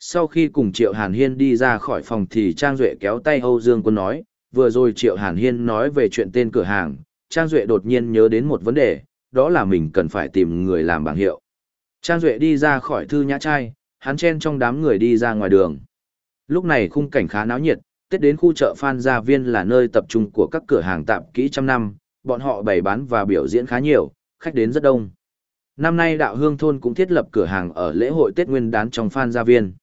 Sau khi cùng Triệu Hàn Hiên đi ra khỏi phòng thì Trang Duệ kéo tay Âu Dương Quân nói, vừa rồi Triệu Hàn Hiên nói về chuyện tên cửa hàng, Trang Duệ đột nhiên nhớ đến một vấn đề, đó là mình cần phải tìm người làm bảng hiệu. Trang Duệ đi ra khỏi thư nhã trai, hắn chen trong đám người đi ra ngoài đường. Lúc này khung cảnh khá náo nhiệt, Tết đến khu chợ Phan Gia Viên là nơi tập trung của các cửa hàng tạm kỹ trăm năm, bọn họ bày bán và biểu diễn khá nhiều, khách đến rất đông. Năm nay đạo hương thôn cũng thiết lập cửa hàng ở lễ hội Tết Nguyên đán trong Phan Gia Viên.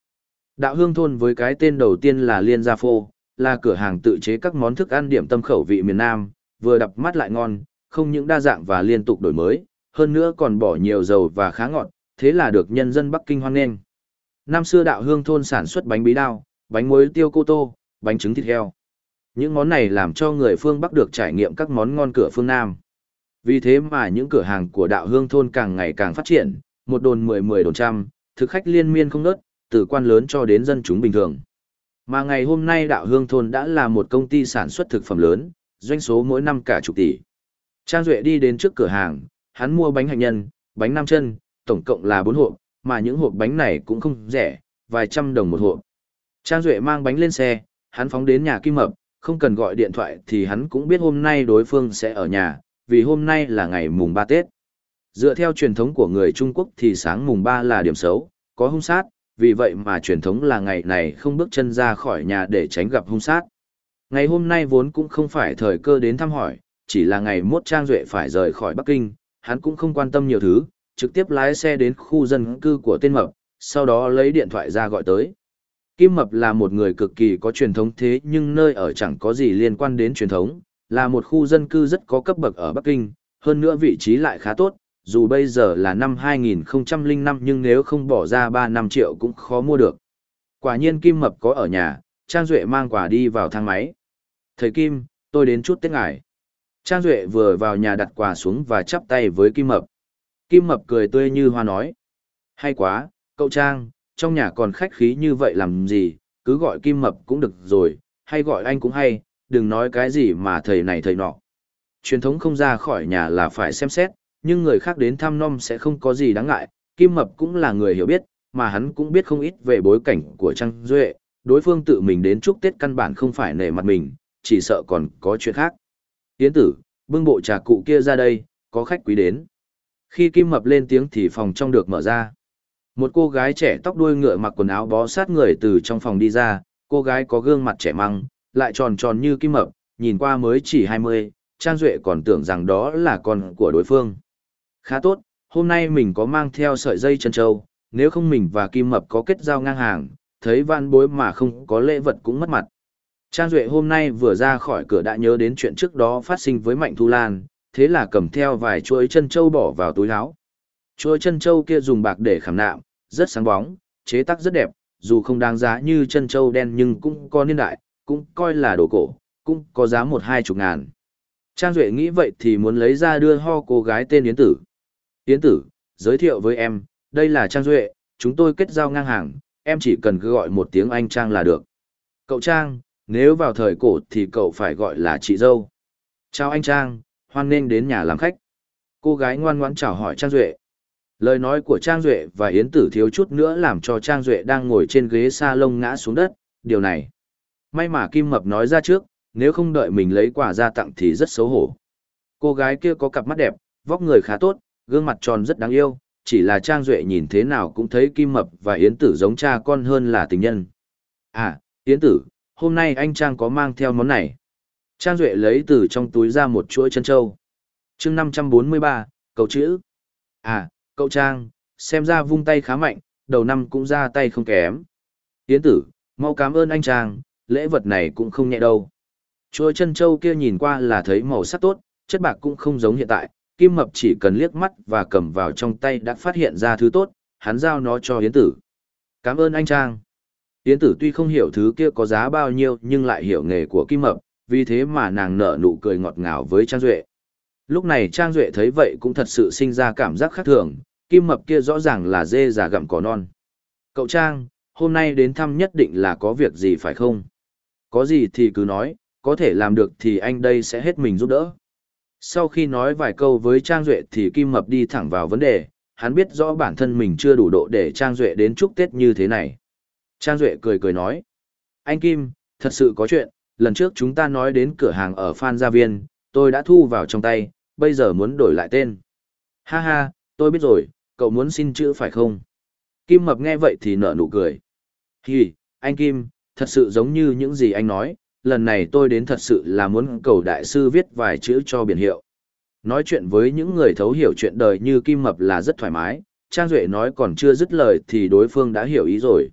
Đạo hương thôn với cái tên đầu tiên là Liên Gia Phô, là cửa hàng tự chế các món thức ăn điểm tâm khẩu vị miền Nam, vừa đập mắt lại ngon, không những đa dạng và liên tục đổi mới, hơn nữa còn bỏ nhiều dầu và khá ngọt, thế là được nhân dân Bắc Kinh hoan nghênh. Năm xưa đạo hương thôn sản xuất bánh bí đao, bánh muối tiêu cô tô, bánh trứng thịt heo. Những món này làm cho người phương Bắc được trải nghiệm các món ngon cửa phương Nam. Vì thế mà những cửa hàng của đạo hương thôn càng ngày càng phát triển, một đồn mười mười đồn trăm, thực khách liên miên không ngớt, từ quan lớn cho đến dân chúng bình thường. Mà ngày hôm nay đạo hương thôn đã là một công ty sản xuất thực phẩm lớn, doanh số mỗi năm cả chục tỷ. Trang Duệ đi đến trước cửa hàng, hắn mua bánh hạnh nhân, bánh nam chân, tổng cộng là 4 hộp, mà những hộp bánh này cũng không rẻ, vài trăm đồng một hộp. Trang Duệ mang bánh lên xe, hắn phóng đến nhà Kim Mập, không cần gọi điện thoại thì hắn cũng biết hôm nay đối phương sẽ ở nhà, vì hôm nay là ngày mùng 3 Tết. Dựa theo truyền thống của người Trung Quốc thì sáng mùng 3 là điểm xấu, có hung sát, vì vậy mà truyền thống là ngày này không bước chân ra khỏi nhà để tránh gặp hung sát. Ngày hôm nay vốn cũng không phải thời cơ đến thăm hỏi, chỉ là ngày mốt Trang Duệ phải rời khỏi Bắc Kinh, hắn cũng không quan tâm nhiều thứ, trực tiếp lái xe đến khu dân cư của tên Mập, sau đó lấy điện thoại ra gọi tới. Kim Mập là một người cực kỳ có truyền thống thế nhưng nơi ở chẳng có gì liên quan đến truyền thống, là một khu dân cư rất có cấp bậc ở Bắc Kinh, hơn nữa vị trí lại khá tốt, dù bây giờ là năm 2005 nhưng nếu không bỏ ra 3 năm triệu cũng khó mua được. Quả nhiên Kim Mập có ở nhà, Trang Duệ mang quà đi vào thang máy. Thầy Kim, tôi đến chút tết ngài. Trang Duệ vừa vào nhà đặt quà xuống và chắp tay với Kim Mập. Kim Mập cười tươi như hoa nói. Hay quá, cậu Trang, trong nhà còn khách khí như vậy làm gì, cứ gọi Kim Mập cũng được rồi, hay gọi anh cũng hay, đừng nói cái gì mà thầy này thầy nọ. Truyền thống không ra khỏi nhà là phải xem xét, nhưng người khác đến thăm nom sẽ không có gì đáng ngại, Kim Mập cũng là người hiểu biết, mà hắn cũng biết không ít về bối cảnh của Trang Duệ, đối phương tự mình đến chúc Tết căn bản không phải nể mặt mình, chỉ sợ còn có chuyện khác. Tiến tử, bưng bộ trà cụ kia ra đây, có khách quý đến. Khi Kim Mập lên tiếng thì phòng trong được mở ra. Một cô gái trẻ tóc đuôi ngựa mặc quần áo bó sát người từ trong phòng đi ra, cô gái có gương mặt trẻ măng, lại tròn tròn như Kim Mập, nhìn qua mới chỉ 20, Trang Duệ còn tưởng rằng đó là con của đối phương. Khá tốt, hôm nay mình có mang theo sợi dây chân trâu, nếu không mình và Kim Mập có kết giao ngang hàng, thấy van bối mà không có lễ vật cũng mất mặt. Trang Duệ hôm nay vừa ra khỏi cửa đã nhớ đến chuyện trước đó phát sinh với Mạnh Thu Lan, thế là cầm theo vài chuỗi chân châu bỏ vào túi áo. Chuỗi chân châu kia dùng bạc để khảm nạm, rất sáng bóng, chế tác rất đẹp, dù không đáng giá như chân châu đen nhưng cũng có niên đại, cũng coi là đồ cổ, cũng có giá một hai chục ngàn. Trang Duệ nghĩ vậy thì muốn lấy ra đưa ho cô gái tên Yến Tử. Yến Tử, giới thiệu với em, đây là Trang Duệ, chúng tôi kết giao ngang hàng, em chỉ cần cứ gọi một tiếng anh Trang là được. Cậu Trang, nếu vào thời cổ thì cậu phải gọi là chị dâu. Chào anh Trang, hoan nghênh đến nhà làm khách. Cô gái ngoan ngoãn chào hỏi Trang Duệ. Lời nói của Trang Duệ và Yến Tử thiếu chút nữa làm cho Trang Duệ đang ngồi trên ghế salon ngã xuống đất, điều này. May mà Kim Mập nói ra trước, nếu không đợi mình lấy quà ra tặng thì rất xấu hổ. Cô gái kia có cặp mắt đẹp, vóc người khá tốt, gương mặt tròn rất đáng yêu, chỉ là Trang Duệ nhìn thế nào cũng thấy Kim Mập và Yến Tử giống cha con hơn là tình nhân. À, Yến Tử, hôm nay anh Trang có mang theo món này. Trang Duệ lấy từ trong túi ra một chuỗi chân trâu. chương 543, cậu chữ. À, cậu Trang, xem ra vung tay khá mạnh, đầu năm cũng ra tay không kém. Yến Tử, mau cảm ơn anh Trang, lễ vật này cũng không nhẹ đâu. Chuỗi chân trâu kia nhìn qua là thấy màu sắc tốt, chất bạc cũng không giống hiện tại, Kim Mập chỉ cần liếc mắt và cầm vào trong tay đã phát hiện ra thứ tốt, hắn giao nó cho Yến Tử. Cảm ơn anh Trang. Yến Tử tuy không hiểu thứ kia có giá bao nhiêu nhưng lại hiểu nghề của Kim Mập, vì thế mà nàng nở nụ cười ngọt ngào với Trang Duệ. Lúc này Trang Duệ thấy vậy cũng thật sự sinh ra cảm giác khác thường, Kim Mập kia rõ ràng là dê già gặm cỏ non. Cậu Trang, hôm nay đến thăm nhất định là có việc gì phải không? Có gì thì cứ nói, có thể làm được thì anh đây sẽ hết mình giúp đỡ. Sau khi nói vài câu với Trang Duệ thì Kim Mập đi thẳng vào vấn đề, hắn biết rõ bản thân mình chưa đủ độ để Trang Duệ đến chúc Tết như thế này. Trang Duệ cười cười nói. Anh Kim, thật sự có chuyện, lần trước chúng ta nói đến cửa hàng ở Phan Gia Viên, tôi đã thu vào trong tay, bây giờ muốn đổi lại tên. Ha ha, tôi biết rồi, cậu muốn xin chữ phải không? Kim Mập nghe vậy thì nở nụ cười. Hì, anh Kim, thật sự giống như những gì anh nói, lần này tôi đến thật sự là muốn cầu đại sư viết vài chữ cho biển hiệu. Nói chuyện với những người thấu hiểu chuyện đời như Kim Mập là rất thoải mái, Trang Duệ nói còn chưa dứt lời thì đối phương đã hiểu ý rồi.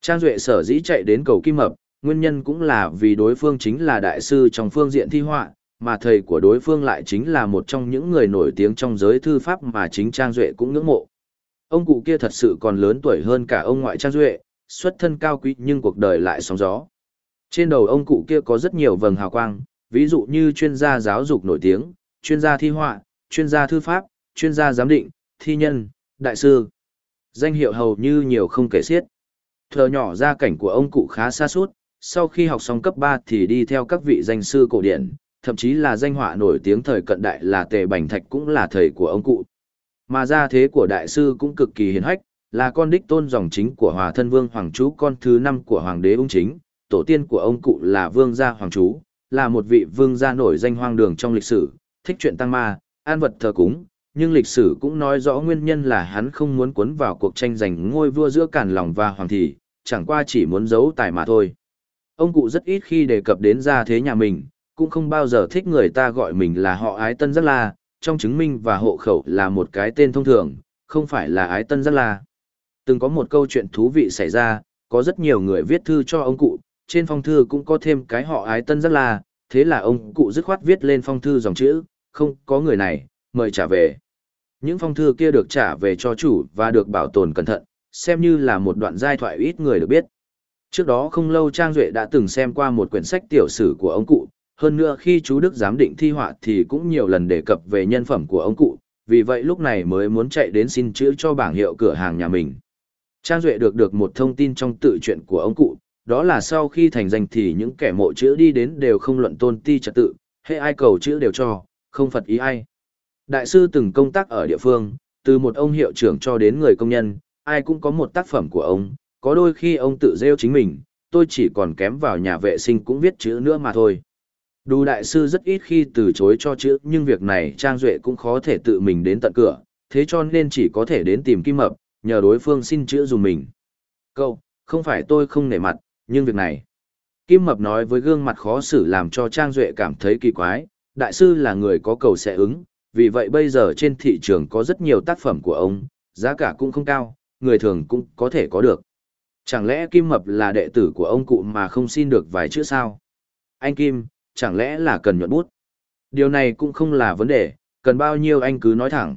Trang Duệ sở dĩ chạy đến cầu Kim Mập, nguyên nhân cũng là vì đối phương chính là đại sư trong phương diện thi họa, mà thầy của đối phương lại chính là một trong những người nổi tiếng trong giới thư pháp mà chính Trang Duệ cũng ngưỡng mộ. Ông cụ kia thật sự còn lớn tuổi hơn cả ông ngoại Trang Duệ, xuất thân cao quý nhưng cuộc đời lại sóng gió. Trên đầu ông cụ kia có rất nhiều vầng hào quang, ví dụ như chuyên gia giáo dục nổi tiếng, chuyên gia thi họa, chuyên gia thư pháp, chuyên gia giám định, thi nhân, đại sư. Danh hiệu hầu như nhiều không kể xiết. Thờ nhỏ gia cảnh của ông cụ khá xa suốt, sau khi học xong cấp 3 thì đi theo các vị danh sư cổ điển, thậm chí là danh họa nổi tiếng thời cận đại là Tề Bành Thạch cũng là thầy của ông cụ. Mà gia thế của đại sư cũng cực kỳ hiền hách, là con đích tôn dòng chính của Hòa Thân Vương Hoàng Chú con thứ năm của Hoàng đế ung chính, tổ tiên của ông cụ là Vương gia Hoàng Chú, là một vị vương gia nổi danh hoang đường trong lịch sử, thích chuyện tăng ma, an vật thờ cúng, nhưng lịch sử cũng nói rõ nguyên nhân là hắn không muốn cuốn vào cuộc tranh giành ngôi vua giữa càn lòng và hoàng thị, chẳng qua chỉ muốn giấu tài mà thôi. Ông cụ rất ít khi đề cập đến gia thế nhà mình, cũng không bao giờ thích người ta gọi mình là họ ái tân giác la, trong chứng minh và hộ khẩu là một cái tên thông thường, không phải là ái tân giác la. Từng có một câu chuyện thú vị xảy ra, có rất nhiều người viết thư cho ông cụ, trên phong thư cũng có thêm cái họ ái tân rất là thế là ông cụ dứt khoát viết lên phong thư dòng chữ, không có người này, mời trả về. Những phong thư kia được trả về cho chủ và được bảo tồn cẩn thận, xem như là một đoạn giai thoại ít người được biết. Trước đó không lâu Trang Duệ đã từng xem qua một quyển sách tiểu sử của ông cụ, hơn nữa khi chú Đức giám định thi họa thì cũng nhiều lần đề cập về nhân phẩm của ông cụ, vì vậy lúc này mới muốn chạy đến xin chữ cho bảng hiệu cửa hàng nhà mình. Trang Duệ được được một thông tin trong tự truyện của ông cụ, đó là sau khi thành danh thì những kẻ mộ chữ đi đến đều không luận tôn ti trật tự, hệ ai cầu chữ đều cho, không phật ý ai. Đại sư từng công tác ở địa phương, từ một ông hiệu trưởng cho đến người công nhân, ai cũng có một tác phẩm của ông, có đôi khi ông tự rêu chính mình, tôi chỉ còn kém vào nhà vệ sinh cũng viết chữ nữa mà thôi. Đù đại sư rất ít khi từ chối cho chữ nhưng việc này Trang Duệ cũng khó thể tự mình đến tận cửa, thế cho nên chỉ có thể đến tìm Kim Mập, nhờ đối phương xin chữ dùng mình. Câu, không phải tôi không nể mặt, nhưng việc này. Kim Mập nói với gương mặt khó xử làm cho Trang Duệ cảm thấy kỳ quái, đại sư là người có cầu sẽ ứng, vì vậy bây giờ trên thị trường có rất nhiều tác phẩm của ông, giá cả cũng không cao, người thường cũng có thể có được. Chẳng lẽ Kim Mập là đệ tử của ông cụ mà không xin được vài chữ sao? Anh Kim, chẳng lẽ là cần nhuận bút? Điều này cũng không là vấn đề, cần bao nhiêu anh cứ nói thẳng.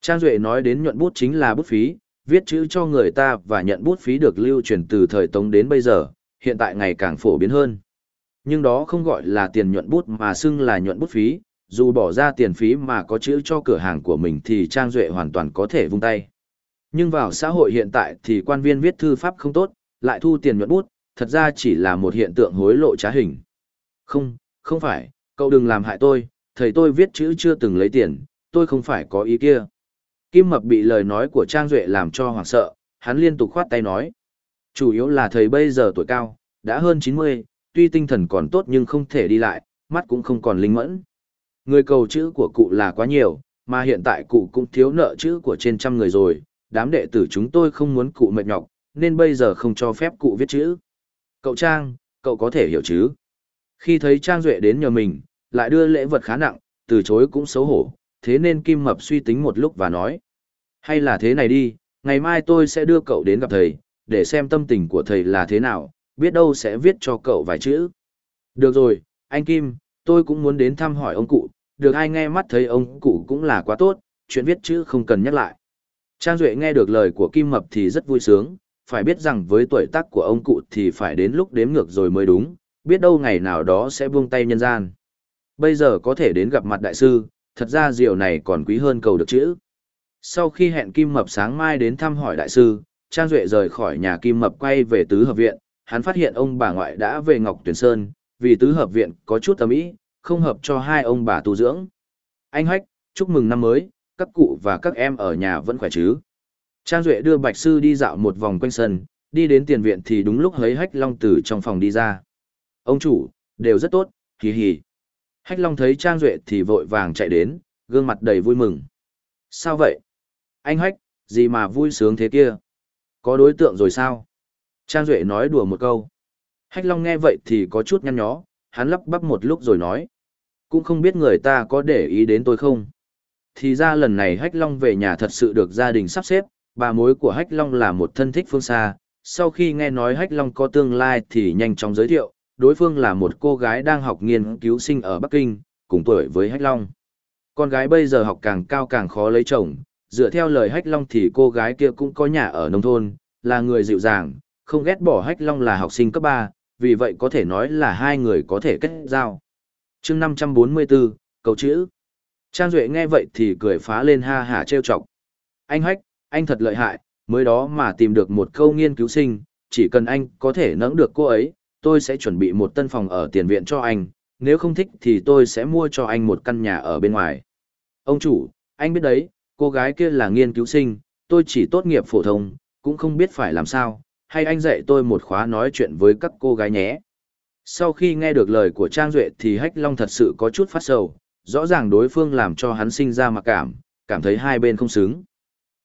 Trang Duệ nói đến nhuận bút chính là bút phí, viết chữ cho người ta và nhận bút phí được lưu truyền từ thời Tống đến bây giờ, hiện tại ngày càng phổ biến hơn. Nhưng đó không gọi là tiền nhuận bút mà xưng là nhuận bút phí, dù bỏ ra tiền phí mà có chữ cho cửa hàng của mình thì Trang Duệ hoàn toàn có thể vung tay. Nhưng vào xã hội hiện tại thì quan viên viết thư pháp không tốt, lại thu tiền nhuận bút, thật ra chỉ là một hiện tượng hối lộ trá hình. Không, không phải, cậu đừng làm hại tôi, thầy tôi viết chữ chưa từng lấy tiền, tôi không phải có ý kia. Kim Mập bị lời nói của Trang Duệ làm cho hoảng sợ, hắn liên tục khoát tay nói. Chủ yếu là thầy bây giờ tuổi cao, đã hơn 90, tuy tinh thần còn tốt nhưng không thể đi lại, mắt cũng không còn linh mẫn. Người cầu chữ của cụ là quá nhiều, mà hiện tại cụ cũng thiếu nợ chữ của trên trăm người rồi, đám đệ tử chúng tôi không muốn cụ mệt nhọc, nên bây giờ không cho phép cụ viết chữ. Cậu Trang, cậu có thể hiểu chứ? Khi thấy Trang Duệ đến nhờ mình, lại đưa lễ vật khá nặng, từ chối cũng xấu hổ, thế nên Kim Mập suy tính một lúc và nói. Hay là thế này đi, ngày mai tôi sẽ đưa cậu đến gặp thầy, để xem tâm tình của thầy là thế nào, biết đâu sẽ viết cho cậu vài chữ. Được rồi, anh Kim, tôi cũng muốn đến thăm hỏi ông cụ, được ai nghe mắt thấy ông cụ cũng là quá tốt, chuyện viết chữ không cần nhắc lại. Trang Duệ nghe được lời của Kim Mập thì rất vui sướng, phải biết rằng với tuổi tác của ông cụ thì phải đến lúc đếm ngược rồi mới đúng, biết đâu ngày nào đó sẽ buông tay nhân gian. Bây giờ có thể đến gặp mặt đại sư, thật ra diệu này còn quý hơn cầu được chữ. Sau khi hẹn Kim Mập sáng mai đến thăm hỏi đại sư, Trang Duệ rời khỏi nhà Kim Mập quay về tứ hợp viện, hắn phát hiện ông bà ngoại đã về Ngọc Tuyển Sơn, vì tứ hợp viện có chút tầm ý, không hợp cho hai ông bà tu dưỡng. Anh Hách, chúc mừng năm mới, các cụ và các em ở nhà vẫn khỏe chứ. Trang Duệ đưa Bạch Sư đi dạo một vòng quanh sân, Đi đến tiền viện thì đúng lúc hấy Hách Long từ trong phòng đi ra. Ông chủ, đều rất tốt, hì hì. Hách Long thấy Trang Duệ thì vội vàng chạy đến, gương mặt đầy vui mừng. Sao vậy? Anh Hách, gì mà vui sướng thế kia? Có đối tượng rồi sao? Trang Duệ nói đùa một câu. Hách Long nghe vậy thì có chút nhăn nhó, hắn lắp bắp một lúc rồi nói. Cũng không biết người ta có để ý đến tôi không? Thì ra lần này Hách Long về nhà thật sự được gia đình sắp xếp, bà mối của Hách Long là một thân thích phương xa. Sau khi nghe nói Hách Long có tương lai thì nhanh chóng giới thiệu, đối phương là một cô gái đang học nghiên cứu sinh ở Bắc Kinh, cùng tuổi với Hách Long. Con gái bây giờ học càng cao càng khó lấy chồng, dựa theo lời Hách Long thì cô gái kia cũng có nhà ở nông thôn, là người dịu dàng, không ghét bỏ Hách Long là học sinh cấp ba, vì vậy có thể nói là hai người có thể kết giao. chương 544, câu chữ. Trang Duệ nghe vậy thì cười phá lên ha hả trêu chọc. Anh Hách, anh thật lợi hại, mới đó mà tìm được một câu nghiên cứu sinh, chỉ cần anh có thể nẫng được cô ấy, tôi sẽ chuẩn bị một tân phòng ở tiền viện cho anh, nếu không thích thì tôi sẽ mua cho anh một căn nhà ở bên ngoài. Ông chủ, anh biết đấy, cô gái kia là nghiên cứu sinh, tôi chỉ tốt nghiệp phổ thông, cũng không biết phải làm sao, hay anh dạy tôi một khóa nói chuyện với các cô gái nhé. Sau khi nghe được lời của Trang Duệ thì Hách Long thật sự có chút phát sầu, rõ ràng đối phương làm cho hắn sinh ra mặc cảm, cảm thấy hai bên không xứng.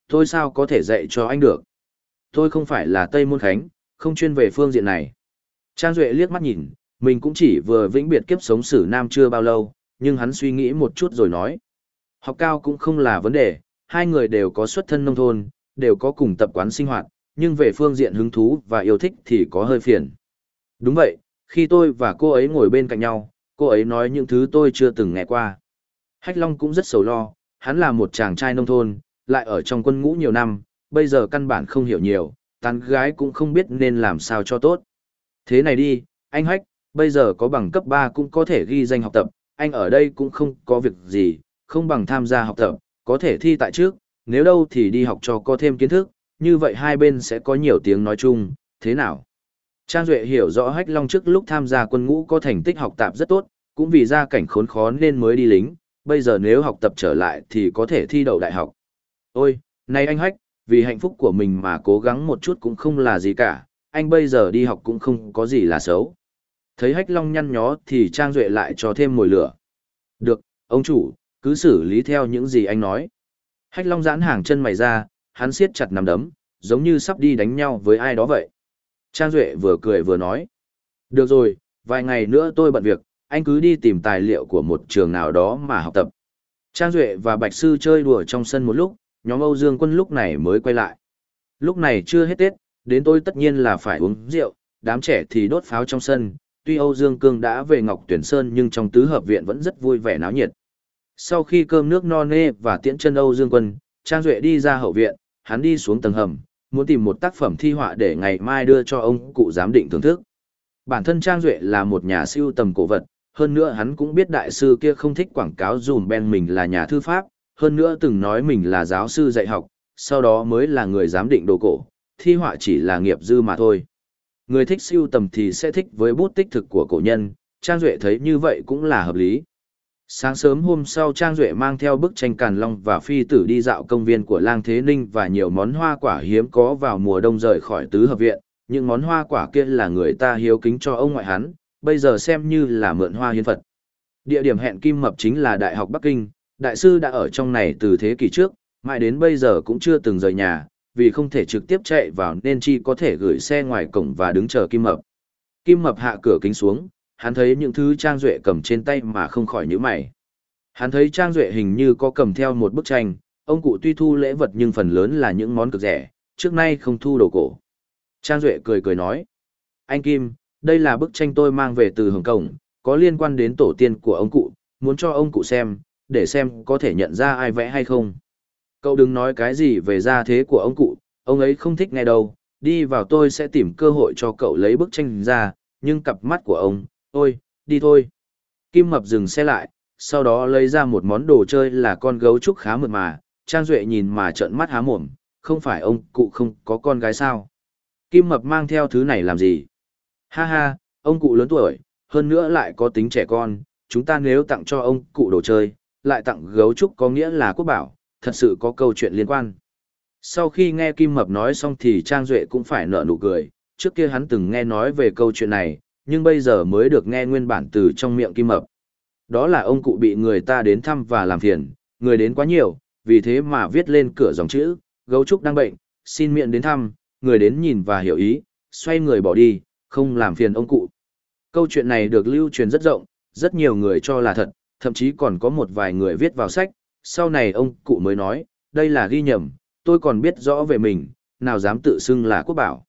Tôi sao có thể dạy cho anh được? Tôi không phải là Tây Môn Khánh, không chuyên về phương diện này. Trang Duệ liếc mắt nhìn, mình cũng chỉ vừa vĩnh biệt kiếp sống xử nam chưa bao lâu, nhưng hắn suy nghĩ một chút rồi nói. Học cao cũng không là vấn đề, hai người đều có xuất thân nông thôn, đều có cùng tập quán sinh hoạt, nhưng về phương diện hứng thú và yêu thích thì có hơi phiền. Đúng vậy, khi tôi và cô ấy ngồi bên cạnh nhau, cô ấy nói những thứ tôi chưa từng nghe qua. Hách Long cũng rất sầu lo, hắn là một chàng trai nông thôn, lại ở trong quân ngũ nhiều năm, bây giờ căn bản không hiểu nhiều, tán gái cũng không biết nên làm sao cho tốt. Thế này đi, anh Hách, bây giờ có bằng cấp 3 cũng có thể ghi danh học tập, anh ở đây cũng không có việc gì, không bằng tham gia học tập, có thể thi tại trước, nếu đâu thì đi học cho có thêm kiến thức, như vậy hai bên sẽ có nhiều tiếng nói chung, thế nào? Trang Duệ hiểu rõ Hách Long trước lúc tham gia quân ngũ có thành tích học tập rất tốt, cũng vì gia cảnh khốn khó nên mới đi lính, bây giờ nếu học tập trở lại thì có thể thi đậu đại học. Ôi, này anh Hách, vì hạnh phúc của mình mà cố gắng một chút cũng không là gì cả, anh bây giờ đi học cũng không có gì là xấu. Thấy Hách Long nhăn nhó thì Trang Duệ lại cho thêm mồi lửa. Được, ông chủ, cứ xử lý theo những gì anh nói. Hách Long giãn hàng chân mày ra, hắn siết chặt nắm đấm, giống như sắp đi đánh nhau với ai đó vậy. Trang Duệ vừa cười vừa nói. Được rồi, vài ngày nữa tôi bận việc, anh cứ đi tìm tài liệu của một trường nào đó mà học tập. Trang Duệ và Bạch Sư chơi đùa trong sân một lúc, nhóm Âu Dương Quân lúc này mới quay lại. Lúc này chưa hết Tết, đến tôi tất nhiên là phải uống rượu, đám trẻ thì đốt pháo trong sân. Tuy Âu Dương Cương đã về Ngọc Tuyển Sơn nhưng trong tứ hợp viện vẫn rất vui vẻ náo nhiệt. Sau khi cơm nước no nê và tiễn chân Âu Dương Quân, Trang Duệ đi ra hậu viện, hắn đi xuống tầng hầm, muốn tìm một tác phẩm thi họa để ngày mai đưa cho ông cụ giám định thưởng thức. Bản thân Trang Duệ là một nhà siêu tầm cổ vật, hơn nữa hắn cũng biết đại sư kia không thích quảng cáo dùm ben mình là nhà thư pháp, hơn nữa từng nói mình là giáo sư dạy học, sau đó mới là người giám định đồ cổ, thi họa chỉ là nghiệp dư mà thôi. Người thích siêu tầm thì sẽ thích với bút tích thực của cổ nhân, Trang Duệ thấy như vậy cũng là hợp lý. Sáng sớm hôm sau Trang Duệ mang theo bức tranh Càn Long và Phi Tử đi dạo công viên của Lang Thế Ninh và nhiều món hoa quả hiếm có vào mùa đông rời khỏi tứ hợp viện. Những món hoa quả kia là người ta hiếu kính cho ông ngoại hắn, bây giờ xem như là mượn hoa hiến Phật. Địa điểm hẹn Kim Mập chính là Đại học Bắc Kinh, đại sư đã ở trong này từ thế kỷ trước, mãi đến bây giờ cũng chưa từng rời nhà, vì không thể trực tiếp chạy vào nên chi có thể gửi xe ngoài cổng và đứng chờ Kim Mập. Kim Mập hạ cửa kính xuống, hắn thấy những thứ Trang Duệ cầm trên tay mà không khỏi nhíu mày. Hắn thấy Trang Duệ hình như có cầm theo một bức tranh, ông cụ tuy thu lễ vật nhưng phần lớn là những món cực rẻ, trước nay không thu đồ cổ. Trang Duệ cười cười nói, anh Kim, đây là bức tranh tôi mang về từ Hồng Kông, có liên quan đến tổ tiên của ông cụ, muốn cho ông cụ xem, để xem có thể nhận ra ai vẽ hay không. Cậu đừng nói cái gì về gia thế của ông cụ, ông ấy không thích nghe đâu, đi vào tôi sẽ tìm cơ hội cho cậu lấy bức tranh ra, nhưng cặp mắt của ông, ôi, đi thôi. Kim Mập dừng xe lại, sau đó lấy ra một món đồ chơi là con gấu trúc khá mượt mà, Trang Duệ nhìn mà trợn mắt há mồm, không phải ông cụ không có con gái sao. Kim Mập mang theo thứ này làm gì? Ha ha, ông cụ lớn tuổi, hơn nữa lại có tính trẻ con, chúng ta nếu tặng cho ông cụ đồ chơi, lại tặng gấu trúc có nghĩa là quốc bảo, thật sự có câu chuyện liên quan. Sau khi nghe Kim Mập nói xong thì Trang Duệ cũng phải nở nụ cười, trước kia hắn từng nghe nói về câu chuyện này, nhưng bây giờ mới được nghe nguyên bản từ trong miệng Kim Mập. Đó là ông cụ bị người ta đến thăm và làm phiền, người đến quá nhiều, vì thế mà viết lên cửa dòng chữ, gấu trúc đang bệnh, xin miệng đến thăm, người đến nhìn và hiểu ý, xoay người bỏ đi, không làm phiền ông cụ. Câu chuyện này được lưu truyền rất rộng, rất nhiều người cho là thật, thậm chí còn có một vài người viết vào sách, sau này ông cụ mới nói, đây là ghi nhầm, tôi còn biết rõ về mình, nào dám tự xưng là quốc bảo.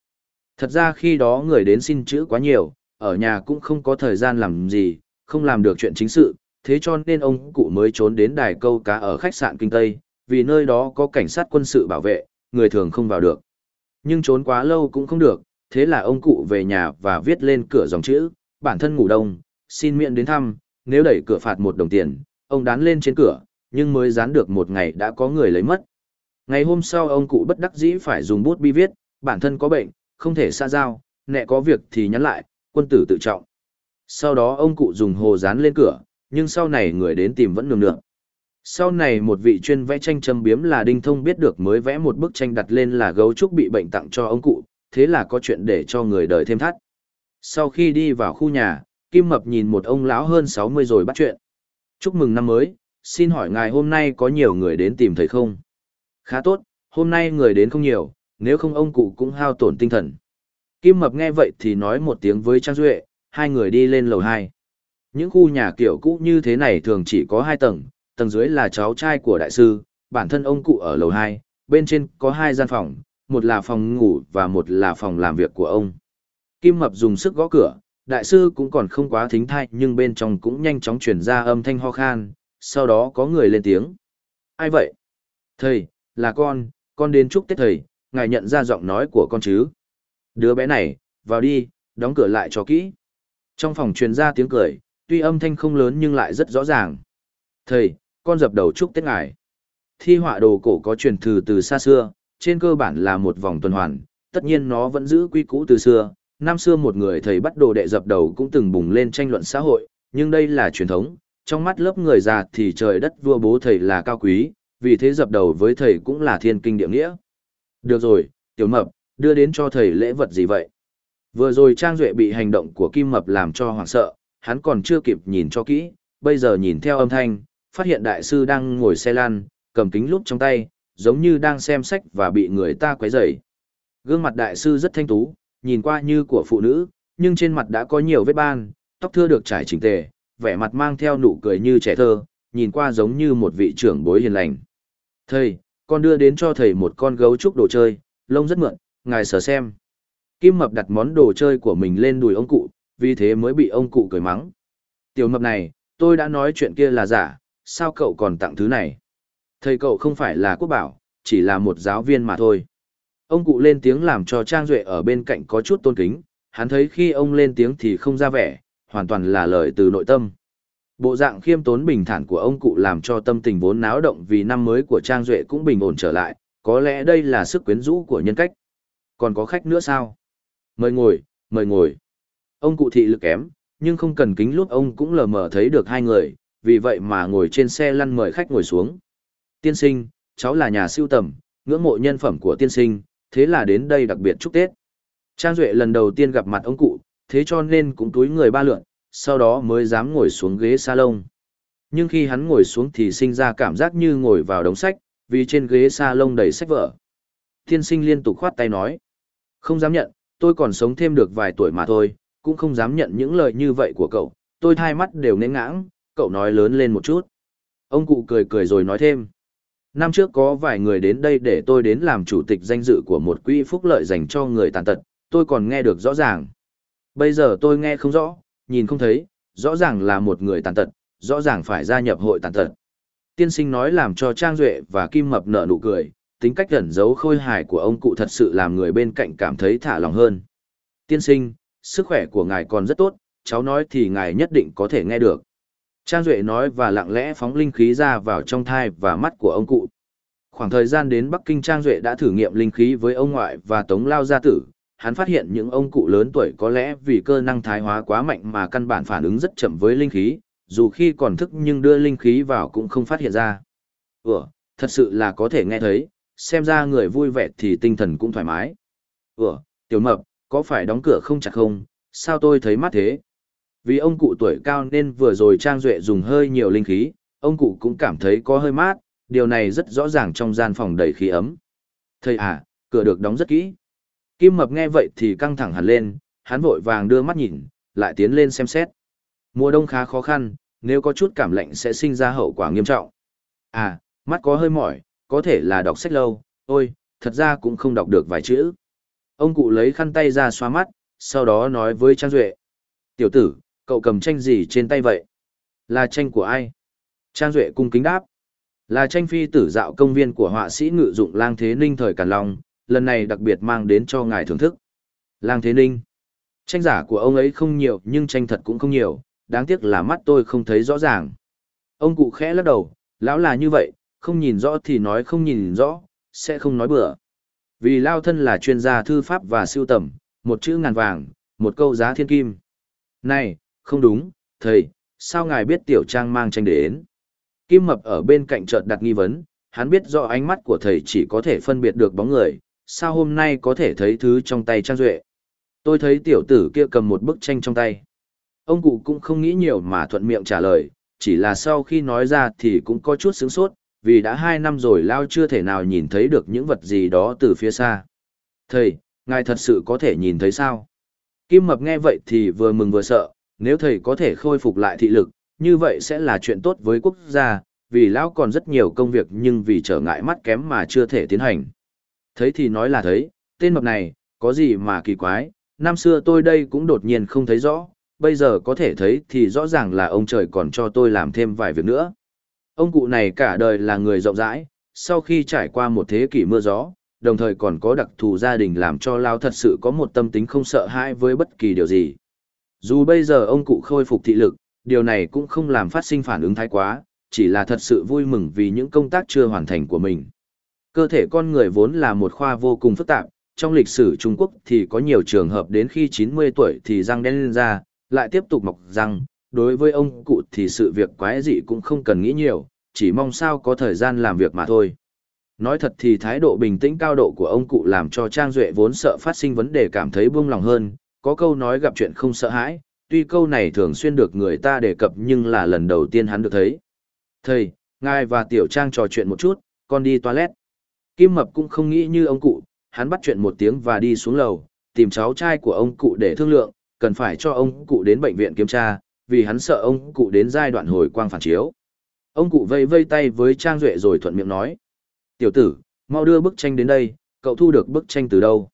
Thật ra khi đó người đến xin chữ quá nhiều, ở nhà cũng không có thời gian làm gì, không làm được chuyện chính sự, thế cho nên ông cụ mới trốn đến đài câu cá ở khách sạn Kinh Tây, vì nơi đó có cảnh sát quân sự bảo vệ, người thường không vào được. Nhưng trốn quá lâu cũng không được, thế là ông cụ về nhà và viết lên cửa dòng chữ, bản thân ngủ đông, xin miệng đến thăm, nếu đẩy cửa phạt một đồng tiền, ông đán lên trên cửa, nhưng mới dán được một ngày đã có người lấy mất. Ngày hôm sau ông cụ bất đắc dĩ phải dùng bút bi viết, bản thân có bệnh, không thể xa giao, nẹ có việc thì nhắn lại, quân tử tự trọng. Sau đó ông cụ dùng hồ dán lên cửa, nhưng sau này người đến tìm vẫn nương nượng. Sau này một vị chuyên vẽ tranh châm biếm là Đinh Thông biết được mới vẽ một bức tranh đặt lên là gấu trúc bị bệnh tặng cho ông cụ, thế là có chuyện để cho người đời thêm thắt. Sau khi đi vào khu nhà, Kim Mập nhìn một ông lão hơn 60 rồi bắt chuyện. Chúc mừng năm mới, xin hỏi ngài hôm nay có nhiều người đến tìm thầy không? Khá tốt, hôm nay người đến không nhiều, nếu không ông cụ cũng hao tổn tinh thần. Kim Mập nghe vậy thì nói một tiếng với Trang Duệ, hai người đi lên lầu 2. Những khu nhà kiểu cũ như thế này thường chỉ có hai tầng, tầng dưới là cháu trai của đại sư, bản thân ông cụ ở lầu 2, bên trên có hai gian phòng, một là phòng ngủ và một là phòng làm việc của ông. Kim Mập dùng sức gõ cửa, đại sư cũng còn không quá thính thai nhưng bên trong cũng nhanh chóng truyền ra âm thanh ho khan, sau đó có người lên tiếng. Ai vậy? Thầy, là con, con đến chúc Tết thầy, ngài nhận ra giọng nói của con chứ? Đứa bé này, vào đi, đóng cửa lại cho kỹ. Trong phòng truyền ra tiếng cười, tuy âm thanh không lớn nhưng lại rất rõ ràng. Thầy, con dập đầu chúc Tết ngài. Thi họa đồ cổ có truyền thừa từ xa xưa, trên cơ bản là một vòng tuần hoàn, tất nhiên nó vẫn giữ quy cũ từ xưa. Năm xưa một người thầy bắt đồ đệ dập đầu cũng từng bùng lên tranh luận xã hội, nhưng đây là truyền thống, trong mắt lớp người già thì trời đất vua bố thầy là cao quý, vì thế dập đầu với thầy cũng là thiên kinh địa nghĩa. Được rồi, tiểu mập, đưa đến cho thầy lễ vật gì vậy? Vừa rồi Trang Duệ bị hành động của Kim Mập làm cho hoảng sợ, hắn còn chưa kịp nhìn cho kỹ, bây giờ nhìn theo âm thanh, phát hiện đại sư đang ngồi xe lăn, cầm kính lúp trong tay, giống như đang xem sách và bị người ta quấy rầy. Gương mặt đại sư rất thanh tú, nhìn qua như của phụ nữ, nhưng trên mặt đã có nhiều vết ban, tóc thưa được trải chỉnh tề, vẻ mặt mang theo nụ cười như trẻ thơ, nhìn qua giống như một vị trưởng bối hiền lành. Thầy, con đưa đến cho thầy một con gấu trúc đồ chơi, lông rất mượn, ngài sờ xem. Kim Mập đặt món đồ chơi của mình lên đùi ông cụ, vì thế mới bị ông cụ cười mắng. Tiểu Mập này, tôi đã nói chuyện kia là giả, sao cậu còn tặng thứ này? Thầy cậu không phải là quốc bảo, chỉ là một giáo viên mà thôi. Ông cụ lên tiếng làm cho Trang Duệ ở bên cạnh có chút tôn kính, hắn thấy khi ông lên tiếng thì không ra vẻ, hoàn toàn là lời từ nội tâm. Bộ dạng khiêm tốn bình thản của ông cụ làm cho tâm tình vốn náo động vì năm mới của Trang Duệ cũng bình ổn trở lại, có lẽ đây là sức quyến rũ của nhân cách. Còn có khách nữa sao? Mời ngồi, mời ngồi. Ông cụ thị lực kém, nhưng không cần kính lúc ông cũng lờ mờ thấy được hai người, vì vậy mà ngồi trên xe lăn mời khách ngồi xuống. Tiên sinh, cháu là nhà siêu tầm, ngưỡng mộ nhân phẩm của tiên sinh, thế là đến đây đặc biệt chúc Tết. Trang Duệ lần đầu tiên gặp mặt ông cụ, thế cho nên cũng túi người ba lượn, sau đó mới dám ngồi xuống ghế salon. Nhưng khi hắn ngồi xuống thì sinh ra cảm giác như ngồi vào đống sách, vì trên ghế salon đầy sách vở. Tiên sinh liên tục khoát tay nói, không dám nhận, tôi còn sống thêm được vài tuổi mà thôi, cũng không dám nhận những lời như vậy của cậu, tôi thai mắt đều nén ngãng, cậu nói lớn lên một chút. Ông cụ cười cười rồi nói thêm. Năm trước có vài người đến đây để tôi đến làm chủ tịch danh dự của một quỹ phúc lợi dành cho người tàn tật, tôi còn nghe được rõ ràng. Bây giờ tôi nghe không rõ, nhìn không thấy, rõ ràng là một người tàn tật, rõ ràng phải gia nhập hội tàn tật. Tiên sinh nói làm cho Trang Duệ và Kim Mập nở nụ cười, tính cách ẩn giấu khôi hài của ông cụ thật sự làm người bên cạnh cảm thấy thả lòng hơn. Tiên sinh, sức khỏe của ngài còn rất tốt, cháu nói thì ngài nhất định có thể nghe được. Trang Duệ nói và lặng lẽ phóng linh khí ra vào trong thai và mắt của ông cụ. Khoảng thời gian đến Bắc Kinh Trang Duệ đã thử nghiệm linh khí với ông ngoại và Tống Lao Gia Tử. Hắn phát hiện những ông cụ lớn tuổi có lẽ vì cơ năng thái hóa quá mạnh mà căn bản phản ứng rất chậm với linh khí, dù khi còn thức nhưng đưa linh khí vào cũng không phát hiện ra. Ủa, thật sự là có thể nghe thấy, xem ra người vui vẻ thì tinh thần cũng thoải mái. Ủa, tiểu mập, có phải đóng cửa không chặt không, sao tôi thấy mát thế? Vì ông cụ tuổi cao nên vừa rồi Trang Duệ dùng hơi nhiều linh khí, ông cụ cũng cảm thấy có hơi mát, điều này rất rõ ràng trong gian phòng đầy khí ấm. Thầy à, cửa được đóng rất kỹ. Kim Mập nghe vậy thì căng thẳng hẳn lên, hắn vội vàng đưa mắt nhìn, lại tiến lên xem xét. Mùa đông khá khó khăn, nếu có chút cảm lạnh sẽ sinh ra hậu quả nghiêm trọng. À, mắt có hơi mỏi, có thể là đọc sách lâu, ôi, thật ra cũng không đọc được vài chữ. Ông cụ lấy khăn tay ra xoa mắt, sau đó nói với Trang Duệ. Tiểu tử, cậu cầm tranh gì trên tay vậy? Là tranh của ai? Trang Duệ cung kính đáp. Là tranh phi tử dạo công viên của họa sĩ ngự dụng Lang Thế Ninh thời Càn Long, lần này đặc biệt mang đến cho ngài thưởng thức. Lang Thế Ninh. Tranh giả của ông ấy không nhiều nhưng tranh thật cũng không nhiều, đáng tiếc là mắt tôi không thấy rõ ràng. Ông cụ khẽ lắc đầu, lão là như vậy, không nhìn rõ thì nói không nhìn rõ, sẽ không nói bừa. Vì Lao thân là chuyên gia thư pháp và siêu tầm, một chữ ngàn vàng, một câu giá thiên kim. Này, không đúng, thầy, sao ngài biết tiểu trang mang tranh đến? Kim Mập ở bên cạnh chợt đặt nghi vấn, hắn biết rõ ánh mắt của thầy chỉ có thể phân biệt được bóng người, sao hôm nay có thể thấy thứ trong tay Trang Duệ. Tôi thấy tiểu tử kia cầm một bức tranh trong tay. Ông cụ cũng không nghĩ nhiều mà thuận miệng trả lời, chỉ là sau khi nói ra thì cũng có chút sướng sốt, vì đã hai năm rồi Lao chưa thể nào nhìn thấy được những vật gì đó từ phía xa. Thầy, ngài thật sự có thể nhìn thấy sao? Kim Mập nghe vậy thì vừa mừng vừa sợ, nếu thầy có thể khôi phục lại thị lực, như vậy sẽ là chuyện tốt với quốc gia, vì Lão còn rất nhiều công việc nhưng vì trở ngại mắt kém mà chưa thể tiến hành. Thấy thì nói là thấy, tên mập này, có gì mà kỳ quái, năm xưa tôi đây cũng đột nhiên không thấy rõ, bây giờ có thể thấy thì rõ ràng là ông trời còn cho tôi làm thêm vài việc nữa. Ông cụ này cả đời là người rộng rãi, sau khi trải qua một thế kỷ mưa gió, đồng thời còn có đặc thù gia đình làm cho Lao thật sự có một tâm tính không sợ hãi với bất kỳ điều gì. Dù bây giờ ông cụ khôi phục thị lực, điều này cũng không làm phát sinh phản ứng thái quá, chỉ là thật sự vui mừng vì những công tác chưa hoàn thành của mình. Cơ thể con người vốn là một khoa vô cùng phức tạp, trong lịch sử Trung Quốc thì có nhiều trường hợp đến khi 90 tuổi thì răng đen lên ra, lại tiếp tục mọc răng. Đối với ông cụ thì sự việc quái dị cũng không cần nghĩ nhiều, chỉ mong sao có thời gian làm việc mà thôi. Nói thật thì thái độ bình tĩnh cao độ của ông cụ làm cho Trang Duệ vốn sợ phát sinh vấn đề cảm thấy buông lòng hơn, có câu nói gặp chuyện không sợ hãi, tuy câu này thường xuyên được người ta đề cập nhưng là lần đầu tiên hắn được thấy. Thầy, ngài và Tiểu Trang trò chuyện một chút, con đi toilet. Kim Mập cũng không nghĩ như ông cụ, hắn bắt chuyện một tiếng và đi xuống lầu, tìm cháu trai của ông cụ để thương lượng, cần phải cho ông cụ đến bệnh viện kiểm tra, vì hắn sợ ông cụ đến giai đoạn hồi quang phản chiếu. Ông cụ vây vây tay với Trang Duệ rồi thuận miệng nói. Tiểu tử, mau đưa bức tranh đến đây, cậu thu được bức tranh từ đâu?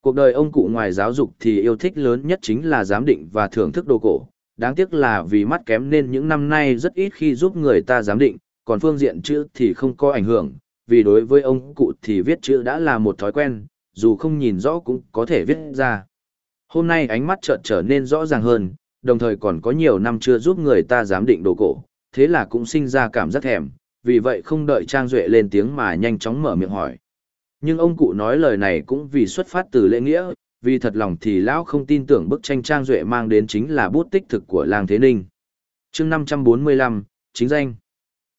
Cuộc đời ông cụ ngoài giáo dục thì yêu thích lớn nhất chính là giám định và thưởng thức đồ cổ. Đáng tiếc là vì mắt kém nên những năm nay rất ít khi giúp người ta giám định, còn phương diện chữ thì không có ảnh hưởng, vì đối với ông cụ thì viết chữ đã là một thói quen, dù không nhìn rõ cũng có thể viết ra. Hôm nay ánh mắt chợt trở nên rõ ràng hơn, đồng thời còn có nhiều năm chưa giúp người ta giám định đồ cổ, thế là cũng sinh ra cảm giác thèm, vì vậy không đợi Trang Duệ lên tiếng mà nhanh chóng mở miệng hỏi. Nhưng ông cụ nói lời này cũng vì xuất phát từ lễ nghĩa, vì thật lòng thì lão không tin tưởng bức tranh Trang Duệ mang đến chính là bút tích thực của Lang Thế Ninh. chương 545, chính danh.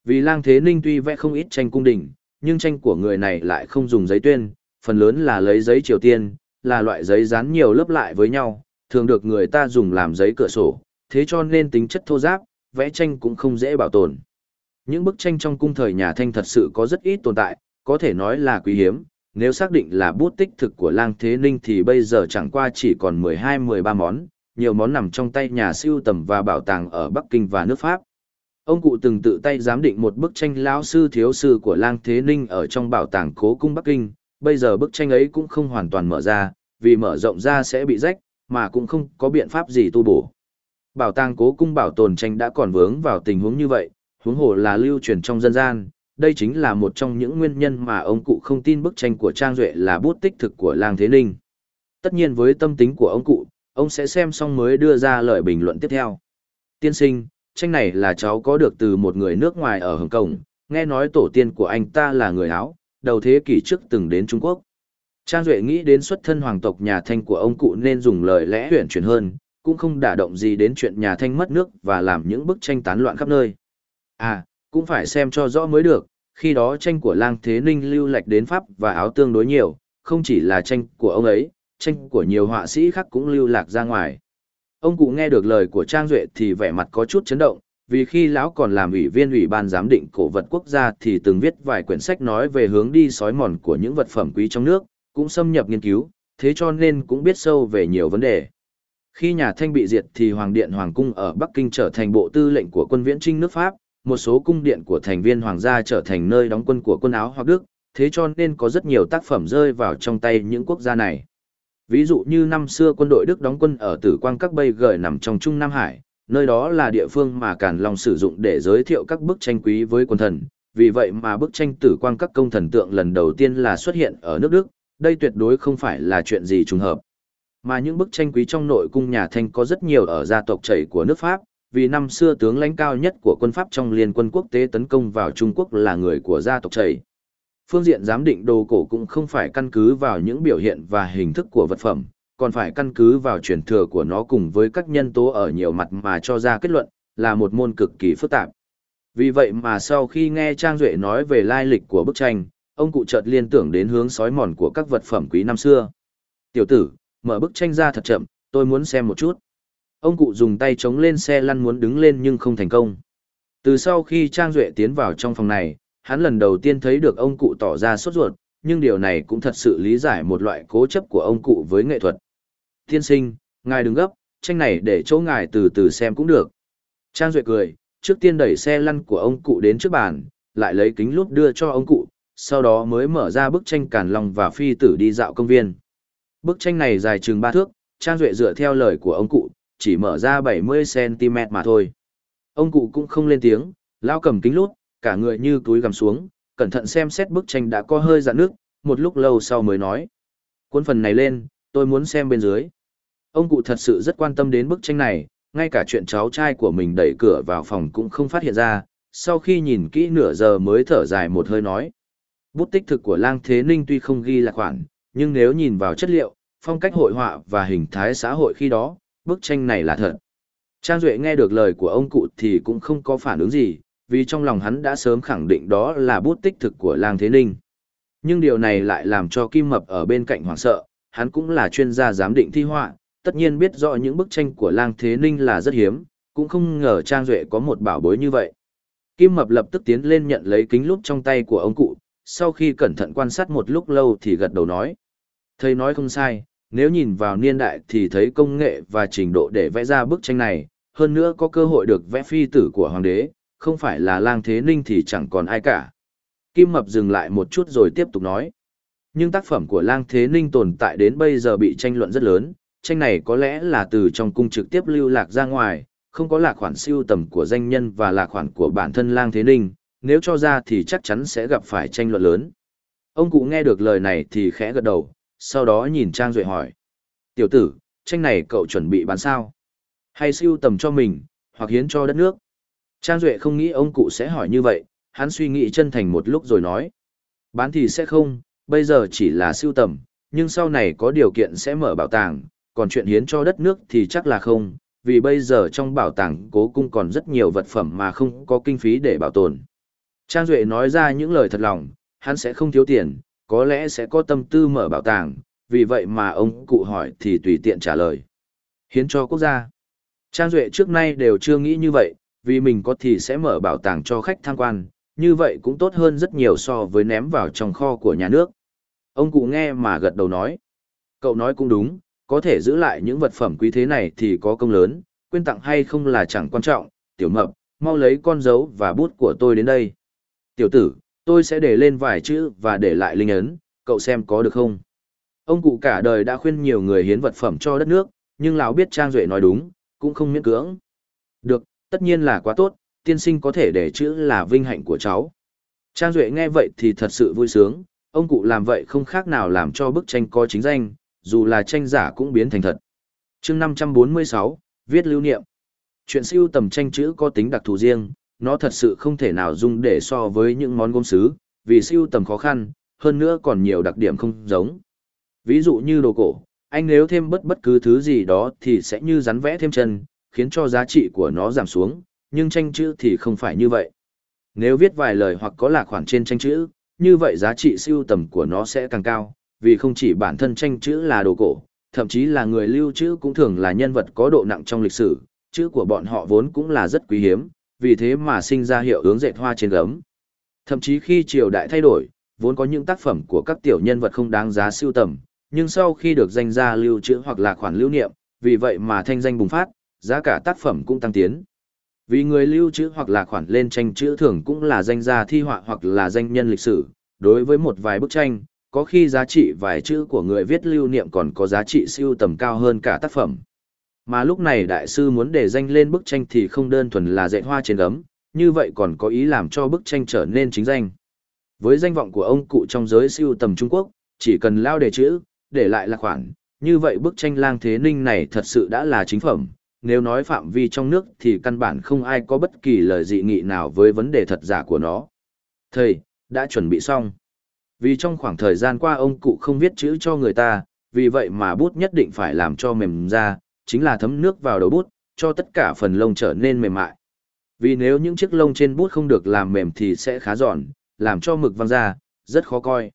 Vì Lang Thế Ninh tuy vẽ không ít tranh cung đình, nhưng tranh của người này lại không dùng giấy tuyên, phần lớn là lấy giấy triều tiên, là loại giấy dán nhiều lớp lại với nhau, thường được người ta dùng làm giấy cửa sổ, thế cho nên tính chất thô giáp, vẽ tranh cũng không dễ bảo tồn. Những bức tranh trong cung thời nhà Thanh thật sự có rất ít tồn tại, có thể nói là quý hiếm, nếu xác định là bút tích thực của Lang Thế Ninh thì bây giờ chẳng qua chỉ còn 12-13 món, nhiều món nằm trong tay nhà siêu tầm và bảo tàng ở Bắc Kinh và nước Pháp. Ông cụ từng tự tay giám định một bức tranh lão sư thiếu sư của Lang Thế Ninh ở trong bảo tàng Cố cung Bắc Kinh, bây giờ bức tranh ấy cũng không hoàn toàn mở ra, vì mở rộng ra sẽ bị rách, mà cũng không có biện pháp gì tu bổ. Bảo tàng Cố cung bảo tồn tranh đã còn vướng vào tình huống như vậy, huống hồ là lưu truyền trong dân gian, đây chính là một trong những nguyên nhân mà ông cụ không tin bức tranh của Trang Duệ là bút tích thực của Lang Thế Ninh. Tất nhiên với tâm tính của ông cụ, ông sẽ xem xong mới đưa ra lời bình luận tiếp theo. Tiên sinh, tranh này là cháu có được từ một người nước ngoài ở Hồng Kông, nghe nói tổ tiên của anh ta là người Áo, đầu thế kỷ trước từng đến Trung Quốc. Trang Duệ nghĩ đến xuất thân hoàng tộc nhà Thanh của ông cụ nên dùng lời lẽ huyển chuyển hơn, cũng không đả động gì đến chuyện nhà Thanh mất nước và làm những bức tranh tán loạn khắp nơi. À, cũng phải xem cho rõ mới được, khi đó tranh của Lang Thế Ninh lưu lệch đến Pháp và áo tương đối nhiều, không chỉ là tranh của ông ấy, tranh của nhiều họa sĩ khác cũng lưu lạc ra ngoài. Ông cụ nghe được lời của Trang Duệ thì vẻ mặt có chút chấn động, vì khi lão còn làm ủy viên ủy ban giám định cổ vật quốc gia thì từng viết vài quyển sách nói về hướng đi sói mòn của những vật phẩm quý trong nước, cũng xâm nhập nghiên cứu, thế cho nên cũng biết sâu về nhiều vấn đề. Khi nhà Thanh bị diệt thì Hoàng điện Hoàng cung ở Bắc Kinh trở thành bộ tư lệnh của quân viễn trinh nước Pháp, một số cung điện của thành viên hoàng gia trở thành nơi đóng quân của quân áo hoặc Đức, thế cho nên có rất nhiều tác phẩm rơi vào trong tay những quốc gia này. Ví dụ như năm xưa quân đội Đức đóng quân ở Tử Quang các bây gởi nằm trong Trung Nam Hải, nơi đó là địa phương mà Càn Long sử dụng để giới thiệu các bức tranh quý với quân thần, vì vậy mà bức tranh Tử Quang các công thần tượng lần đầu tiên là xuất hiện ở nước Đức, đây tuyệt đối không phải là chuyện gì trùng hợp. Mà những bức tranh quý trong nội cung nhà Thanh có rất nhiều ở gia tộc chảy của nước Pháp, vì năm xưa tướng lãnh cao nhất của quân Pháp trong liên quân quốc tế tấn công vào Trung Quốc là người của gia tộc chảy. Phương diện giám định đồ cổ cũng không phải căn cứ vào những biểu hiện và hình thức của vật phẩm, còn phải căn cứ vào truyền thừa của nó cùng với các nhân tố ở nhiều mặt mà cho ra kết luận, là một môn cực kỳ phức tạp. Vì vậy mà sau khi nghe Trang Duệ nói về lai lịch của bức tranh, ông cụ chợt liên tưởng đến hướng sói mòn của các vật phẩm quý năm xưa. Tiểu tử, mở bức tranh ra thật chậm, tôi muốn xem một chút. Ông cụ dùng tay chống lên xe lăn muốn đứng lên nhưng không thành công. Từ sau khi Trang Duệ tiến vào trong phòng này, hắn lần đầu tiên thấy được ông cụ tỏ ra sốt ruột, nhưng điều này cũng thật sự lý giải một loại cố chấp của ông cụ với nghệ thuật. Tiên sinh, ngài đừng gấp, tranh này để chỗ ngài từ từ xem cũng được. Trang Duệ cười, trước tiên đẩy xe lăn của ông cụ đến trước bàn, lại lấy kính lúp đưa cho ông cụ, sau đó mới mở ra bức tranh Càn Long và Phi Tử đi dạo công viên. Bức tranh này dài chừng 3 thước, Trang Duệ dựa theo lời của ông cụ, chỉ mở ra 70cm mà thôi. Ông cụ cũng không lên tiếng, lao cầm kính lút, cả người như túi gầm xuống, cẩn thận xem xét bức tranh đã có hơi dạn nước, một lúc lâu sau mới nói. Cuốn phần này lên, tôi muốn xem bên dưới. Ông cụ thật sự rất quan tâm đến bức tranh này, ngay cả chuyện cháu trai của mình đẩy cửa vào phòng cũng không phát hiện ra, sau khi nhìn kỹ nửa giờ mới thở dài một hơi nói. Bút tích thực của Lang Thế Ninh tuy không ghi là khoản, nhưng nếu nhìn vào chất liệu, phong cách hội họa và hình thái xã hội khi đó, bức tranh này là thật. Trang Duệ nghe được lời của ông cụ thì cũng không có phản ứng gì, vì trong lòng hắn đã sớm khẳng định đó là bút tích thực của Lang Thế Ninh. Nhưng điều này lại làm cho Kim Mập ở bên cạnh hoảng sợ, hắn cũng là chuyên gia giám định thi họa, tất nhiên biết rõ những bức tranh của Lang Thế Ninh là rất hiếm, cũng không ngờ Trang Duệ có một bảo bối như vậy. Kim Mập lập tức tiến lên nhận lấy kính lúp trong tay của ông cụ, sau khi cẩn thận quan sát một lúc lâu thì gật đầu nói. Thầy nói không sai, nếu nhìn vào niên đại thì thấy công nghệ và trình độ để vẽ ra bức tranh này, hơn nữa có cơ hội được vẽ phi tử của hoàng đế, không phải là lang thế ninh thì chẳng còn ai cả. Kim Mập dừng lại một chút rồi tiếp tục nói. Nhưng tác phẩm của lang thế ninh tồn tại đến bây giờ bị tranh luận rất lớn, tranh này có lẽ là từ trong cung trực tiếp lưu lạc ra ngoài, không có lạc khoản siêu tầm của danh nhân và lạc khoản của bản thân lang thế ninh, nếu cho ra thì chắc chắn sẽ gặp phải tranh luận lớn. Ông cụ nghe được lời này thì khẽ gật đầu, sau đó nhìn Trang Duệ hỏi. Tiểu tử, tranh này cậu chuẩn bị bán sao? Hay siêu tầm cho mình, hoặc hiến cho đất nước? Trang Duệ không nghĩ ông cụ sẽ hỏi như vậy, hắn suy nghĩ chân thành một lúc rồi nói. Bán thì sẽ không, bây giờ chỉ là siêu tầm, nhưng sau này có điều kiện sẽ mở bảo tàng, còn chuyện hiến cho đất nước thì chắc là không, vì bây giờ trong bảo tàng cố cung còn rất nhiều vật phẩm mà không có kinh phí để bảo tồn. Trang Duệ nói ra những lời thật lòng, hắn sẽ không thiếu tiền, có lẽ sẽ có tâm tư mở bảo tàng, vì vậy mà ông cụ hỏi thì tùy tiện trả lời. Hiến cho quốc gia. Trang Duệ trước nay đều chưa nghĩ như vậy, vì mình có thì sẽ mở bảo tàng cho khách tham quan, như vậy cũng tốt hơn rất nhiều so với ném vào trong kho của nhà nước. Ông cụ nghe mà gật đầu nói. Cậu nói cũng đúng, có thể giữ lại những vật phẩm quý thế này thì có công lớn, quên tặng hay không là chẳng quan trọng, tiểu mập, mau lấy con dấu và bút của tôi đến đây. Tiểu tử, tôi sẽ để lên vài chữ và để lại linh ấn, cậu xem có được không? Ông cụ cả đời đã khuyên nhiều người hiến vật phẩm cho đất nước, nhưng lão biết Trang Duệ nói đúng, cũng không miễn cưỡng. Được, tất nhiên là quá tốt, tiên sinh có thể để chữ là vinh hạnh của cháu. Trang Duệ nghe vậy thì thật sự vui sướng, ông cụ làm vậy không khác nào làm cho bức tranh có chính danh, dù là tranh giả cũng biến thành thật. chương 546, viết lưu niệm. Chuyện siêu tầm tranh chữ có tính đặc thù riêng, nó thật sự không thể nào dùng để so với những món gốm sứ, vì siêu tầm khó khăn, hơn nữa còn nhiều đặc điểm không giống. Ví dụ như đồ cổ, anh nếu thêm bất bất cứ thứ gì đó thì sẽ như rắn vẽ thêm chân, khiến cho giá trị của nó giảm xuống, nhưng tranh chữ thì không phải như vậy. Nếu viết vài lời hoặc có lạc khoản trên tranh chữ, như vậy giá trị siêu tầm của nó sẽ càng cao, vì không chỉ bản thân tranh chữ là đồ cổ, thậm chí là người lưu chữ cũng thường là nhân vật có độ nặng trong lịch sử, chữ của bọn họ vốn cũng là rất quý hiếm, vì thế mà sinh ra hiệu ứng dệt hoa trên gấm. Thậm chí khi triều đại thay đổi, vốn có những tác phẩm của các tiểu nhân vật không đáng giá siêu tầm, nhưng sau khi được danh gia lưu trữ hoặc là khoản lưu niệm, vì vậy mà thanh danh bùng phát, giá cả tác phẩm cũng tăng tiến. Vì người lưu trữ hoặc là khoản lên tranh chữ thường cũng là danh gia thi họa hoặc là danh nhân lịch sử, đối với một vài bức tranh, có khi giá trị vài chữ của người viết lưu niệm còn có giá trị siêu tầm cao hơn cả tác phẩm. Mà lúc này đại sư muốn để danh lên bức tranh thì không đơn thuần là dạy hoa trên gấm, như vậy còn có ý làm cho bức tranh trở nên chính danh. Với danh vọng của ông cụ trong giới siêu tầm Trung Quốc, chỉ cần lao đề chữ, để lại là khoản, như vậy bức tranh lang thế ninh này thật sự đã là chính phẩm. Nếu nói phạm vi trong nước thì căn bản không ai có bất kỳ lời dị nghị nào với vấn đề thật giả của nó. Thầy, đã chuẩn bị xong. Vì trong khoảng thời gian qua ông cụ không viết chữ cho người ta, vì vậy mà bút nhất định phải làm cho mềm ra, chính là thấm nước vào đầu bút, cho tất cả phần lông trở nên mềm mại. Vì nếu những chiếc lông trên bút không được làm mềm thì sẽ khá giòn, làm cho mực văng ra, rất khó coi.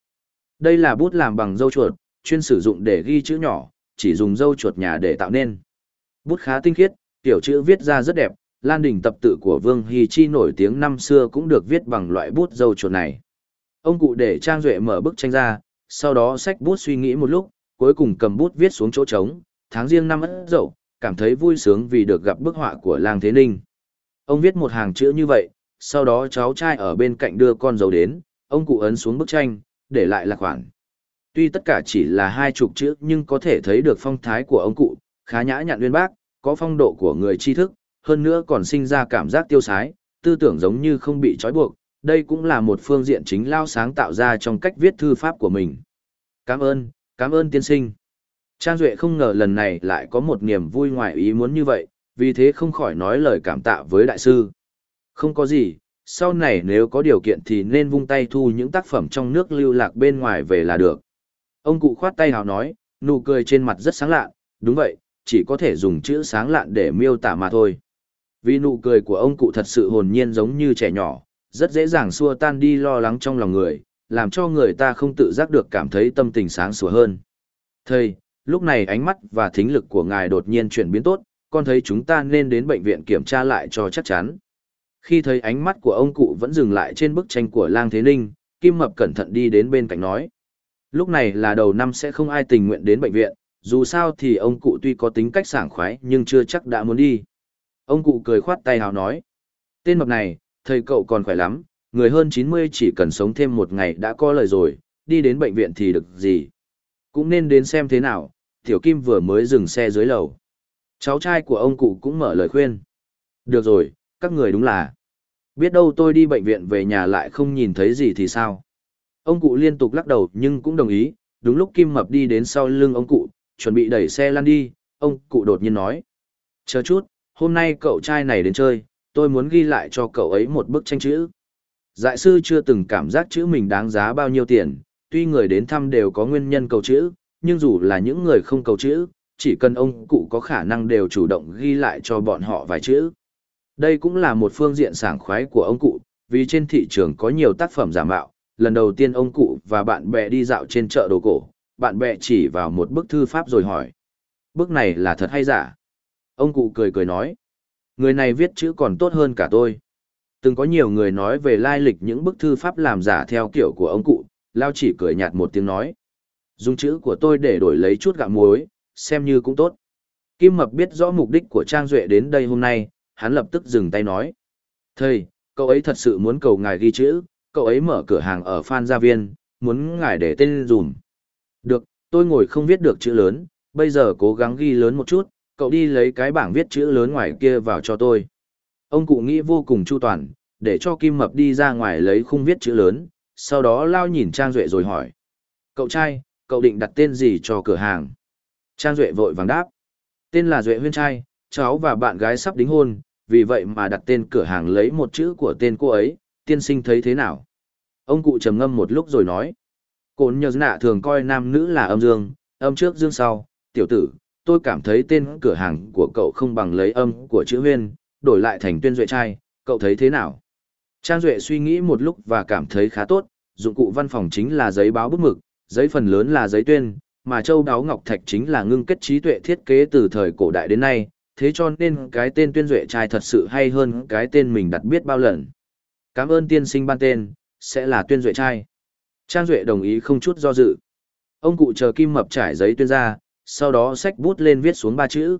Đây là bút làm bằng dâu chuột, chuyên sử dụng để ghi chữ nhỏ, chỉ dùng dâu chuột nhà để tạo nên. Bút khá tinh khiết, tiểu chữ viết ra rất đẹp, Lan đỉnh tập tự của Vương Hy Chi nổi tiếng năm xưa cũng được viết bằng loại bút dâu chuột này. Ông cụ để Trang Duệ mở bức tranh ra, sau đó xách bút suy nghĩ một lúc, cuối cùng cầm bút viết xuống chỗ trống, tháng riêng năm ất dậu, cảm thấy vui sướng vì được gặp bức họa của Lang Thế Ninh. Ông viết một hàng chữ như vậy, sau đó cháu trai ở bên cạnh đưa con dấu đến, ông cụ ấn xuống bức tranh, để lại là khoản. Tuy tất cả chỉ là hai chục chữ nhưng có thể thấy được phong thái của ông cụ, khá nhã nhặn uyên bác, có phong độ của người tri thức, hơn nữa còn sinh ra cảm giác tiêu sái, tư tưởng giống như không bị trói buộc, đây cũng là một phương diện chính lao sáng tạo ra trong cách viết thư pháp của mình. Cảm ơn, cảm ơn tiên sinh. Trang Duệ không ngờ lần này lại có một niềm vui ngoài ý muốn như vậy, vì thế không khỏi nói lời cảm tạ với đại sư. Không có gì, sau này nếu có điều kiện thì nên vung tay thu những tác phẩm trong nước lưu lạc bên ngoài về là được. Ông cụ khoát tay hào nói, nụ cười trên mặt rất sáng lạ, đúng vậy, chỉ có thể dùng chữ sáng lạn để miêu tả mà thôi. Vì nụ cười của ông cụ thật sự hồn nhiên giống như trẻ nhỏ, rất dễ dàng xua tan đi lo lắng trong lòng người, làm cho người ta không tự giác được cảm thấy tâm tình sáng sủa hơn. Thầy, lúc này ánh mắt và thính lực của ngài đột nhiên chuyển biến tốt, con thấy chúng ta nên đến bệnh viện kiểm tra lại cho chắc chắn. Khi thấy ánh mắt của ông cụ vẫn dừng lại trên bức tranh của Lang Thế Ninh, Kim Mập cẩn thận đi đến bên cạnh nói. Lúc này là đầu năm sẽ không ai tình nguyện đến bệnh viện, dù sao thì ông cụ tuy có tính cách sảng khoái nhưng chưa chắc đã muốn đi. Ông cụ cười khoát tay hào nói. Tên mập này, thầy cậu còn khỏe lắm, người hơn 90 chỉ cần sống thêm một ngày đã có lời rồi, đi đến bệnh viện thì được gì. Cũng nên đến xem thế nào, Tiểu Kim vừa mới dừng xe dưới lầu. Cháu trai của ông cụ cũng mở lời khuyên. Được rồi, các người đúng là. Biết đâu tôi đi bệnh viện về nhà lại không nhìn thấy gì thì sao. Ông cụ liên tục lắc đầu nhưng cũng đồng ý, đúng lúc Kim Mập đi đến sau lưng ông cụ, chuẩn bị đẩy xe lăn đi, ông cụ đột nhiên nói. Chờ chút, hôm nay cậu trai này đến chơi, tôi muốn ghi lại cho cậu ấy một bức tranh chữ. Dại sư chưa từng cảm giác chữ mình đáng giá bao nhiêu tiền, tuy người đến thăm đều có nguyên nhân cầu chữ, nhưng dù là những người không cầu chữ, chỉ cần ông cụ có khả năng đều chủ động ghi lại cho bọn họ vài chữ. Đây cũng là một phương diện sảng khoái của ông cụ, vì trên thị trường có nhiều tác phẩm giả mạo. Lần đầu tiên ông cụ và bạn bè đi dạo trên chợ đồ cổ, bạn bè chỉ vào một bức thư pháp rồi hỏi. Bức này là thật hay giả? Ông cụ cười cười nói. Người này viết chữ còn tốt hơn cả tôi. Từng có nhiều người nói về lai lịch những bức thư pháp làm giả theo kiểu của ông cụ, Lao chỉ cười nhạt một tiếng nói. Dùng chữ của tôi để đổi lấy chút gạo muối, xem như cũng tốt. Kim Mập biết rõ mục đích của Trang Duệ đến đây hôm nay, hắn lập tức dừng tay nói. Thầy, cậu ấy thật sự muốn cầu ngài ghi chữ, cậu ấy mở cửa hàng ở Phan Gia Viên, muốn ngài để tên dùm. Được, tôi ngồi không viết được chữ lớn, bây giờ cố gắng ghi lớn một chút, cậu đi lấy cái bảng viết chữ lớn ngoài kia vào cho tôi. Ông cụ nghĩ vô cùng chu toàn, để cho Kim Mập đi ra ngoài lấy khung viết chữ lớn, sau đó lao nhìn Trang Duệ rồi hỏi. Cậu trai, cậu định đặt tên gì cho cửa hàng? Trang Duệ vội vàng đáp. Tên là Duệ Huyên Trai, cháu và bạn gái sắp đính hôn, vì vậy mà đặt tên cửa hàng lấy một chữ của tên cô ấy, tiên sinh thấy thế nào? Ông cụ trầm ngâm một lúc rồi nói. Cốn nhờ nạ thường coi nam nữ là âm dương, âm trước dương sau, tiểu tử, tôi cảm thấy tên cửa hàng của cậu không bằng lấy âm của chữ huyên, đổi lại thành tuyên duệ trai, cậu thấy thế nào? Trang Duệ suy nghĩ một lúc và cảm thấy khá tốt, dụng cụ văn phòng chính là giấy báo bút mực, giấy phần lớn là giấy tuyên, mà châu đáo ngọc thạch chính là ngưng kết trí tuệ thiết kế từ thời cổ đại đến nay, thế cho nên cái tên tuyên duệ trai thật sự hay hơn cái tên mình đặt biết bao lần. Cảm ơn tiên sinh ban tên, sẽ là tuyên duệ trai. Trang Duệ đồng ý không chút do dự. Ông cụ chờ kim mập trải giấy tuyên ra, sau đó xách bút lên viết xuống ba chữ.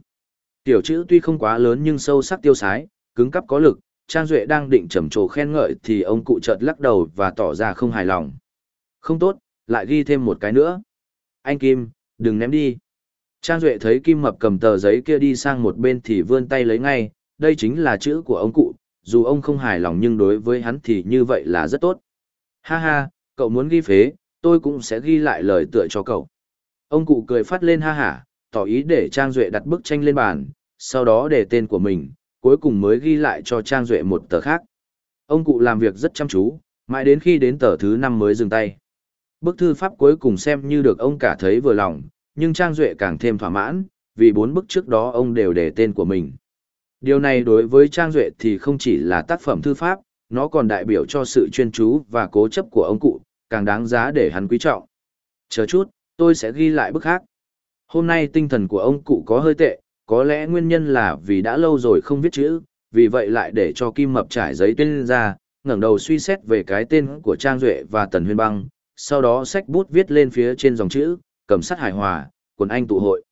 Tiểu chữ tuy không quá lớn nhưng sâu sắc tiêu sái, cứng cắp có lực, Trang Duệ đang định trầm trồ khen ngợi thì ông cụ chợt lắc đầu và tỏ ra không hài lòng. Không tốt, lại ghi thêm một cái nữa. Anh Kim, đừng ném đi. Trang Duệ thấy Kim Mập cầm tờ giấy kia đi sang một bên thì vươn tay lấy ngay, đây chính là chữ của ông cụ, dù ông không hài lòng nhưng đối với hắn thì như vậy là rất tốt. Ha ha, cậu muốn ghi phế, tôi cũng sẽ ghi lại lời tựa cho cậu. Ông cụ cười phát lên ha hả, tỏ ý để Trang Duệ đặt bức tranh lên bàn, sau đó để tên của mình, cuối cùng mới ghi lại cho Trang Duệ một tờ khác. Ông cụ làm việc rất chăm chú, mãi đến khi đến tờ thứ năm mới dừng tay. Bức thư pháp cuối cùng xem như được ông cả thấy vừa lòng, nhưng Trang Duệ càng thêm thỏa mãn, vì bốn bức trước đó ông đều để tên của mình. Điều này đối với Trang Duệ thì không chỉ là tác phẩm thư pháp, nó còn đại biểu cho sự chuyên chú và cố chấp của ông cụ, càng đáng giá để hắn quý trọng. Chờ chút, tôi sẽ ghi lại bức khác. Hôm nay tinh thần của ông cụ có hơi tệ, có lẽ nguyên nhân là vì đã lâu rồi không viết chữ, vì vậy lại để cho Kim Mập trải giấy tên ra, ngẩng đầu suy xét về cái tên của Trang Duệ và Tần Huyên Băng, sau đó xách bút viết lên phía trên dòng chữ, cầm sắt hài hòa, quần anh tụ hội.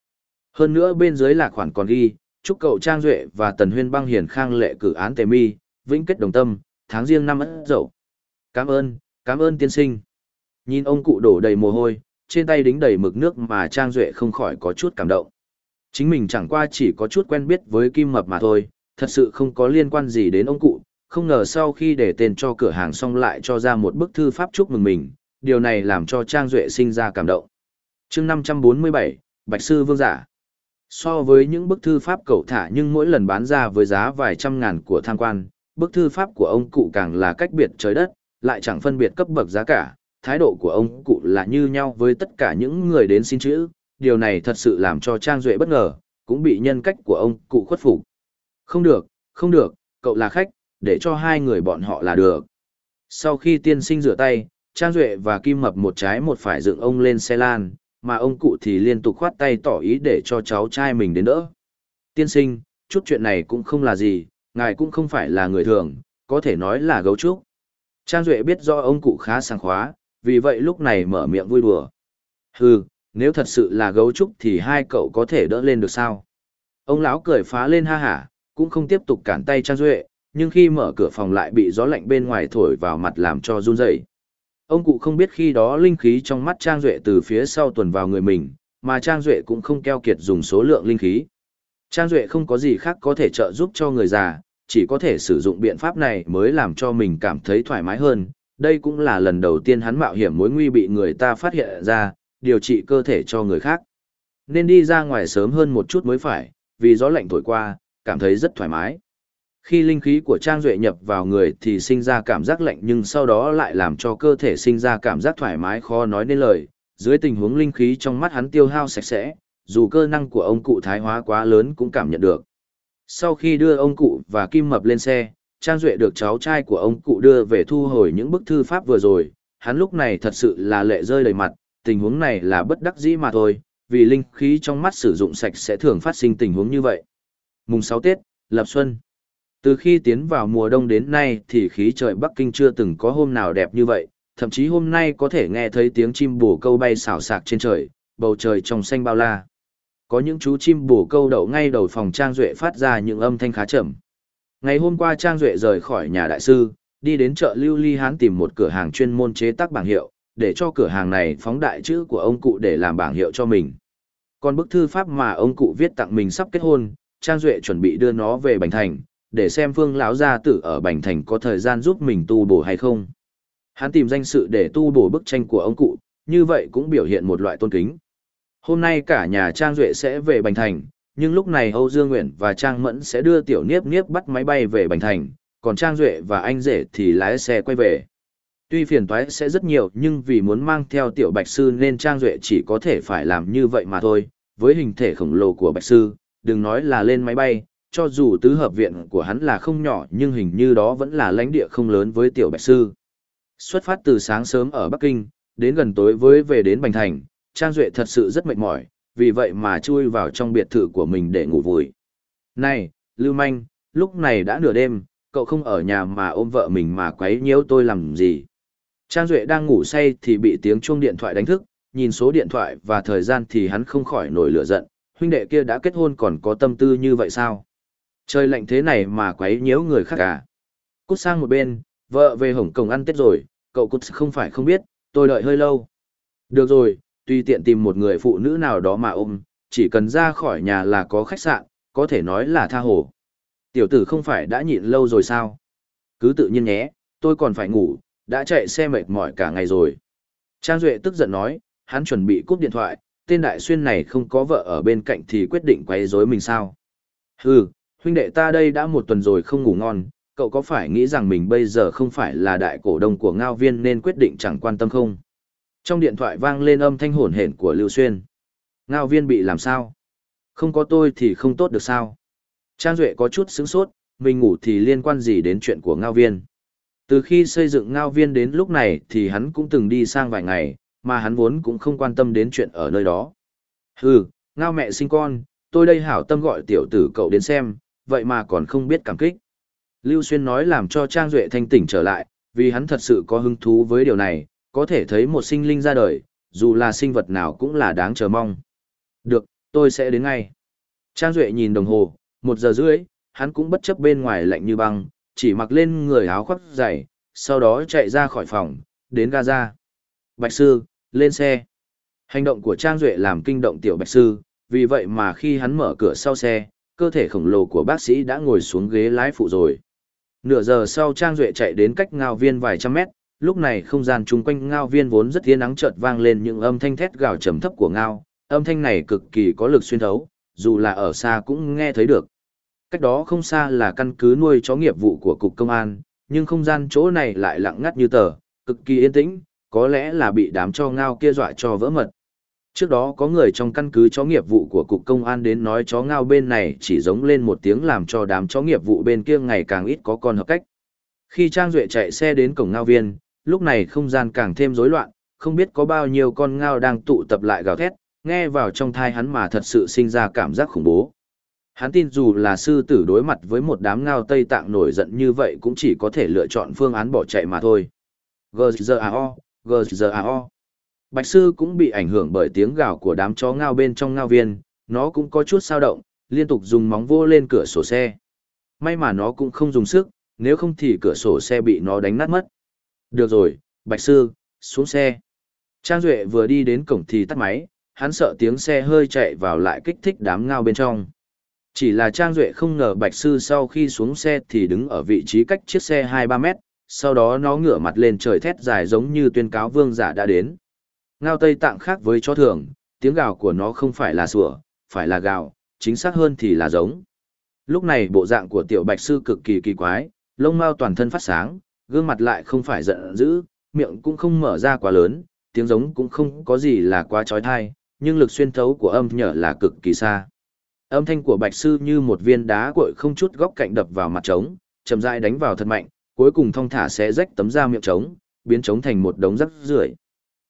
Hơn nữa bên dưới là khoản còn ghi, chúc cậu Trang Duệ và Tần Huyên Băng hiển khang lệ cử án tề mi, vĩnh kết đồng tâm, tháng riêng năm ất dậu. Cảm ơn, cảm ơn tiên sinh. Nhìn ông cụ đổ đầy mồ hôi, trên tay đính đầy mực nước mà Trang Duệ không khỏi có chút cảm động. Chính mình chẳng qua chỉ có chút quen biết với Kim Mập mà thôi, thật sự không có liên quan gì đến ông cụ, không ngờ sau khi để tên cho cửa hàng xong lại cho ra một bức thư pháp chúc mừng mình, điều này làm cho Trang Duệ sinh ra cảm động. chương 547, Bạch Sư Vương Giả So với những bức thư pháp cậu thả nhưng mỗi lần bán ra với giá vài trăm ngàn của tham quan, bức thư pháp của ông cụ càng là cách biệt trời đất, lại chẳng phân biệt cấp bậc giá cả, thái độ của ông cụ là như nhau với tất cả những người đến xin chữ, điều này thật sự làm cho Trang Duệ bất ngờ, cũng bị nhân cách của ông cụ khuất phục. Không được, không được, cậu là khách, để cho hai người bọn họ là được. Sau khi tiên sinh rửa tay, Trang Duệ và Kim Mập một trái một phải dựng ông lên xe lan, mà ông cụ thì liên tục khoát tay tỏ ý để cho cháu trai mình đến đỡ. Tiên sinh, chút chuyện này cũng không là gì, ngài cũng không phải là người thường, có thể nói là gấu trúc. Trang Duệ biết do ông cụ khá sàng khóa, vì vậy lúc này mở miệng vui đùa. Hừ, nếu thật sự là gấu trúc thì hai cậu có thể đỡ lên được sao? Ông lão cười phá lên ha hả, cũng không tiếp tục cản tay Trang Duệ, nhưng khi mở cửa phòng lại bị gió lạnh bên ngoài thổi vào mặt làm cho run rẩy. Ông cụ không biết khi đó linh khí trong mắt Trang Duệ từ phía sau tuần vào người mình, mà Trang Duệ cũng không keo kiệt dùng số lượng linh khí. Trang Duệ không có gì khác có thể trợ giúp cho người già, chỉ có thể sử dụng biện pháp này mới làm cho mình cảm thấy thoải mái hơn. Đây cũng là lần đầu tiên hắn mạo hiểm mối nguy bị người ta phát hiện ra, điều trị cơ thể cho người khác. Nên đi ra ngoài sớm hơn một chút mới phải, vì gió lạnh thổi qua, cảm thấy rất thoải mái. Khi linh khí của Trang Duệ nhập vào người thì sinh ra cảm giác lạnh nhưng sau đó lại làm cho cơ thể sinh ra cảm giác thoải mái khó nói nên lời. Dưới tình huống linh khí trong mắt hắn tiêu hao sạch sẽ, dù cơ năng của ông cụ thái hóa quá lớn cũng cảm nhận được. Sau khi đưa ông cụ và Kim Mập lên xe, Trang Duệ được cháu trai của ông cụ đưa về thu hồi những bức thư pháp vừa rồi. Hắn lúc này thật sự là lệ rơi đầy mặt, tình huống này là bất đắc dĩ mà thôi, vì linh khí trong mắt sử dụng sạch sẽ thường phát sinh tình huống như vậy. Mùng 6 Tết, Lập Xuân Từ khi tiến vào mùa đông đến nay thì khí trời Bắc Kinh chưa từng có hôm nào đẹp như vậy, thậm chí hôm nay có thể nghe thấy tiếng chim bồ câu bay xào xạc trên trời, bầu trời trong xanh bao la. Có những chú chim bồ câu đậu ngay đầu phòng Trang Duệ phát ra những âm thanh khá chậm. Ngày hôm qua Trang Duệ rời khỏi nhà đại sư, đi đến chợ Lưu Ly Hán tìm một cửa hàng chuyên môn chế tác bảng hiệu, để cho cửa hàng này phóng đại chữ của ông cụ để làm bảng hiệu cho mình. Còn bức thư pháp mà ông cụ viết tặng mình sắp kết hôn, Trang Duệ chuẩn bị đưa nó về Bành Thành, để xem Phương lão gia tử ở Bành Thành có thời gian giúp mình tu bổ hay không. Hắn tìm danh sự để tu bổ bức tranh của ông cụ, như vậy cũng biểu hiện một loại tôn kính. Hôm nay cả nhà Trang Duệ sẽ về Bành Thành, nhưng lúc này Âu Dương Nguyện và Trang Mẫn sẽ đưa Tiểu Niếp Niếp bắt máy bay về Bành Thành, còn Trang Duệ và anh rể thì lái xe quay về. Tuy phiền toái sẽ rất nhiều nhưng vì muốn mang theo tiểu bạch sư nên Trang Duệ chỉ có thể phải làm như vậy mà thôi. Với hình thể khổng lồ của bạch sư, đừng nói là lên máy bay, cho dù tứ hợp viện của hắn là không nhỏ nhưng hình như đó vẫn là lãnh địa không lớn với tiểu bạch sư. Xuất phát từ sáng sớm ở Bắc Kinh, đến gần tối với về đến Bành Thành, Trang Duệ thật sự rất mệt mỏi, vì vậy mà chui vào trong biệt thự của mình để ngủ vùi. Này, Lưu Manh, lúc này đã nửa đêm, cậu không ở nhà mà ôm vợ mình mà quấy nhiễu tôi làm gì. Trang Duệ đang ngủ say thì bị tiếng chuông điện thoại đánh thức, nhìn số điện thoại và thời gian thì hắn không khỏi nổi lửa giận, huynh đệ kia đã kết hôn còn có tâm tư như vậy sao? Trời lạnh thế này mà quấy nhiễu người khác à? Cút sang một bên, vợ về Hồng Kông ăn Tết rồi, cậu cút không phải không biết, tôi đợi hơi lâu. Được rồi, tùy tiện tìm một người phụ nữ nào đó mà ôm, chỉ cần ra khỏi nhà là có khách sạn, có thể nói là tha hồ. Tiểu tử không phải đã nhịn lâu rồi sao? Cứ tự nhiên nhé, tôi còn phải ngủ, đã chạy xe mệt mỏi cả ngày rồi. Trang Duệ tức giận nói, hắn chuẩn bị cúp điện thoại, tên đại xuyên này không có vợ ở bên cạnh thì quyết định quấy rối mình sao. Hừ, huynh đệ ta đây đã một tuần rồi không ngủ ngon, cậu có phải nghĩ rằng mình bây giờ không phải là đại cổ đông của ngao viên nên quyết định chẳng quan tâm không? Trong điện thoại vang lên âm thanh hồn hển của Lưu Xuyên. Ngao viên bị làm sao? Không có tôi thì không tốt được sao? Trang Duệ có chút sướng sốt, mình ngủ thì liên quan gì đến chuyện của ngao viên? Từ khi xây dựng ngao viên đến lúc này thì hắn cũng từng đi sang vài ngày, mà hắn vốn cũng không quan tâm đến chuyện ở nơi đó. Hừ, ngao mẹ sinh con, tôi đây hảo tâm gọi tiểu tử cậu đến xem, vậy mà còn không biết cảm kích. Lưu Xuyên nói làm cho Trang Duệ thanh tỉnh trở lại, vì hắn thật sự có hứng thú với điều này, có thể thấy một sinh linh ra đời, dù là sinh vật nào cũng là đáng chờ mong. Được, tôi sẽ đến ngay. Trang Duệ nhìn đồng hồ, một giờ rưỡi, hắn cũng bất chấp bên ngoài lạnh như băng, chỉ mặc lên người áo khoác dày, sau đó chạy ra khỏi phòng, đến Gaza. Bạch Sư, lên xe. Hành động của Trang Duệ làm kinh động tiểu Bạch Sư, vì vậy mà khi hắn mở cửa sau xe, cơ thể khổng lồ của bác sĩ đã ngồi xuống ghế lái phụ rồi. Nửa giờ sau Trang Duệ chạy đến cách ngao viên vài trăm mét, lúc này không gian chung quanh ngao viên vốn rất yên nắng chợt vang lên những âm thanh thét gào trầm thấp của ngao, âm thanh này cực kỳ có lực xuyên thấu, dù là ở xa cũng nghe thấy được. Cách đó không xa là căn cứ nuôi chó nghiệp vụ của cục công an, nhưng không gian chỗ này lại lặng ngắt như tờ, cực kỳ yên tĩnh, có lẽ là bị đám cho ngao kia dọa cho vỡ mật. Trước đó có người trong căn cứ chó nghiệp vụ của cục công an đến nói chó ngao bên này chỉ giống lên một tiếng làm cho đám chó nghiệp vụ bên kia ngày càng ít có con hợp cách. Khi Trang Duệ chạy xe đến cổng ngao viên, lúc này không gian càng thêm rối loạn, không biết có bao nhiêu con ngao đang tụ tập lại gào thét, nghe vào trong thai hắn mà thật sự sinh ra cảm giác khủng bố. Hắn tin dù là sư tử đối mặt với một đám ngao Tây Tạng nổi giận như vậy cũng chỉ có thể lựa chọn phương án bỏ chạy mà thôi. Bạch sư cũng bị ảnh hưởng bởi tiếng gào của đám chó ngao bên trong ngao viên, nó cũng có chút sao động, liên tục dùng móng vô lên cửa sổ xe. May mà nó cũng không dùng sức, nếu không thì cửa sổ xe bị nó đánh nát mất. Được rồi, Bạch sư, xuống xe. Trang Duệ vừa đi đến cổng thì tắt máy, hắn sợ tiếng xe hơi chạy vào lại kích thích đám ngao bên trong. Chỉ là Trang Duệ không ngờ Bạch Sư sau khi xuống xe thì đứng ở vị trí cách chiếc xe 2-3 mét, sau đó nó ngửa mặt lên trời thét dài giống như tuyên cáo vương giả đã đến. Ngao Tây Tạng khác với chó thường, tiếng gào của nó không phải là sủa, phải là gào, chính xác hơn thì là giống. Lúc này bộ dạng của tiểu Bạch Sư cực kỳ kỳ quái, lông mao toàn thân phát sáng, gương mặt lại không phải giận dữ, miệng cũng không mở ra quá lớn, tiếng giống cũng không có gì là quá trói thai, nhưng lực xuyên thấu của âm nhở là cực kỳ xa. Âm thanh của Bạch Sư như một viên đá cuội không chút góc cạnh đập vào mặt trống, chậm rãi đánh vào thật mạnh, cuối cùng thong thả sẽ rách tấm da miệng trống, biến trống thành một đống rắc rưởi.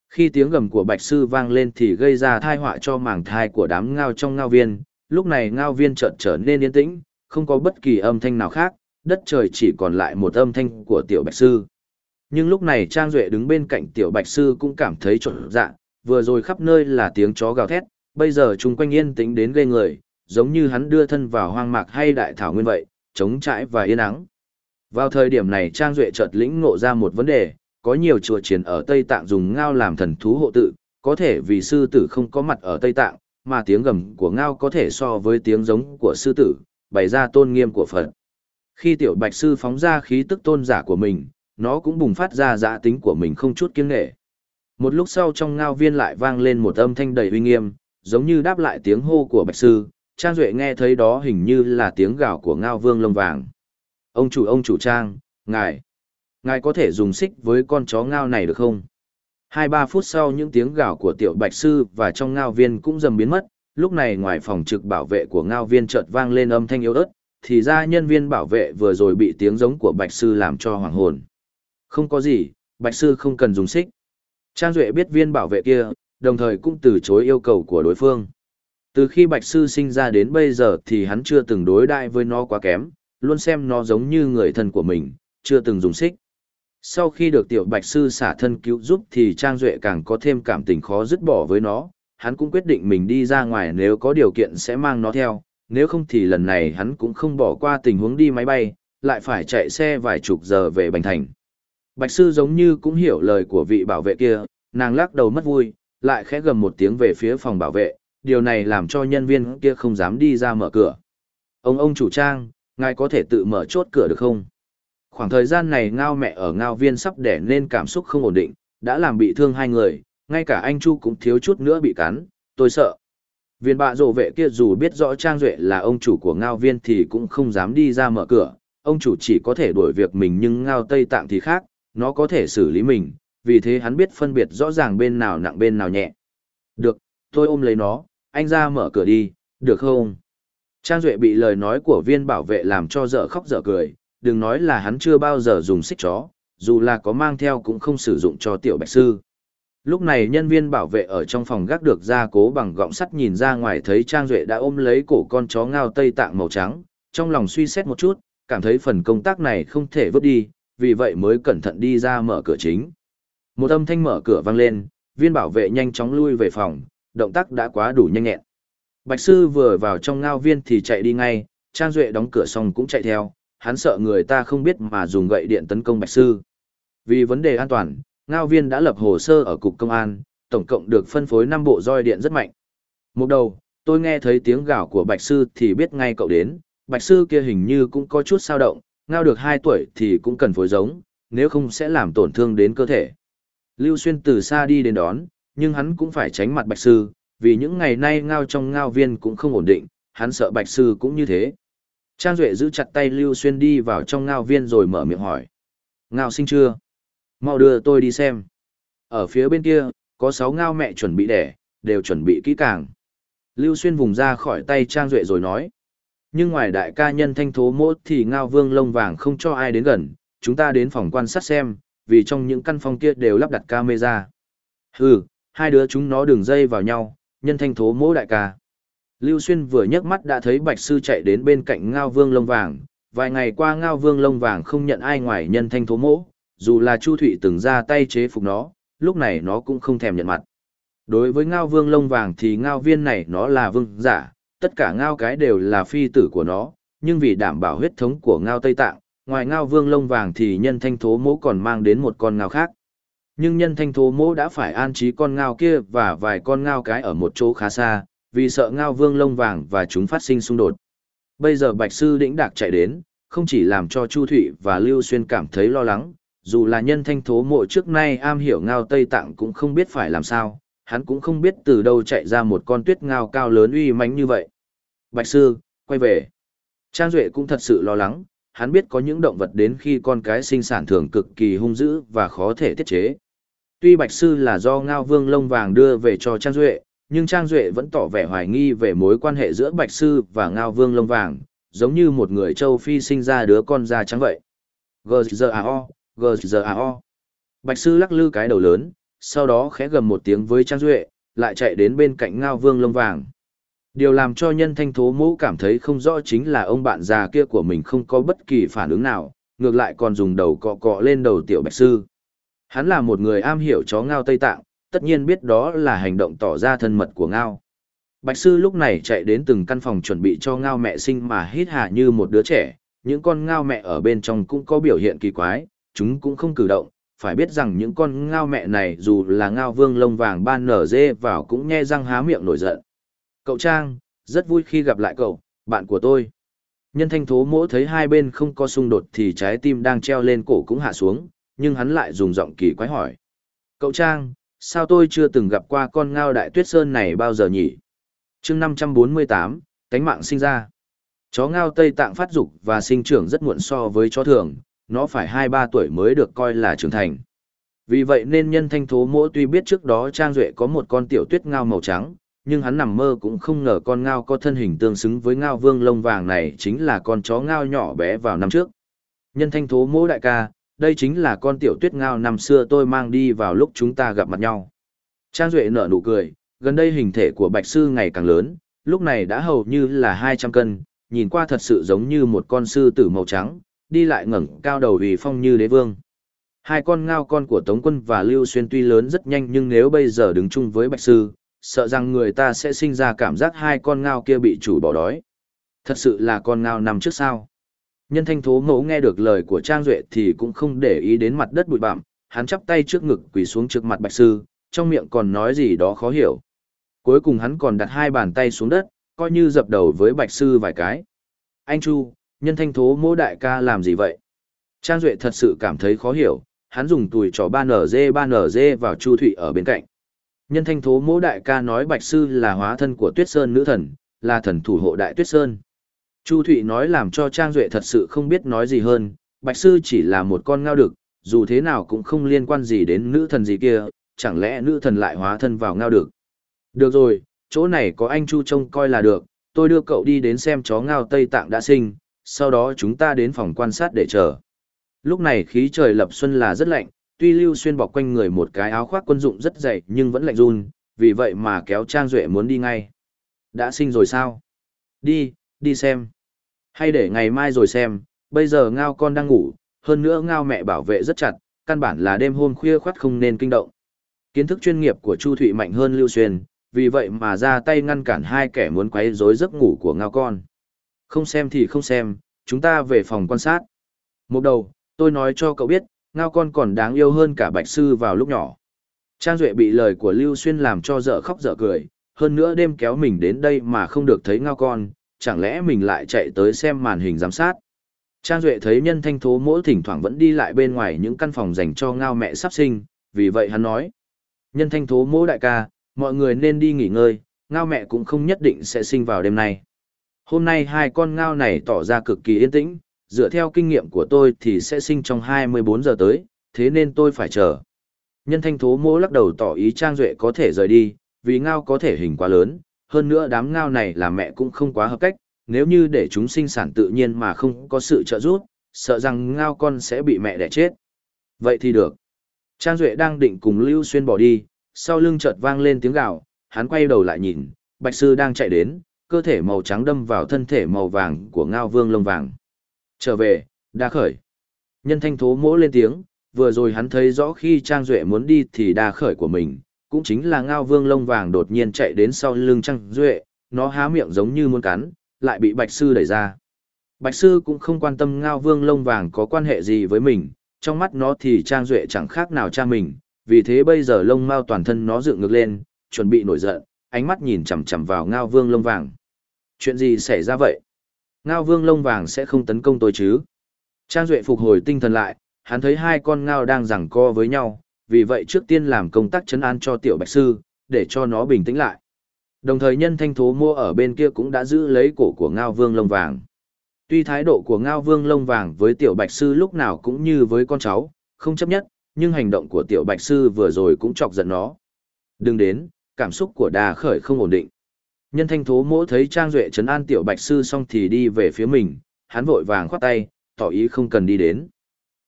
Khi tiếng gầm của Bạch Sư vang lên thì gây ra thai họa cho màng thai của đám ngao trong ngao viên, lúc này ngao viên chợt trở nên yên tĩnh, không có bất kỳ âm thanh nào khác, đất trời chỉ còn lại một âm thanh của tiểu Bạch Sư. Nhưng lúc này Trang Duệ đứng bên cạnh tiểu Bạch Sư cũng cảm thấy trộn dạ, vừa rồi khắp nơi là tiếng chó gào thét, bây giờ chung quanh yên tĩnh đến gây người, giống như hắn đưa thân vào hoang mạc hay đại thảo nguyên vậy, chống trải và yên ắng. Vào thời điểm này Trang Duệ chợt lĩnh ngộ ra một vấn đề, có nhiều chùa chiến ở Tây Tạng dùng ngao làm thần thú hộ tự, có thể vì sư tử không có mặt ở Tây Tạng, mà tiếng gầm của ngao có thể so với tiếng giống của sư tử, bày ra tôn nghiêm của Phật. Khi tiểu bạch sư phóng ra khí tức tôn giả của mình, nó cũng bùng phát ra giã tính của mình không chút kiêng nghệ. Một lúc sau trong ngao viên lại vang lên một âm thanh đầy uy nghiêm, giống như đáp lại tiếng hô của bạch sư, Trang Duệ nghe thấy đó hình như là tiếng gào của ngao vương lông vàng. Ông chủ ông chủ Trang, ngài, ngài có thể dùng xích với con chó ngao này được không? Hai ba phút sau những tiếng gào của tiểu bạch sư và trong ngao viên cũng dầm biến mất, lúc này ngoài phòng trực bảo vệ của ngao viên chợt vang lên âm thanh yếu ớt, thì ra nhân viên bảo vệ vừa rồi bị tiếng giống của Bạch Sư làm cho hoàng hồn. Không có gì, Bạch Sư không cần dùng xích. Trang Duệ biết viên bảo vệ kia, đồng thời cũng từ chối yêu cầu của đối phương. Từ khi Bạch Sư sinh ra đến bây giờ thì hắn chưa từng đối đại với nó quá kém, luôn xem nó giống như người thân của mình, chưa từng dùng xích. Sau khi được tiểu Bạch Sư xả thân cứu giúp thì Trang Duệ càng có thêm cảm tình khó dứt bỏ với nó, hắn cũng quyết định mình đi ra ngoài nếu có điều kiện sẽ mang nó theo, nếu không thì lần này hắn cũng không bỏ qua tình huống đi máy bay, lại phải chạy xe vài chục giờ về Bành Thành. Bạch Sư giống như cũng hiểu lời của vị bảo vệ kia, nàng lắc đầu mất vui, lại khẽ gầm một tiếng về phía phòng bảo vệ, điều này làm cho nhân viên kia không dám đi ra mở cửa. Ông ông chủ trang, ngài có thể tự mở chốt cửa được không? Khoảng thời gian này ngao mẹ ở ngao viên sắp đẻ nên cảm xúc không ổn định, đã làm bị thương hai người, ngay cả anh Chu cũng thiếu chút nữa bị cắn, tôi sợ. Viên bạ rổ vệ kia dù biết rõ Trang Duệ là ông chủ của ngao viên thì cũng không dám đi ra mở cửa, ông chủ chỉ có thể đuổi việc mình nhưng ngao Tây Tạng thì khác, nó có thể xử lý mình, vì thế hắn biết phân biệt rõ ràng bên nào nặng bên nào nhẹ. Được, tôi ôm lấy nó, anh ra mở cửa đi, được không? Trang Duệ bị lời nói của viên bảo vệ làm cho dở khóc dở cười, đừng nói là hắn chưa bao giờ dùng xích chó, dù là có mang theo cũng không sử dụng cho tiểu bạch sư. Lúc này nhân viên bảo vệ ở trong phòng gác được ra cố bằng gọng sắt nhìn ra ngoài thấy Trang Duệ đã ôm lấy cổ con chó ngao tây tạng màu trắng, trong lòng suy xét một chút, cảm thấy phần công tác này không thể vứt đi, vì vậy mới cẩn thận đi ra mở cửa chính. Một âm thanh mở cửa vang lên, viên bảo vệ nhanh chóng lui về phòng, động tác đã quá đủ nhanh nhẹn. Bạch sư vừa vào trong ngao viên thì chạy đi ngay, Trang Duệ đóng cửa xong cũng chạy theo, hắn sợ người ta không biết mà dùng gậy điện tấn công Bạch sư. Vì vấn đề an toàn, ngao viên đã lập hồ sơ ở cục công an, tổng cộng được phân phối 5 bộ roi điện rất mạnh. Một đầu, tôi nghe thấy tiếng gào của Bạch sư thì biết ngay cậu đến, Bạch sư kia hình như cũng có chút sao động, ngao được 2 tuổi thì cũng cần phối giống, nếu không sẽ làm tổn thương đến cơ thể. Lưu Xuyên từ xa đi đến đón, nhưng hắn cũng phải tránh mặt Bạch sư, vì những ngày nay ngao trong ngao viên cũng không ổn định, hắn sợ Bạch sư cũng như thế. Trang Duệ giữ chặt tay Lưu Xuyên đi vào trong ngao viên rồi mở miệng hỏi. Ngao sinh chưa? Mau đưa tôi đi xem. Ở phía bên kia, có 6 ngao mẹ chuẩn bị đẻ, đều chuẩn bị kỹ càng. Lưu Xuyên vùng ra khỏi tay Trang Duệ rồi nói. Nhưng ngoài đại ca nhân thanh thố mốt thì ngao vương lông vàng không cho ai đến gần, chúng ta đến phòng quan sát xem, vì trong những căn phòng kia đều lắp đặt camera. Hừ, hai đứa chúng nó đường dây vào nhau, nhân thanh thố mỗ đại ca. Lưu Xuyên vừa nhấc mắt đã thấy Bạch Sư chạy đến bên cạnh Ngao Vương lông vàng, vài ngày qua Ngao Vương lông vàng không nhận ai ngoài nhân thanh thố mỗ, dù là Chu Thụy từng ra tay chế phục nó, lúc này nó cũng không thèm nhận mặt. Đối với Ngao Vương lông vàng thì Ngao Viên này nó là vương giả, tất cả Ngao cái đều là phi tử của nó, nhưng vì đảm bảo huyết thống của Ngao Tây Tạng, ngoài Ngao Vương lông vàng thì nhân thanh thố mỗ còn mang đến một con Ngao khác. Nhưng nhân thanh thố mỗ đã phải an trí con Ngao kia và vài con Ngao cái ở một chỗ khá xa, vì sợ ngao vương lông vàng và chúng phát sinh xung đột. Bây giờ Bạch Sư Đĩnh Đạc chạy đến, không chỉ làm cho Chu Thụy và Lưu Xuyên cảm thấy lo lắng, dù là nhân thanh thố mộ trước nay am hiểu ngao Tây Tạng cũng không biết phải làm sao, hắn cũng không biết từ đâu chạy ra một con tuyết ngao cao lớn uy mãnh như vậy. Bạch Sư, quay về. Trang Duệ cũng thật sự lo lắng, hắn biết có những động vật đến khi con cái sinh sản thường cực kỳ hung dữ và khó thể tiết chế. Tuy Bạch Sư là do Ngao Vương lông vàng đưa về cho Trang Duệ, nhưng Trang Duệ vẫn tỏ vẻ hoài nghi về mối quan hệ giữa Bạch Sư và Ngao Vương lông vàng, giống như một người châu Phi sinh ra đứa con da trắng vậy. G.G.A.O. G.G.A.O. Bạch Sư lắc lư cái đầu lớn, sau đó khẽ gầm một tiếng với Trang Duệ, lại chạy đến bên cạnh Ngao Vương lông vàng. Điều làm cho nhân thanh thố mũ cảm thấy không rõ chính là ông bạn già kia của mình không có bất kỳ phản ứng nào, ngược lại còn dùng đầu cọ cọ lên đầu tiểu Bạch Sư. Hắn là một người am hiểu chó ngao Tây Tạng, tất nhiên biết đó là hành động tỏ ra thân mật của ngao. Bạch sư lúc này chạy đến từng căn phòng chuẩn bị cho ngao mẹ sinh mà hít hà như một đứa trẻ, những con ngao mẹ ở bên trong cũng có biểu hiện kỳ quái, chúng cũng không cử động, phải biết rằng những con ngao mẹ này dù là ngao vương lông vàng ban nở dê vào cũng nghe răng há miệng nổi giận. Cậu Trang, rất vui khi gặp lại cậu, bạn của tôi. Nhân thanh thố mỗ thấy hai bên không có xung đột thì trái tim đang treo lên cổ cũng hạ xuống, nhưng hắn lại dùng giọng kỳ quái hỏi. Cậu Trang, sao tôi chưa từng gặp qua con ngao đại tuyết sơn này bao giờ nhỉ? chương 548, cánh mạng sinh ra. Chó ngao Tây Tạng phát dục và sinh trưởng rất muộn so với chó thường, nó phải 2-3 tuổi mới được coi là trưởng thành. Vì vậy nên nhân thanh thố mỗ tuy biết trước đó Trang Duệ có một con tiểu tuyết ngao màu trắng, nhưng hắn nằm mơ cũng không ngờ con ngao có thân hình tương xứng với ngao vương lông vàng này chính là con chó ngao nhỏ bé vào năm trước. Nhân thanh thố mỗ đại ca, đây chính là con tiểu tuyết ngao năm xưa tôi mang đi vào lúc chúng ta gặp mặt nhau. Trang Duệ nở nụ cười, gần đây hình thể của bạch sư ngày càng lớn, lúc này đã hầu như là 200 cân, nhìn qua thật sự giống như một con sư tử màu trắng, đi lại ngẩng cao đầu vì phong như đế vương. Hai con ngao con của Tống quân và Lưu Xuyên tuy lớn rất nhanh nhưng nếu bây giờ đứng chung với Bạch Sư, sợ rằng người ta sẽ sinh ra cảm giác hai con ngao kia bị chủ bỏ đói. Thật sự là con ngao nằm trước sao. Nhân thanh thố ngẫu nghe được lời của Trang Duệ thì cũng không để ý đến mặt đất bụi bặm, hắn chắp tay trước ngực quỳ xuống trước mặt Bạch Sư, trong miệng còn nói gì đó khó hiểu. Cuối cùng hắn còn đặt hai bàn tay xuống đất, coi như dập đầu với Bạch Sư vài cái. Anh Chu, nhân thanh thố mô đại ca làm gì vậy? Trang Duệ thật sự cảm thấy khó hiểu, hắn dùng tùi trò 3NG 3NG vào Chu Thụy ở bên cạnh. Nhân thanh thố mô đại ca nói Bạch Sư là hóa thân của Tuyết Sơn nữ thần, là thần thủ hộ đại Tuyết Sơn. Chu Thụy nói làm cho Trang Duệ thật sự không biết nói gì hơn, Bạch Sư chỉ là một con ngao đực, dù thế nào cũng không liên quan gì đến nữ thần gì kia, chẳng lẽ nữ thần lại hóa thân vào ngao đực. Được rồi, chỗ này có anh Chu trông coi là được, tôi đưa cậu đi đến xem chó ngao Tây Tạng đã sinh, sau đó chúng ta đến phòng quan sát để chờ. Lúc này khí trời lập xuân là rất lạnh, tuy Lưu Xuyên bọc quanh người một cái áo khoác quân dụng rất dày nhưng vẫn lạnh run, vì vậy mà kéo Trang Duệ muốn đi ngay. Đã sinh rồi sao? Đi, đi xem. Hay để ngày mai rồi xem, bây giờ ngao con đang ngủ, hơn nữa ngao mẹ bảo vệ rất chặt, căn bản là đêm hôm khuya khoắt không nên kinh động. Kiến thức chuyên nghiệp của Chu Thụy mạnh hơn Lưu Xuyên, vì vậy mà ra tay ngăn cản hai kẻ muốn quấy rối giấc ngủ của ngao con. Không xem thì không xem, chúng ta về phòng quan sát. Một đầu, tôi nói cho cậu biết, ngao con còn đáng yêu hơn cả bạch sư vào lúc nhỏ. Trang Duệ bị lời của Lưu Xuyên làm cho dở khóc dở cười, hơn nữa đêm kéo mình đến đây mà không được thấy ngao con, chẳng lẽ mình lại chạy tới xem màn hình giám sát. Trang Duệ thấy nhân thanh thố mỗi thỉnh thoảng vẫn đi lại bên ngoài những căn phòng dành cho ngao mẹ sắp sinh, vì vậy hắn nói. Nhân thanh thố mỗi đại ca, mọi người nên đi nghỉ ngơi, ngao mẹ cũng không nhất định sẽ sinh vào đêm nay. Hôm nay hai con ngao này tỏ ra cực kỳ yên tĩnh, dựa theo kinh nghiệm của tôi thì sẽ sinh trong 24 giờ tới, thế nên tôi phải chờ. Nhân thanh thố mô lắc đầu tỏ ý Trang Duệ có thể rời đi, vì ngao có thể hình quá lớn, hơn nữa đám ngao này là mẹ cũng không quá hợp cách, nếu như để chúng sinh sản tự nhiên mà không có sự trợ giúp, sợ rằng ngao con sẽ bị mẹ đẻ chết. Vậy thì được. Trang Duệ đang định cùng Lưu Xuyên bỏ đi, sau lưng chợt vang lên tiếng gào, hắn quay đầu lại nhìn, Bạch Sư đang chạy đến, cơ thể màu trắng đâm vào thân thể màu vàng của ngao vương lông vàng. Trở về, đa khởi. Nhân thanh thố mỗ lên tiếng, vừa rồi hắn thấy rõ khi Trang Duệ muốn đi thì đa khởi của mình, cũng chính là ngao vương lông vàng đột nhiên chạy đến sau lưng Trang Duệ, nó há miệng giống như muốn cắn, lại bị Bạch Sư đẩy ra. Bạch Sư cũng không quan tâm ngao vương lông vàng có quan hệ gì với mình, trong mắt nó thì Trang Duệ chẳng khác nào cha mình, vì thế bây giờ lông mao toàn thân nó dựng ngược lên, chuẩn bị nổi giận, ánh mắt nhìn chằm chằm vào ngao vương lông vàng. Chuyện gì xảy ra vậy? Ngao vương lông vàng sẽ không tấn công tôi chứ? Trang Duệ phục hồi tinh thần lại, hắn thấy hai con ngao đang giằng co với nhau, vì vậy trước tiên làm công tác chấn an cho tiểu bạch sư, để cho nó bình tĩnh lại. Đồng thời nhân thanh thố mua ở bên kia cũng đã giữ lấy cổ của ngao vương lông vàng. Tuy thái độ của ngao vương lông vàng với tiểu bạch sư lúc nào cũng như với con cháu, không chấp nhất, nhưng hành động của tiểu bạch sư vừa rồi cũng chọc giận nó. Đừng đến, cảm xúc của đà khởi không ổn định. Nhân thanh thố mỗ thấy Trang Duệ trấn an tiểu bạch sư xong thì đi về phía mình, hắn vội vàng khoát tay, tỏ ý không cần đi đến.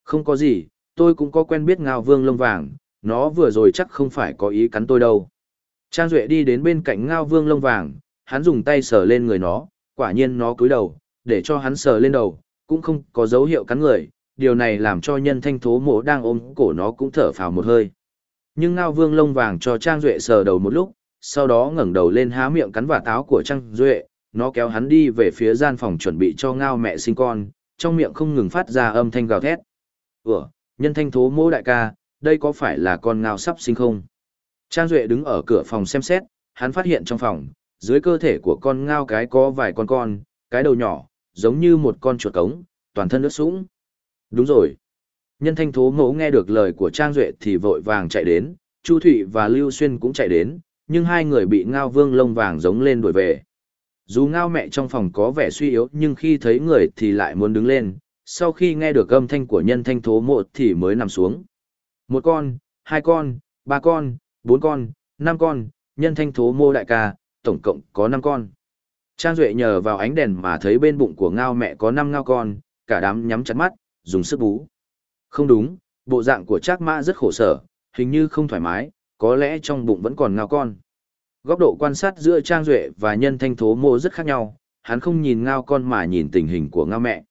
Không có gì, tôi cũng có quen biết ngao vương lông vàng, nó vừa rồi chắc không phải có ý cắn tôi đâu. Trang Duệ đi đến bên cạnh ngao vương lông vàng, hắn dùng tay sờ lên người nó, quả nhiên nó cúi đầu, để cho hắn sờ lên đầu, cũng không có dấu hiệu cắn người, điều này làm cho nhân thanh thố mộ đang ôm cổ nó cũng thở phào một hơi. Nhưng ngao vương lông vàng cho Trang Duệ sờ đầu một lúc, sau đó ngẩng đầu lên há miệng cắn vả táo của Trang Duệ, nó kéo hắn đi về phía gian phòng chuẩn bị cho ngao mẹ sinh con, trong miệng không ngừng phát ra âm thanh gào thét. Ủa, nhân thanh thố mô đại ca, đây có phải là con ngao sắp sinh không? Trang Duệ đứng ở cửa phòng xem xét, hắn phát hiện trong phòng, dưới cơ thể của con ngao cái có vài con con, cái đầu nhỏ, giống như một con chuột cống, toàn thân ướt sũng. Đúng rồi. Nhân thanh thố mẫu nghe được lời của Trang Duệ thì vội vàng chạy đến, Chu Thụy và Lưu Xuyên cũng chạy đến, nhưng hai người bị ngao vương lông vàng giống lên đuổi về. Dù ngao mẹ trong phòng có vẻ suy yếu nhưng khi thấy người thì lại muốn đứng lên, sau khi nghe được âm thanh của nhân thanh thố mộ thì mới nằm xuống. Một con, hai con, ba con, bốn con, năm con, nhân thanh thố mô đại ca, tổng cộng có năm con. Trang Duệ nhờ vào ánh đèn mà thấy bên bụng của ngao mẹ có năm ngao con, cả đám nhắm chặt mắt, dùng sức bú. Không đúng, bộ dạng của Trác Mã rất khổ sở, hình như không thoải mái, có lẽ trong bụng vẫn còn ngao con. Góc độ quan sát giữa Trang Duệ và nhân thanh thố mô rất khác nhau, hắn không nhìn ngao con mà nhìn tình hình của ngao mẹ.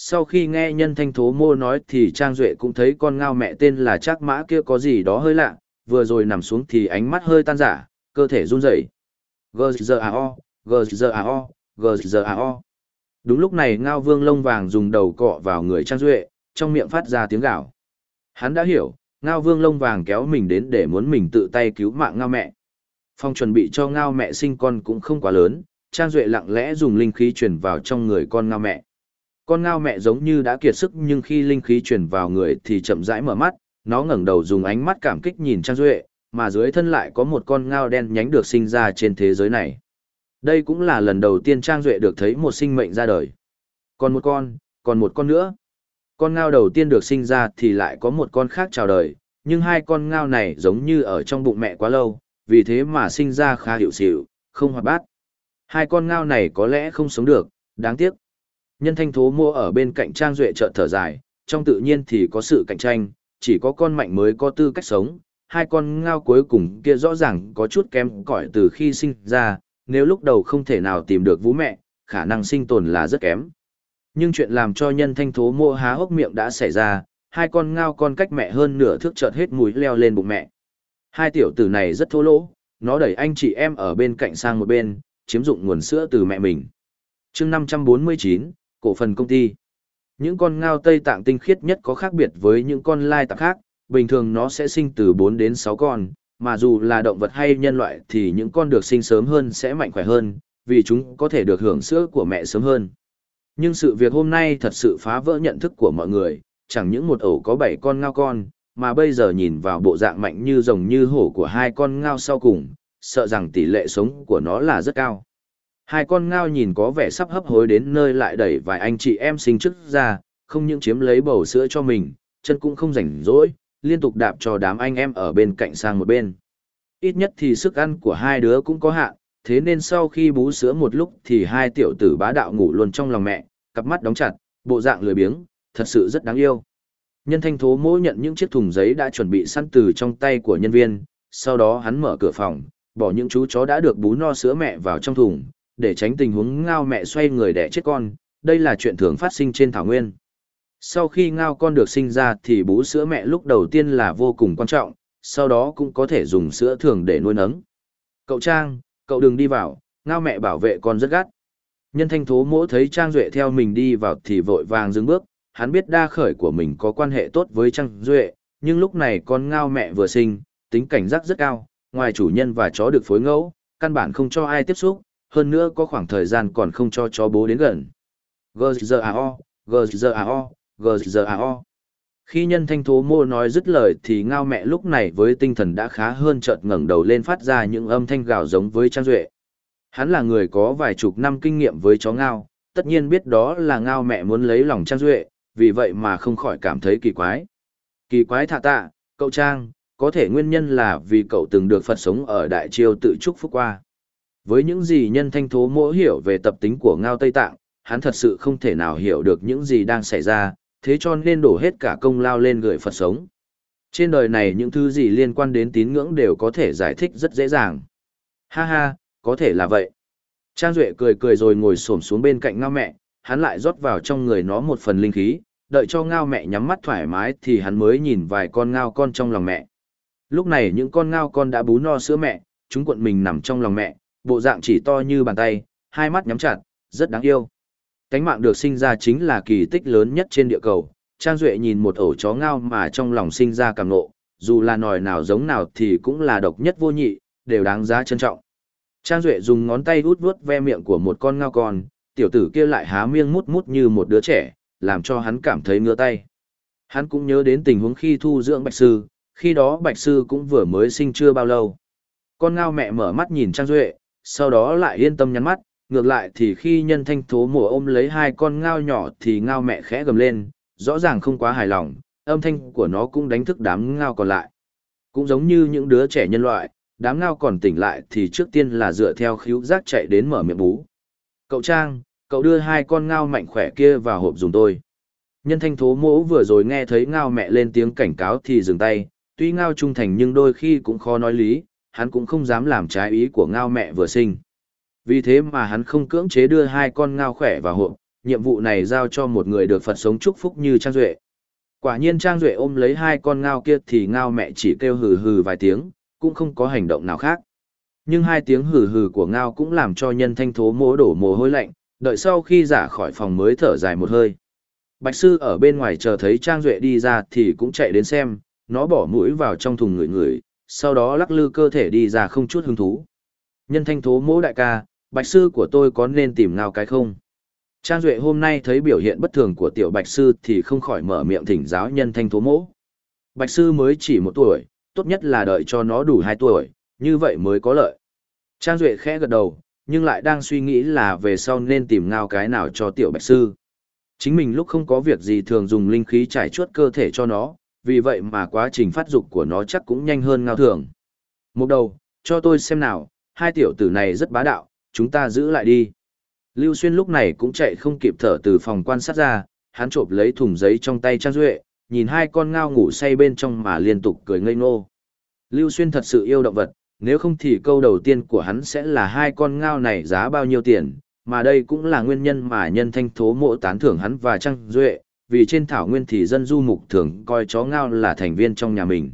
Sau khi nghe nhân thanh thố mô nói thì Trang Duệ cũng thấy con ngao mẹ tên là Trác Mã kia có gì đó hơi lạ, vừa rồi nằm xuống thì ánh mắt hơi tan giả, cơ thể run rẩy. G-Z-A-O, G-Z-A-O, G-Z-A-O. Đúng lúc này ngao vương lông vàng dùng đầu cọ vào người Trang Duệ, trong miệng phát ra tiếng gạo. Hắn đã hiểu, ngao vương lông vàng kéo mình đến để muốn mình tự tay cứu mạng ngao mẹ. Phong chuẩn bị cho ngao mẹ sinh con cũng không quá lớn, Trang Duệ lặng lẽ dùng linh khí truyền vào trong người con ngao mẹ. Con ngao mẹ giống như đã kiệt sức nhưng khi linh khí truyền vào người thì chậm rãi mở mắt, nó ngẩng đầu dùng ánh mắt cảm kích nhìn Trang Duệ, mà dưới thân lại có một con ngao đen nhánh được sinh ra trên thế giới này. Đây cũng là lần đầu tiên Trang Duệ được thấy một sinh mệnh ra đời. Còn một con, còn một con nữa. Con ngao đầu tiên được sinh ra thì lại có một con khác chào đời, nhưng hai con ngao này giống như ở trong bụng mẹ quá lâu, vì thế mà sinh ra khá hiệu xỉu, không hoạt bát. Hai con ngao này có lẽ không sống được, đáng tiếc. Nhân thanh thố mua ở bên cạnh Trang Duệ chợt thở dài, trong tự nhiên thì có sự cạnh tranh, chỉ có con mạnh mới có tư cách sống. Hai con ngao cuối cùng kia rõ ràng có chút kém cỏi từ khi sinh ra, nếu lúc đầu không thể nào tìm được vũ mẹ, khả năng sinh tồn là rất kém. Nhưng chuyện làm cho nhân thanh thố mua há hốc miệng đã xảy ra, hai con ngao con cách mẹ hơn nửa thước chợt hết mùi leo lên bụng mẹ. Hai tiểu tử này rất thô lỗ, nó đẩy anh chị em ở bên cạnh sang một bên, chiếm dụng nguồn sữa từ mẹ mình. chương 549, cổ phần công ty. Những con ngao Tây Tạng tinh khiết nhất có khác biệt với những con lai tạng khác, bình thường nó sẽ sinh từ 4 đến 6 con, mà dù là động vật hay nhân loại thì những con được sinh sớm hơn sẽ mạnh khỏe hơn, vì chúng có thể được hưởng sữa của mẹ sớm hơn. Nhưng sự việc hôm nay thật sự phá vỡ nhận thức của mọi người, chẳng những một ổ có 7 con ngao con, mà bây giờ nhìn vào bộ dạng mạnh như rồng như hổ của hai con ngao sau cùng, sợ rằng tỷ lệ sống của nó là rất cao. Hai con ngao nhìn có vẻ sắp hấp hối đến nơi lại đẩy vài anh chị em sinh trước ra, không những chiếm lấy bầu sữa cho mình, chân cũng không rảnh rỗi, liên tục đạp cho đám anh em ở bên cạnh sang một bên. Ít nhất thì sức ăn của hai đứa cũng có hạn, thế nên sau khi bú sữa một lúc thì hai tiểu tử bá đạo ngủ luôn trong lòng mẹ, cặp mắt đóng chặt, bộ dạng lười biếng, thật sự rất đáng yêu. Nhân thanh thố mỗi nhận những chiếc thùng giấy đã chuẩn bị sẵn từ trong tay của nhân viên, sau đó hắn mở cửa phòng, bỏ những chú chó đã được bú no sữa mẹ vào trong thùng, để tránh tình huống ngao mẹ xoay người đẻ chết con, đây là chuyện thường phát sinh trên thảo nguyên. Sau khi ngao con được sinh ra thì bú sữa mẹ lúc đầu tiên là vô cùng quan trọng, sau đó cũng có thể dùng sữa thường để nuôi nấng. Cậu Trang, cậu đừng đi vào, ngao mẹ bảo vệ con rất gắt. Nhân thanh thố mỗ thấy Trang Duệ theo mình đi vào thì vội vàng dừng bước, hắn biết đa khởi của mình có quan hệ tốt với Trang Duệ, nhưng lúc này con ngao mẹ vừa sinh, tính cảnh giác rất cao, ngoài chủ nhân và chó được phối ngẫu, căn bản không cho ai tiếp xúc, hơn nữa có khoảng thời gian còn không cho chó bố đến gần. G.G.A.O. G.G.A.O. G.G.A.O. Khi nhân thanh thố mô nói dứt lời thì ngao mẹ lúc này với tinh thần đã khá hơn chợt ngẩng đầu lên phát ra những âm thanh gào giống với Trang Duệ. Hắn là người có vài chục năm kinh nghiệm với chó ngao, tất nhiên biết đó là ngao mẹ muốn lấy lòng Trang Duệ, vì vậy mà không khỏi cảm thấy kỳ quái. Kỳ quái thạ tạ, cậu Trang, có thể nguyên nhân là vì cậu từng được Phật sống ở Đại triều tự chúc phúc qua. Với những gì nhân thanh thố mỗ hiểu về tập tính của Ngao Tây Tạng, hắn thật sự không thể nào hiểu được những gì đang xảy ra, thế cho nên đổ hết cả công lao lên gửi Phật sống. Trên đời này những thứ gì liên quan đến tín ngưỡng đều có thể giải thích rất dễ dàng. Ha ha, có thể là vậy. Trang Duệ cười cười rồi ngồi xổm xuống bên cạnh ngao mẹ, hắn lại rót vào trong người nó một phần linh khí, đợi cho ngao mẹ nhắm mắt thoải mái thì hắn mới nhìn vài con ngao con trong lòng mẹ. Lúc này những con ngao con đã bú no sữa mẹ, chúng cuộn mình nằm trong lòng mẹ, bộ dạng chỉ to như bàn tay, hai mắt nhắm chặt, rất đáng yêu. Cánh mạng được sinh ra chính là kỳ tích lớn nhất trên địa cầu. Trang Duệ nhìn một ổ chó ngao mà trong lòng sinh ra cảm nộ, dù là nòi nào giống nào thì cũng là độc nhất vô nhị, đều đáng giá trân trọng. Trang Duệ dùng ngón tay út vuốt ve miệng của một con ngao con, tiểu tử kia lại há miệng mút mút như một đứa trẻ, làm cho hắn cảm thấy ngứa tay. Hắn cũng nhớ đến tình huống khi thu dưỡng Bạch Sư, khi đó Bạch Sư cũng vừa mới sinh chưa bao lâu. Con ngao mẹ mở mắt nhìn Trang Duệ, sau đó lại yên tâm nhắn mắt, ngược lại thì khi nhân thanh thố mùa ôm lấy hai con ngao nhỏ thì ngao mẹ khẽ gầm lên, rõ ràng không quá hài lòng, âm thanh của nó cũng đánh thức đám ngao còn lại. Cũng giống như những đứa trẻ nhân loại, đám ngao còn tỉnh lại thì trước tiên là dựa theo khíu giác chạy đến mở miệng bú. Cậu Trang, cậu đưa hai con ngao mạnh khỏe kia vào hộp dùng tôi. Nhân thanh thố mỗ vừa rồi nghe thấy ngao mẹ lên tiếng cảnh cáo thì dừng tay, tuy ngao trung thành nhưng đôi khi cũng khó nói lý, hắn cũng không dám làm trái ý của ngao mẹ vừa sinh. Vì thế mà hắn không cưỡng chế đưa hai con ngao khỏe vào hộp, nhiệm vụ này giao cho một người được Phật sống chúc phúc như Trang Duệ. Quả nhiên Trang Duệ ôm lấy hai con ngao kia thì ngao mẹ chỉ kêu hừ hừ vài tiếng, cũng không có hành động nào khác. Nhưng hai tiếng hừ hừ của ngao cũng làm cho nhân thanh thố mố đổ mồ hôi lạnh, đợi sau khi giả khỏi phòng mới thở dài một hơi. Bạch sư ở bên ngoài chờ thấy Trang Duệ đi ra thì cũng chạy đến xem, nó bỏ mũi vào trong thùng người người, sau đó lắc lư cơ thể đi ra không chút hứng thú. Nhân thanh thố mỗ đại ca, bạch sư của tôi có nên tìm ngao cái không? Trang Duệ hôm nay thấy biểu hiện bất thường của tiểu bạch sư thì không khỏi mở miệng thỉnh giáo nhân thanh thố mỗ. Bạch sư mới chỉ một tuổi, tốt nhất là đợi cho nó đủ hai tuổi, như vậy mới có lợi. Trang Duệ khẽ gật đầu, nhưng lại đang suy nghĩ là về sau nên tìm ngao cái nào cho tiểu bạch sư. Chính mình lúc không có việc gì thường dùng linh khí trải chuốt cơ thể cho nó, vì vậy mà quá trình phát dục của nó chắc cũng nhanh hơn ngao thường. Một đầu, cho tôi xem nào, hai tiểu tử này rất bá đạo, chúng ta giữ lại đi. Lưu Xuyên lúc này cũng chạy không kịp thở từ phòng quan sát ra, hắn trộm lấy thùng giấy trong tay Trang Duệ, nhìn hai con ngao ngủ say bên trong mà liên tục cười ngây ngô. Lưu Xuyên thật sự yêu động vật, nếu không thì câu đầu tiên của hắn sẽ là hai con ngao này giá bao nhiêu tiền, mà đây cũng là nguyên nhân mà nhân thanh thố mộ tán thưởng hắn và Trang Duệ, vì trên thảo nguyên thì dân du mục thường coi chó ngao là thành viên trong nhà mình.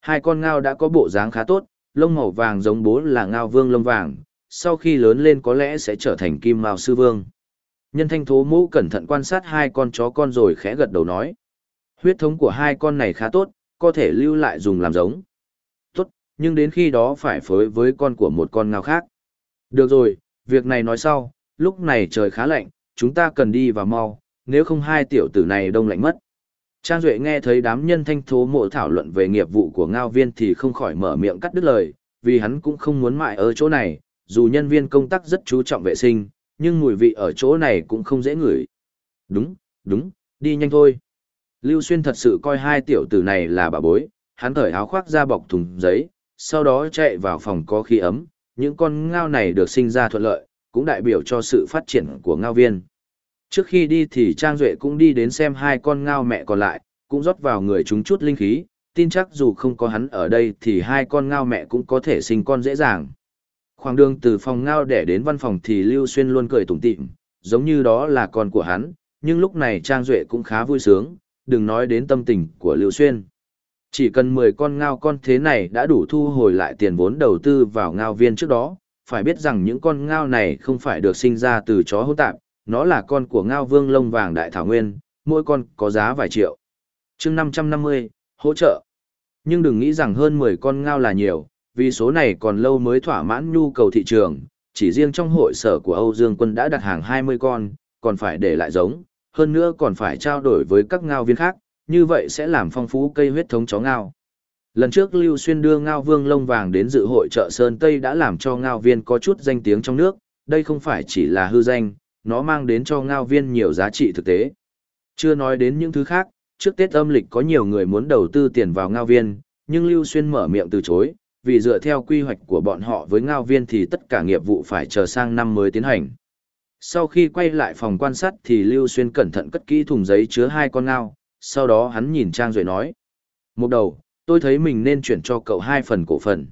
Hai con ngao đã có bộ dáng khá tốt, lông màu vàng giống bố là ngao vương lông vàng, sau khi lớn lên có lẽ sẽ trở thành kim mao sư vương. Nhân thanh thố mũ cẩn thận quan sát hai con chó con rồi khẽ gật đầu nói. Huyết thống của hai con này khá tốt, có thể lưu lại dùng làm giống. Tốt, nhưng đến khi đó phải phối với con của một con ngao khác. Được rồi, việc này nói sau, lúc này trời khá lạnh, chúng ta cần đi vào mau, nếu không hai tiểu tử này đông lạnh mất. Trang Duệ nghe thấy đám nhân thanh thố mộ thảo luận về nghiệp vụ của ngao viên thì không khỏi mở miệng cắt đứt lời, vì hắn cũng không muốn mại ở chỗ này, dù nhân viên công tác rất chú trọng vệ sinh, nhưng mùi vị ở chỗ này cũng không dễ ngửi. Đúng, đúng, đi nhanh thôi. Lưu Xuyên thật sự coi hai tiểu tử này là bà bối, hắn thởi áo khoác ra bọc thùng giấy, sau đó chạy vào phòng có khí ấm, những con ngao này được sinh ra thuận lợi, cũng đại biểu cho sự phát triển của ngao viên. Trước khi đi thì Trang Duệ cũng đi đến xem hai con ngao mẹ còn lại, cũng rót vào người chúng chút linh khí, tin chắc dù không có hắn ở đây thì hai con ngao mẹ cũng có thể sinh con dễ dàng. Khoảng đường từ phòng ngao để đến văn phòng thì Lưu Xuyên luôn cười tủm tỉm, giống như đó là con của hắn, nhưng lúc này Trang Duệ cũng khá vui sướng, đừng nói đến tâm tình của Lưu Xuyên. Chỉ cần 10 con ngao con thế này đã đủ thu hồi lại tiền vốn đầu tư vào ngao viên trước đó, phải biết rằng những con ngao này không phải được sinh ra từ chó hỗn tạp, nó là con của ngao vương lông vàng đại thảo nguyên, mỗi con có giá vài triệu. chương 550, hỗ trợ. Nhưng đừng nghĩ rằng hơn 10 con ngao là nhiều, vì số này còn lâu mới thỏa mãn nhu cầu thị trường, chỉ riêng trong hội sở của Âu Dương quân đã đặt hàng 20 con, còn phải để lại giống, hơn nữa còn phải trao đổi với các ngao viên khác, như vậy sẽ làm phong phú cây huyết thống chó ngao. Lần trước Lưu Xuyên đưa ngao vương lông vàng đến dự hội chợ Sơn Tây đã làm cho ngao viên có chút danh tiếng trong nước, đây không phải chỉ là hư danh, nó mang đến cho ngao viên nhiều giá trị thực tế. Chưa nói đến những thứ khác, trước Tết âm lịch có nhiều người muốn đầu tư tiền vào ngao viên, nhưng Lưu Xuyên mở miệng từ chối, vì dựa theo quy hoạch của bọn họ với ngao viên thì tất cả nghiệp vụ phải chờ sang năm mới tiến hành. Sau khi quay lại phòng quan sát thì Lưu Xuyên cẩn thận cất kỹ thùng giấy chứa hai con ngao, sau đó hắn nhìn Trang Duệ nói. Một đầu, tôi thấy mình nên chuyển cho cậu hai phần cổ phần.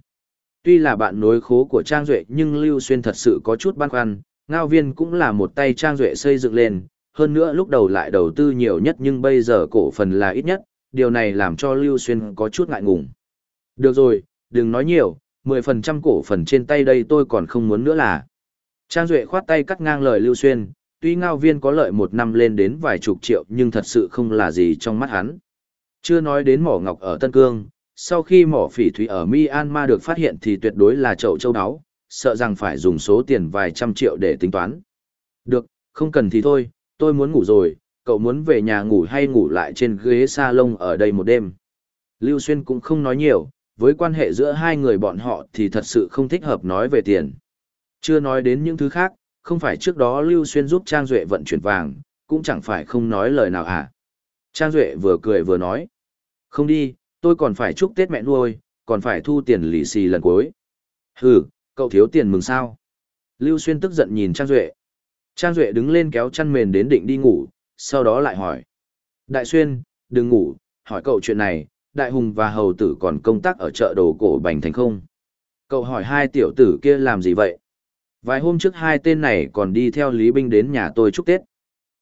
Tuy là bạn nối khố của Trang Duệ nhưng Lưu Xuyên thật sự có chút băn khoăn, ngao viên cũng là một tay Trang Duệ xây dựng lên, hơn nữa lúc đầu lại đầu tư nhiều nhất nhưng bây giờ cổ phần là ít nhất, điều này làm cho Lưu Xuyên có chút ngại ngùng. Được rồi, đừng nói nhiều, 10% cổ phần trên tay đây tôi còn không muốn nữa là. Trang Duệ khoát tay cắt ngang lời Lưu Xuyên, tuy ngao viên có lợi một năm lên đến vài chục triệu nhưng thật sự không là gì trong mắt hắn. Chưa nói đến mỏ ngọc ở Tân Cương, sau khi mỏ phỉ thủy ở Myanmar được phát hiện thì tuyệt đối là chậu châu đáo sợ rằng phải dùng số tiền vài trăm triệu để tính toán. Được, không cần thì thôi, tôi muốn ngủ rồi, cậu muốn về nhà ngủ hay ngủ lại trên ghế salon ở đây một đêm. Lưu Xuyên cũng không nói nhiều, với quan hệ giữa hai người bọn họ thì thật sự không thích hợp nói về tiền. Chưa nói đến những thứ khác, không phải trước đó Lưu Xuyên giúp Trang Duệ vận chuyển vàng, cũng chẳng phải không nói lời nào à. Trang Duệ vừa cười vừa nói. Không đi, tôi còn phải chúc Tết mẹ nuôi, còn phải thu tiền lì xì lần cuối, Hừ, cậu thiếu tiền mừng sao? Lưu Xuyên tức giận nhìn Trang Duệ. Trang Duệ đứng lên kéo chăn mền đến định đi ngủ, sau đó lại hỏi. Đại Xuyên, đừng ngủ, hỏi cậu chuyện này, Đại Hùng và Hầu Tử còn công tác ở chợ đồ cổ Bành Thành không? Cậu hỏi hai tiểu tử kia làm gì vậy? Vài hôm trước hai tên này còn đi theo Lý Binh đến nhà tôi chúc Tết.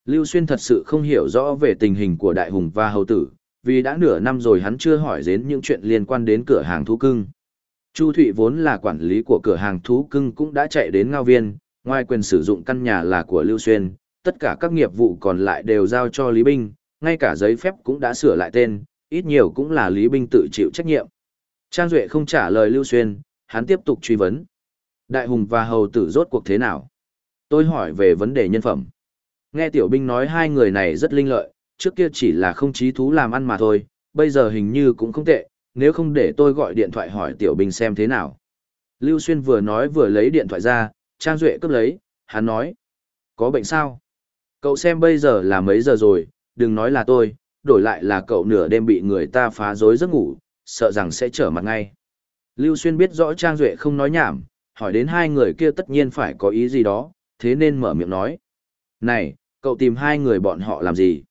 Lưu Xuyên thật sự không hiểu rõ về tình hình của Đại Hùng và Hầu Tử, vì đã nửa năm rồi hắn chưa hỏi đến những chuyện liên quan đến cửa hàng thú cưng. Chu Thụy vốn là quản lý của cửa hàng thú cưng cũng đã chạy đến ngao viên, ngoài quyền sử dụng căn nhà là của Lưu Xuyên, tất cả các nghiệp vụ còn lại đều giao cho Lý Binh, ngay cả giấy phép cũng đã sửa lại tên, ít nhiều cũng là Lý Binh tự chịu trách nhiệm. Trang Duệ không trả lời Lưu Xuyên, hắn tiếp tục truy vấn. Đại Hùng và Hầu Tử rốt cuộc thế nào? Tôi hỏi về vấn đề nhân phẩm. Nghe Tiểu Binh nói hai người này rất linh lợi, trước kia chỉ là không trí thú làm ăn mà thôi, bây giờ hình như cũng không tệ, nếu không để tôi gọi điện thoại hỏi Tiểu Bình xem thế nào. Lưu Xuyên vừa nói vừa lấy điện thoại ra, Trang Duệ cướp lấy, hắn nói. Có bệnh sao? Cậu xem bây giờ là mấy giờ rồi, đừng nói là tôi, đổi lại là cậu nửa đêm bị người ta phá rối giấc ngủ, sợ rằng sẽ trở mặt ngay. Lưu Xuyên biết rõ Trang Duệ không nói nhảm, hỏi đến hai người kia tất nhiên phải có ý gì đó, thế nên mở miệng nói. Này, cậu tìm hai người bọn họ làm gì?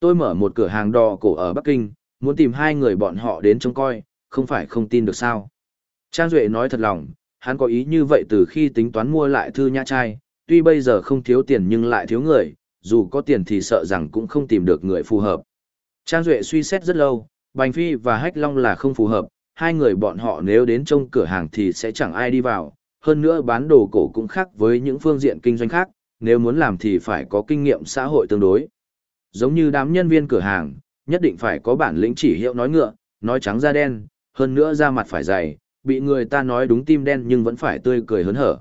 Tôi mở một cửa hàng đò cổ ở Bắc Kinh, muốn tìm hai người bọn họ đến trông coi, không phải không tin được sao. Trang Duệ nói thật lòng, hắn có ý như vậy từ khi tính toán mua lại thư nhã trai, tuy bây giờ không thiếu tiền nhưng lại thiếu người, dù có tiền thì sợ rằng cũng không tìm được người phù hợp. Trang Duệ suy xét rất lâu, Bành Phi và Hách Long là không phù hợp, hai người bọn họ nếu đến trông cửa hàng thì sẽ chẳng ai đi vào, hơn nữa bán đồ cổ cũng khác với những phương diện kinh doanh khác, nếu muốn làm thì phải có kinh nghiệm xã hội tương đối. Giống như đám nhân viên cửa hàng, nhất định phải có bản lĩnh chỉ hiệu nói ngựa, nói trắng da đen, hơn nữa da mặt phải dày, bị người ta nói đúng tim đen nhưng vẫn phải tươi cười hớn hở.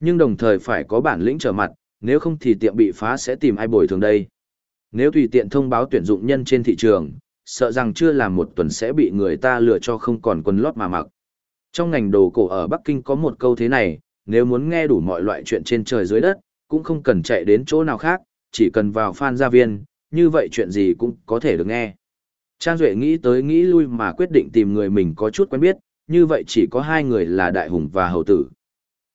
Nhưng đồng thời phải có bản lĩnh trở mặt, nếu không thì tiệm bị phá sẽ tìm ai bồi thường đây. Nếu tùy tiện thông báo tuyển dụng nhân trên thị trường, sợ rằng chưa làm một tuần sẽ bị người ta lừa cho không còn quần lót mà mặc. Trong ngành đồ cổ ở Bắc Kinh có một câu thế này, nếu muốn nghe đủ mọi loại chuyện trên trời dưới đất, cũng không cần chạy đến chỗ nào khác, chỉ cần vào fan gia viên, như vậy chuyện gì cũng có thể được nghe. Trang Duệ nghĩ tới nghĩ lui mà quyết định tìm người mình có chút quen biết, như vậy chỉ có hai người là Đại Hùng và Hầu Tử.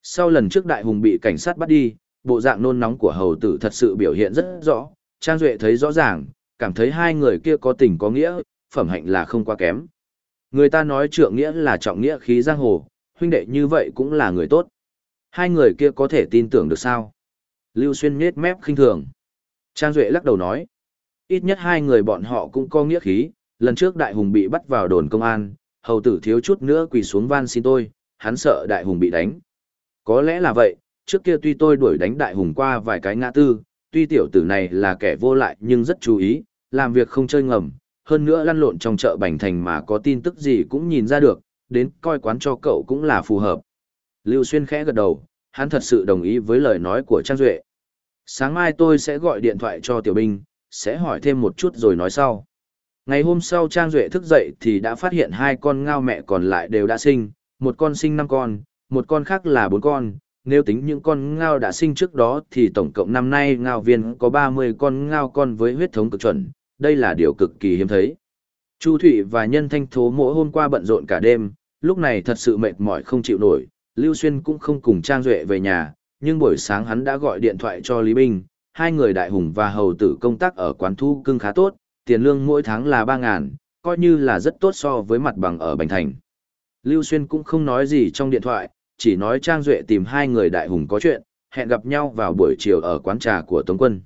Sau lần trước Đại Hùng bị cảnh sát bắt đi, bộ dạng nôn nóng của Hầu Tử thật sự biểu hiện rất rõ, Trang Duệ thấy rõ ràng, cảm thấy hai người kia có tình có nghĩa, phẩm hạnh là không quá kém. Người ta nói trượng nghĩa là trọng nghĩa khí giang hồ, huynh đệ như vậy cũng là người tốt. Hai người kia có thể tin tưởng được sao? Lưu Xuyên nhết mép khinh thường. Trang Duệ lắc đầu nói. Ít nhất hai người bọn họ cũng có nghĩa khí, lần trước Đại Hùng bị bắt vào đồn công an, hầu tử thiếu chút nữa quỳ xuống van xin tôi, hắn sợ Đại Hùng bị đánh. Có lẽ là vậy, trước kia tuy tôi đuổi đánh Đại Hùng qua vài cái ngã tư, tuy tiểu tử này là kẻ vô lại nhưng rất chú ý, làm việc không chơi ngầm, hơn nữa lăn lộn trong chợ Bành Thành mà có tin tức gì cũng nhìn ra được, đến coi quán cho cậu cũng là phù hợp. Lưu Xuyên khẽ gật đầu, hắn thật sự đồng ý với lời nói của Trang Duệ. Sáng mai tôi sẽ gọi điện thoại cho Tiểu Binh, sẽ hỏi thêm một chút rồi nói sau. Ngày hôm sau Trang Duệ thức dậy thì đã phát hiện hai con ngao mẹ còn lại đều đã sinh, một con sinh năm con, một con khác là bốn con. Nếu tính những con ngao đã sinh trước đó thì tổng cộng năm nay ngao viên có 30 con ngao con với huyết thống cực chuẩn, đây là điều cực kỳ hiếm thấy. Chu Thụy và Nhân Thanh Thố mỗi hôm qua bận rộn cả đêm, lúc này thật sự mệt mỏi không chịu nổi, Lưu Xuyên cũng không cùng Trang Duệ về nhà, nhưng buổi sáng hắn đã gọi điện thoại cho Lý Bình hai người đại hùng và hầu tử công tác ở quán thu cưng khá tốt, tiền lương mỗi tháng là 3 ngàn, coi như là rất tốt so với mặt bằng ở Bành Thành. Lưu Xuyên cũng không nói gì trong điện thoại, chỉ nói Trang Duệ tìm hai người đại hùng có chuyện, hẹn gặp nhau vào buổi chiều ở quán trà của Tống Quân.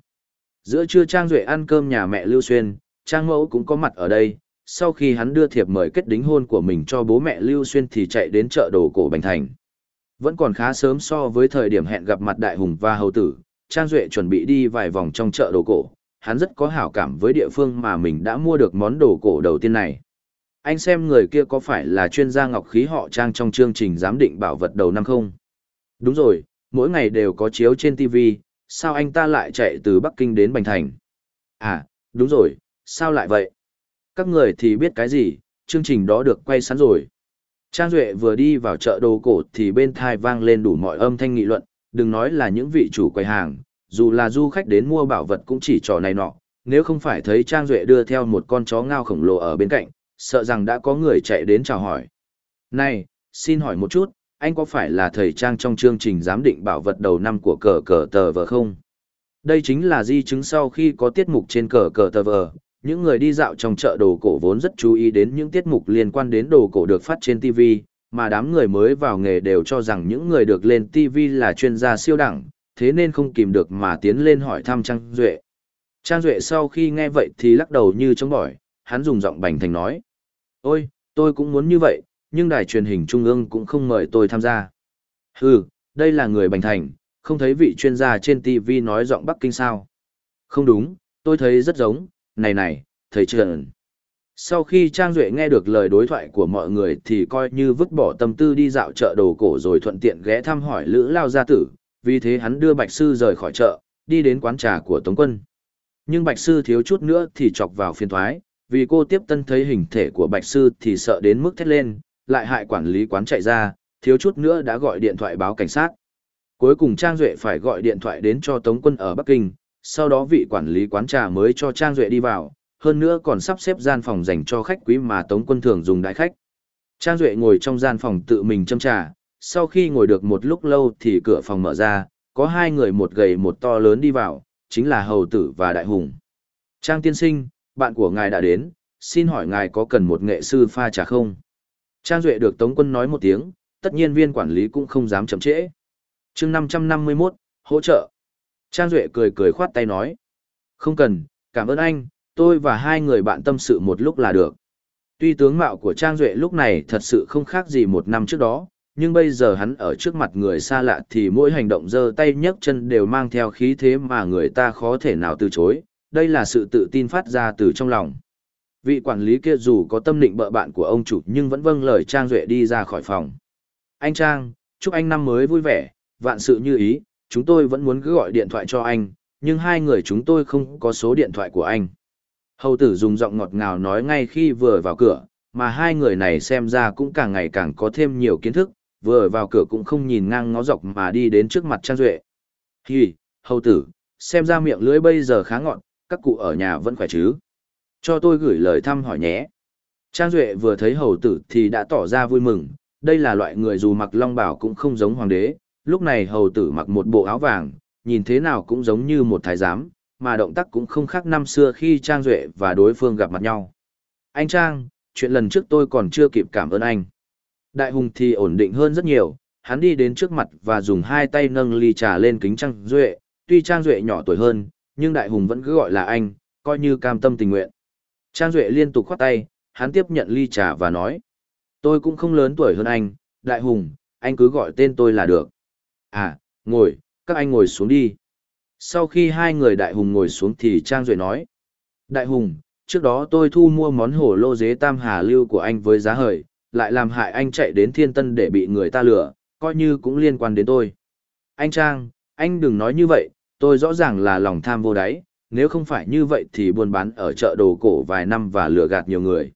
Giữa trưa Trang Duệ ăn cơm nhà mẹ Lưu Xuyên, Trang Mẫu cũng có mặt ở đây, sau khi hắn đưa thiệp mời kết đính hôn của mình cho bố mẹ Lưu Xuyên thì chạy đến chợ đồ cổ Bành Thành. Vẫn còn khá sớm so với thời điểm hẹn gặp mặt Đại Hùng và Hầu Tử, Trang Duệ chuẩn bị đi vài vòng trong chợ đồ cổ, hắn rất có hảo cảm với địa phương mà mình đã mua được món đồ cổ đầu tiên này. Anh xem người kia có phải là chuyên gia ngọc khí họ Trang trong chương trình giám định bảo vật đầu năm không? Đúng rồi, mỗi ngày đều có chiếu trên TV, sao anh ta lại chạy từ Bắc Kinh đến Bành Thành? À, đúng rồi, sao lại vậy? Các người thì biết cái gì, chương trình đó được quay sẵn rồi. Trang Duệ vừa đi vào chợ đồ cổ thì bên thai vang lên đủ mọi âm thanh nghị luận, đừng nói là những vị chủ quầy hàng, dù là du khách đến mua bảo vật cũng chỉ trò này nọ, nếu không phải thấy Trang Duệ đưa theo một con chó ngao khổng lồ ở bên cạnh, sợ rằng đã có người chạy đến chào hỏi. Này, xin hỏi một chút, anh có phải là thầy trang trong chương trình giám định bảo vật đầu năm của cờ cờ tờ vờ không? Đây chính là di chứng sau khi có tiết mục trên cờ cờ tờ vờ. Những người đi dạo trong chợ đồ cổ vốn rất chú ý đến những tiết mục liên quan đến đồ cổ được phát trên TV, mà đám người mới vào nghề đều cho rằng những người được lên TV là chuyên gia siêu đẳng, thế nên không kìm được mà tiến lên hỏi thăm Trang Duệ. Trang Duệ sau khi nghe vậy thì lắc đầu như chống bỏi, hắn dùng giọng bành thành nói. Ôi, tôi cũng muốn như vậy, nhưng đài truyền hình trung ương cũng không mời tôi tham gia. Hừ, đây là người bành thành, không thấy vị chuyên gia trên TV nói giọng Bắc Kinh sao. Không đúng, tôi thấy rất giống, này này, thầy trợn. Sau khi Trang Duệ nghe được lời đối thoại của mọi người thì coi như vứt bỏ tâm tư đi dạo chợ đồ cổ rồi thuận tiện ghé thăm hỏi Lữ Lao Gia Tử, vì thế hắn đưa Bạch Sư rời khỏi chợ, đi đến quán trà của Tống Quân. Nhưng Bạch Sư thiếu chút nữa thì chọc vào phiên thoái, vì cô tiếp tân thấy hình thể của Bạch Sư thì sợ đến mức thét lên, lại hại quản lý quán chạy ra, thiếu chút nữa đã gọi điện thoại báo cảnh sát. Cuối cùng Trang Duệ phải gọi điện thoại đến cho Tống Quân ở Bắc Kinh, sau đó vị quản lý quán trà mới cho Trang Duệ đi vào, hơn nữa còn sắp xếp gian phòng dành cho khách quý mà Tống Quân thường dùng đại khách. Trang Duệ ngồi trong gian phòng tự mình châm trà, sau khi ngồi được một lúc lâu thì cửa phòng mở ra, có hai người một gầy một to lớn đi vào, chính là Hầu Tử và Đại Hùng. Trang tiên sinh, bạn của ngài đã đến, xin hỏi ngài có cần một nghệ sư pha trà không? Trang Duệ được Tống Quân nói một tiếng, tất nhiên viên quản lý cũng không dám chậm trễ. chương 551, hỗ trợ. Trang Duệ cười cười khoát tay nói. Không cần, cảm ơn anh, tôi và hai người bạn tâm sự một lúc là được. Tuy tướng mạo của Trang Duệ lúc này thật sự không khác gì một năm trước đó, nhưng bây giờ hắn ở trước mặt người xa lạ thì mỗi hành động giơ tay nhấc chân đều mang theo khí thế mà người ta khó thể nào từ chối, đây là sự tự tin phát ra từ trong lòng. Vị quản lý kia dù có tâm định bợ bạn của ông chủ nhưng vẫn vâng lời Trang Duệ đi ra khỏi phòng. Anh Trang, chúc anh năm mới vui vẻ, vạn sự như ý, chúng tôi vẫn muốn cứ gọi điện thoại cho anh, nhưng hai người chúng tôi không có số điện thoại của anh. Hầu tử dùng giọng ngọt ngào nói ngay khi vừa vào cửa, mà hai người này xem ra cũng càng ngày càng có thêm nhiều kiến thức, vừa vào cửa cũng không nhìn ngang ngó dọc mà đi đến trước mặt Trang Duệ. Hì, hầu tử, xem ra miệng lưỡi bây giờ khá ngọn, các cụ ở nhà vẫn khỏe chứ. Cho tôi gửi lời thăm hỏi nhé. Trang Duệ vừa thấy hầu tử thì đã tỏ ra vui mừng, đây là loại người dù mặc long bảo cũng không giống hoàng đế, lúc này hầu tử mặc một bộ áo vàng, nhìn thế nào cũng giống như một thái giám, mà động tác cũng không khác năm xưa khi Trang Duệ và đối phương gặp mặt nhau. Anh Trang, chuyện lần trước tôi còn chưa kịp cảm ơn anh. Đại hùng thì ổn định hơn rất nhiều, hắn đi đến trước mặt và dùng hai tay nâng ly trà lên kính Trang Duệ, tuy Trang Duệ nhỏ tuổi hơn, nhưng Đại hùng vẫn cứ gọi là anh, coi như cam tâm tình nguyện. Trang Duệ liên tục khoát tay, hắn tiếp nhận ly trà và nói. Tôi cũng không lớn tuổi hơn anh, Đại hùng, anh cứ gọi tên tôi là được. À, ngồi, các anh ngồi xuống đi. Sau khi hai người Đại hùng ngồi xuống thì Trang Duệ nói. Đại hùng, trước đó tôi thu mua món hổ lô dế tam hà lưu của anh với giá hời, lại làm hại anh chạy đến thiên tân để bị người ta lừa, coi như cũng liên quan đến tôi. Anh Trang, anh đừng nói như vậy, tôi rõ ràng là lòng tham vô đáy, nếu không phải như vậy thì buôn bán ở chợ đồ cổ vài năm và lừa gạt nhiều người.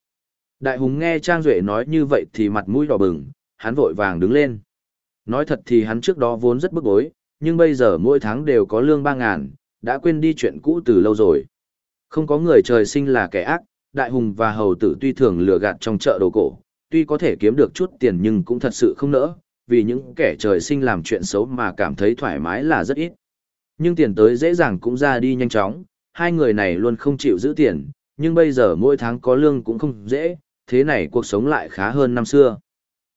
Đại hùng nghe Trang Duệ nói như vậy thì mặt mũi đỏ bừng, hắn vội vàng đứng lên. Nói thật thì hắn trước đó vốn rất bức bối, nhưng bây giờ mỗi tháng đều có lương ba ngàn, đã quên đi chuyện cũ từ lâu rồi. Không có người trời sinh là kẻ ác, đại hùng và hầu tử tuy thường lừa gạt trong chợ đồ cổ, tuy có thể kiếm được chút tiền nhưng cũng thật sự không nỡ, vì những kẻ trời sinh làm chuyện xấu mà cảm thấy thoải mái là rất ít. Nhưng tiền tới dễ dàng cũng ra đi nhanh chóng, hai người này luôn không chịu giữ tiền, nhưng bây giờ mỗi tháng có lương cũng không dễ, thế này cuộc sống lại khá hơn năm xưa.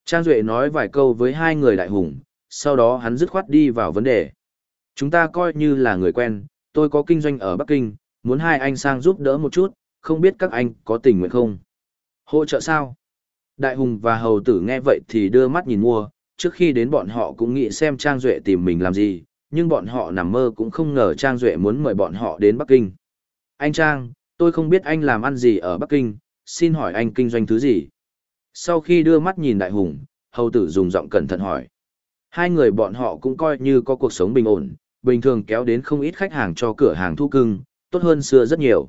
Trang Duệ nói vài câu với hai người đại hùng, sau đó hắn dứt khoát đi vào vấn đề. Chúng ta coi như là người quen, tôi có kinh doanh ở Bắc Kinh, muốn hai anh sang giúp đỡ một chút, không biết các anh có tình nguyện không? Hỗ trợ sao? Đại hùng và hầu tử nghe vậy thì đưa mắt nhìn mua, trước khi đến bọn họ cũng nghĩ xem Trang Duệ tìm mình làm gì, nhưng bọn họ nằm mơ cũng không ngờ Trang Duệ muốn mời bọn họ đến Bắc Kinh. Anh Trang, tôi không biết anh làm ăn gì ở Bắc Kinh, xin hỏi anh kinh doanh thứ gì? Sau khi đưa mắt nhìn đại hùng, hầu tử dùng giọng cẩn thận hỏi. Hai người bọn họ cũng coi như có cuộc sống bình ổn, bình thường kéo đến không ít khách hàng cho cửa hàng thu cưng, tốt hơn xưa rất nhiều.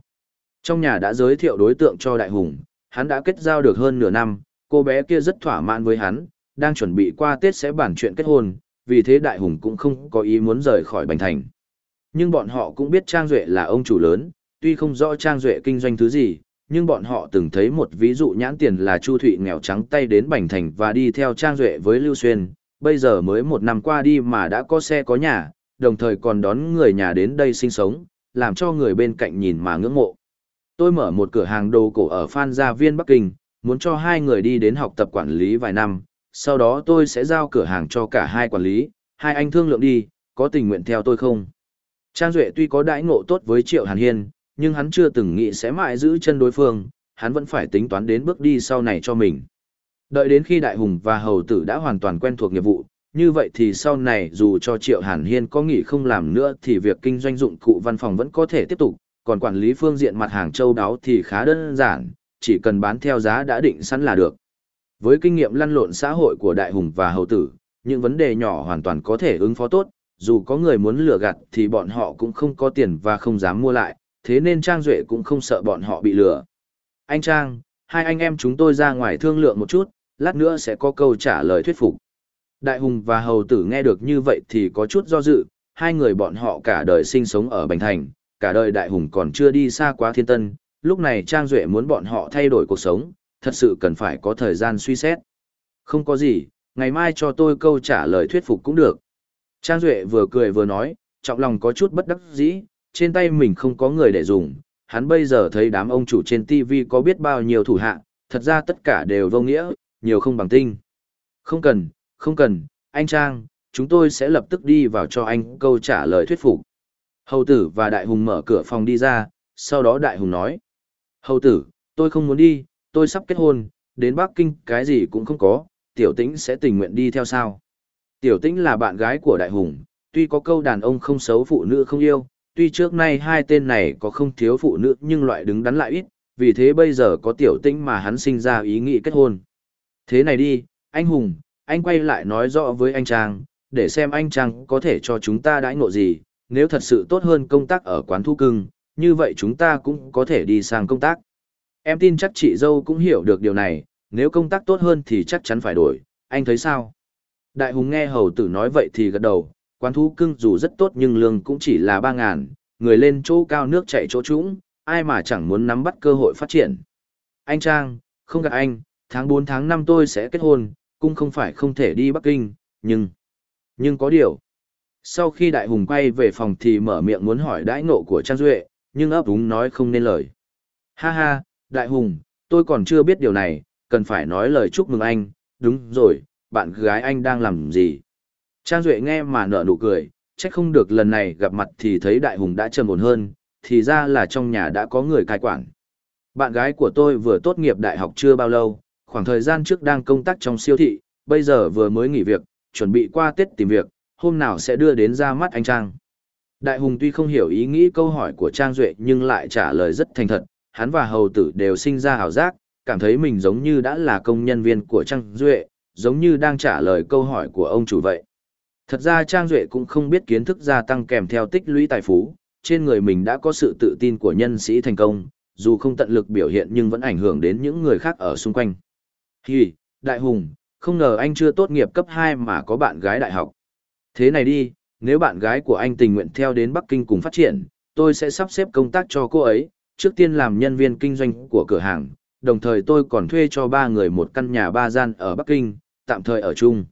Trong nhà đã giới thiệu đối tượng cho đại hùng, hắn đã kết giao được hơn nửa năm, cô bé kia rất thỏa mãn với hắn, đang chuẩn bị qua Tết sẽ bàn chuyện kết hôn, vì thế đại hùng cũng không có ý muốn rời khỏi Bành Thành. Nhưng bọn họ cũng biết Trang Duệ là ông chủ lớn, tuy không rõ Trang Duệ kinh doanh thứ gì, nhưng bọn họ từng thấy một ví dụ nhãn tiền là Chu Thụy nghèo trắng tay đến Bành Thành và đi theo Trang Duệ với Lưu Xuyên, bây giờ mới một năm qua đi mà đã có xe có nhà, đồng thời còn đón người nhà đến đây sinh sống, làm cho người bên cạnh nhìn mà ngưỡng mộ. Tôi mở một cửa hàng đồ cổ ở Phan Gia Viên Bắc Kinh, muốn cho hai người đi đến học tập quản lý vài năm, sau đó tôi sẽ giao cửa hàng cho cả hai quản lý, hai anh thương lượng đi, có tình nguyện theo tôi không? Trang Duệ tuy có đãi ngộ tốt với Triệu Hàn Hiên, nhưng hắn chưa từng nghĩ sẽ mãi giữ chân đối phương, hắn vẫn phải tính toán đến bước đi sau này cho mình. Đợi đến khi Đại Hùng và Hầu Tử đã hoàn toàn quen thuộc nghiệp vụ, như vậy thì sau này dù cho Triệu Hàn Hiên có nghỉ không làm nữa thì việc kinh doanh dụng cụ văn phòng vẫn có thể tiếp tục, còn quản lý phương diện mặt hàng châu đáo thì khá đơn giản, chỉ cần bán theo giá đã định sẵn là được. Với kinh nghiệm lăn lộn xã hội của Đại Hùng và Hầu Tử, những vấn đề nhỏ hoàn toàn có thể ứng phó tốt, dù có người muốn lừa gạt thì bọn họ cũng không có tiền và không dám mua lại, thế nên Trang Duệ cũng không sợ bọn họ bị lừa. Anh Trang, hai anh em chúng tôi ra ngoài thương lượng một chút, lát nữa sẽ có câu trả lời thuyết phục. Đại Hùng và Hầu Tử nghe được như vậy thì có chút do dự, hai người bọn họ cả đời sinh sống ở Bành Thành, cả đời Đại Hùng còn chưa đi xa quá thiên tân, lúc này Trang Duệ muốn bọn họ thay đổi cuộc sống, thật sự cần phải có thời gian suy xét. Không có gì, ngày mai cho tôi câu trả lời thuyết phục cũng được. Trang Duệ vừa cười vừa nói, trọng lòng có chút bất đắc dĩ, trên tay mình không có người để dùng, hắn bây giờ thấy đám ông chủ trên TV có biết bao nhiêu thủ hạ, thật ra tất cả đều vô nghĩa, nhiều không bằng tinh. Không cần, không cần, anh Trang, chúng tôi sẽ lập tức đi vào cho anh câu trả lời thuyết phục. Hầu tử và Đại Hùng mở cửa phòng đi ra, sau đó Đại Hùng nói. Hầu tử, tôi không muốn đi, tôi sắp kết hôn, đến Bắc Kinh cái gì cũng không có, tiểu tĩnh sẽ tình nguyện đi theo sao. Tiểu tĩnh là bạn gái của Đại Hùng, tuy có câu đàn ông không xấu phụ nữ không yêu, tuy trước nay hai tên này có không thiếu phụ nữ nhưng loại đứng đắn lại ít, vì thế bây giờ có tiểu tĩnh mà hắn sinh ra ý nghĩ kết hôn. Thế này đi, anh Hùng, anh quay lại nói rõ với anh Trang, để xem anh Trang có thể cho chúng ta đãi ngộ gì, nếu thật sự tốt hơn công tác ở quán thu cưng, như vậy chúng ta cũng có thể đi sang công tác. Em tin chắc chị dâu cũng hiểu được điều này, nếu công tác tốt hơn thì chắc chắn phải đổi, anh thấy sao? Đại Hùng nghe hầu tử nói vậy thì gật đầu, quán thú cưng dù rất tốt nhưng lương cũng chỉ là ba ngàn, người lên chỗ cao nước chạy chỗ trũng, ai mà chẳng muốn nắm bắt cơ hội phát triển. Anh Trang, không gặp anh, tháng 4 tháng 5 tôi sẽ kết hôn, cũng không phải không thể đi Bắc Kinh, nhưng... Nhưng có điều. Sau khi Đại Hùng quay về phòng thì mở miệng muốn hỏi đãi ngộ của Trang Duệ, nhưng ấp úng nói không nên lời. Ha ha, Đại Hùng, tôi còn chưa biết điều này, cần phải nói lời chúc mừng anh, đúng rồi, bạn gái anh đang làm gì? Trang Duệ nghe mà nở nụ cười, chắc không được lần này gặp mặt thì thấy Đại Hùng đã trầm ổn hơn, thì ra là trong nhà đã có người cai quản. Bạn gái của tôi vừa tốt nghiệp đại học chưa bao lâu, khoảng thời gian trước đang công tác trong siêu thị, bây giờ vừa mới nghỉ việc, chuẩn bị qua Tết tìm việc, hôm nào sẽ đưa đến ra mắt anh Trang. Đại Hùng tuy không hiểu ý nghĩ câu hỏi của Trang Duệ nhưng lại trả lời rất thành thật, hắn và hầu tử đều sinh ra hào giác, cảm thấy mình giống như đã là công nhân viên của Trang Duệ, giống như đang trả lời câu hỏi của ông chủ vậy. Thật ra Trang Duệ cũng không biết kiến thức gia tăng kèm theo tích lũy tài phú, trên người mình đã có sự tự tin của nhân sĩ thành công, dù không tận lực biểu hiện nhưng vẫn ảnh hưởng đến những người khác ở xung quanh. Hì, Đại Hùng, không ngờ anh chưa tốt nghiệp cấp 2 mà có bạn gái đại học. Thế này đi, nếu bạn gái của anh tình nguyện theo đến Bắc Kinh cùng phát triển, tôi sẽ sắp xếp công tác cho cô ấy, trước tiên làm nhân viên kinh doanh của cửa hàng, đồng thời tôi còn thuê cho ba người một căn nhà ba gian ở Bắc Kinh, tạm thời ở chung.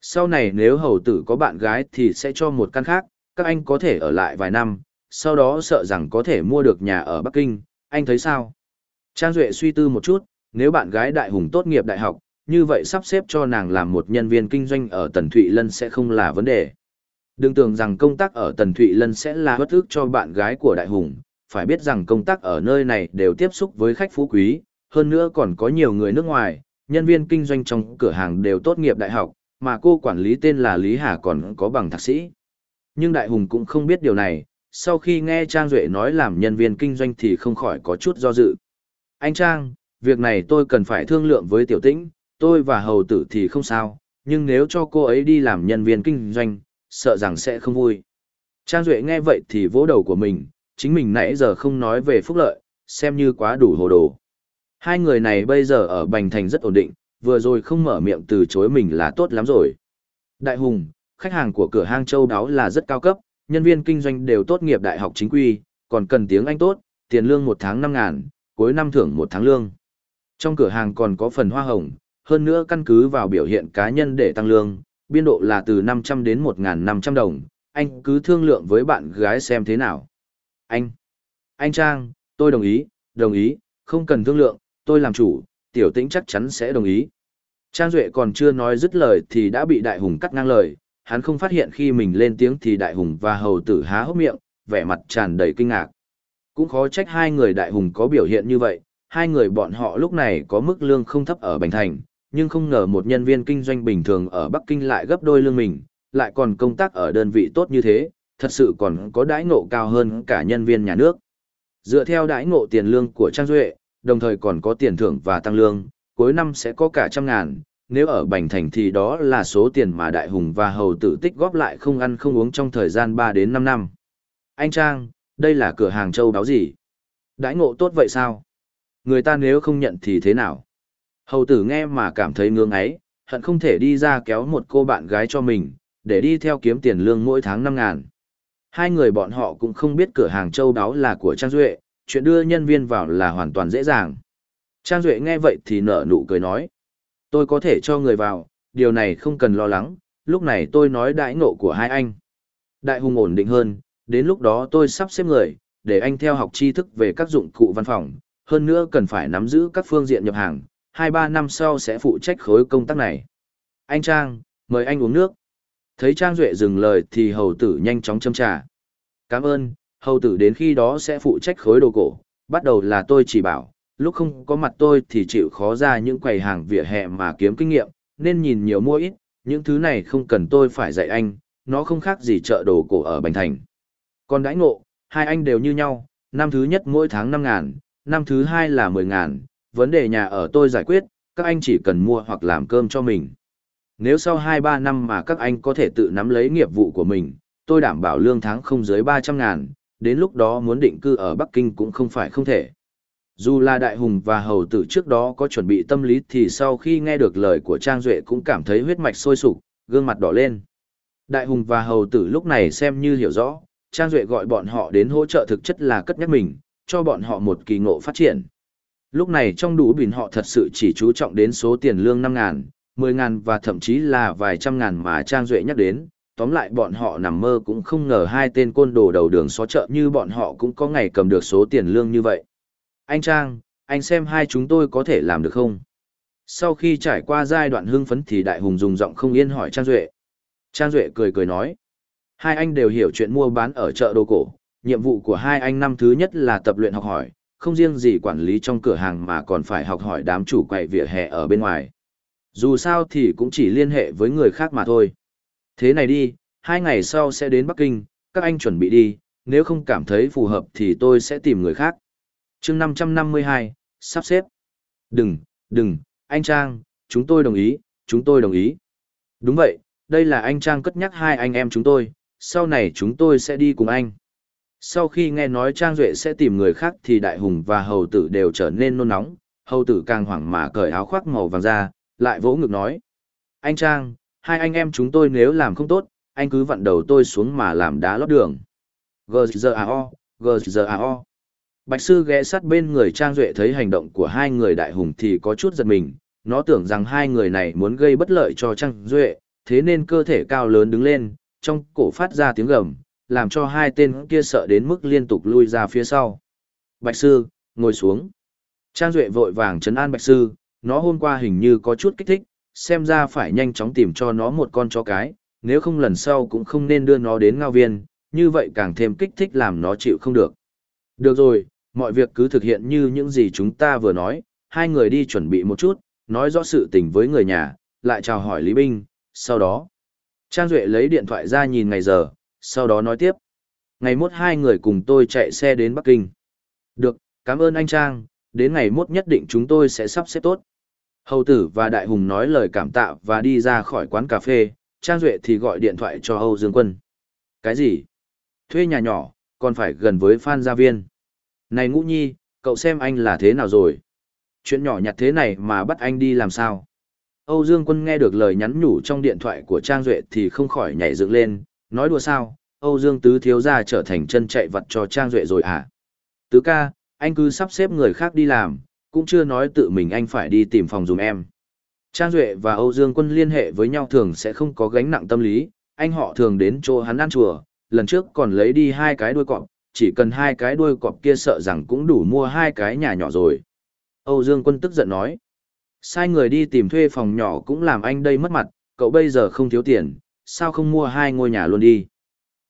Sau này nếu hầu tử có bạn gái thì sẽ cho một căn khác, các anh có thể ở lại vài năm, sau đó sợ rằng có thể mua được nhà ở Bắc Kinh, anh thấy sao? Trang Duệ suy tư một chút, nếu bạn gái đại hùng tốt nghiệp đại học, như vậy sắp xếp cho nàng làm một nhân viên kinh doanh ở Tần Thụy Lân sẽ không là vấn đề. Đừng tưởng rằng công tác ở Tần Thụy Lân sẽ là bất ức cho bạn gái của đại hùng, phải biết rằng công tác ở nơi này đều tiếp xúc với khách phú quý, hơn nữa còn có nhiều người nước ngoài, nhân viên kinh doanh trong cửa hàng đều tốt nghiệp đại học, mà cô quản lý tên là Lý Hà còn có bằng thạc sĩ. Nhưng Đại Hùng cũng không biết điều này, sau khi nghe Trang Duệ nói làm nhân viên kinh doanh thì không khỏi có chút do dự. Anh Trang, việc này tôi cần phải thương lượng với Tiểu Tĩnh, tôi và Hầu Tử thì không sao, nhưng nếu cho cô ấy đi làm nhân viên kinh doanh, sợ rằng sẽ không vui. Trang Duệ nghe vậy thì vỗ đầu của mình, chính mình nãy giờ không nói về phúc lợi, xem như quá đủ hồ đồ. Hai người này bây giờ ở Bành Thành rất ổn định, vừa rồi không mở miệng từ chối mình là tốt lắm rồi. Đại Hùng, khách hàng của cửa hang châu đáo là rất cao cấp, nhân viên kinh doanh đều tốt nghiệp đại học chính quy, còn cần tiếng Anh tốt, tiền lương một tháng 5 ngàn, cuối năm thưởng một tháng lương. Trong cửa hàng còn có phần hoa hồng, hơn nữa căn cứ vào biểu hiện cá nhân để tăng lương, biên độ là từ 500 đến 1.500 đồng, anh cứ thương lượng với bạn gái xem thế nào. Anh, anh Trang, tôi đồng ý, đồng ý, không cần thương lượng, tôi làm chủ, tiểu tĩnh chắc chắn sẽ đồng ý. Trang Duệ còn chưa nói dứt lời thì đã bị đại hùng cắt ngang lời, hắn không phát hiện khi mình lên tiếng thì đại hùng và hầu tử há hốc miệng, vẻ mặt tràn đầy kinh ngạc. Cũng khó trách hai người đại hùng có biểu hiện như vậy, hai người bọn họ lúc này có mức lương không thấp ở Bành Thành, nhưng không ngờ một nhân viên kinh doanh bình thường ở Bắc Kinh lại gấp đôi lương mình, lại còn công tác ở đơn vị tốt như thế, thật sự còn có đãi ngộ cao hơn cả nhân viên nhà nước. Dựa theo đãi ngộ tiền lương của Trang Duệ, đồng thời còn có tiền thưởng và tăng lương, cuối năm sẽ có cả trăm ngàn, nếu ở Bành Thành thì đó là số tiền mà Đại Hùng và Hầu Tử tích góp lại không ăn không uống trong thời gian 3 đến 5 năm. Anh Trang, đây là cửa hàng châu báo gì? Đãi ngộ tốt vậy sao? Người ta nếu không nhận thì thế nào? Hầu tử nghe mà cảm thấy ngưỡng ấy, hận không thể đi ra kéo một cô bạn gái cho mình, để đi theo kiếm tiền lương mỗi tháng 5 ngàn. Hai người bọn họ cũng không biết cửa hàng châu đáo là của Trang Duệ, chuyện đưa nhân viên vào là hoàn toàn dễ dàng. Trang Duệ nghe vậy thì nở nụ cười nói. Tôi có thể cho người vào, điều này không cần lo lắng, lúc này tôi nói đại ngộ của hai anh. Đại hùng ổn định hơn, đến lúc đó tôi sắp xếp người, để anh theo học tri thức về các dụng cụ văn phòng, hơn nữa cần phải nắm giữ các phương diện nhập hàng, 2-3 năm sau sẽ phụ trách khối công tác này. Anh Trang, mời anh uống nước. Thấy Trang Duệ dừng lời thì hầu tử nhanh chóng châm trà. Cảm ơn, hầu tử đến khi đó sẽ phụ trách khối đồ cổ, bắt đầu là tôi chỉ bảo, lúc không có mặt tôi thì chịu khó ra những quầy hàng vỉa hè mà kiếm kinh nghiệm, nên nhìn nhiều mua ít, những thứ này không cần tôi phải dạy anh, nó không khác gì chợ đồ cổ ở Bành Thành. Còn đãi ngộ, hai anh đều như nhau, năm thứ nhất mỗi tháng 5 ngàn, năm thứ hai là 10 ngàn, vấn đề nhà ở tôi giải quyết, các anh chỉ cần mua hoặc làm cơm cho mình. Nếu sau 2-3 năm mà các anh có thể tự nắm lấy nghiệp vụ của mình, tôi đảm bảo lương tháng không dưới 300 ngàn, đến lúc đó muốn định cư ở Bắc Kinh cũng không phải không thể. Dù là Đại Hùng và Hầu Tử trước đó có chuẩn bị tâm lý thì sau khi nghe được lời của Trang Duệ cũng cảm thấy huyết mạch sôi sục, gương mặt đỏ lên. Đại Hùng và Hầu Tử lúc này xem như hiểu rõ, Trang Duệ gọi bọn họ đến hỗ trợ thực chất là cất nhắc mình, cho bọn họ một kỳ ngộ phát triển. Lúc này trong đủ bình họ thật sự chỉ chú trọng đến số tiền lương 5 ngàn, 10 ngàn và thậm chí là vài trăm ngàn mà Trang Duệ nhắc đến. Tóm lại bọn họ nằm mơ cũng không ngờ hai tên côn đồ đầu đường xó chợ như bọn họ cũng có ngày cầm được số tiền lương như vậy. Anh Trang, anh xem hai chúng tôi có thể làm được không? Sau khi trải qua giai đoạn hưng phấn thì Đại Hùng dùng giọng không yên hỏi Trang Duệ. Trang Duệ cười cười nói. Hai anh đều hiểu chuyện mua bán ở chợ đồ cổ. Nhiệm vụ của hai anh năm thứ nhất là tập luyện học hỏi, không riêng gì quản lý trong cửa hàng mà còn phải học hỏi đám chủ quầy vỉa hè ở bên ngoài. Dù sao thì cũng chỉ liên hệ với người khác mà thôi. Thế này đi, hai ngày sau sẽ đến Bắc Kinh, các anh chuẩn bị đi, nếu không cảm thấy phù hợp thì tôi sẽ tìm người khác. chương 552, sắp xếp. Đừng, đừng, anh Trang, chúng tôi đồng ý, chúng tôi đồng ý. Đúng vậy, đây là anh Trang cất nhắc hai anh em chúng tôi, sau này chúng tôi sẽ đi cùng anh. Sau khi nghe nói Trang Duệ sẽ tìm người khác thì Đại Hùng và Hầu Tử đều trở nên nôn nóng, Hầu Tử càng hoảng mà cởi áo khoác màu vàng ra, lại vỗ ngực nói. Anh Trang, hai anh em chúng tôi nếu làm không tốt, anh cứ vặn đầu tôi xuống mà làm đá lót đường. G.G.A.O. G.G.A.O. Bạch sư ghé sát bên người Trang Duệ thấy hành động của hai người đại hùng thì có chút giật mình, nó tưởng rằng hai người này muốn gây bất lợi cho Trang Duệ, thế nên cơ thể cao lớn đứng lên, trong cổ phát ra tiếng gầm, làm cho hai tên kia sợ đến mức liên tục lui ra phía sau. Bạch sư, ngồi xuống. Trang Duệ vội vàng chấn an Bạch sư, nó hôm qua hình như có chút kích thích, xem ra phải nhanh chóng tìm cho nó một con chó cái, nếu không lần sau cũng không nên đưa nó đến ngao viên, như vậy càng thêm kích thích làm nó chịu không được. Được rồi, mọi việc cứ thực hiện như những gì chúng ta vừa nói, hai người đi chuẩn bị một chút, nói rõ sự tình với người nhà, lại chào hỏi Lý Binh, sau đó. Trang Duệ lấy điện thoại ra nhìn ngày giờ, sau đó nói tiếp. Ngày mốt hai người cùng tôi chạy xe đến Bắc Kinh. Được, cảm ơn anh Trang, đến ngày mốt nhất định chúng tôi sẽ sắp xếp tốt. Hầu tử và Đại Hùng nói lời cảm tạ và đi ra khỏi quán cà phê, Trang Duệ thì gọi điện thoại cho Âu Dương Quân. Cái gì? Thuê nhà nhỏ, còn phải gần với Phan Gia Viên. Này Ngũ Nhi, cậu xem anh là thế nào rồi? Chuyện nhỏ nhặt thế này mà bắt anh đi làm sao? Âu Dương Quân nghe được lời nhắn nhủ trong điện thoại của Trang Duệ thì không khỏi nhảy dựng lên, nói đùa sao, Âu Dương Tứ thiếu gia trở thành chân chạy vật cho Trang Duệ rồi à? Tứ ca, anh cứ sắp xếp người khác đi làm, cũng chưa nói tự mình anh phải đi tìm phòng dùm em. Trang Duệ và Âu Dương Quân liên hệ với nhau thường sẽ không có gánh nặng tâm lý, anh họ thường đến chỗ hắn ăn chùa, lần trước còn lấy đi hai cái đuôi cọp, chỉ cần hai cái đuôi cọp kia sợ rằng cũng đủ mua hai cái nhà nhỏ rồi. Âu Dương Quân tức giận nói, sai người đi tìm thuê phòng nhỏ cũng làm anh đây mất mặt, cậu bây giờ không thiếu tiền, sao không mua hai ngôi nhà luôn đi.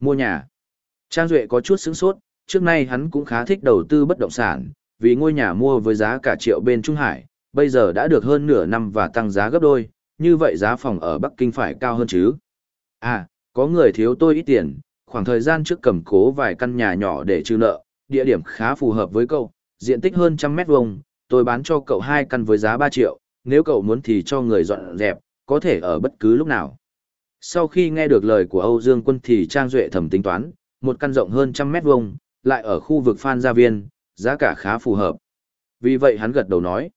Mua nhà. Trang Duệ có chút sững sốt, trước nay hắn cũng khá thích đầu tư bất động sản, vì ngôi nhà mua với giá cả triệu bên Trung Hải, bây giờ đã được hơn nửa năm và tăng giá gấp đôi, như vậy giá phòng ở Bắc Kinh phải cao hơn chứ. À, có người thiếu tôi ít tiền, khoảng thời gian trước cầm cố vài căn nhà nhỏ để trừ nợ, địa điểm khá phù hợp với cậu, diện tích hơn trăm mét vuông, tôi bán cho cậu hai căn với giá 3 triệu, nếu cậu muốn thì cho người dọn dẹp, có thể ở bất cứ lúc nào. Sau khi nghe được lời của Âu Dương Quân thì Trang Duệ thầm tính toán, một căn rộng hơn trăm mét vuông, lại ở khu vực Phan Gia Viên, giá cả khá phù hợp. Vì vậy hắn gật đầu nói.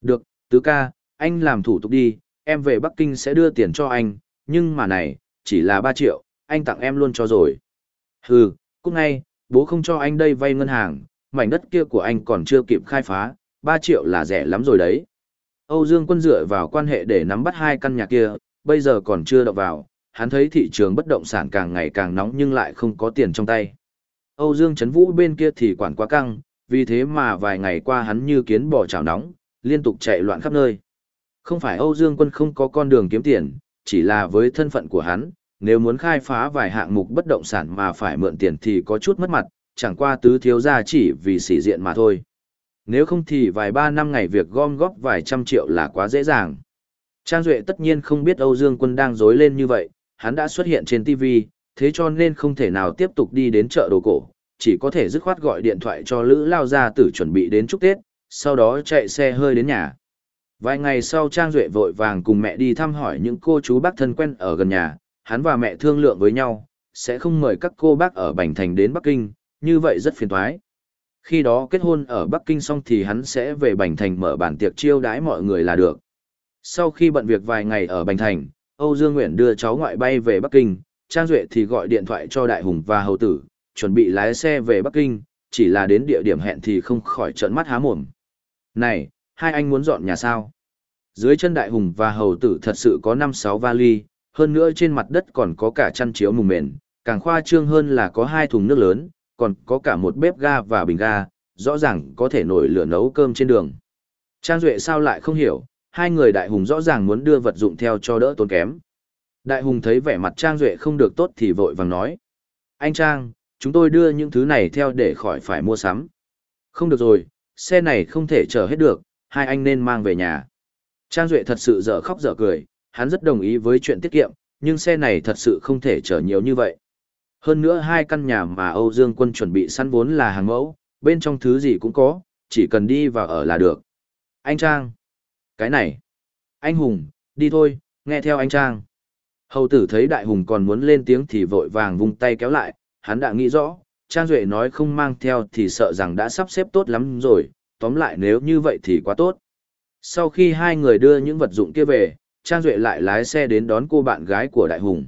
Được, tứ ca, anh làm thủ tục đi, em về Bắc Kinh sẽ đưa tiền cho anh, nhưng mà này, chỉ là 3 triệu, anh tặng em luôn cho rồi. Hừ, cũng ngay, bố không cho anh đây vay ngân hàng, mảnh đất kia của anh còn chưa kịp khai phá, 3 triệu là rẻ lắm rồi đấy. Âu Dương Quân dựa vào quan hệ để nắm bắt hai căn nhà kia, bây giờ còn chưa đọc vào, hắn thấy thị trường bất động sản càng ngày càng nóng nhưng lại không có tiền trong tay. Âu Dương Trấn Vũ bên kia thì quản quá căng, vì thế mà vài ngày qua hắn như kiến bò chảo nóng, liên tục chạy loạn khắp nơi. Không phải Âu Dương Quân không có con đường kiếm tiền, chỉ là với thân phận của hắn, nếu muốn khai phá vài hạng mục bất động sản mà phải mượn tiền thì có chút mất mặt, chẳng qua tứ thiếu gia chỉ vì sĩ diện mà thôi. Nếu không thì vài ba năm ngày việc gom góp vài trăm triệu là quá dễ dàng. Trang Duệ tất nhiên không biết Âu Dương Quân đang dối lên như vậy, hắn đã xuất hiện trên TV, thế cho nên không thể nào tiếp tục đi đến chợ đồ cổ, chỉ có thể dứt khoát gọi điện thoại cho Lữ Lao Gia Tử chuẩn bị đến chúc Tết, sau đó chạy xe hơi đến nhà. Vài ngày sau Trang Duệ vội vàng cùng mẹ đi thăm hỏi những cô chú bác thân quen ở gần nhà, hắn và mẹ thương lượng với nhau, sẽ không mời các cô bác ở Bành Thành đến Bắc Kinh, như vậy rất phiền toái. Khi đó kết hôn ở Bắc Kinh xong thì hắn sẽ về Bành Thành mở bản tiệc chiêu đãi mọi người là được. Sau khi bận việc vài ngày ở Bành Thành, Âu Dương Nguyện đưa cháu ngoại bay về Bắc Kinh, Trang Duệ thì gọi điện thoại cho Đại Hùng và Hầu Tử, chuẩn bị lái xe về Bắc Kinh, chỉ là đến địa điểm hẹn thì không khỏi trợn mắt há mồm. Này, hai anh muốn dọn nhà sao? Dưới chân Đại Hùng và Hầu Tử thật sự có 5-6 vali, hơn nữa trên mặt đất còn có cả chăn chiếu mùng mền, càng khoa trương hơn là có hai thùng nước lớn, còn có cả một bếp ga và bình ga, rõ ràng có thể nổi lửa nấu cơm trên đường. Trang Duệ sao lại không hiểu, hai người đại hùng rõ ràng muốn đưa vật dụng theo cho đỡ tốn kém. Đại hùng thấy vẻ mặt Trang Duệ không được tốt thì vội vàng nói. Anh Trang, chúng tôi đưa những thứ này theo để khỏi phải mua sắm. Không được rồi, xe này không thể chở hết được, hai anh nên mang về nhà. Trang Duệ thật sự dở khóc dở cười, hắn rất đồng ý với chuyện tiết kiệm, nhưng xe này thật sự không thể chở nhiều như vậy. Hơn nữa hai căn nhà mà Âu Dương Quân chuẩn bị săn vốn là hàng mẫu, bên trong thứ gì cũng có, chỉ cần đi vào ở là được. Anh Trang. Cái này. Anh Hùng, đi thôi, nghe theo anh Trang. Hầu tử thấy đại hùng còn muốn lên tiếng thì vội vàng vung tay kéo lại, hắn đã nghĩ rõ, Trang Duệ nói không mang theo thì sợ rằng đã sắp xếp tốt lắm rồi, tóm lại nếu như vậy thì quá tốt. Sau khi hai người đưa những vật dụng kia về, Trang Duệ lại lái xe đến đón cô bạn gái của Đại Hùng.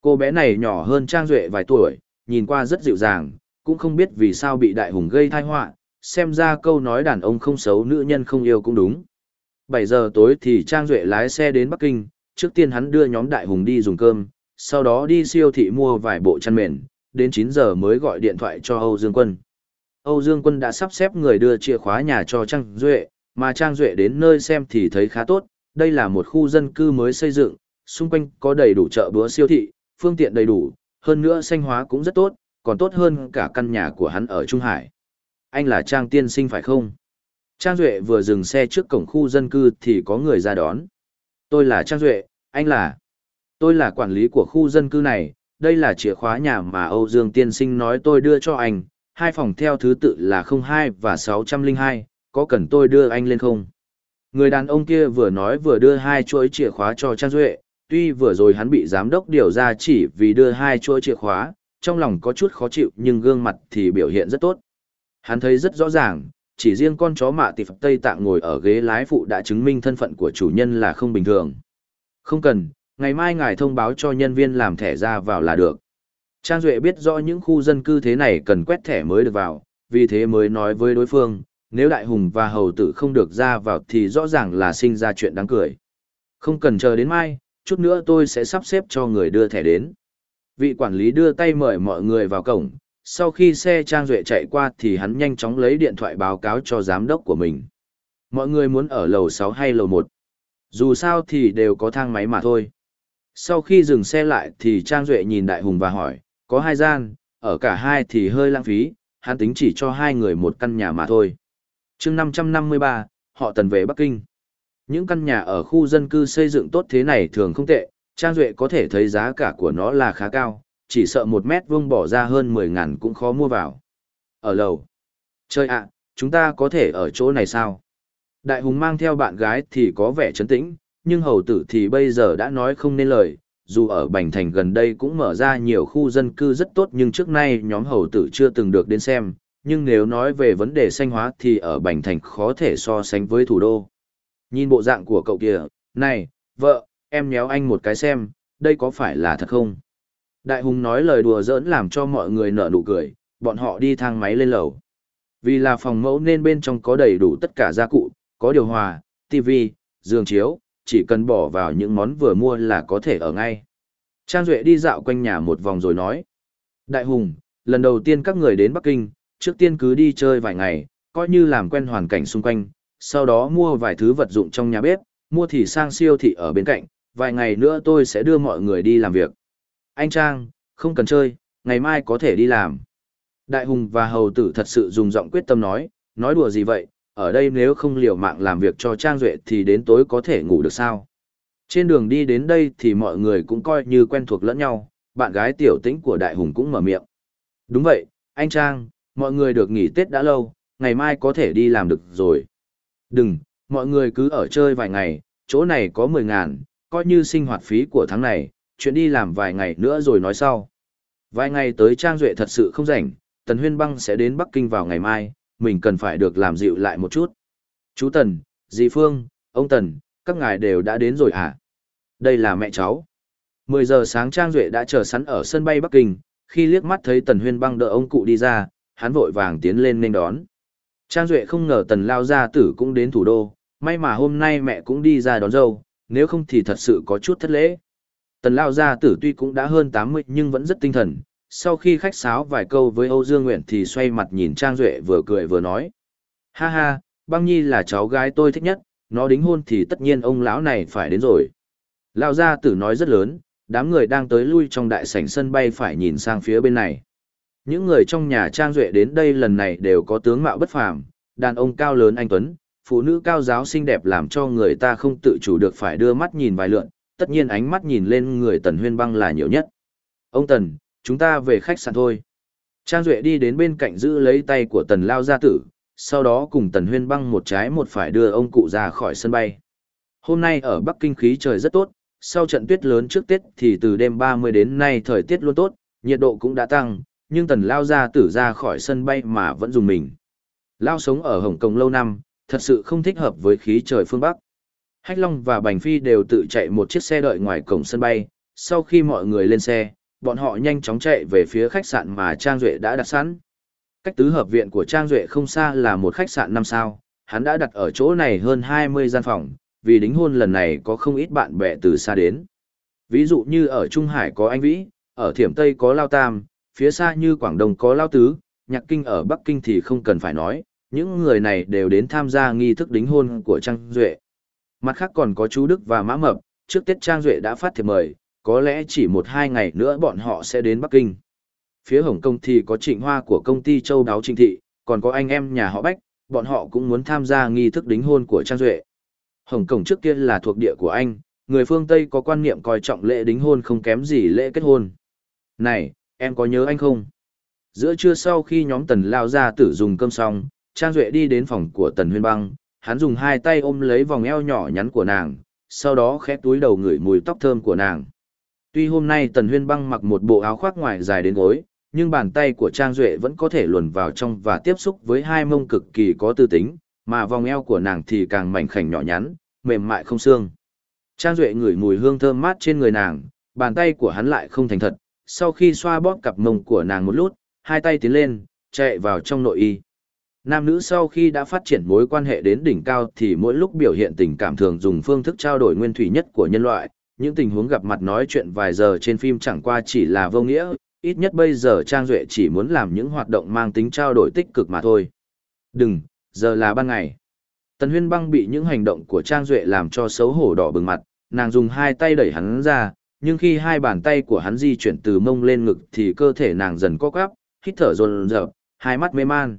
Cô bé này nhỏ hơn Trang Duệ vài tuổi, nhìn qua rất dịu dàng, cũng không biết vì sao bị Đại Hùng gây thai họa xem ra câu nói đàn ông không xấu nữ nhân không yêu cũng đúng. 7 giờ tối thì Trang Duệ lái xe đến Bắc Kinh, trước tiên hắn đưa nhóm Đại Hùng đi dùng cơm, sau đó đi siêu thị mua vài bộ chăn mền, đến 9 giờ mới gọi điện thoại cho Âu Dương Quân. Âu Dương Quân đã sắp xếp người đưa chìa khóa nhà cho Trang Duệ, mà Trang Duệ đến nơi xem thì thấy khá tốt, đây là một khu dân cư mới xây dựng, xung quanh có đầy đủ chợ búa siêu thị, phương tiện đầy đủ, hơn nữa xanh hóa cũng rất tốt, còn tốt hơn cả căn nhà của hắn ở Trung Hải. Anh là Trang tiên sinh phải không? Trang Duệ vừa dừng xe trước cổng khu dân cư thì có người ra đón. Tôi là Trang Duệ, anh là... Tôi là quản lý của khu dân cư này, đây là chìa khóa nhà mà Âu Dương tiên sinh nói tôi đưa cho anh, hai phòng theo thứ tự là 02 và 602, có cần tôi đưa anh lên không? Người đàn ông kia vừa nói vừa đưa hai chuỗi chìa khóa cho Trang Duệ, tuy vừa rồi hắn bị giám đốc điều ra chỉ vì đưa hai chuỗi chìa khóa, trong lòng có chút khó chịu nhưng gương mặt thì biểu hiện rất tốt. Hắn thấy rất rõ ràng, chỉ riêng con chó mạ tịp Tây Tạng ngồi ở ghế lái phụ đã chứng minh thân phận của chủ nhân là không bình thường. Không cần, ngày mai ngài thông báo cho nhân viên làm thẻ ra vào là được. Trang Duệ biết rõ những khu dân cư thế này cần quét thẻ mới được vào, vì thế mới nói với đối phương, nếu đại hùng và hầu tử không được ra vào thì rõ ràng là sinh ra chuyện đáng cười. Không cần chờ đến mai, chút nữa tôi sẽ sắp xếp cho người đưa thẻ đến. Vị quản lý đưa tay mời mọi người vào cổng, sau khi xe Trang Duệ chạy qua thì hắn nhanh chóng lấy điện thoại báo cáo cho giám đốc của mình. Mọi người muốn ở lầu 6 hay lầu 1? Dù sao thì đều có thang máy mà thôi. Sau khi dừng xe lại thì Trang Duệ nhìn Đại Hùng và hỏi, có hai gian, ở cả hai thì hơi lãng phí, hắn tính chỉ cho hai người một căn nhà mà thôi. chương 553, họ tần về Bắc Kinh. Những căn nhà ở khu dân cư xây dựng tốt thế này thường không tệ, Trang Duệ có thể thấy giá cả của nó là khá cao, chỉ sợ một mét vuông bỏ ra hơn 10 ngàn cũng khó mua vào. Ở lầu. Chơi ạ, chúng ta có thể ở chỗ này sao? Đại hùng mang theo bạn gái thì có vẻ trấn tĩnh, nhưng hầu tử thì bây giờ đã nói không nên lời. Dù ở Bành Thành gần đây cũng mở ra nhiều khu dân cư rất tốt nhưng trước nay nhóm hầu tử chưa từng được đến xem. Nhưng nếu nói về vấn đề xanh hóa thì ở Bành Thành khó thể so sánh với thủ đô. Nhìn bộ dạng của cậu kìa, này, vợ, em nhéo anh một cái xem, đây có phải là thật không? Đại hùng nói lời đùa giỡn làm cho mọi người nở nụ cười, bọn họ đi thang máy lên lầu. Vì là phòng mẫu nên bên trong có đầy đủ tất cả gia cụ, có điều hòa, tivi, giường chiếu, chỉ cần bỏ vào những món vừa mua là có thể ở ngay. Trang Duệ đi dạo quanh nhà một vòng rồi nói. Đại hùng, lần đầu tiên các người đến Bắc Kinh, trước tiên cứ đi chơi vài ngày, coi như làm quen hoàn cảnh xung quanh, sau đó mua vài thứ vật dụng trong nhà bếp, mua thì sang siêu thị ở bên cạnh, vài ngày nữa tôi sẽ đưa mọi người đi làm việc. Anh Trang, không cần chơi, ngày mai có thể đi làm. Đại Hùng và Hầu Tử thật sự dùng giọng quyết tâm nói, nói đùa gì vậy, ở đây nếu không liều mạng làm việc cho Trang Duệ thì đến tối có thể ngủ được sao. Trên đường đi đến đây thì mọi người cũng coi như quen thuộc lẫn nhau, bạn gái tiểu tĩnh của Đại Hùng cũng mở miệng. Đúng vậy, anh Trang, mọi người được nghỉ Tết đã lâu, ngày mai có thể đi làm được rồi. Đừng, mọi người cứ ở chơi vài ngày, chỗ này có 10 ngàn, coi như sinh hoạt phí của tháng này, chuyện đi làm vài ngày nữa rồi nói sau. Vài ngày tới Trang Duệ thật sự không rảnh, Tần Huyên Băng sẽ đến Bắc Kinh vào ngày mai, mình cần phải được làm dịu lại một chút. Chú Tần, dì Phương, ông Tần, các ngài đều đã đến rồi hả? Đây là mẹ cháu. 10 giờ sáng Trang Duệ đã chờ sẵn ở sân bay Bắc Kinh, khi liếc mắt thấy Tần Huyên Băng đỡ ông cụ đi ra, hắn vội vàng tiến lên nên đón. Trang Duệ không ngờ Tần Lao Gia Tử cũng đến thủ đô, may mà hôm nay mẹ cũng đi ra đón dâu, nếu không thì thật sự có chút thất lễ. Tần Lao Gia Tử tuy cũng đã hơn 80 nhưng vẫn rất tinh thần, sau khi khách sáo vài câu với Âu Dương Nguyện thì xoay mặt nhìn Trang Duệ vừa cười vừa nói. Ha ha, băng nhi là cháu gái tôi thích nhất, nó đính hôn thì tất nhiên ông lão này phải đến rồi. Lao Gia Tử nói rất lớn, đám người đang tới lui trong đại sảnh sân bay phải nhìn sang phía bên này. Những người trong nhà Trang Duệ đến đây lần này đều có tướng mạo bất phàm, đàn ông cao lớn anh Tuấn, phụ nữ cao giáo xinh đẹp làm cho người ta không tự chủ được phải đưa mắt nhìn vài lượn, tất nhiên ánh mắt nhìn lên người Tần Huyên Băng là nhiều nhất. Ông Tần, chúng ta về khách sạn thôi. Trang Duệ đi đến bên cạnh giữ lấy tay của Tần Lao gia tử, sau đó cùng Tần Huyên Băng một trái một phải đưa ông cụ ra khỏi sân bay. Hôm nay ở Bắc Kinh khí trời rất tốt, sau trận tuyết lớn trước Tết thì từ đêm 30 đến nay thời tiết luôn tốt, nhiệt độ cũng đã tăng, nhưng Tần Lao gia tử ra khỏi sân bay mà vẫn dùng mình. Lao sống ở Hồng Kông lâu năm, thật sự không thích hợp với khí trời phương Bắc. Hách Long và Bành Phi đều tự chạy một chiếc xe đợi ngoài cổng sân bay, sau khi mọi người lên xe, bọn họ nhanh chóng chạy về phía khách sạn mà Trang Duệ đã đặt sẵn. Cách tứ hợp viện của Trang Duệ không xa là một khách sạn 5 sao, hắn đã đặt ở chỗ này hơn 20 gian phòng, vì đính hôn lần này có không ít bạn bè từ xa đến. Ví dụ như ở Trung Hải có anh Vĩ, ở Thiểm Tây có Lao Tam, phía xa như Quảng Đông có Lao Tứ, Nhạc Kinh ở Bắc Kinh thì không cần phải nói, những người này đều đến tham gia nghi thức đính hôn của Trang Duệ. Mặt khác còn có chú Đức và Mã Mập, trước Tết Trang Duệ đã phát thiệp mời, có lẽ chỉ một hai ngày nữa bọn họ sẽ đến Bắc Kinh. Phía Hồng Kông thì có trịnh hoa của công ty Châu Đáo Trịnh Thị, còn có anh em nhà họ Bách, bọn họ cũng muốn tham gia nghi thức đính hôn của Trang Duệ. Hồng Kông trước kia là thuộc địa của anh, người phương Tây có quan niệm coi trọng lễ đính hôn không kém gì lễ kết hôn. Này, em có nhớ anh không? Giữa trưa sau khi nhóm tần lao ra tử dùng cơm xong, Trang Duệ đi đến phòng của tần huyên băng, hắn dùng hai tay ôm lấy vòng eo nhỏ nhắn của nàng, sau đó khẽ túi đầu ngửi mùi tóc thơm của nàng. Tuy hôm nay Tần Huyên Băng mặc một bộ áo khoác ngoài dài đến gối, nhưng bàn tay của Trang Duệ vẫn có thể luồn vào trong và tiếp xúc với hai mông cực kỳ có tư tính, mà vòng eo của nàng thì càng mảnh khảnh nhỏ nhắn, mềm mại không xương. Trang Duệ ngửi mùi hương thơm mát trên người nàng, bàn tay của hắn lại không thành thật, sau khi xoa bóp cặp mông của nàng một lút, hai tay tiến lên, chạy vào trong nội y. Nam nữ sau khi đã phát triển mối quan hệ đến đỉnh cao thì mỗi lúc biểu hiện tình cảm thường dùng phương thức trao đổi nguyên thủy nhất của nhân loại, những tình huống gặp mặt nói chuyện vài giờ trên phim chẳng qua chỉ là vô nghĩa, ít nhất bây giờ Trang Duệ chỉ muốn làm những hoạt động mang tính trao đổi tích cực mà thôi. Đừng, giờ là ban ngày. Tần Huyên Băng bị những hành động của Trang Duệ làm cho xấu hổ đỏ bừng mặt, nàng dùng hai tay đẩy hắn ra, nhưng khi hai bàn tay của hắn di chuyển từ mông lên ngực thì cơ thể nàng dần co quắp, hít thở dồn dập, hai mắt mê man.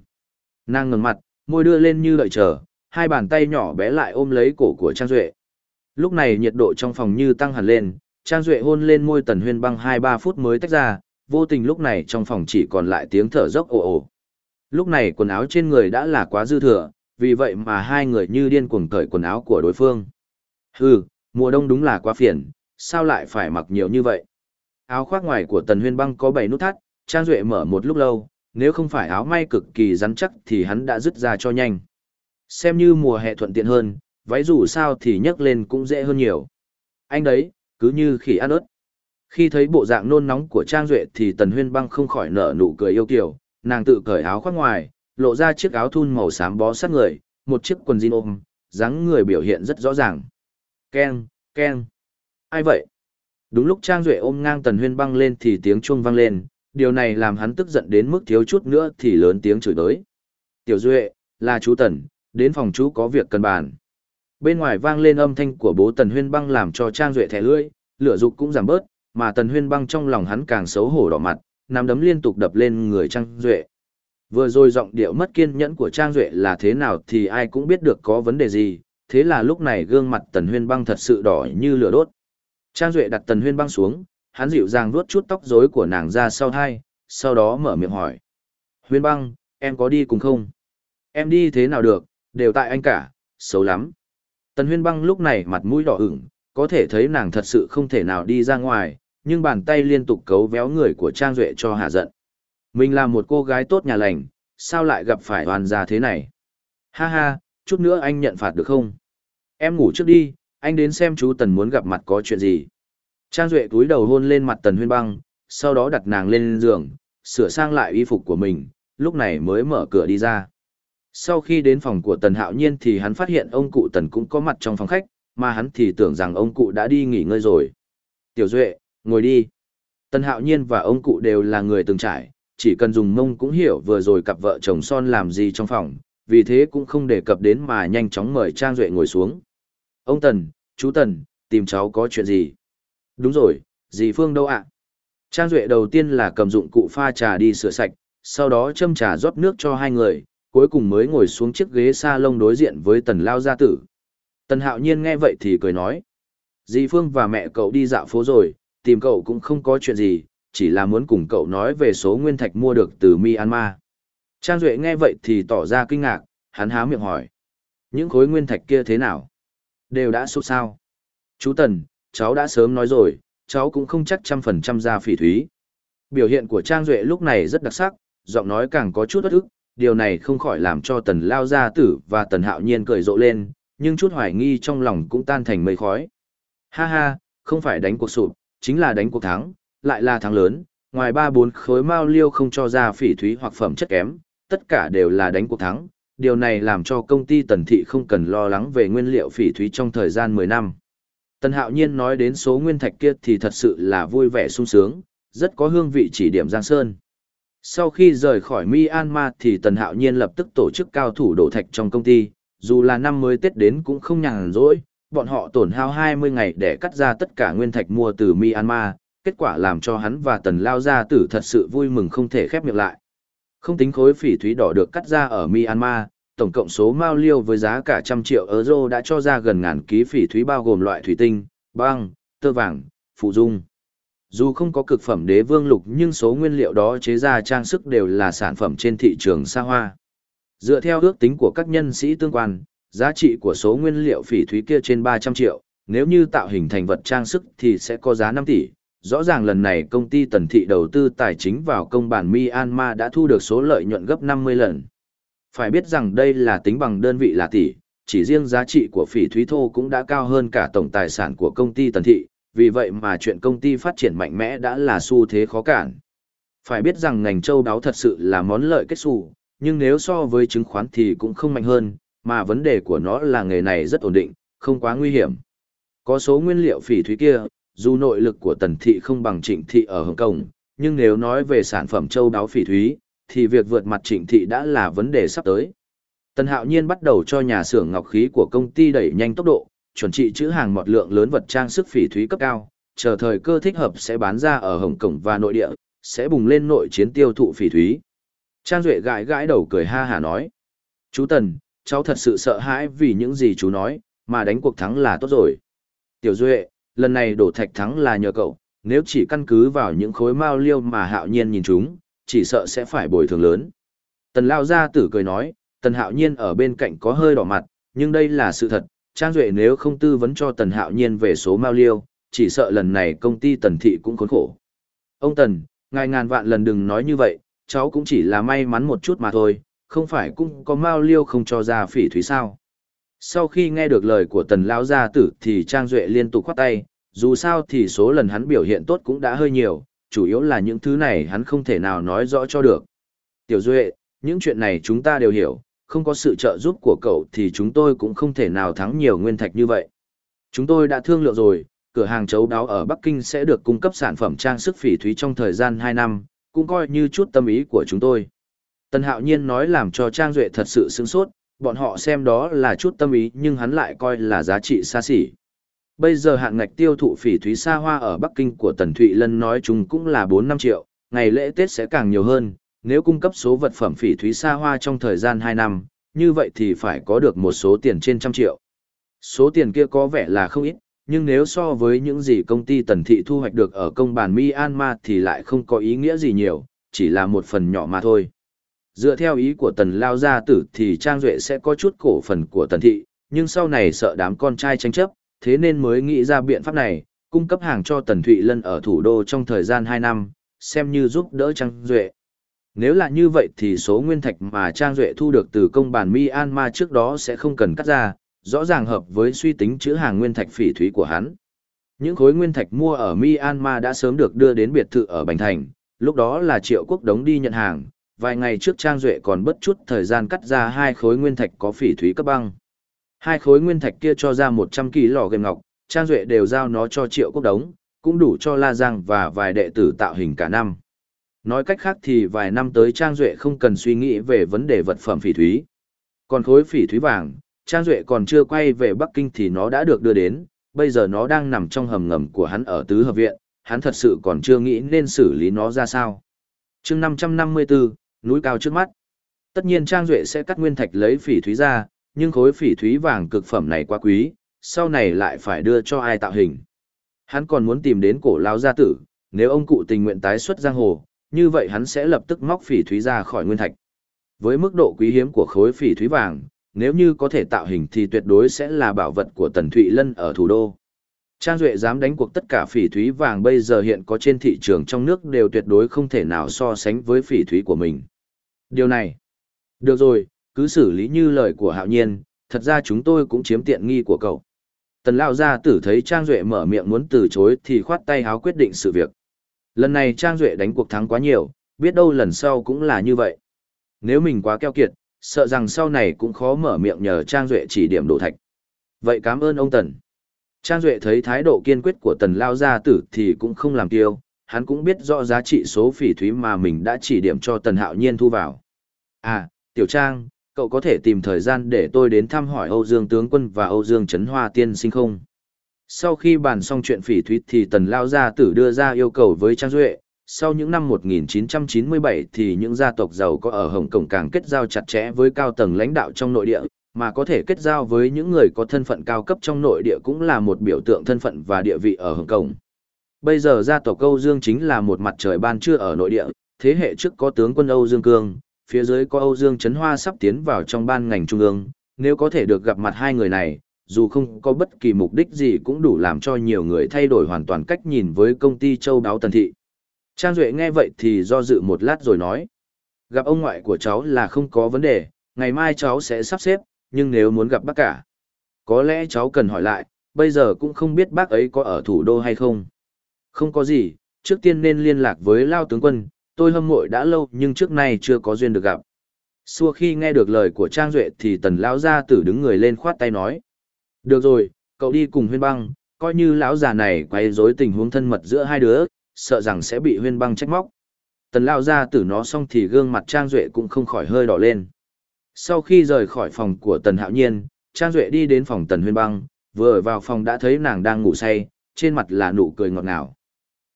Nàng ngẩng mặt, môi đưa lên như đợi chờ, hai bàn tay nhỏ bé lại ôm lấy cổ của Trang Duệ. Lúc này nhiệt độ trong phòng như tăng hẳn lên, Trang Duệ hôn lên môi Tần Huyên Băng 2-3 phút mới tách ra, vô tình lúc này trong phòng chỉ còn lại tiếng thở dốc ồ ồ. Lúc này quần áo trên người đã là quá dư thừa, vì vậy mà hai người như điên cuồng cởi quần áo của đối phương. Hừ, mùa đông đúng là quá phiền, sao lại phải mặc nhiều như vậy? Áo khoác ngoài của Tần Huyên Băng có 7 nút thắt, Trang Duệ mở một lúc lâu, nếu không phải áo may cực kỳ rắn chắc thì hắn đã dứt ra cho nhanh. Xem như mùa hè thuận tiện hơn, váy dù sao thì nhấc lên cũng dễ hơn nhiều. Anh đấy, cứ như khỉ ăn ớt. Khi thấy bộ dạng nôn nóng của Trang Duệ thì Tần Huyên Băng không khỏi nở nụ cười yêu kiều, nàng tự cởi áo khoác ngoài, lộ ra chiếc áo thun màu xám bó sát người, một chiếc quần jean ôm, dáng người biểu hiện rất rõ ràng. Ken, Ken. Ai vậy? Đúng lúc Trang Duệ ôm ngang Tần Huyên Băng lên thì tiếng chuông vang lên, điều này làm hắn tức giận đến mức thiếu chút nữa thì lớn tiếng chửi tới. Tiểu Duệ, là chú Tần, đến phòng chú có việc cần bàn. Bên ngoài vang lên âm thanh của bố Tần Huyên Băng làm cho Trang Duệ thẻ lưỡi, lửa dục cũng giảm bớt, mà Tần Huyên Băng trong lòng hắn càng xấu hổ đỏ mặt, nắm đấm liên tục đập lên người Trang Duệ. Vừa rồi giọng điệu mất kiên nhẫn của Trang Duệ là thế nào thì ai cũng biết được có vấn đề gì, thế là lúc này gương mặt Tần Huyên Băng thật sự đỏ như lửa đốt. Trang Duệ đặt Tần Huyên Băng xuống, hắn dịu dàng vuốt chút tóc rối của nàng ra sau thai, sau đó mở miệng hỏi. Huyên Băng, em có đi cùng không? Em đi thế nào được, đều tại anh cả, xấu lắm. Tần Huyên Băng lúc này mặt mũi đỏ ửng, có thể thấy nàng thật sự không thể nào đi ra ngoài, nhưng bàn tay liên tục cấu véo người của Trang Duệ cho hạ giận. Mình là một cô gái tốt nhà lành, sao lại gặp phải hoàn gia thế này? Ha ha, chút nữa anh nhận phạt được không? Em ngủ trước đi, anh đến xem chú Tần muốn gặp mặt có chuyện gì. Trang Duệ túi đầu hôn lên mặt Tần Huyên Băng, sau đó đặt nàng lên giường, sửa sang lại y phục của mình, lúc này mới mở cửa đi ra. Sau khi đến phòng của Tần Hạo Nhiên thì hắn phát hiện ông cụ Tần cũng có mặt trong phòng khách, mà hắn thì tưởng rằng ông cụ đã đi nghỉ ngơi rồi. Tiểu Duệ, ngồi đi. Tần Hạo Nhiên và ông cụ đều là người từng trải, chỉ cần dùng mông cũng hiểu vừa rồi cặp vợ chồng son làm gì trong phòng, vì thế cũng không đề cập đến mà nhanh chóng mời Trang Duệ ngồi xuống. Ông Tần, chú Tần, tìm cháu có chuyện gì? Đúng rồi, dì Phương đâu ạ? Trang Duệ đầu tiên là cầm dụng cụ pha trà đi sửa sạch, sau đó châm trà rót nước cho hai người, cuối cùng mới ngồi xuống chiếc ghế sa lông đối diện với Tần Lao Gia Tử. Tần Hạo Nhiên nghe vậy thì cười nói. Dì Phương và mẹ cậu đi dạo phố rồi, tìm cậu cũng không có chuyện gì, chỉ là muốn cùng cậu nói về số nguyên thạch mua được từ Myanmar. Trang Duệ nghe vậy thì tỏ ra kinh ngạc, hắn há miệng hỏi. Những khối nguyên thạch kia thế nào? Đều đã sụp sao? Chú Tần, cháu đã sớm nói rồi, cháu cũng không chắc trăm phần trăm ra phỉ thúy. Biểu hiện của Trang Duệ lúc này rất đặc sắc, giọng nói càng có chút bất ức, điều này không khỏi làm cho Tần Lao Gia Tử và Tần Hạo Nhiên cười rộ lên, nhưng chút hoài nghi trong lòng cũng tan thành mây khói. Ha ha, không phải đánh cuộc sụp, chính là đánh cuộc thắng, lại là thắng lớn, ngoài ba bốn khối mao liêu không cho ra phỉ thúy hoặc phẩm chất kém, tất cả đều là đánh cuộc thắng. Điều này làm cho công ty Tần Thị không cần lo lắng về nguyên liệu phỉ thúy trong thời gian 10 năm. Tần Hạo Nhiên nói đến số nguyên thạch kia thì thật sự là vui vẻ sung sướng, rất có hương vị chỉ điểm Giang Sơn. Sau khi rời khỏi Myanmar thì Tần Hạo Nhiên lập tức tổ chức cao thủ đổ thạch trong công ty, dù là năm mới Tết đến cũng không nhàn rỗi, bọn họ tổn hao 20 ngày để cắt ra tất cả nguyên thạch mua từ Myanmar, kết quả làm cho hắn và Tần Lao Gia Tử thật sự vui mừng không thể khép miệng lại. Không tính khối phỉ thúy đỏ được cắt ra ở Myanmar, tổng cộng số mao liêu với giá cả trăm triệu euro đã cho ra gần ngàn ký phỉ thúy bao gồm loại thủy tinh, băng, tơ vàng, phụ dung. Dù không có cực phẩm đế vương lục nhưng số nguyên liệu đó chế ra trang sức đều là sản phẩm trên thị trường xa hoa. Dựa theo ước tính của các nhân sĩ tương quan, giá trị của số nguyên liệu phỉ thúy kia trên 300 triệu, nếu như tạo hình thành vật trang sức thì sẽ có giá 5 tỷ. Rõ ràng lần này công ty tần thị đầu tư tài chính vào công bản Myanmar đã thu được số lợi nhuận gấp 50 lần. Phải biết rằng đây là tính bằng đơn vị là tỷ, chỉ riêng giá trị của phỉ thúy thô cũng đã cao hơn cả tổng tài sản của công ty tần thị, vì vậy mà chuyện công ty phát triển mạnh mẽ đã là xu thế khó cản. Phải biết rằng ngành châu đáo thật sự là món lợi kết xu, nhưng nếu so với chứng khoán thì cũng không mạnh hơn, mà vấn đề của nó là nghề này rất ổn định, không quá nguy hiểm. Có số nguyên liệu phỉ thúy kia, dù nội lực của tần thị không bằng trịnh thị ở Hồng Kông, nhưng nếu nói về sản phẩm châu đáo phỉ thúy, thì việc vượt mặt trịnh thị đã là vấn đề sắp tới. Tần Hạo Nhiên bắt đầu cho nhà xưởng ngọc khí của công ty đẩy nhanh tốc độ, chuẩn trị chữ hàng một lượng lớn vật trang sức phỉ thúy cấp cao, chờ thời cơ thích hợp sẽ bán ra ở Hồng Kông và nội địa, sẽ bùng lên nội chiến tiêu thụ phỉ thúy. Trang Duệ gãi gãi đầu cười ha hà nói. Chú Tần, cháu thật sự sợ hãi vì những gì chú nói, mà đánh cuộc thắng là tốt rồi. Tiểu Duệ, lần này đổ thạch thắng là nhờ cậu, nếu chỉ căn cứ vào những khối mao liêu mà hạo nhiên nhìn chúng, chỉ sợ sẽ phải bồi thường lớn. Tần Lao Gia tử cười nói, Tần Hạo Nhiên ở bên cạnh có hơi đỏ mặt, nhưng đây là sự thật, Trang Duệ nếu không tư vấn cho Tần Hạo Nhiên về số mao liêu, chỉ sợ lần này công ty Tần Thị cũng khốn khổ. Ông Tần, ngài ngàn vạn lần đừng nói như vậy, cháu cũng chỉ là may mắn một chút mà thôi, không phải cũng có mao liêu không cho ra phỉ thúy sao. Sau khi nghe được lời của Tần Lao Gia tử thì Trang Duệ liên tục khoát tay, dù sao thì số lần hắn biểu hiện tốt cũng đã hơi nhiều, chủ yếu là những thứ này hắn không thể nào nói rõ cho được. Tiểu Duệ, những chuyện này chúng ta đều hiểu, không có sự trợ giúp của cậu thì chúng tôi cũng không thể nào thắng nhiều nguyên thạch như vậy. Chúng tôi đã thương lượng rồi, cửa hàng chấu đáo ở Bắc Kinh sẽ được cung cấp sản phẩm trang sức phỉ thúy trong thời gian 2 năm, cũng coi như chút tâm ý của chúng tôi. Tần Hạo Nhiên nói làm cho Trang Duệ thật sự sướng sốt, bọn họ xem đó là chút tâm ý nhưng hắn lại coi là giá trị xa xỉ. Bây giờ hạn ngạch tiêu thụ phỉ thúy xa hoa ở Bắc Kinh của Tần Thụy Lân nói chung cũng là 4-5 triệu, ngày lễ Tết sẽ càng nhiều hơn, nếu cung cấp số vật phẩm phỉ thúy xa hoa trong thời gian 2 năm, như vậy thì phải có được một số tiền trên trăm triệu. Số tiền kia có vẻ là không ít, nhưng nếu so với những gì công ty Tần Thị thu hoạch được ở công bản Myanmar thì lại không có ý nghĩa gì nhiều, chỉ là một phần nhỏ mà thôi. Dựa theo ý của Tần Lao Gia Tử thì Trang Duệ sẽ có chút cổ phần của Tần Thị, nhưng sau này sợ đám con trai tranh chấp, thế nên mới nghĩ ra biện pháp này, cung cấp hàng cho Tần Thụy Lân ở thủ đô trong thời gian 2 năm, xem như giúp đỡ Trang Duệ. Nếu là như vậy thì số nguyên thạch mà Trang Duệ thu được từ công bản Myanmar trước đó sẽ không cần cắt ra, rõ ràng hợp với suy tính chữ hàng nguyên thạch phỉ thúy của hắn. Những khối nguyên thạch mua ở Myanmar đã sớm được đưa đến biệt thự ở Bành Thành, lúc đó là Triệu Quốc Đống đi nhận hàng, vài ngày trước Trang Duệ còn bất chút thời gian cắt ra hai khối nguyên thạch có phỉ thúy cấp băng. Hai khối nguyên thạch kia cho ra 100 kỳ lò game ngọc, Trang Duệ đều giao nó cho Triệu Quốc Đống, cũng đủ cho La Giang và vài đệ tử tạo hình cả năm. Nói cách khác thì vài năm tới Trang Duệ không cần suy nghĩ về vấn đề vật phẩm phỉ thúy. Còn khối phỉ thúy vàng, Trang Duệ còn chưa quay về Bắc Kinh thì nó đã được đưa đến, bây giờ nó đang nằm trong hầm ngầm của hắn ở Tứ Hợp Viện, hắn thật sự còn chưa nghĩ nên xử lý nó ra sao. chương 554, núi cao trước mắt. Tất nhiên Trang Duệ sẽ cắt nguyên thạch lấy phỉ thúy ra, nhưng khối phỉ thúy vàng cực phẩm này quá quý, sau này lại phải đưa cho ai tạo hình. Hắn còn muốn tìm đến cổ lao gia tử, nếu ông cụ tình nguyện tái xuất giang hồ, như vậy hắn sẽ lập tức móc phỉ thúy ra khỏi nguyên thạch. Với mức độ quý hiếm của khối phỉ thúy vàng, nếu như có thể tạo hình thì tuyệt đối sẽ là bảo vật của Tần Thụy Lân ở thủ đô. Trang Duệ dám đánh cuộc tất cả phỉ thúy vàng bây giờ hiện có trên thị trường trong nước đều tuyệt đối không thể nào so sánh với phỉ thúy của mình. Điều này, được rồi, cứ xử lý như lời của hạo nhiên, thật ra chúng tôi cũng chiếm tiện nghi của cậu. Tần Lao Gia tử thấy Trang Duệ mở miệng muốn từ chối thì khoát tay háo quyết định sự việc. Lần này Trang Duệ đánh cuộc thắng quá nhiều, biết đâu lần sau cũng là như vậy. Nếu mình quá keo kiệt, sợ rằng sau này cũng khó mở miệng nhờ Trang Duệ chỉ điểm đổ thạch. Vậy cảm ơn ông Tần. Trang Duệ thấy thái độ kiên quyết của Tần Lao Gia tử thì cũng không làm tiêu, hắn cũng biết rõ giá trị số phỉ thúy mà mình đã chỉ điểm cho Tần Hạo Nhiên thu vào. À, Tiểu Trang, cậu có thể tìm thời gian để tôi đến thăm hỏi Âu Dương Tướng Quân và Âu Dương Trấn Hoa Tiên sinh không? Sau khi bàn xong chuyện phỉ thúy thì Tần Lao Gia Tử đưa ra yêu cầu với Trang Duệ, sau những năm 1997 thì những gia tộc giàu có ở Hồng Kông càng kết giao chặt chẽ với cao tầng lãnh đạo trong nội địa, mà có thể kết giao với những người có thân phận cao cấp trong nội địa cũng là một biểu tượng thân phận và địa vị ở Hồng Kông. Bây giờ gia tộc Âu Dương chính là một mặt trời ban trưa ở nội địa, thế hệ trước có tướng quân Âu Dương Cương, phía dưới có Âu Dương Trấn Hoa sắp tiến vào trong ban ngành trung ương, nếu có thể được gặp mặt hai người này, dù không có bất kỳ mục đích gì cũng đủ làm cho nhiều người thay đổi hoàn toàn cách nhìn với công ty châu đáo tần thị. Trang Duệ nghe vậy thì do dự một lát rồi nói. Gặp ông ngoại của cháu là không có vấn đề, ngày mai cháu sẽ sắp xếp, nhưng nếu muốn gặp bác cả, có lẽ cháu cần hỏi lại, bây giờ cũng không biết bác ấy có ở thủ đô hay không. Không có gì, trước tiên nên liên lạc với Lao tướng quân, tôi hâm mội đã lâu nhưng trước nay chưa có duyên được gặp. Xua khi nghe được lời của Trang Duệ thì tần lão gia tử đứng người lên khoát tay nói. Được rồi, cậu đi cùng huyên băng, coi như lão già này quay rối tình huống thân mật giữa hai đứa, sợ rằng sẽ bị huyên băng trách móc. Tần lão gia tử nó xong thì gương mặt Trang Duệ cũng không khỏi hơi đỏ lên. Sau khi rời khỏi phòng của tần hạo nhiên, Trang Duệ đi đến phòng tần huyên băng, vừa vào phòng đã thấy nàng đang ngủ say, trên mặt là nụ cười ngọt ngào.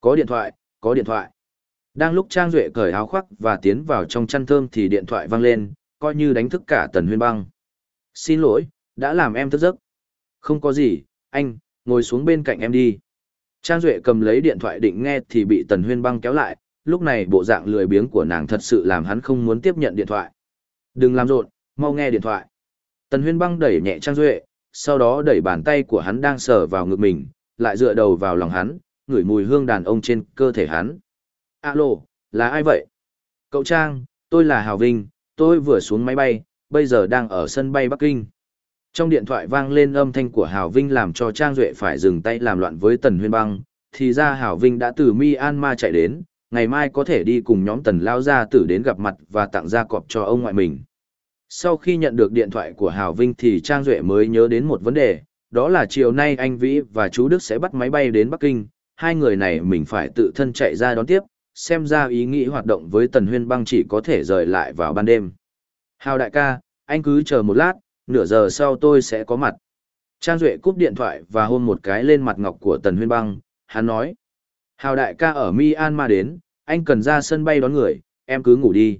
Có điện thoại, có điện thoại. Đang lúc Trang Duệ cởi áo khoác và tiến vào trong chăn thơm thì điện thoại vang lên, coi như đánh thức cả tần huyên băng. Xin lỗi, đã làm em thức giấc. Không có gì, anh, ngồi xuống bên cạnh em đi. Trang Duệ cầm lấy điện thoại định nghe thì bị tần huyên băng kéo lại, lúc này bộ dạng lười biếng của nàng thật sự làm hắn không muốn tiếp nhận điện thoại. Đừng làm rộn, mau nghe điện thoại. Tần huyên băng đẩy nhẹ Trang Duệ, sau đó đẩy bàn tay của hắn đang sờ vào ngực mình, lại dựa đầu vào lòng hắn, ngửi mùi hương đàn ông trên cơ thể hắn. Alo, là ai vậy? Cậu Trang, tôi là Hào Vinh, tôi vừa xuống máy bay, bây giờ đang ở sân bay Bắc Kinh. Trong điện thoại vang lên âm thanh của Hào Vinh làm cho Trang Duệ phải dừng tay làm loạn với Tần Huyên Băng, thì ra Hào Vinh đã từ Myanmar chạy đến, ngày mai có thể đi cùng nhóm Tần Lao Gia Tử đến gặp mặt và tặng gia cọp cho ông ngoại mình. Sau khi nhận được điện thoại của Hào Vinh thì Trang Duệ mới nhớ đến một vấn đề, đó là chiều nay anh Vĩ và chú Đức sẽ bắt máy bay đến Bắc Kinh, hai người này mình phải tự thân chạy ra đón tiếp, xem ra ý nghĩ hoạt động với Tần Huyên Băng chỉ có thể rời lại vào ban đêm. Hào đại ca, anh cứ chờ một lát, nửa giờ sau tôi sẽ có mặt. Trang Duệ cúp điện thoại và hôn một cái lên mặt ngọc của Tần Huyên Băng, hắn nói. Hào đại ca ở Myanmar đến, anh cần ra sân bay đón người, em cứ ngủ đi.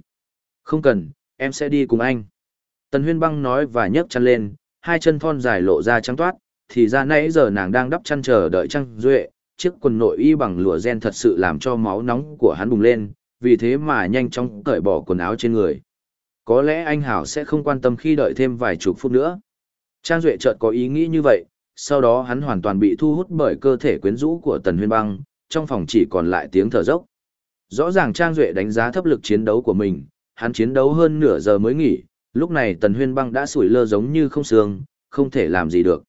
Không cần, em sẽ đi cùng anh. Tần Huyên Băng nói và nhấc chân lên, hai chân thon dài lộ ra trắng toát, thì ra nãy giờ nàng đang đắp chăn chờ đợi Trang Duệ, chiếc quần nội y bằng lụa gen thật sự làm cho máu nóng của hắn bùng lên, vì thế mà nhanh chóng cởi bỏ quần áo trên người. Có lẽ anh Hảo sẽ không quan tâm khi đợi thêm vài chục phút nữa. Trang Duệ chợt có ý nghĩ như vậy, sau đó hắn hoàn toàn bị thu hút bởi cơ thể quyến rũ của Tần Huyên Băng, trong phòng chỉ còn lại tiếng thở dốc. Rõ ràng Trang Duệ đánh giá thấp lực chiến đấu của mình, hắn chiến đấu hơn nửa giờ mới nghỉ, lúc này Tần Huyên Băng đã sủi lơ giống như không xương, không thể làm gì được.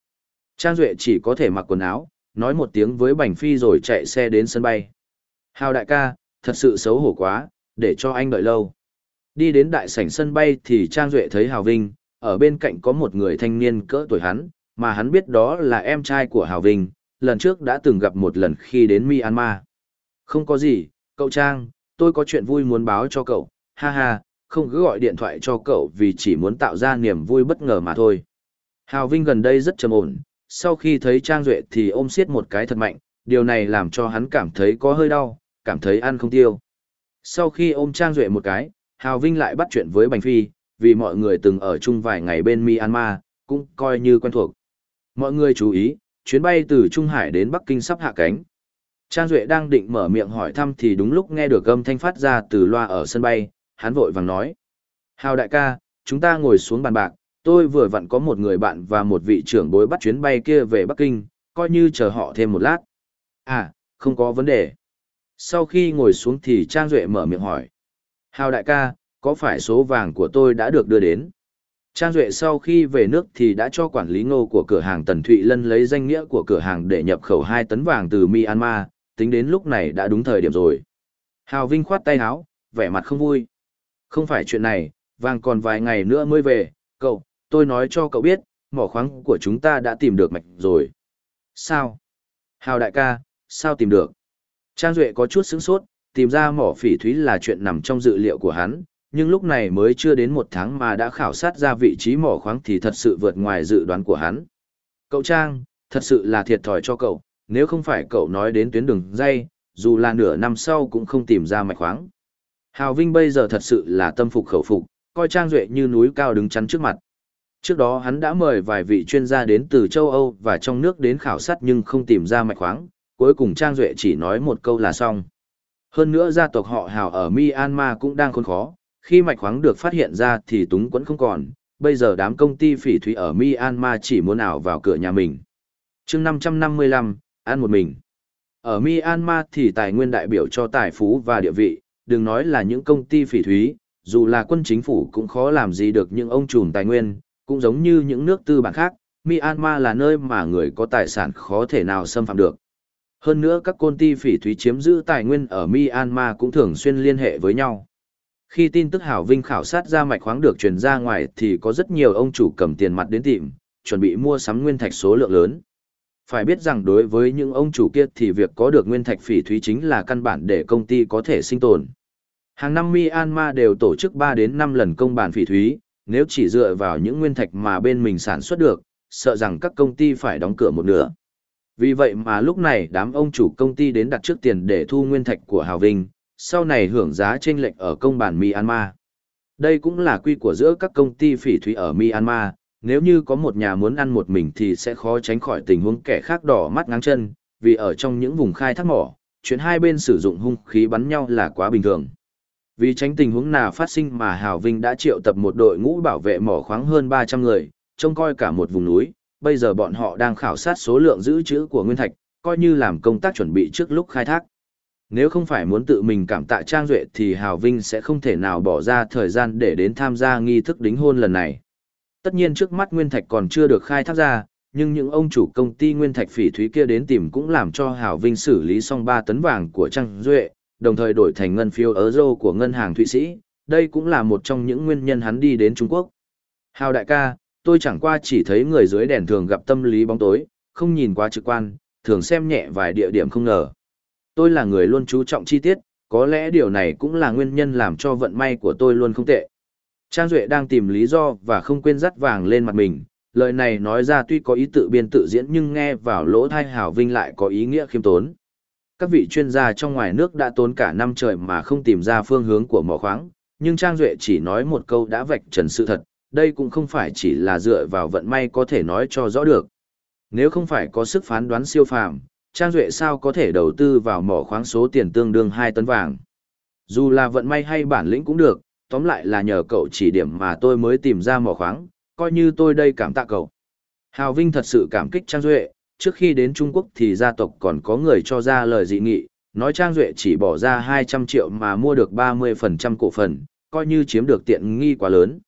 Trang Duệ chỉ có thể mặc quần áo, nói một tiếng với Bành Phi rồi chạy xe đến sân bay. Hào đại ca, thật sự xấu hổ quá, để cho anh đợi lâu. Đi đến đại sảnh sân bay thì Trang Duệ thấy Hào Vinh, ở bên cạnh có một người thanh niên cỡ tuổi hắn, mà hắn biết đó là em trai của Hào Vinh, lần trước đã từng gặp một lần khi đến Myanmar. Không có gì, cậu Trang, tôi có chuyện vui muốn báo cho cậu, ha ha, không cứ gọi điện thoại cho cậu vì chỉ muốn tạo ra niềm vui bất ngờ mà thôi. Hào Vinh gần đây rất trầm ổn, sau khi thấy Trang Duệ thì ôm siết một cái thật mạnh, điều này làm cho hắn cảm thấy có hơi đau, cảm thấy ăn không tiêu. Sau khi ôm Trang Duệ một cái, Hào Vinh lại bắt chuyện với Bành Phi, vì mọi người từng ở chung vài ngày bên Myanmar, cũng coi như quen thuộc. Mọi người chú ý, chuyến bay từ Trung Hải đến Bắc Kinh sắp hạ cánh. Trang Duệ đang định mở miệng hỏi thăm thì đúng lúc nghe được âm thanh phát ra từ loa ở sân bay, hắn vội vàng nói. Hào đại ca, chúng ta ngồi xuống bàn bạc, tôi vừa vặn có một người bạn và một vị trưởng bối bắt chuyến bay kia về Bắc Kinh, coi như chờ họ thêm một lát. À, không có vấn đề. Sau khi ngồi xuống thì Trang Duệ mở miệng hỏi. Hào đại ca, có phải số vàng của tôi đã được đưa đến? Trang Duệ sau khi về nước thì đã cho quản lý ngô của cửa hàng Tần Thụy Lân lấy danh nghĩa của cửa hàng để nhập khẩu 2 tấn vàng từ Myanmar, tính đến lúc này đã đúng thời điểm rồi. Hào Vinh khoát tay áo, vẻ mặt không vui. Không phải chuyện này, vàng còn vài ngày nữa mới về, cậu, tôi nói cho cậu biết, mỏ khoáng của chúng ta đã tìm được mạch rồi. Sao? Hào đại ca, sao tìm được? Trang Duệ có chút sững sốt, tìm ra mỏ phỉ thúy là chuyện nằm trong dự liệu của hắn, nhưng lúc này mới chưa đến một tháng mà đã khảo sát ra vị trí mỏ khoáng thì thật sự vượt ngoài dự đoán của hắn. Cậu Trang, thật sự là thiệt thòi cho cậu, nếu không phải cậu nói đến tuyến đường dây, dù là nửa năm sau cũng không tìm ra mạch khoáng. Hào Vinh bây giờ thật sự là tâm phục khẩu phục, coi Trang Duệ như núi cao đứng chắn trước mặt. Trước đó hắn đã mời vài vị chuyên gia đến từ châu Âu và trong nước đến khảo sát nhưng không tìm ra mạch khoáng, cuối cùng Trang Duệ chỉ nói một câu là xong. Hơn nữa gia tộc họ Hào ở Myanmar cũng đang khốn khó, khi mạch khoáng được phát hiện ra thì túng quẫn không còn, bây giờ đám công ty phỉ thúy ở Myanmar chỉ muốn ảo vào cửa nhà mình. chương 555, ăn một mình. Ở Myanmar thì tài nguyên đại biểu cho tài phú và địa vị, đừng nói là những công ty phỉ thúy, dù là quân chính phủ cũng khó làm gì được những ông trùm tài nguyên, cũng giống như những nước tư bản khác, Myanmar là nơi mà người có tài sản khó thể nào xâm phạm được. Hơn nữa các công ty phỉ thúy chiếm giữ tài nguyên ở Myanmar cũng thường xuyên liên hệ với nhau. Khi tin tức Hảo Vinh khảo sát ra mạch khoáng được truyền ra ngoài thì có rất nhiều ông chủ cầm tiền mặt đến tìm, chuẩn bị mua sắm nguyên thạch số lượng lớn. Phải biết rằng đối với những ông chủ kia thì việc có được nguyên thạch phỉ thúy chính là căn bản để công ty có thể sinh tồn. Hàng năm Myanmar đều tổ chức 3 đến 5 lần công bản phỉ thúy, nếu chỉ dựa vào những nguyên thạch mà bên mình sản xuất được, sợ rằng các công ty phải đóng cửa một nửa. Vì vậy mà lúc này đám ông chủ công ty đến đặt trước tiền để thu nguyên thạch của Hào Vinh, sau này hưởng giá chênh lệch ở công bản Myanmar. Đây cũng là quy của giữa các công ty phỉ thúy ở Myanmar, nếu như có một nhà muốn ăn một mình thì sẽ khó tránh khỏi tình huống kẻ khác đỏ mắt ngáng chân, vì ở trong những vùng khai thác mỏ, chuyện hai bên sử dụng hung khí bắn nhau là quá bình thường. Vì tránh tình huống nào phát sinh mà Hào Vinh đã triệu tập một đội ngũ bảo vệ mỏ khoáng hơn 300 người, trông coi cả một vùng núi, bây giờ bọn họ đang khảo sát số lượng giữ trữ của nguyên thạch, coi như làm công tác chuẩn bị trước lúc khai thác. Nếu không phải muốn tự mình cảm tạ Trang Duệ thì Hào Vinh sẽ không thể nào bỏ ra thời gian để đến tham gia nghi thức đính hôn lần này. Tất nhiên trước mắt nguyên thạch còn chưa được khai thác ra, nhưng những ông chủ công ty nguyên thạch phỉ thúy kia đến tìm cũng làm cho Hào Vinh xử lý xong 3 tấn vàng của Trang Duệ, đồng thời đổi thành ngân phiếu euro của ngân hàng Thụy Sĩ, đây cũng là một trong những nguyên nhân hắn đi đến Trung Quốc. Hào đại ca, tôi chẳng qua chỉ thấy người dưới đèn thường gặp tâm lý bóng tối, không nhìn quá trực quan, thường xem nhẹ vài địa điểm không ngờ. Tôi là người luôn chú trọng chi tiết, có lẽ điều này cũng là nguyên nhân làm cho vận may của tôi luôn không tệ. Trang Duệ đang tìm lý do và không quên dắt vàng lên mặt mình, lời này nói ra tuy có ý tự biên tự diễn nhưng nghe vào lỗ thai hảo vinh lại có ý nghĩa khiêm tốn. Các vị chuyên gia trong ngoài nước đã tốn cả năm trời mà không tìm ra phương hướng của mỏ khoáng, nhưng Trang Duệ chỉ nói một câu đã vạch trần sự thật, đây cũng không phải chỉ là dựa vào vận may có thể nói cho rõ được. Nếu không phải có sức phán đoán siêu phàm, Trang Duệ sao có thể đầu tư vào mỏ khoáng số tiền tương đương 2 tấn vàng. Dù là vận may hay bản lĩnh cũng được, tóm lại là nhờ cậu chỉ điểm mà tôi mới tìm ra mỏ khoáng, coi như tôi đây cảm tạ cậu. Hào Vinh thật sự cảm kích Trang Duệ, trước khi đến Trung Quốc thì gia tộc còn có người cho ra lời dị nghị, nói Trang Duệ chỉ bỏ ra 200 triệu mà mua được 30% cổ phần, coi như chiếm được tiện nghi quá lớn.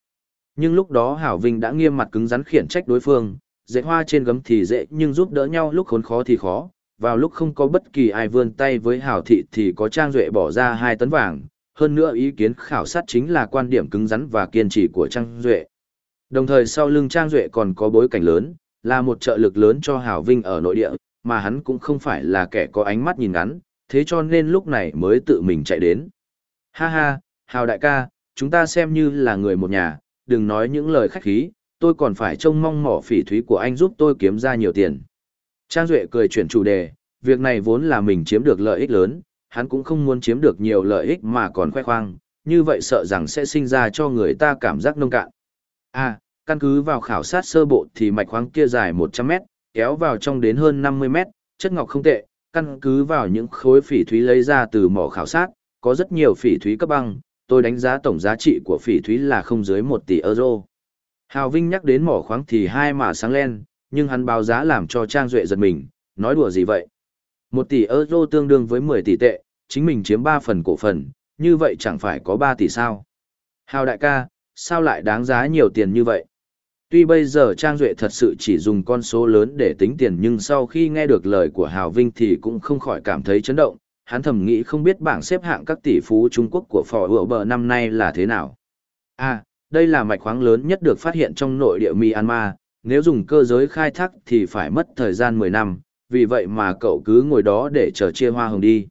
Nhưng lúc đó Hảo Vinh đã nghiêm mặt cứng rắn khiển trách đối phương, dễ hoa trên gấm thì dễ nhưng giúp đỡ nhau lúc khốn khó thì khó, vào lúc không có bất kỳ ai vươn tay với Hảo Thị thì có Trang Duệ bỏ ra 2 tấn vàng, hơn nữa ý kiến khảo sát chính là quan điểm cứng rắn và kiên trì của Trang Duệ. Đồng thời sau lưng Trang Duệ còn có bối cảnh lớn, là một trợ lực lớn cho Hảo Vinh ở nội địa, mà hắn cũng không phải là kẻ có ánh mắt nhìn ngắn, thế cho nên lúc này mới tự mình chạy đến. Ha ha, Hào đại ca, chúng ta xem như là người một nhà, đừng nói những lời khách khí, tôi còn phải trông mong mỏ phỉ thúy của anh giúp tôi kiếm ra nhiều tiền. Trang Duệ cười chuyển chủ đề, việc này vốn là mình chiếm được lợi ích lớn, hắn cũng không muốn chiếm được nhiều lợi ích mà còn khoe khoang, như vậy sợ rằng sẽ sinh ra cho người ta cảm giác nông cạn. À, căn cứ vào khảo sát sơ bộ thì mạch khoáng kia dài 100 mét, kéo vào trong đến hơn 50 mét, chất ngọc không tệ, căn cứ vào những khối phỉ thúy lấy ra từ mỏ khảo sát, có rất nhiều phỉ thúy cấp băng, tôi đánh giá tổng giá trị của phỉ thúy là không dưới 1 tỷ euro. Hào Vinh nhắc đến mỏ khoáng thì hai mà sáng lên, nhưng hắn báo giá làm cho Trang Duệ giật mình, nói đùa gì vậy? 1 tỷ euro tương đương với 10 tỷ tệ, chính mình chiếm 3 phần cổ phần, như vậy chẳng phải có 3 tỷ sao? Hào đại ca, sao lại đáng giá nhiều tiền như vậy? Tuy bây giờ Trang Duệ thật sự chỉ dùng con số lớn để tính tiền nhưng sau khi nghe được lời của Hào Vinh thì cũng không khỏi cảm thấy chấn động, hắn thầm nghĩ không biết bảng xếp hạng các tỷ phú Trung Quốc của phò hựa bờ năm nay là thế nào. À, đây là mạch khoáng lớn nhất được phát hiện trong nội địa Myanmar, nếu dùng cơ giới khai thác thì phải mất thời gian 10 năm, vì vậy mà cậu cứ ngồi đó để chờ chia hoa hồng đi.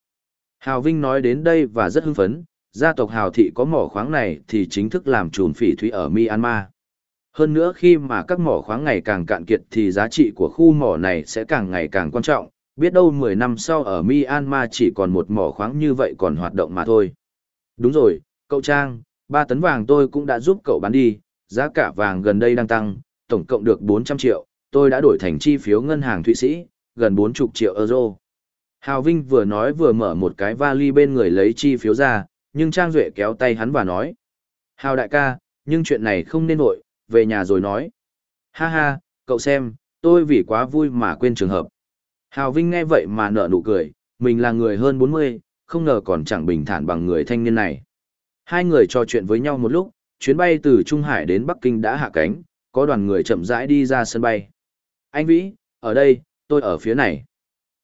Hào Vinh nói đến đây và rất hưng phấn, gia tộc Hào Thị có mỏ khoáng này thì chính thức làm trùn phỉ thúy ở Myanmar. Hơn nữa khi mà các mỏ khoáng ngày càng cạn kiệt thì giá trị của khu mỏ này sẽ càng ngày càng quan trọng, biết đâu 10 năm sau ở Myanmar chỉ còn một mỏ khoáng như vậy còn hoạt động mà thôi. Đúng rồi, cậu Trang, 3 tấn vàng tôi cũng đã giúp cậu bán đi, giá cả vàng gần đây đang tăng, tổng cộng được 400 triệu, tôi đã đổi thành chi phiếu ngân hàng Thụy Sĩ, gần 40 triệu euro. Hào Vinh vừa nói vừa mở một cái vali bên người lấy chi phiếu ra, nhưng Trang Duệ kéo tay hắn và nói. Hào đại ca, nhưng chuyện này không nên vội, về nhà rồi nói. Ha ha, cậu xem, tôi vì quá vui mà quên trường hợp. Hào Vinh nghe vậy mà nở nụ cười, mình là người hơn 40, không ngờ còn chẳng bình thản bằng người thanh niên này. Hai người trò chuyện với nhau một lúc, chuyến bay từ Trung Hải đến Bắc Kinh đã hạ cánh, có đoàn người chậm rãi đi ra sân bay. Anh Vĩ, ở đây, tôi ở phía này.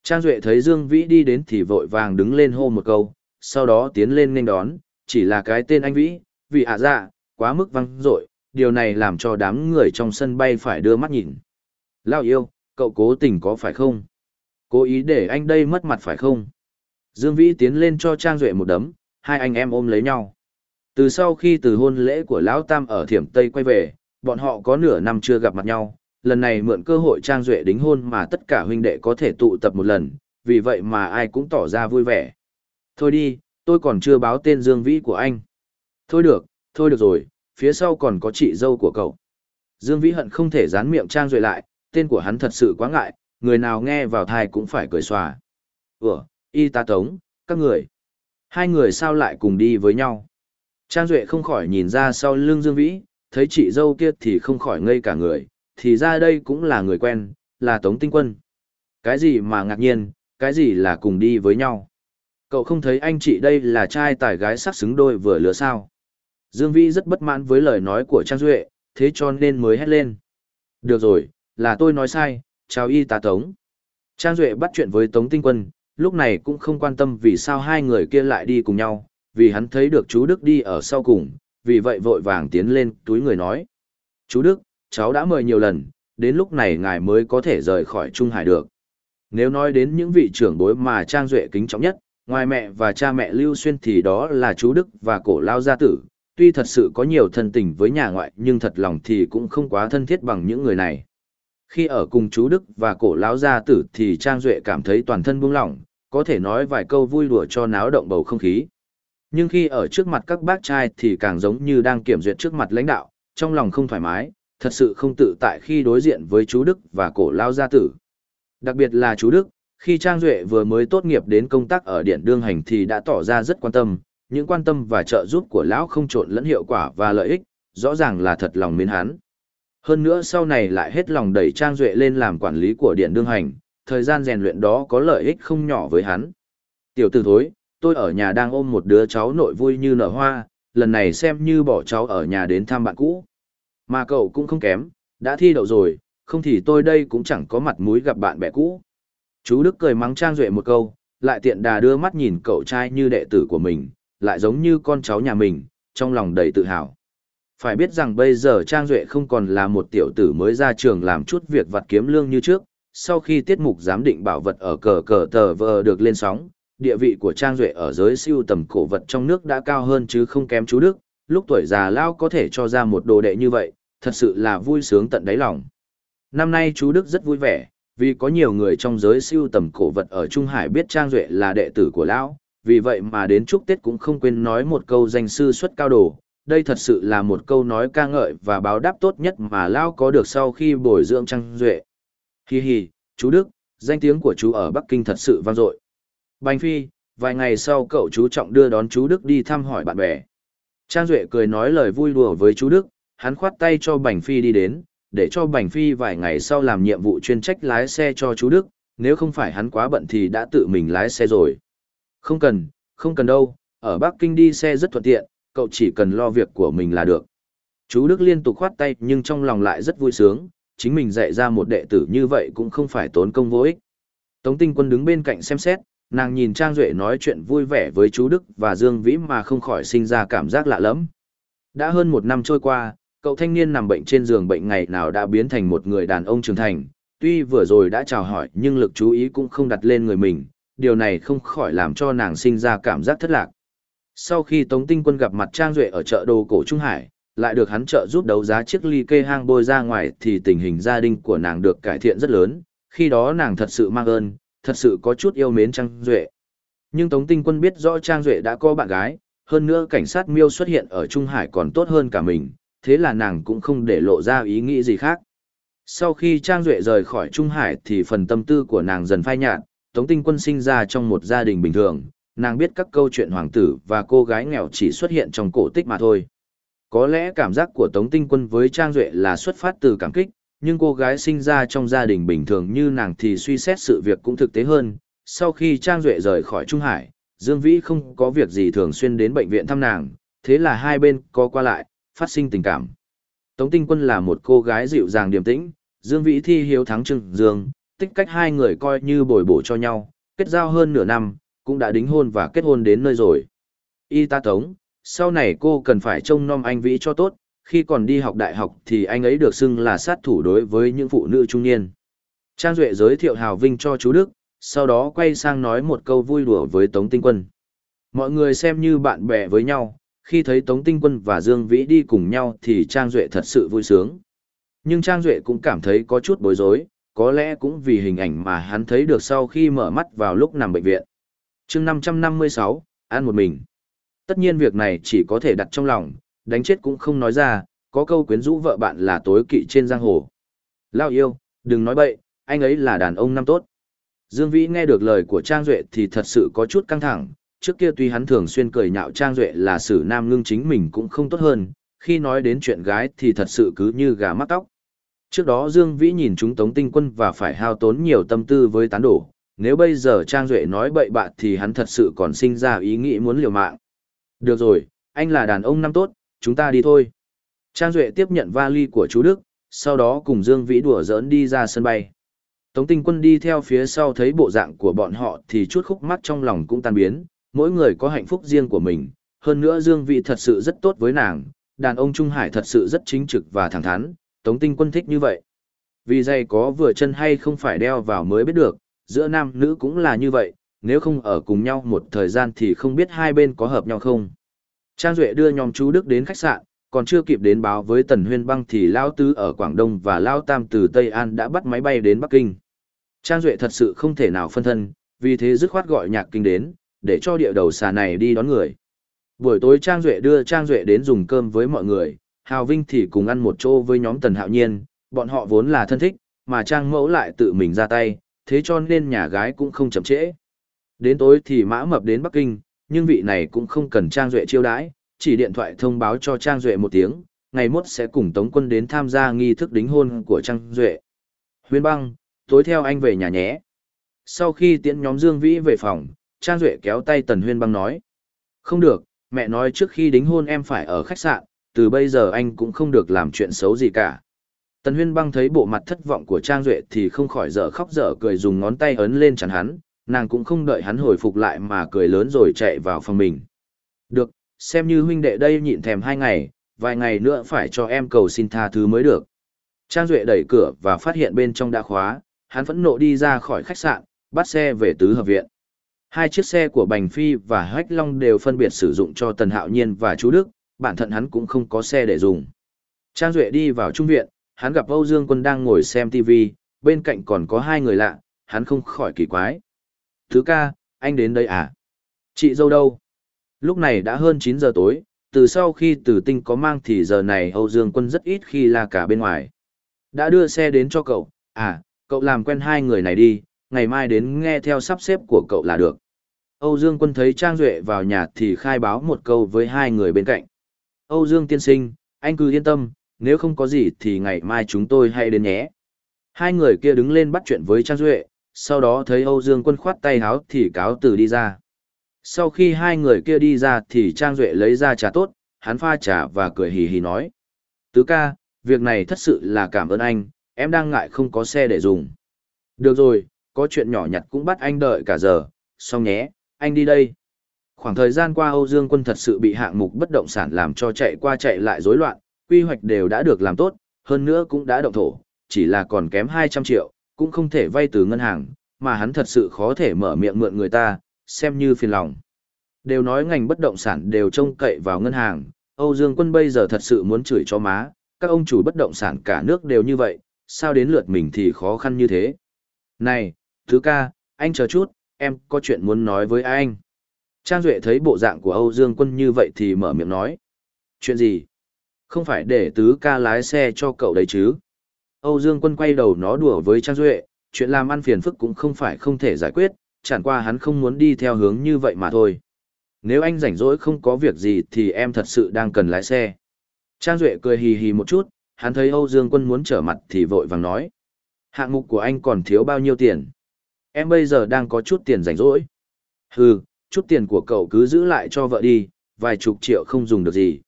Trang Duệ thấy Dương Vĩ đi đến thì vội vàng đứng lên hô một câu, sau đó tiến lên nên đón, chỉ là cái tên anh Vĩ, vì ạ dạ, quá mức văng dội điều này làm cho đám người trong sân bay phải đưa mắt nhìn. Lao yêu, cậu cố tình có phải không? Cố ý để anh đây mất mặt phải không? Dương Vĩ tiến lên cho Trang Duệ một đấm, hai anh em ôm lấy nhau. Từ sau khi từ hôn lễ của Lão Tam ở Thiểm Tây quay về, bọn họ có nửa năm chưa gặp mặt nhau, lần này mượn cơ hội Trang Duệ đính hôn mà tất cả huynh đệ có thể tụ tập một lần, vì vậy mà ai cũng tỏ ra vui vẻ. Thôi đi, tôi còn chưa báo tên Dương Vĩ của anh. Thôi được, thôi được rồi, phía sau còn có chị dâu của cậu. Dương Vĩ hận không thể dán miệng Trang Duệ lại, tên của hắn thật sự quá ngại, người nào nghe vào thai cũng phải cười xòa. Ủa, y tá tống, các người. Hai người sao lại cùng đi với nhau? Trang Duệ không khỏi nhìn ra sau lưng Dương Vĩ, thấy chị dâu kia thì không khỏi ngây cả người, thì ra đây cũng là người quen, là Tống Tinh Quân. Cái gì mà ngạc nhiên, cái gì là cùng đi với nhau? Cậu không thấy anh chị đây là trai tài gái sắc xứng đôi vừa lứa sao? Dương Vĩ rất bất mãn với lời nói của Trang Duệ, thế cho nên mới hét lên. Được rồi, là tôi nói sai, chào y tá Tống. Trang Duệ bắt chuyện với Tống Tinh Quân, lúc này cũng không quan tâm vì sao hai người kia lại đi cùng nhau, vì hắn thấy được chú Đức đi ở sau cùng, vì vậy vội vàng tiến lên túi người nói. Chú Đức, cháu đã mời nhiều lần, đến lúc này ngài mới có thể rời khỏi Trung Hải được. Nếu nói đến những vị trưởng bối mà Trang Duệ kính trọng nhất, ngoài mẹ và cha mẹ Lưu Xuyên thì đó là chú Đức và cổ lao gia tử, tuy thật sự có nhiều thân tình với nhà ngoại nhưng thật lòng thì cũng không quá thân thiết bằng những người này. Khi ở cùng chú Đức và cổ lão gia tử thì Trang Duệ cảm thấy toàn thân buông lỏng, có thể nói vài câu vui đùa cho náo động bầu không khí. Nhưng khi ở trước mặt các bác trai thì càng giống như đang kiểm duyệt trước mặt lãnh đạo, trong lòng không thoải mái, thật sự không tự tại khi đối diện với chú Đức và cổ lao gia tử. Đặc biệt là chú Đức, khi Trang Duệ vừa mới tốt nghiệp đến công tác ở Điện Đương Hành thì đã tỏ ra rất quan tâm, những quan tâm và trợ giúp của lão không trộn lẫn hiệu quả và lợi ích, rõ ràng là thật lòng mến hắn. Hơn nữa sau này lại hết lòng đẩy Trang Duệ lên làm quản lý của Điện Đương Hành, thời gian rèn luyện đó có lợi ích không nhỏ với hắn. Tiểu tử thối, tôi ở nhà đang ôm một đứa cháu nội vui như nở hoa, lần này xem như bỏ cháu ở nhà đến thăm bạn cũ. Mà cậu cũng không kém, đã thi đậu rồi, không thì tôi đây cũng chẳng có mặt mũi gặp bạn bè cũ. Chú Đức cười mắng Trang Duệ một câu, lại tiện đà đưa mắt nhìn cậu trai như đệ tử của mình, lại giống như con cháu nhà mình, trong lòng đầy tự hào. Phải biết rằng bây giờ Trang Duệ không còn là một tiểu tử mới ra trường làm chút việc vặt kiếm lương như trước, sau khi tiết mục giám định bảo vật ở cờ cờ tờ vờ được lên sóng, địa vị của Trang Duệ ở giới siêu tầm cổ vật trong nước đã cao hơn chứ không kém chú Đức, lúc tuổi già lao có thể cho ra một đồ đệ như vậy, thật sự là vui sướng tận đáy lòng. Năm nay chú Đức rất vui vẻ, vì có nhiều người trong giới siêu tầm cổ vật ở Trung Hải biết Trang Duệ là đệ tử của Lão, vì vậy mà đến chúc Tết cũng không quên nói một câu danh sư xuất cao đồ. Đây thật sự là một câu nói ca ngợi và báo đáp tốt nhất mà Lao có được sau khi bồi dưỡng Trang Duệ. Hi hi, chú Đức, danh tiếng của chú ở Bắc Kinh thật sự vang dội. Bành Phi, vài ngày sau cậu chú trọng đưa đón chú Đức đi thăm hỏi bạn bè. Trang Duệ cười nói lời vui đùa với chú Đức, hắn khoát tay cho Bành Phi đi đến, để cho Bành Phi vài ngày sau làm nhiệm vụ chuyên trách lái xe cho chú Đức, nếu không phải hắn quá bận thì đã tự mình lái xe rồi. Không cần, không cần đâu, ở Bắc Kinh đi xe rất thuận tiện, cậu chỉ cần lo việc của mình là được. Chú Đức liên tục khoát tay nhưng trong lòng lại rất vui sướng, chính mình dạy ra một đệ tử như vậy cũng không phải tốn công vô ích. Tống tinh quân đứng bên cạnh xem xét, nàng nhìn Trang Duệ nói chuyện vui vẻ với chú Đức và Dương Vĩ mà không khỏi sinh ra cảm giác lạ lẫm. Đã hơn một năm trôi qua, cậu thanh niên nằm bệnh trên giường bệnh ngày nào đã biến thành một người đàn ông trưởng thành, tuy vừa rồi đã chào hỏi nhưng lực chú ý cũng không đặt lên người mình, điều này không khỏi làm cho nàng sinh ra cảm giác thất lạc. Sau khi Tống Tinh Quân gặp mặt Trang Duệ ở chợ đồ cổ Trung Hải, lại được hắn trợ giúp đấu giá chiếc ly kê hang bôi ra ngoài thì tình hình gia đình của nàng được cải thiện rất lớn, khi đó nàng thật sự mang ơn, thật sự có chút yêu mến Trang Duệ. Nhưng Tống Tinh Quân biết rõ Trang Duệ đã có bạn gái, hơn nữa cảnh sát miêu xuất hiện ở Trung Hải còn tốt hơn cả mình, thế là nàng cũng không để lộ ra ý nghĩ gì khác. Sau khi Trang Duệ rời khỏi Trung Hải thì phần tâm tư của nàng dần phai nhạt, Tống Tinh Quân sinh ra trong một gia đình bình thường, nàng biết các câu chuyện hoàng tử và cô gái nghèo chỉ xuất hiện trong cổ tích mà thôi. Có lẽ cảm giác của Tống Tinh Quân với Trang Duệ là xuất phát từ cảm kích, nhưng cô gái sinh ra trong gia đình bình thường như nàng thì suy xét sự việc cũng thực tế hơn. Sau khi Trang Duệ rời khỏi Trung Hải, Dương Vĩ không có việc gì thường xuyên đến bệnh viện thăm nàng, thế là hai bên có qua lại, phát sinh tình cảm. Tống Tinh Quân là một cô gái dịu dàng điềm tĩnh, Dương Vĩ thi hiếu thắng Trừng Dương, tích cách hai người coi như bồi bổ cho nhau, kết giao hơn nửa năm, cũng đã đính hôn và kết hôn đến nơi rồi. Y ta Tống, Sau này cô cần phải trông nom anh Vĩ cho tốt, khi còn đi học đại học thì anh ấy được xưng là sát thủ đối với những phụ nữ trung niên. Trang Duệ giới thiệu Hào Vinh cho chú Đức, sau đó quay sang nói một câu vui đùa với Tống Tinh Quân. Mọi người xem như bạn bè với nhau, khi thấy Tống Tinh Quân và Dương Vĩ đi cùng nhau thì Trang Duệ thật sự vui sướng. Nhưng Trang Duệ cũng cảm thấy có chút bối rối, có lẽ cũng vì hình ảnh mà hắn thấy được sau khi mở mắt vào lúc nằm bệnh viện. chương 556, ăn một mình. Tất nhiên việc này chỉ có thể đặt trong lòng, đánh chết cũng không nói ra, có câu quyến rũ vợ bạn là tối kỵ trên giang hồ. Lao yêu, đừng nói bậy, anh ấy là đàn ông năm tốt. Dương Vĩ nghe được lời của Trang Duệ thì thật sự có chút căng thẳng, trước kia tuy hắn thường xuyên cười nhạo Trang Duệ là xử nam ngưng chính mình cũng không tốt hơn, khi nói đến chuyện gái thì thật sự cứ như gà mắc tóc. Trước đó Dương Vĩ nhìn chúng Tống Tinh Quân và phải hao tốn nhiều tâm tư với tán đổ, nếu bây giờ Trang Duệ nói bậy bạ thì hắn thật sự còn sinh ra ý nghĩ muốn liều mạng. Được rồi, anh là đàn ông năm tốt, chúng ta đi thôi. Trang Duệ tiếp nhận vali của chú Đức, sau đó cùng Dương Vĩ đùa giỡn đi ra sân bay. Tống tinh quân đi theo phía sau thấy bộ dạng của bọn họ thì chút khúc mắt trong lòng cũng tan biến, mỗi người có hạnh phúc riêng của mình, hơn nữa Dương Vĩ thật sự rất tốt với nàng, đàn ông Trung Hải thật sự rất chính trực và thẳng thắn, Tống tinh quân thích như vậy. Vì giày có vừa chân hay không phải đeo vào mới biết được, giữa nam nữ cũng là như vậy, nếu không ở cùng nhau một thời gian thì không biết hai bên có hợp nhau không. Trang Duệ đưa nhóm chú Đức đến khách sạn, còn chưa kịp đến báo với Tần Huyên Băng thì Lao Tứ ở Quảng Đông và Lao Tam từ Tây An đã bắt máy bay đến Bắc Kinh. Trang Duệ thật sự không thể nào phân thân, vì thế dứt khoát gọi nhạc kinh đến, để cho địa đầu xà này đi đón người. Buổi tối Trang Duệ đưa Trang Duệ đến dùng cơm với mọi người, Hào Vinh thì cùng ăn một chỗ với nhóm Tần Hạo Nhiên, bọn họ vốn là thân thích, mà Trang Mẫu lại tự mình ra tay, thế cho nên nhà gái cũng không chậm trễ. Đến tối thì Mã Mập đến Bắc Kinh, nhưng vị này cũng không cần Trang Duệ chiêu đãi, chỉ điện thoại thông báo cho Trang Duệ một tiếng, ngày mốt sẽ cùng Tống Quân đến tham gia nghi thức đính hôn của Trang Duệ. Huyên băng, tối theo anh về nhà nhé. Sau khi tiễn nhóm Dương Vĩ về phòng, Trang Duệ kéo tay Tần Huyên băng nói. Không được, mẹ nói trước khi đính hôn em phải ở khách sạn, từ bây giờ anh cũng không được làm chuyện xấu gì cả. Tần Huyên băng thấy bộ mặt thất vọng của Trang Duệ thì không khỏi dở khóc dở cười dùng ngón tay ấn lên chắn hắn, nàng cũng không đợi hắn hồi phục lại mà cười lớn rồi chạy vào phòng mình. Được, xem như huynh đệ đây nhịn thèm hai ngày, vài ngày nữa phải cho em cầu xin tha thứ mới được. Trang Duệ đẩy cửa và phát hiện bên trong đã khóa, hắn phẫn nộ đi ra khỏi khách sạn, bắt xe về tứ hợp viện. Hai chiếc xe của Bành Phi và Hách Long đều phân biệt sử dụng cho Tần Hạo Nhiên và chú Đức, bản thân hắn cũng không có xe để dùng. Trang Duệ đi vào trung viện, hắn gặp Âu Dương Quân đang ngồi xem TV, bên cạnh còn có hai người lạ, hắn không khỏi kỳ quái. Thứ ca, anh đến đây à? Chị dâu đâu? Lúc này đã hơn 9 giờ tối, từ sau khi tử tinh có mang thì giờ này Âu Dương Quân rất ít khi là cả bên ngoài. Đã đưa xe đến cho cậu, à, cậu làm quen hai người này đi, ngày mai đến nghe theo sắp xếp của cậu là được. Âu Dương Quân thấy Trang Duệ vào nhà thì khai báo một câu với hai người bên cạnh. Âu Dương tiên sinh, anh cứ yên tâm, nếu không có gì thì ngày mai chúng tôi hãy đến nhé. Hai người kia đứng lên bắt chuyện với Trang Duệ, sau đó thấy Âu Dương Quân khoát tay háo thì cáo từ đi ra. Sau khi hai người kia đi ra thì Trang Duệ lấy ra trà tốt, hắn pha trà và cười hì hì nói. Tứ ca, việc này thật sự là cảm ơn anh, em đang ngại không có xe để dùng. Được rồi, có chuyện nhỏ nhặt cũng bắt anh đợi cả giờ, xong nhé, anh đi đây. Khoảng thời gian qua Âu Dương Quân thật sự bị hạng mục bất động sản làm cho chạy qua chạy lại rối loạn, quy hoạch đều đã được làm tốt, hơn nữa cũng đã động thổ, chỉ là còn kém 200 triệu, cũng không thể vay từ ngân hàng, mà hắn thật sự khó thể mở miệng mượn người ta, xem như phiền lòng. Đều nói ngành bất động sản đều trông cậy vào ngân hàng, Âu Dương Quân bây giờ thật sự muốn chửi cho má, các ông chủ bất động sản cả nước đều như vậy, sao đến lượt mình thì khó khăn như thế. Này, thứ ca, anh chờ chút, em có chuyện muốn nói với anh. Trang Duệ thấy bộ dạng của Âu Dương Quân như vậy thì mở miệng nói. Chuyện gì? Không phải để tứ ca lái xe cho cậu đấy chứ? Âu Dương Quân quay đầu nó đùa với Trang Duệ, chuyện làm ăn phiền phức cũng không phải không thể giải quyết, chẳng qua hắn không muốn đi theo hướng như vậy mà thôi. Nếu anh rảnh rỗi không có việc gì thì em thật sự đang cần lái xe. Trang Duệ cười hì hì một chút, hắn thấy Âu Dương Quân muốn trở mặt thì vội vàng nói. Hạng mục của anh còn thiếu bao nhiêu tiền? Em bây giờ đang có chút tiền rảnh rỗi. Hừ, chút tiền của cậu cứ giữ lại cho vợ đi, vài chục triệu không dùng được gì.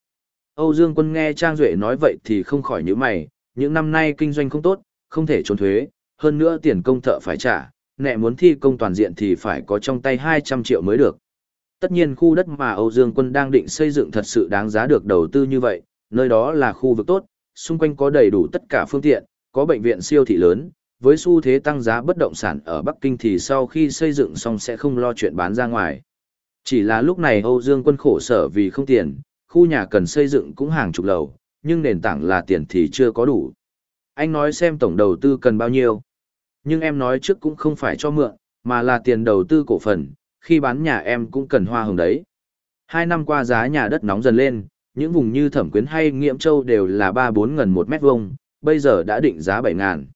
Âu Dương Quân nghe Trang Duệ nói vậy thì không khỏi nhíu mày, những năm nay kinh doanh không tốt, không thể trốn thuế, hơn nữa tiền công thợ phải trả, nẹ muốn thi công toàn diện thì phải có trong tay 200 triệu mới được. Tất nhiên khu đất mà Âu Dương Quân đang định xây dựng thật sự đáng giá được đầu tư như vậy, nơi đó là khu vực tốt, xung quanh có đầy đủ tất cả phương tiện, có bệnh viện siêu thị lớn, với xu thế tăng giá bất động sản ở Bắc Kinh thì sau khi xây dựng xong sẽ không lo chuyện bán ra ngoài. Chỉ là lúc này Âu Dương Quân khổ sở vì không tiền, khu nhà cần xây dựng cũng hàng chục lầu, nhưng nền tảng là tiền thì chưa có đủ. Anh nói xem tổng đầu tư cần bao nhiêu. Nhưng em nói trước cũng không phải cho mượn, mà là tiền đầu tư cổ phần, khi bán nhà em cũng cần hoa hồng đấy. Hai năm qua giá nhà đất nóng dần lên, những vùng như Thẩm Quyến hay Nghiệm Châu đều là 3-4 ngần một mét vuông, bây giờ đã định giá 7 ngàn.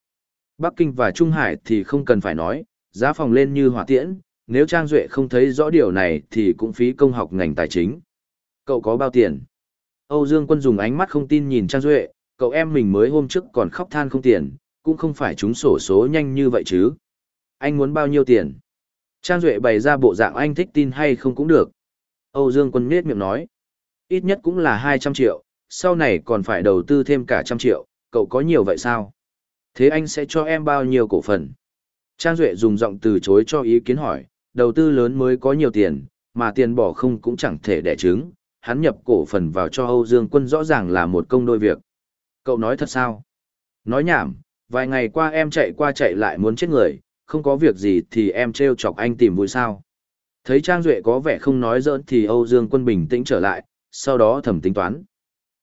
Bắc Kinh và Trung Hải thì không cần phải nói, giá phòng lên như hỏa tiễn, nếu Trang Duệ không thấy rõ điều này thì cũng phí công học ngành tài chính. Cậu có bao tiền? Âu Dương Quân dùng ánh mắt không tin nhìn Trang Duệ, cậu em mình mới hôm trước còn khóc than không tiền, cũng không phải chúng sổ số nhanh như vậy chứ. Anh muốn bao nhiêu tiền? Trang Duệ bày ra bộ dạng anh thích tin hay không cũng được. Âu Dương Quân nết miệng nói. Ít nhất cũng là 200 triệu, sau này còn phải đầu tư thêm cả trăm triệu, cậu có nhiều vậy sao? Thế anh sẽ cho em bao nhiêu cổ phần? Trang Duệ dùng giọng từ chối cho ý kiến hỏi, đầu tư lớn mới có nhiều tiền, mà tiền bỏ không cũng chẳng thể đẻ trứng, hắn nhập cổ phần vào cho Âu Dương Quân rõ ràng là một công đôi việc. Cậu nói thật sao? Nói nhảm, vài ngày qua em chạy qua chạy lại muốn chết người, không có việc gì thì em trêu chọc anh tìm vui sao. Thấy Trang Duệ có vẻ không nói giỡn thì Âu Dương Quân bình tĩnh trở lại, sau đó thầm tính toán.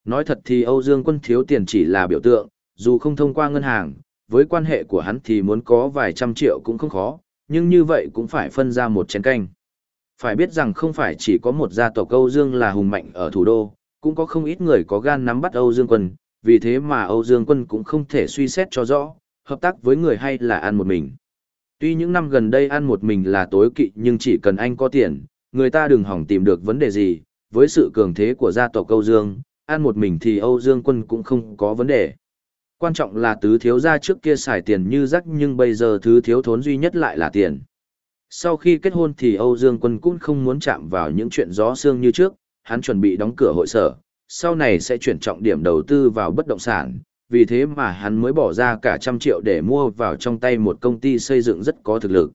Nói thật thì Âu Dương Quân thiếu tiền chỉ là biểu tượng, dù không thông qua ngân hàng, với quan hệ của hắn thì muốn có vài trăm triệu cũng không khó, nhưng như vậy cũng phải phân ra một chén canh. Phải biết rằng không phải chỉ có một gia tộc Âu Dương là hùng mạnh ở thủ đô, cũng có không ít người có gan nắm bắt Âu Dương Quân, vì thế mà Âu Dương Quân cũng không thể suy xét cho rõ, hợp tác với người hay là ăn một mình. Tuy những năm gần đây ăn một mình là tối kỵ nhưng chỉ cần anh có tiền, người ta đừng hỏng tìm được vấn đề gì, với sự cường thế của gia tộc Âu Dương, ăn một mình thì Âu Dương Quân cũng không có vấn đề. Quan trọng là tứ thiếu gia trước kia xài tiền như rắc nhưng bây giờ thứ thiếu thốn duy nhất lại là tiền. Sau khi kết hôn thì Âu Dương Quân cũng không muốn chạm vào những chuyện gió xương như trước, hắn chuẩn bị đóng cửa hội sở, sau này sẽ chuyển trọng điểm đầu tư vào bất động sản, vì thế mà hắn mới bỏ ra cả trăm triệu để mua vào trong tay một công ty xây dựng rất có thực lực.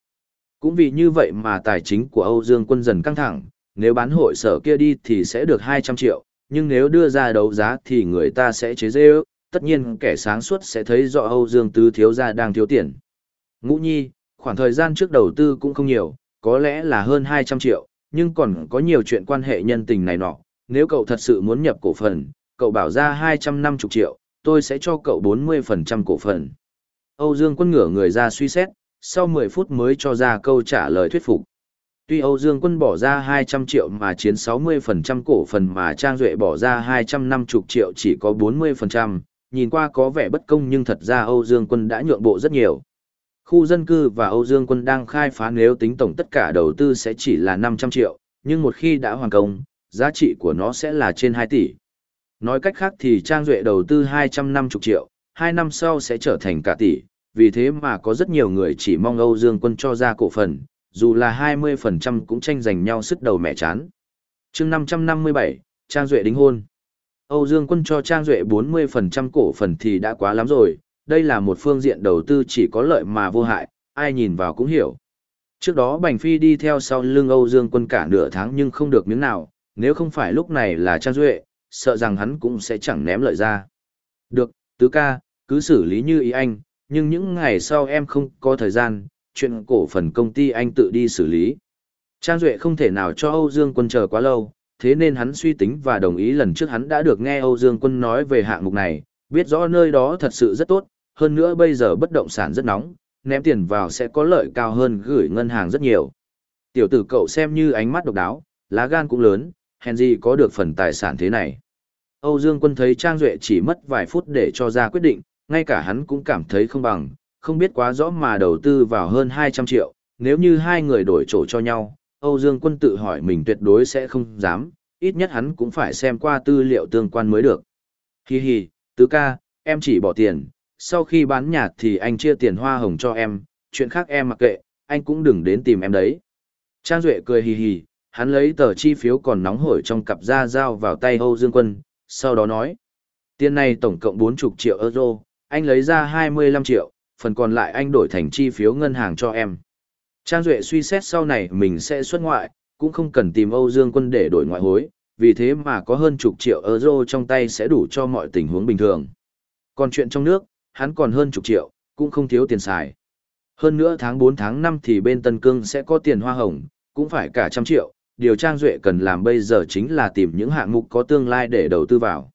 Cũng vì như vậy mà tài chính của Âu Dương Quân dần căng thẳng, nếu bán hội sở kia đi thì sẽ được 200 triệu, nhưng nếu đưa ra đấu giá thì người ta sẽ chế dê ước, tất nhiên kẻ sáng suốt sẽ thấy rõ Âu Dương Tứ thiếu gia đang thiếu tiền. Ngũ Nhi, khoảng thời gian trước đầu tư cũng không nhiều, có lẽ là hơn 200 triệu, nhưng còn có nhiều chuyện quan hệ nhân tình này nọ, nếu cậu thật sự muốn nhập cổ phần, cậu bảo ra 250 triệu, tôi sẽ cho cậu 40% cổ phần. Âu Dương Quân ngửa người ra suy xét, sau 10 phút mới cho ra câu trả lời thuyết phục. Tuy Âu Dương Quân bỏ ra 200 triệu mà chiến 60% cổ phần mà Trang Duệ bỏ ra 250 triệu chỉ có 40%, nhìn qua có vẻ bất công nhưng thật ra Âu Dương Quân đã nhượng bộ rất nhiều. Khu dân cư và Âu Dương Quân đang khai phá nếu tính tổng tất cả đầu tư sẽ chỉ là 500 triệu, nhưng một khi đã hoàn công, giá trị của nó sẽ là trên 2 tỷ. Nói cách khác thì Trang Duệ đầu tư 250 triệu, 2 năm sau sẽ trở thành cả tỷ, vì thế mà có rất nhiều người chỉ mong Âu Dương Quân cho ra cổ phần, dù là 20% cũng tranh giành nhau sức đầu mẹ chán. chương 557, Trang Duệ đính hôn. Âu Dương Quân cho Trang Duệ 40% cổ phần thì đã quá lắm rồi, đây là một phương diện đầu tư chỉ có lợi mà vô hại, ai nhìn vào cũng hiểu. Trước đó Bành Phi đi theo sau lưng Âu Dương Quân cả nửa tháng nhưng không được miếng nào, nếu không phải lúc này là Trang Duệ, sợ rằng hắn cũng sẽ chẳng ném lợi ra. Được, tứ ca, cứ xử lý như ý anh, nhưng những ngày sau em không có thời gian, chuyện cổ phần công ty anh tự đi xử lý. Trang Duệ không thể nào cho Âu Dương Quân chờ quá lâu, thế nên hắn suy tính và đồng ý lần trước hắn đã được nghe Âu Dương Quân nói về hạng mục này, biết rõ nơi đó thật sự rất tốt, hơn nữa bây giờ bất động sản rất nóng, ném tiền vào sẽ có lợi cao hơn gửi ngân hàng rất nhiều. Tiểu tử cậu xem như ánh mắt độc đáo, lá gan cũng lớn, hèn gì có được phần tài sản thế này. Âu Dương Quân thấy Trang Duệ chỉ mất vài phút để cho ra quyết định, ngay cả hắn cũng cảm thấy không bằng, không biết quá rõ mà đầu tư vào hơn 200 triệu, nếu như hai người đổi chỗ cho nhau, Âu Dương Quân tự hỏi mình tuyệt đối sẽ không dám, ít nhất hắn cũng phải xem qua tư liệu tương quan mới được. Hi hi, tứ ca, em chỉ bỏ tiền, sau khi bán nhà thì anh chia tiền hoa hồng cho em, chuyện khác em mặc kệ, anh cũng đừng đến tìm em đấy. Trang Duệ cười hì hì, hắn lấy tờ chi phiếu còn nóng hổi trong cặp da dao vào tay Âu Dương Quân, sau đó nói. Tiền này tổng cộng 40 triệu euro, anh lấy ra 25 triệu, phần còn lại anh đổi thành chi phiếu ngân hàng cho em. Trang Duệ suy xét sau này mình sẽ xuất ngoại, cũng không cần tìm Âu Dương quân để đổi ngoại hối, vì thế mà có hơn chục triệu euro trong tay sẽ đủ cho mọi tình huống bình thường. Còn chuyện trong nước, hắn còn hơn chục triệu, cũng không thiếu tiền xài. Hơn nữa tháng 4 tháng 5 thì bên Tân Cương sẽ có tiền hoa hồng, cũng phải cả trăm triệu, điều Trang Duệ cần làm bây giờ chính là tìm những hạng mục có tương lai để đầu tư vào.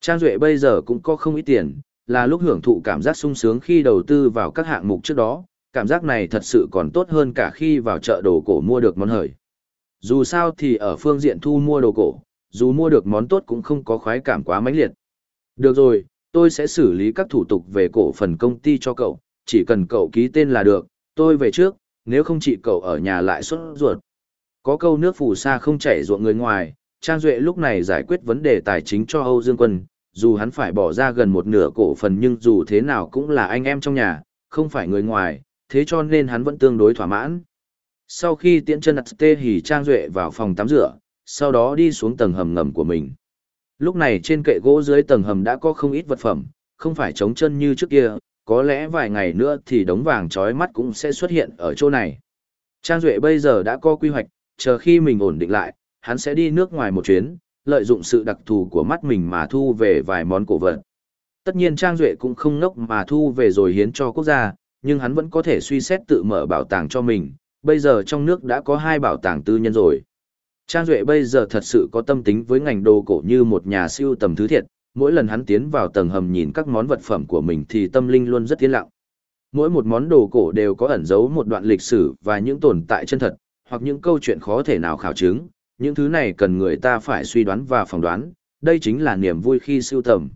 Trang Duệ bây giờ cũng có không ít tiền, là lúc hưởng thụ cảm giác sung sướng khi đầu tư vào các hạng mục trước đó, cảm giác này thật sự còn tốt hơn cả khi vào chợ đồ cổ mua được món hời. Dù sao thì ở phương diện thu mua đồ cổ, dù mua được món tốt cũng không có khoái cảm quá mãnh liệt. Được rồi, tôi sẽ xử lý các thủ tục về cổ phần công ty cho cậu, chỉ cần cậu ký tên là được, tôi về trước, nếu không chị cậu ở nhà lại xuất ruột. Có câu nước phù sa không chảy ruộng người ngoài, Trang Duệ lúc này giải quyết vấn đề tài chính cho Âu Dương Quân, dù hắn phải bỏ ra gần một nửa cổ phần nhưng dù thế nào cũng là anh em trong nhà, không phải người ngoài, thế cho nên hắn vẫn tương đối thỏa mãn. Sau khi tiễn chân đặt tê hỉ Trang Duệ vào phòng tắm rửa, sau đó đi xuống tầng hầm ngầm của mình. Lúc này trên kệ gỗ dưới tầng hầm đã có không ít vật phẩm, không phải trống chân như trước kia, có lẽ vài ngày nữa thì đống vàng trói mắt cũng sẽ xuất hiện ở chỗ này. Trang Duệ bây giờ đã có quy hoạch, chờ khi mình ổn định lại, hắn sẽ đi nước ngoài một chuyến, lợi dụng sự đặc thù của mắt mình mà thu về vài món cổ vật. Tất nhiên Trang Duệ cũng không nốc mà thu về rồi hiến cho quốc gia, nhưng hắn vẫn có thể suy xét tự mở bảo tàng cho mình, bây giờ trong nước đã có hai bảo tàng tư nhân rồi. Trang Duệ bây giờ thật sự có tâm tính với ngành đồ cổ như một nhà siêu tầm thứ thiệt, mỗi lần hắn tiến vào tầng hầm nhìn các món vật phẩm của mình thì tâm linh luôn rất tiến lặng. Mỗi một món đồ cổ đều có ẩn giấu một đoạn lịch sử và những tồn tại chân thật, hoặc những câu chuyện khó thể nào khảo chứng, những thứ này cần người ta phải suy đoán và phỏng đoán, đây chính là niềm vui khi siêu tầm.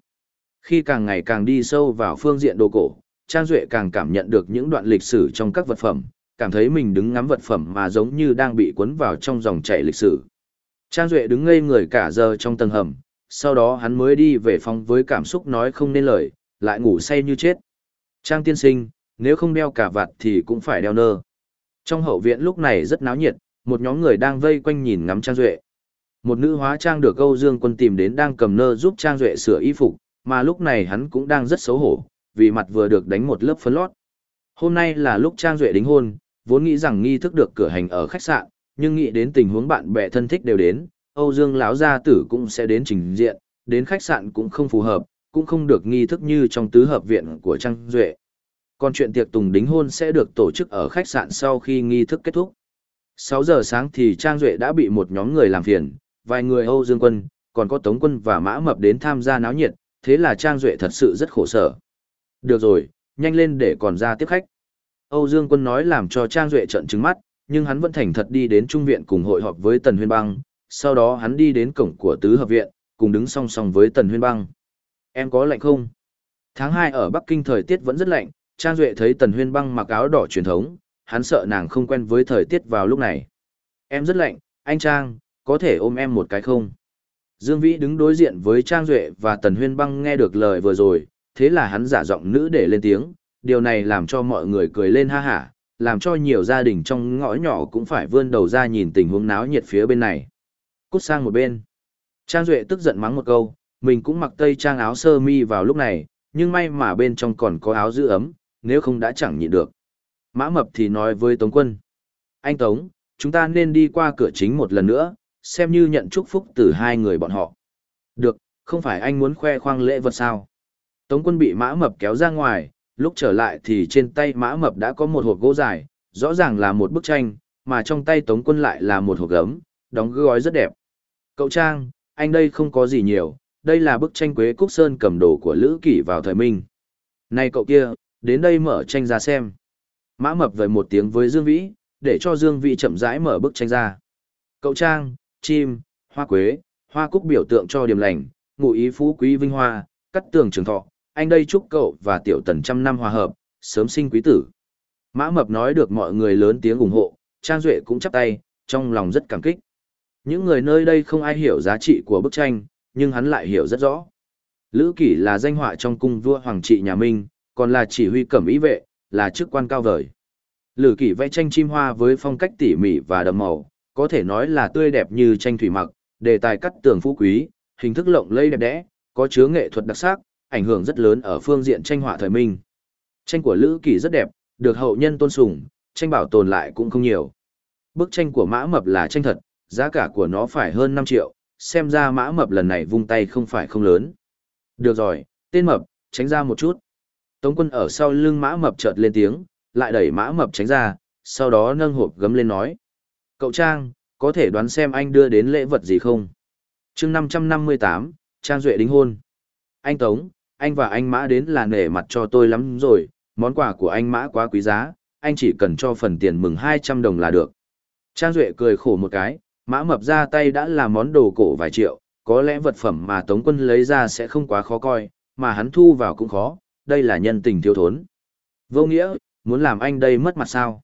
Khi càng ngày càng đi sâu vào phương diện đồ cổ, Trang Duệ càng cảm nhận được những đoạn lịch sử trong các vật phẩm, cảm thấy mình đứng ngắm vật phẩm mà giống như đang bị cuốn vào trong dòng chảy lịch sử. Trang Duệ đứng ngây người cả giờ trong tầng hầm, sau đó hắn mới đi về phòng với cảm xúc nói không nên lời, lại ngủ say như chết. Trang tiên sinh, nếu không đeo cả vạt thì cũng phải đeo nơ. Trong hậu viện lúc này rất náo nhiệt, một nhóm người đang vây quanh nhìn ngắm Trang Duệ. Một nữ hóa trang được Âu Dương quân tìm đến đang cầm nơ giúp Trang Duệ sửa y phục, mà lúc này hắn cũng đang rất xấu hổ, vì mặt vừa được đánh một lớp phấn lót. Hôm nay là lúc Trang Duệ đính hôn, vốn nghĩ rằng nghi thức được cửa hành ở khách sạn, nhưng nghĩ đến tình huống bạn bè thân thích đều đến, Âu Dương lão gia tử cũng sẽ đến trình diện, đến khách sạn cũng không phù hợp, cũng không được nghi thức như trong tứ hợp viện của Trang Duệ. Còn chuyện tiệc tùng đính hôn sẽ được tổ chức ở khách sạn sau khi nghi thức kết thúc. 6 giờ sáng thì Trang Duệ đã bị một nhóm người làm phiền, vài người Âu Dương Quân, còn có Tống Quân và Mã Mập đến tham gia náo nhiệt, thế là Trang Duệ thật sự rất khổ sở. Được rồi, nhanh lên để còn ra tiếp khách. Âu Dương Quân nói làm cho Trang Duệ trận trứng mắt, nhưng hắn vẫn thành thật đi đến trung viện cùng hội họp với Tần Huyên Bang, sau đó hắn đi đến cổng của tứ hợp viện, cùng đứng song song với Tần Huyên Bang. Em có lạnh không? Tháng 2 ở Bắc Kinh thời tiết vẫn rất lạnh, Trang Duệ thấy Tần Huyên Bang mặc áo đỏ truyền thống, hắn sợ nàng không quen với thời tiết vào lúc này. Em rất lạnh, anh Trang, có thể ôm em một cái không? Dương Vĩ đứng đối diện với Trang Duệ và Tần Huyên Băng nghe được lời vừa rồi, thế là hắn giả giọng nữ để lên tiếng, điều này làm cho mọi người cười lên ha hả, làm cho nhiều gia đình trong ngõ nhỏ cũng phải vươn đầu ra nhìn tình huống náo nhiệt phía bên này. Cút sang một bên. Trang Duệ tức giận mắng một câu, mình cũng mặc tây trang áo sơ mi vào lúc này, nhưng may mà bên trong còn có áo giữ ấm, nếu không đã chẳng nhịn được. Mã Mập thì nói với Tống Quân. Anh Tống, chúng ta nên đi qua cửa chính một lần nữa, xem như nhận chúc phúc từ hai người bọn họ. Được, không phải anh muốn khoe khoang lễ vật sao. Tống Quân bị Mã Mập kéo ra ngoài, lúc trở lại thì trên tay Mã Mập đã có một hộp gỗ dài, rõ ràng là một bức tranh, mà trong tay Tống Quân lại là một hộp gấm, đóng gói rất đẹp. Cậu Trang, anh đây không có gì nhiều, đây là bức tranh Quế Cúc Sơn cầm đồ của Lữ Kỷ vào thời minh. Này cậu kia, đến đây mở tranh ra xem. Mã mập vời một tiếng với Dương Vĩ, để cho Dương Vĩ chậm rãi mở bức tranh ra. Cậu trang, chim, hoa quế, hoa cúc biểu tượng cho điểm lành, ngụ ý phú quý vinh hoa, cắt tường trường thọ, anh đây chúc cậu và tiểu tần trăm năm hòa hợp, sớm sinh quý tử. Mã mập nói được mọi người lớn tiếng ủng hộ, Trang Duệ cũng chắp tay, trong lòng rất cảm kích. Những người nơi đây không ai hiểu giá trị của bức tranh, nhưng hắn lại hiểu rất rõ. Lữ Kỷ là danh họa trong cung vua Hoàng trị nhà Minh, còn là chỉ huy cẩm ý vệ, là chức quan cao vời. Lữ kỷ vẽ tranh chim hoa với phong cách tỉ mỉ và đậm màu, có thể nói là tươi đẹp như tranh thủy mặc, đề tài cắt tường phú quý, hình thức lộng lẫy đẹp đẽ, có chứa nghệ thuật đặc sắc, ảnh hưởng rất lớn ở phương diện tranh họa thời minh. Tranh của Lữ Kỳ rất đẹp, được hậu nhân tôn sùng, tranh bảo tồn lại cũng không nhiều. Bức tranh của mã mập là tranh thật, giá cả của nó phải hơn 5 triệu, xem ra mã mập lần này vung tay không phải không lớn. Được rồi, tên mập, tránh ra một chút. Tống quân ở sau lưng mã mập chợt lên tiếng, lại đẩy mã mập tránh ra, sau đó nâng hộp gấm lên nói. Cậu Trang, có thể đoán xem anh đưa đến lễ vật gì không? chương 558, Trang Duệ đính hôn. Anh Tống, anh và anh Mã đến là nể mặt cho tôi lắm rồi, món quà của anh Mã quá quý giá, anh chỉ cần cho phần tiền mừng 200 đồng là được. Trang Duệ cười khổ một cái, Mã mập ra tay đã là món đồ cổ vài triệu, có lẽ vật phẩm mà Tống quân lấy ra sẽ không quá khó coi, mà hắn thu vào cũng khó, đây là nhân tình thiếu thốn. Vô nghĩa, muốn làm anh đây mất mặt sao?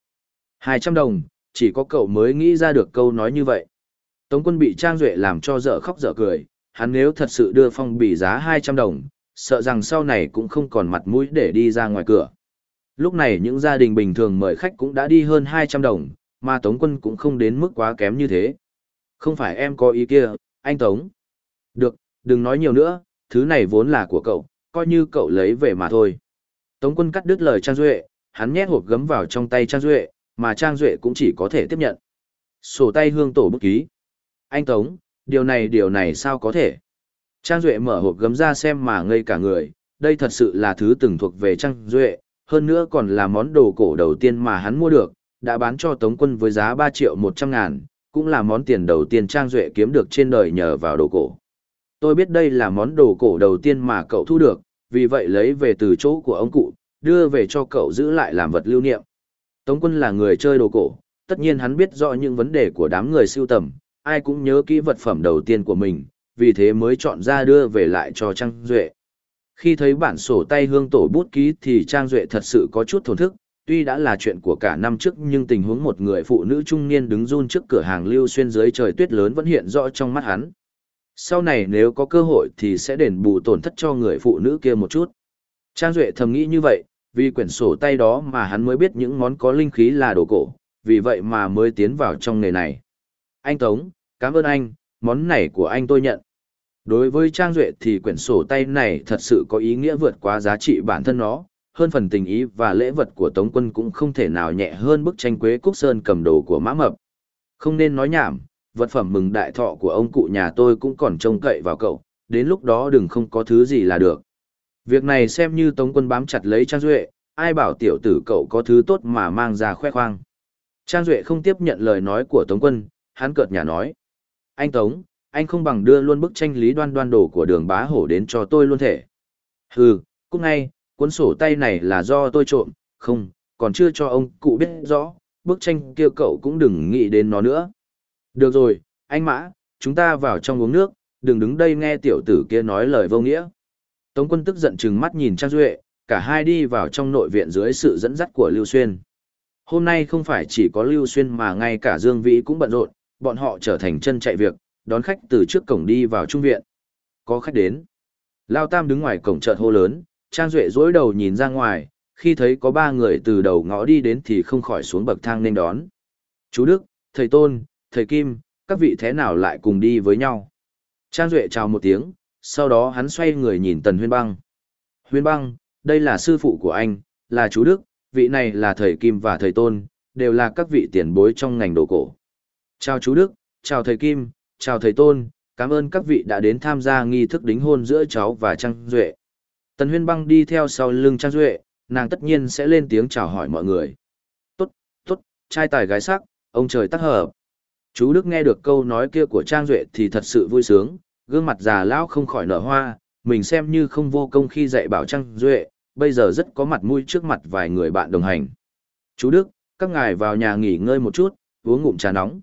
200 đồng, chỉ có cậu mới nghĩ ra được câu nói như vậy. Tống quân bị Trang Duệ làm cho dở khóc dở cười, hắn nếu thật sự đưa phong bì giá 200 đồng, sợ rằng sau này cũng không còn mặt mũi để đi ra ngoài cửa. Lúc này những gia đình bình thường mời khách cũng đã đi hơn 200 đồng, mà Tống quân cũng không đến mức quá kém như thế. Không phải em có ý kia, anh Tống. Được, đừng nói nhiều nữa, thứ này vốn là của cậu, coi như cậu lấy về mà thôi. Tống quân cắt đứt lời Trang Duệ, hắn nhét hộp gấm vào trong tay Trang Duệ, mà Trang Duệ cũng chỉ có thể tiếp nhận. Sổ tay hương tổ bút ký. Anh Tống, điều này điều này sao có thể? Trang Duệ mở hộp gấm ra xem mà ngây cả người, đây thật sự là thứ từng thuộc về Trang Duệ, hơn nữa còn là món đồ cổ đầu tiên mà hắn mua được, đã bán cho Tống quân với giá 3 triệu 100 ngàn, cũng là món tiền đầu tiên Trang Duệ kiếm được trên đời nhờ vào đồ cổ. Tôi biết đây là món đồ cổ đầu tiên mà cậu thu được, vì vậy lấy về từ chỗ của ông cụ, đưa về cho cậu giữ lại làm vật lưu niệm. Tống quân là người chơi đồ cổ, tất nhiên hắn biết rõ những vấn đề của đám người siêu tầm, ai cũng nhớ kỹ vật phẩm đầu tiên của mình, vì thế mới chọn ra đưa về lại cho Trang Duệ. Khi thấy bản sổ tay hương tổ bút ký thì Trang Duệ thật sự có chút thổn thức, tuy đã là chuyện của cả năm trước nhưng tình huống một người phụ nữ trung niên đứng run trước cửa hàng lưu xuyên dưới trời tuyết lớn vẫn hiện rõ trong mắt hắn. Sau này nếu có cơ hội thì sẽ đền bù tổn thất cho người phụ nữ kia một chút. Trang Duệ thầm nghĩ như vậy, vì quyển sổ tay đó mà hắn mới biết những món có linh khí là đồ cổ, vì vậy mà mới tiến vào trong nghề này. Anh Tống, cảm ơn anh, món này của anh tôi nhận. Đối với Trang Duệ thì quyển sổ tay này thật sự có ý nghĩa vượt quá giá trị bản thân nó, hơn phần tình ý và lễ vật của Tống quân cũng không thể nào nhẹ hơn bức tranh Quế Cúc Sơn cầm đồ của Mã Mập. Không nên nói nhảm, vật phẩm mừng đại thọ của ông cụ nhà tôi cũng còn trông cậy vào cậu, đến lúc đó đừng không có thứ gì là được. Việc này xem như Tống quân bám chặt lấy Trang Duệ, ai bảo tiểu tử cậu có thứ tốt mà mang ra khoe khoang. Trang Duệ không tiếp nhận lời nói của Tống quân, hắn cợt nhà nói. Anh Tống, anh không bằng đưa luôn bức tranh lý đoan đoan đồ của đường bá hổ đến cho tôi luôn thể. Hừ, cũng ngay, cuốn sổ tay này là do tôi trộm, không, còn chưa cho ông cụ biết rõ, bức tranh kia cậu cũng đừng nghĩ đến nó nữa. Được rồi, anh Mã, chúng ta vào trong uống nước, đừng đứng đây nghe tiểu tử kia nói lời vô nghĩa. Tống quân tức giận chừng mắt nhìn Trang Duệ, cả hai đi vào trong nội viện dưới sự dẫn dắt của Lưu Xuyên. Hôm nay không phải chỉ có Lưu Xuyên mà ngay cả Dương Vĩ cũng bận rộn, bọn họ trở thành chân chạy việc, đón khách từ trước cổng đi vào trung viện. Có khách đến. Lao Tam đứng ngoài cổng chợt hô lớn, Trang Duệ dối đầu nhìn ra ngoài, khi thấy có ba người từ đầu ngõ đi đến thì không khỏi xuống bậc thang nên đón. Chú Đức, thầy Tôn, thầy Kim, các vị thế nào lại cùng đi với nhau? Trang Duệ chào một tiếng, sau đó hắn xoay người nhìn Tần Huyên Băng. Huyên Băng, đây là sư phụ của anh, là chú Đức, vị này là thầy Kim và thầy Tôn, đều là các vị tiền bối trong ngành đồ cổ. Chào chú Đức, chào thầy Kim, chào thầy Tôn, cảm ơn các vị đã đến tham gia nghi thức đính hôn giữa cháu và Trang Duệ. Tần Huyên Băng đi theo sau lưng Trang Duệ, nàng tất nhiên sẽ lên tiếng chào hỏi mọi người. Tốt, tốt, trai tài gái sắc, ông trời tắc hợp. Chú Đức nghe được câu nói kia của Trang Duệ thì thật sự vui sướng, gương mặt già lão không khỏi nở hoa, mình xem như không vô công khi dạy bảo Trang Duệ, bây giờ rất có mặt mũi trước mặt vài người bạn đồng hành. Chú Đức, các ngài vào nhà nghỉ ngơi một chút, uống ngụm trà nóng.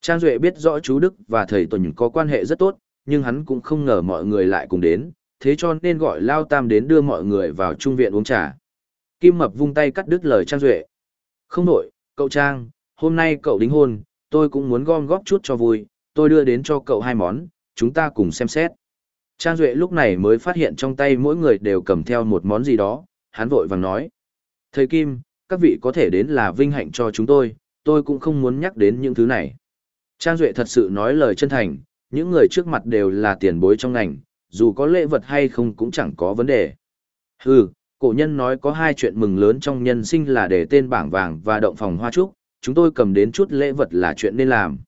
Trang Duệ biết rõ chú Đức và thầy Tuần có quan hệ rất tốt, nhưng hắn cũng không ngờ mọi người lại cùng đến, thế cho nên gọi Lao Tam đến đưa mọi người vào trung viện uống trà. Kim Mập vung tay cắt đứt lời Trang Duệ. Không đổi, cậu Trang, hôm nay cậu đính hôn, tôi cũng muốn gom góp chút cho vui, tôi đưa đến cho cậu hai món, chúng ta cùng xem xét. Trang Duệ lúc này mới phát hiện trong tay mỗi người đều cầm theo một món gì đó, hắn vội vàng nói. Thầy Kim, các vị có thể đến là vinh hạnh cho chúng tôi, tôi cũng không muốn nhắc đến những thứ này. Trang Duệ thật sự nói lời chân thành, những người trước mặt đều là tiền bối trong ngành, dù có lễ vật hay không cũng chẳng có vấn đề. Hừ, cổ nhân nói có hai chuyện mừng lớn trong nhân sinh là để tên bảng vàng và động phòng hoa trúc, chúng tôi cầm đến chút lễ vật là chuyện nên làm.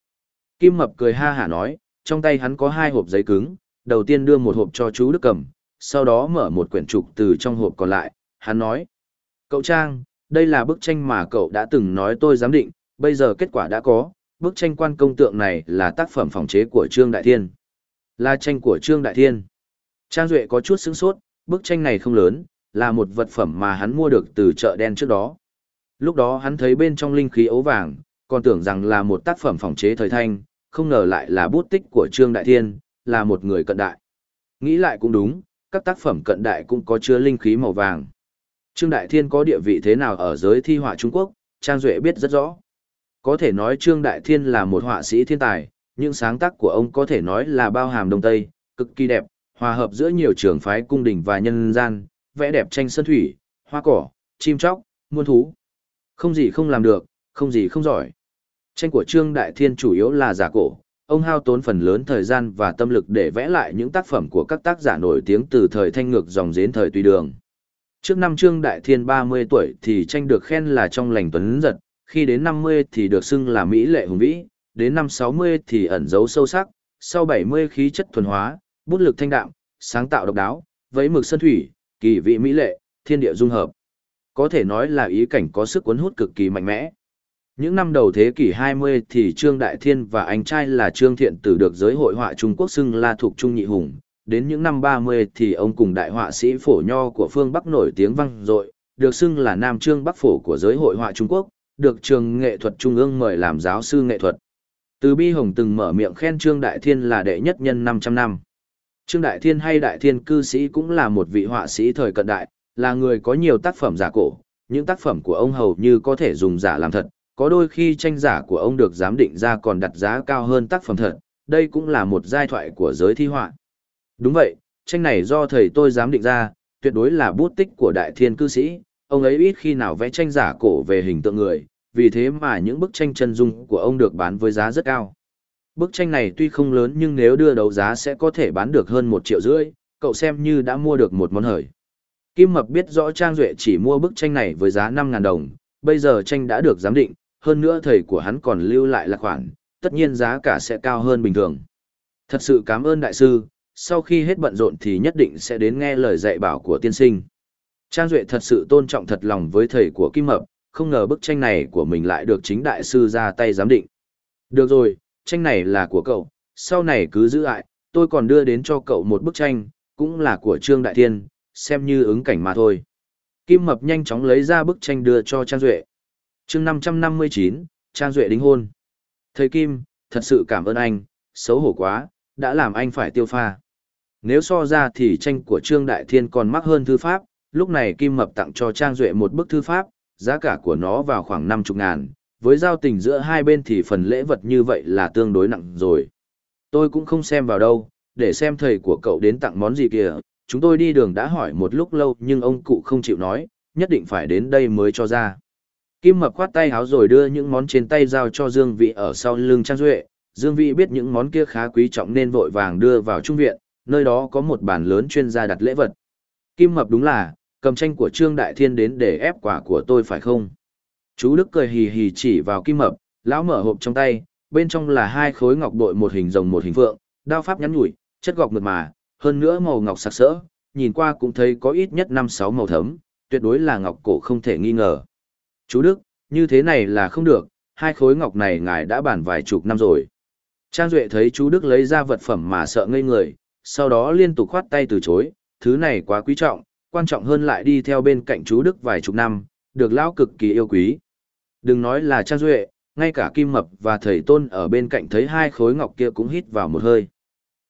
Kim Mập cười ha hả nói, trong tay hắn có hai hộp giấy cứng, đầu tiên đưa một hộp cho chú Đức cầm, sau đó mở một quyển trục từ trong hộp còn lại, hắn nói. Cậu Trang, đây là bức tranh mà cậu đã từng nói tôi giám định, bây giờ kết quả đã có, bức tranh quan công tượng này là tác phẩm phòng chế của Trương Đại Thiên. Là tranh của Trương Đại Thiên. Trang Duệ có chút sững sốt, bức tranh này không lớn, là một vật phẩm mà hắn mua được từ chợ đen trước đó. Lúc đó hắn thấy bên trong linh khí ấu vàng, còn tưởng rằng là một tác phẩm phòng chế thời thanh, không ngờ lại là bút tích của Trương Đại Thiên, là một người cận đại. Nghĩ lại cũng đúng, các tác phẩm cận đại cũng có chứa linh khí màu vàng. Trương Đại Thiên có địa vị thế nào ở giới thi họa Trung Quốc, Trang Duệ biết rất rõ. Có thể nói Trương Đại Thiên là một họa sĩ thiên tài, những sáng tác của ông có thể nói là bao hàm đông tây, cực kỳ đẹp, hòa hợp giữa nhiều trường phái cung đình và nhân gian, vẽ đẹp tranh sơn thủy, hoa cỏ, chim chóc, muôn thú. Không gì không làm được, không gì không giỏi. Tranh của Trương Đại Thiên chủ yếu là giả cổ, ông hao tốn phần lớn thời gian và tâm lực để vẽ lại những tác phẩm của các tác giả nổi tiếng từ thời thanh ngược dòng đến thời tùy đường. Trước năm Trương Đại Thiên 30 tuổi thì tranh được khen là trong lành tuấn giật, khi đến 50 thì được xưng là mỹ lệ hùng vĩ, đến năm 60 thì ẩn giấu sâu sắc, sau 70 khí chất thuần hóa, bút lực thanh đạm, sáng tạo độc đáo, vẫy mực sơn thủy, kỳ vị mỹ lệ, thiên địa dung hợp. Có thể nói là ý cảnh có sức cuốn hút cực kỳ mạnh mẽ. Những năm đầu thế kỷ 20 thì Trương Đại Thiên và anh trai là Trương Thiện Tử được giới hội họa Trung Quốc xưng là thuộc Trung Nhị Hùng. Đến những năm 30 thì ông cùng đại họa sĩ phổ nho của phương Bắc nổi tiếng vang dội, được xưng là Nam Trương Bắc Phổ của giới hội họa Trung Quốc, được trường nghệ thuật Trung ương mời làm giáo sư nghệ thuật. Từ Bi Hồng từng mở miệng khen Trương Đại Thiên là đệ nhất nhân 500 năm. Trương Đại Thiên hay Đại Thiên cư sĩ cũng là một vị họa sĩ thời cận đại, là người có nhiều tác phẩm giả cổ, những tác phẩm của ông hầu như có thể dùng giả làm thật, có đôi khi tranh giả của ông được giám định ra còn đặt giá cao hơn tác phẩm thật, đây cũng là một giai thoại của giới thi họa. Đúng vậy, tranh này do thầy tôi giám định ra, tuyệt đối là bút tích của đại thiên cư sĩ, ông ấy ít khi nào vẽ tranh giả cổ về hình tượng người, vì thế mà những bức tranh chân dung của ông được bán với giá rất cao. Bức tranh này tuy không lớn nhưng nếu đưa đấu giá sẽ có thể bán được hơn một triệu rưỡi, cậu xem như đã mua được một món hời. Kim Mập biết rõ Trang Duệ chỉ mua bức tranh này với giá 5.000 đồng, bây giờ tranh đã được giám định, hơn nữa thầy của hắn còn lưu lại là khoản, tất nhiên giá cả sẽ cao hơn bình thường. Thật sự cảm ơn đại sư, sau khi hết bận rộn thì nhất định sẽ đến nghe lời dạy bảo của tiên sinh. Trang Duệ thật sự tôn trọng thật lòng với thầy của Kim Mập, không ngờ bức tranh này của mình lại được chính đại sư ra tay giám định. Được rồi, tranh này là của cậu, sau này cứ giữ lại, tôi còn đưa đến cho cậu một bức tranh, cũng là của Trương Đại Thiên, xem như ứng cảnh mà thôi. Kim Mập nhanh chóng lấy ra bức tranh đưa cho Trang Duệ. chương 559, Trang Duệ đính hôn. Thầy Kim, thật sự cảm ơn anh, xấu hổ quá, đã làm anh phải tiêu pha. Nếu so ra thì tranh của Trương Đại Thiên còn mắc hơn thư pháp, lúc này Kim Mập tặng cho Trang Duệ một bức thư pháp, giá cả của nó vào khoảng 50 ngàn, với giao tình giữa hai bên thì phần lễ vật như vậy là tương đối nặng rồi. Tôi cũng không xem vào đâu, để xem thầy của cậu đến tặng món gì kìa, chúng tôi đi đường đã hỏi một lúc lâu nhưng ông cụ không chịu nói, nhất định phải đến đây mới cho ra. Kim Mập khoát tay háo rồi đưa những món trên tay giao cho Dương Vị ở sau lưng Trang Duệ. Dương Vị biết những món kia khá quý trọng nên vội vàng đưa vào trung viện, nơi đó có một bàn lớn chuyên gia đặt lễ vật. Kim Mập đúng là, cầm tranh của Trương Đại Thiên đến để ép quả của tôi phải không? Chú Đức cười hì hì chỉ vào Kim Mập, lão mở hộp trong tay, bên trong là hai khối ngọc bội một hình rồng một hình phượng, đao pháp nhắn nhủi, chất gọc mượt mà, hơn nữa màu ngọc sặc sỡ, nhìn qua cũng thấy có ít nhất năm sáu màu thấm, tuyệt đối là ngọc cổ không thể nghi ngờ. Chú Đức, như thế này là không được, hai khối ngọc này ngài đã bàn vài chục năm rồi. Trang Duệ thấy chú Đức lấy ra vật phẩm mà sợ ngây người, sau đó liên tục khoát tay từ chối, thứ này quá quý trọng, quan trọng hơn lại đi theo bên cạnh chú Đức vài chục năm, được lão cực kỳ yêu quý. Đừng nói là Trang Duệ, ngay cả Kim Mập và thầy Tôn ở bên cạnh thấy hai khối ngọc kia cũng hít vào một hơi.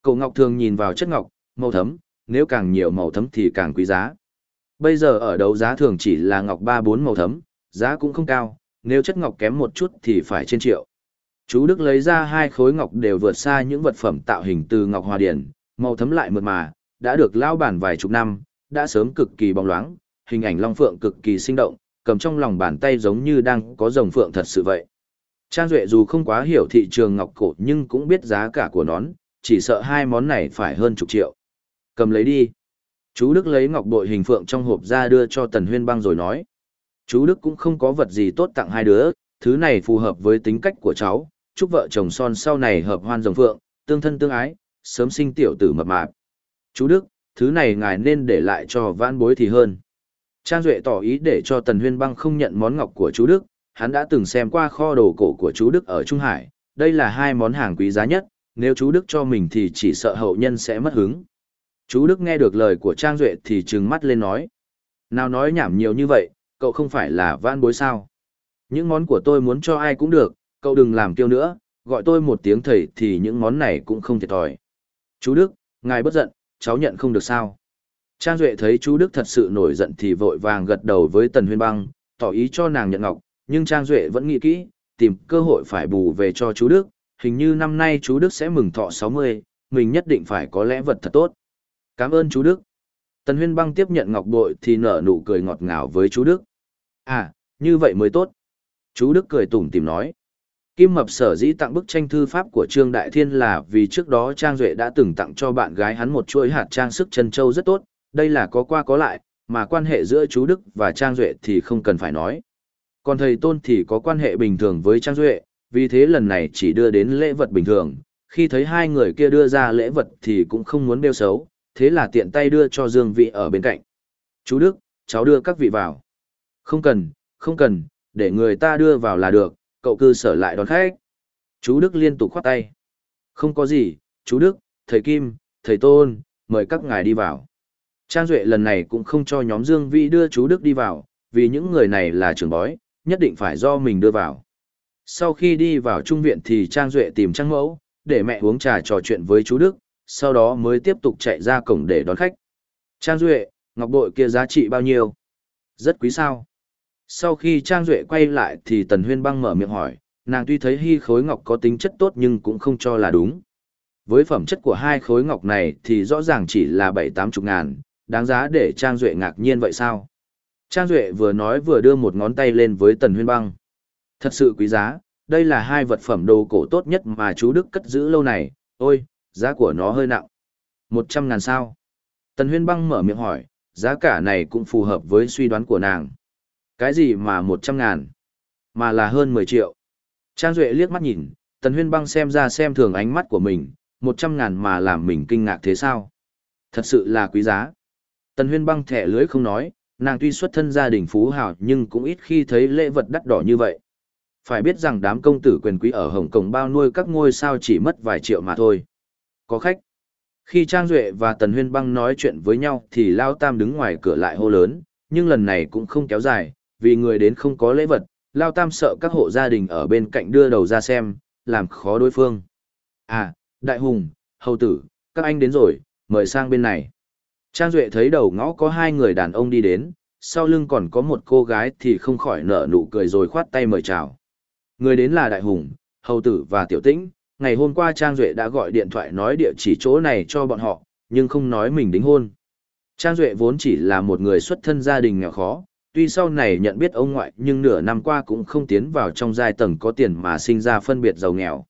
Cậu ngọc thường nhìn vào chất ngọc, màu thấm, nếu càng nhiều màu thấm thì càng quý giá. Bây giờ ở đấu giá thường chỉ là ngọc 3-4 màu thấm, giá cũng không cao, nếu chất ngọc kém một chút thì phải trên triệu. Chú Đức lấy ra hai khối ngọc đều vượt xa những vật phẩm tạo hình từ ngọc hòa điển, màu thấm lại mượt mà, đã được lao bản vài chục năm, đã sớm cực kỳ bóng loáng, hình ảnh long phượng cực kỳ sinh động, cầm trong lòng bàn tay giống như đang có rồng phượng thật sự vậy. Trang Duệ dù không quá hiểu thị trường ngọc cổ nhưng cũng biết giá cả của nón, chỉ sợ hai món này phải hơn chục triệu. Cầm lấy đi. Chú Đức lấy ngọc bội hình phượng trong hộp ra đưa cho Tần Huyên Bang rồi nói. Chú Đức cũng không có vật gì tốt tặng hai đứa, thứ này phù hợp với tính cách của cháu, chúc vợ chồng son sau này hợp hoan rồng phượng, tương thân tương ái, sớm sinh tiểu tử mập mạp. Chú Đức, thứ này ngài nên để lại cho vãn bối thì hơn. Trang Duệ tỏ ý để cho Tần Huyên Băng không nhận món ngọc của chú Đức, hắn đã từng xem qua kho đồ cổ của chú Đức ở Trung Hải, đây là hai món hàng quý giá nhất, nếu chú Đức cho mình thì chỉ sợ hậu nhân sẽ mất hứng. Chú Đức nghe được lời của Trang Duệ thì trừng mắt lên nói. Nào nói nhảm nhiều như vậy, cậu không phải là vãn bối sao. Những món của tôi muốn cho ai cũng được, cậu đừng làm kiêu nữa, gọi tôi một tiếng thầy thì những món này cũng không thiệt thòi. Chú Đức, ngài bất giận, cháu nhận không được sao. Trang Duệ thấy chú Đức thật sự nổi giận thì vội vàng gật đầu với Tần Huyên Băng, tỏ ý cho nàng nhận ngọc, nhưng Trang Duệ vẫn nghĩ kỹ, tìm cơ hội phải bù về cho chú Đức, hình như năm nay chú Đức sẽ mừng thọ 60, mình nhất định phải có lẽ vật thật tốt. Cảm ơn chú Đức. Tần Huyên Băng tiếp nhận ngọc bội thì nở nụ cười ngọt ngào với chú Đức. À, như vậy mới tốt. Chú Đức cười tủm tìm nói. Kim Mập sở dĩ tặng bức tranh thư pháp của Trương Đại Thiên là vì trước đó Trang Duệ đã từng tặng cho bạn gái hắn một chuỗi hạt trang sức chân châu rất tốt, đây là có qua có lại, mà quan hệ giữa chú Đức và Trang Duệ thì không cần phải nói. Còn thầy Tôn thì có quan hệ bình thường với Trang Duệ, vì thế lần này chỉ đưa đến lễ vật bình thường, khi thấy hai người kia đưa ra lễ vật thì cũng không muốn đeo xấu, thế là tiện tay đưa cho Dương Vị ở bên cạnh. Chú Đức, cháu đưa các vị vào. Không cần, không cần, để người ta đưa vào là được, cậu cư sở lại đón khách. Chú Đức liên tục khoát tay. Không có gì, chú Đức, thầy Kim, thầy Tôn, mời các ngài đi vào. Trang Duệ lần này cũng không cho nhóm Dương Vĩ đưa chú Đức đi vào, vì những người này là trưởng bói, nhất định phải do mình đưa vào. Sau khi đi vào trung viện thì Trang Duệ tìm Trang Mẫu, để mẹ uống trà trò chuyện với chú Đức, sau đó mới tiếp tục chạy ra cổng để đón khách. Trang Duệ, ngọc bội kia giá trị bao nhiêu? Rất quý sao? Sau khi Trang Duệ quay lại thì Tần Huyên băng mở miệng hỏi, nàng tuy thấy hy khối ngọc có tính chất tốt nhưng cũng không cho là đúng. Với phẩm chất của hai khối ngọc này thì rõ ràng chỉ là bảy tám chục ngàn, đáng giá để Trang Duệ ngạc nhiên vậy sao? Trang Duệ vừa nói vừa đưa một ngón tay lên với Tần Huyên băng. Thật sự quý giá, đây là hai vật phẩm đồ cổ tốt nhất mà chú Đức cất giữ lâu này, ôi, giá của nó hơi nặng. Một trăm ngàn sao? Tần Huyên băng mở miệng hỏi, giá cả này cũng phù hợp với suy đoán của nàng. Cái gì mà một trăm ngàn? Mà là hơn mười triệu. Trang Duệ liếc mắt nhìn, Tần Huyên băng xem ra xem thường ánh mắt của mình, một trăm ngàn mà làm mình kinh ngạc thế sao? Thật sự là quý giá. Tần Huyên băng thẻ lưới không nói, nàng tuy xuất thân gia đình phú hào nhưng cũng ít khi thấy lễ vật đắt đỏ như vậy. Phải biết rằng đám công tử quyền quý ở Hồng Kông bao nuôi các ngôi sao chỉ mất vài triệu mà thôi. Có khách. Khi Trang Duệ và Tần Huyên băng nói chuyện với nhau thì Lao Tam đứng ngoài cửa lại hô lớn, nhưng lần này cũng không kéo dài, vì người đến không có lễ vật, Lao Tam sợ các hộ gia đình ở bên cạnh đưa đầu ra xem, làm khó đối phương. À, Đại Hùng, Hầu Tử, các anh đến rồi, mời sang bên này. Trang Duệ thấy đầu ngõ có hai người đàn ông đi đến, sau lưng còn có một cô gái thì không khỏi nở nụ cười rồi khoát tay mời chào. Người đến là Đại Hùng, Hầu Tử và Tiểu Tĩnh. Ngày hôm qua Trang Duệ đã gọi điện thoại nói địa chỉ chỗ này cho bọn họ, nhưng không nói mình đính hôn. Trang Duệ vốn chỉ là một người xuất thân gia đình nghèo khó, tuy sau này nhận biết ông ngoại nhưng nửa năm qua cũng không tiến vào trong giai tầng có tiền mà sinh ra phân biệt giàu nghèo.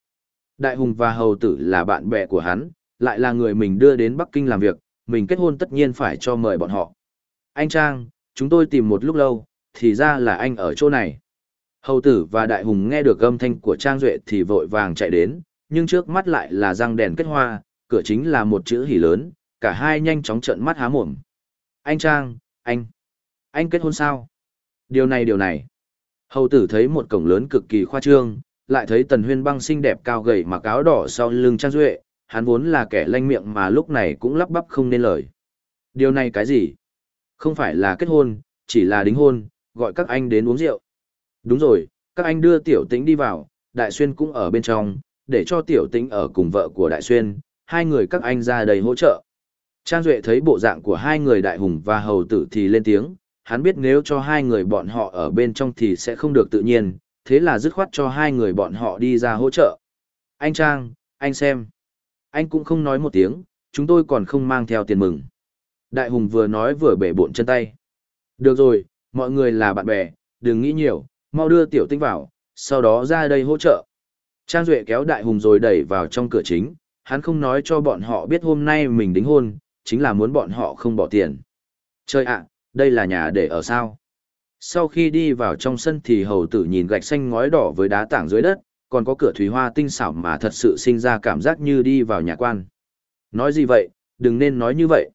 Đại Hùng và Hầu Tử là bạn bè của hắn, lại là người mình đưa đến Bắc Kinh làm việc, mình kết hôn tất nhiên phải cho mời bọn họ. Anh Trang, chúng tôi tìm một lúc lâu, thì ra là anh ở chỗ này. Hầu tử và đại hùng nghe được âm thanh của Trang Duệ thì vội vàng chạy đến, nhưng trước mắt lại là răng đèn kết hoa, cửa chính là một chữ hỉ lớn, cả hai nhanh chóng trợn mắt há mồm. Anh Trang, anh, anh kết hôn sao? Điều này điều này. Hầu tử thấy một cổng lớn cực kỳ khoa trương, lại thấy tần huyên băng xinh đẹp cao gầy mặc áo đỏ sau lưng Trang Duệ, hắn vốn là kẻ lanh miệng mà lúc này cũng lắp bắp không nên lời. Điều này cái gì? Không phải là kết hôn, chỉ là đính hôn, gọi các anh đến uống rượu. Đúng rồi, các anh đưa tiểu tĩnh đi vào, đại xuyên cũng ở bên trong, để cho tiểu tĩnh ở cùng vợ của đại xuyên, hai người các anh ra đầy hỗ trợ. Trang Duệ thấy bộ dạng của hai người đại hùng và hầu tử thì lên tiếng, hắn biết nếu cho hai người bọn họ ở bên trong thì sẽ không được tự nhiên, thế là dứt khoát cho hai người bọn họ đi ra hỗ trợ. Anh Trang, anh xem. Anh cũng không nói một tiếng, chúng tôi còn không mang theo tiền mừng. Đại hùng vừa nói vừa bể bộn chân tay. Được rồi, mọi người là bạn bè, đừng nghĩ nhiều, mau đưa tiểu tinh vào, sau đó ra đây hỗ trợ. Trang Duệ kéo đại hùng rồi đẩy vào trong cửa chính, hắn không nói cho bọn họ biết hôm nay mình đính hôn, chính là muốn bọn họ không bỏ tiền. Trời ạ, đây là nhà để ở sao? Sau khi đi vào trong sân thì hầu tử nhìn gạch xanh ngói đỏ với đá tảng dưới đất, còn có cửa thủy hoa tinh xảo mà thật sự sinh ra cảm giác như đi vào nhà quan. Nói gì vậy, đừng nên nói như vậy.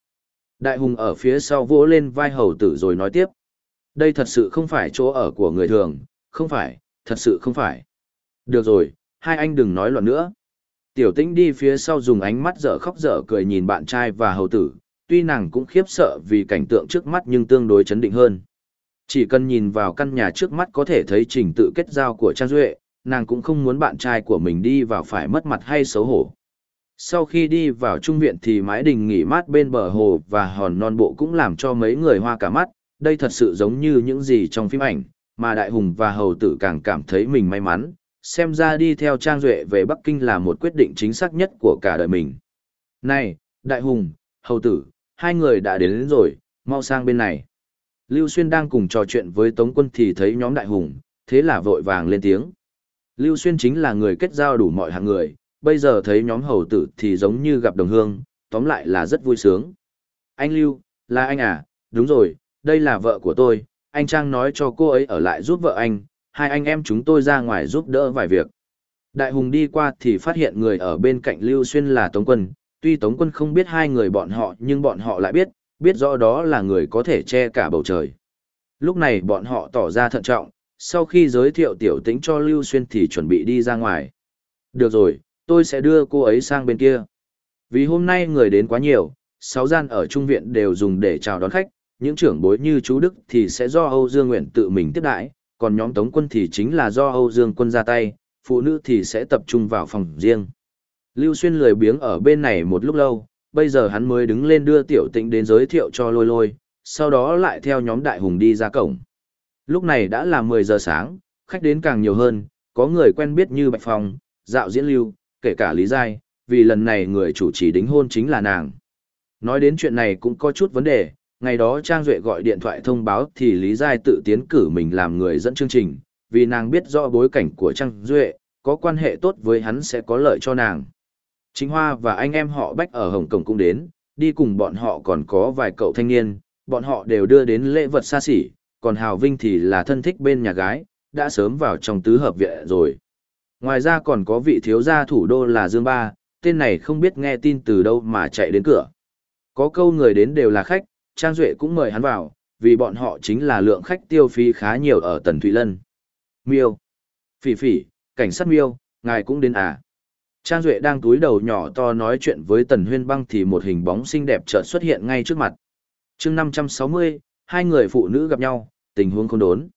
Đại hùng ở phía sau vỗ lên vai hầu tử rồi nói tiếp. Đây thật sự không phải chỗ ở của người thường, không phải, thật sự không phải. Được rồi, hai anh đừng nói loạn nữa. Tiểu tĩnh đi phía sau dùng ánh mắt dở khóc dở cười nhìn bạn trai và hầu tử, tuy nàng cũng khiếp sợ vì cảnh tượng trước mắt nhưng tương đối chấn định hơn. Chỉ cần nhìn vào căn nhà trước mắt có thể thấy trình tự kết giao của Trang Duệ, nàng cũng không muốn bạn trai của mình đi vào phải mất mặt hay xấu hổ. Sau khi đi vào trung viện thì mái đình nghỉ mát bên bờ hồ và hòn non bộ cũng làm cho mấy người hoa cả mắt, đây thật sự giống như những gì trong phim ảnh, mà Đại Hùng và Hầu Tử càng cảm thấy mình may mắn, xem ra đi theo Trang Duệ về Bắc Kinh là một quyết định chính xác nhất của cả đời mình. Này, Đại Hùng, Hầu Tử, hai người đã đến, đến rồi, mau sang bên này. Lưu Xuyên đang cùng trò chuyện với Tống quân thì thấy nhóm Đại Hùng, thế là vội vàng lên tiếng. Lưu Xuyên chính là người kết giao đủ mọi hạng người, bây giờ thấy nhóm hầu tử thì giống như gặp đồng hương, tóm lại là rất vui sướng. Anh Lưu, là anh à, đúng rồi, đây là vợ của tôi, anh Trang nói cho cô ấy ở lại giúp vợ anh, hai anh em chúng tôi ra ngoài giúp đỡ vài việc. Đại Hùng đi qua thì phát hiện người ở bên cạnh Lưu Xuyên là Tống Quân, tuy Tống Quân không biết hai người bọn họ nhưng bọn họ lại biết, biết rõ đó là người có thể che cả bầu trời. Lúc này bọn họ tỏ ra thận trọng, sau khi giới thiệu tiểu tĩnh cho Lưu Xuyên thì chuẩn bị đi ra ngoài. Được rồi, tôi sẽ đưa cô ấy sang bên kia. Vì hôm nay người đến quá nhiều, sáu gian ở trung viện đều dùng để chào đón khách, những trưởng bối như chú Đức thì sẽ do Âu Dương Nguyện tự mình tiếp đãi, còn nhóm tống quân thì chính là do Âu Dương quân ra tay, phụ nữ thì sẽ tập trung vào phòng riêng. Lưu Xuyên lười biếng ở bên này một lúc lâu, bây giờ hắn mới đứng lên đưa tiểu tĩnh đến giới thiệu cho lôi lôi, sau đó lại theo nhóm đại hùng đi ra cổng. Lúc này đã là 10 giờ sáng, khách đến càng nhiều hơn, có người quen biết như Bạch Phong, Dạo Diễn Lưu, kể cả Lý Giai, vì lần này người chủ trì đính hôn chính là nàng. Nói đến chuyện này cũng có chút vấn đề, ngày đó Trang Duệ gọi điện thoại thông báo thì Lý Giai tự tiến cử mình làm người dẫn chương trình, vì nàng biết rõ bối cảnh của Trang Duệ, có quan hệ tốt với hắn sẽ có lợi cho nàng. Chính Hoa và anh em họ Bách ở Hồng Kông cũng đến, đi cùng bọn họ còn có vài cậu thanh niên, bọn họ đều đưa đến lễ vật xa xỉ, còn Hào Vinh thì là thân thích bên nhà gái, đã sớm vào trong tứ hợp viện rồi. Ngoài ra còn có vị thiếu gia thủ đô là Dương Ba, tên này không biết nghe tin từ đâu mà chạy đến cửa. Có câu người đến đều là khách, Trang Duệ cũng mời hắn vào, vì bọn họ chính là lượng khách tiêu phí khá nhiều ở Tần Thụy Lân. Miêu. Phỉ phỉ, cảnh sát miêu, ngài cũng đến à. Trang Duệ đang túi đầu nhỏ to nói chuyện với Tần Huyên Băng thì một hình bóng xinh đẹp chợt xuất hiện ngay trước mặt. chương 560, hai người phụ nữ gặp nhau, tình huống không đốn.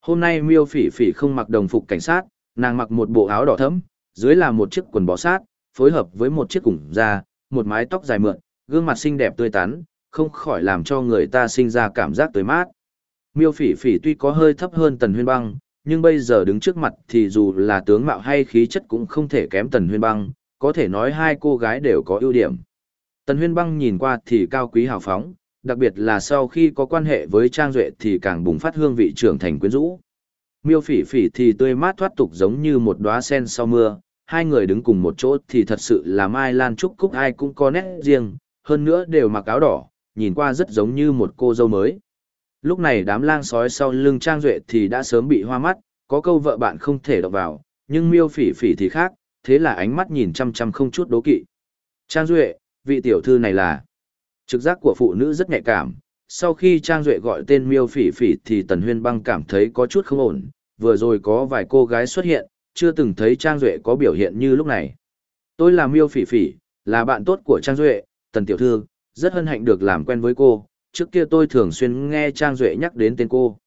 Hôm nay miêu phỉ phỉ không mặc đồng phục cảnh sát, nàng mặc một bộ áo đỏ thẫm, dưới là một chiếc quần bó sát, phối hợp với một chiếc củng da, một mái tóc dài mượn, gương mặt xinh đẹp tươi tắn, không khỏi làm cho người ta sinh ra cảm giác tươi mát. Miêu phỉ phỉ tuy có hơi thấp hơn tần huyên băng, nhưng bây giờ đứng trước mặt thì dù là tướng mạo hay khí chất cũng không thể kém tần huyên băng, có thể nói hai cô gái đều có ưu điểm. Tần huyên băng nhìn qua thì cao quý hào phóng, đặc biệt là sau khi có quan hệ với Trang Duệ thì càng bùng phát hương vị trưởng thành quyến rũ. Miêu phỉ phỉ thì tươi mát thoát tục giống như một đóa sen sau mưa, hai người đứng cùng một chỗ thì thật sự là Mai Lan Trúc Cúc ai cũng có nét riêng, hơn nữa đều mặc áo đỏ, nhìn qua rất giống như một cô dâu mới. Lúc này đám lang sói sau lưng Trang Duệ thì đã sớm bị hoa mắt, có câu vợ bạn không thể đọc vào, nhưng miêu phỉ phỉ thì khác, thế là ánh mắt nhìn chăm chăm không chút đố kỵ. Trang Duệ, vị tiểu thư này là... Trực giác của phụ nữ rất nhạy cảm, sau khi Trang Duệ gọi tên miêu phỉ phỉ thì Tần Huyên Băng cảm thấy có chút không ổn, vừa rồi có vài cô gái xuất hiện, chưa từng thấy Trang Duệ có biểu hiện như lúc này. Tôi là miêu phỉ phỉ, là bạn tốt của Trang Duệ, Tần Tiểu Thư, rất hân hạnh được làm quen với cô, trước kia tôi thường xuyên nghe Trang Duệ nhắc đến tên cô.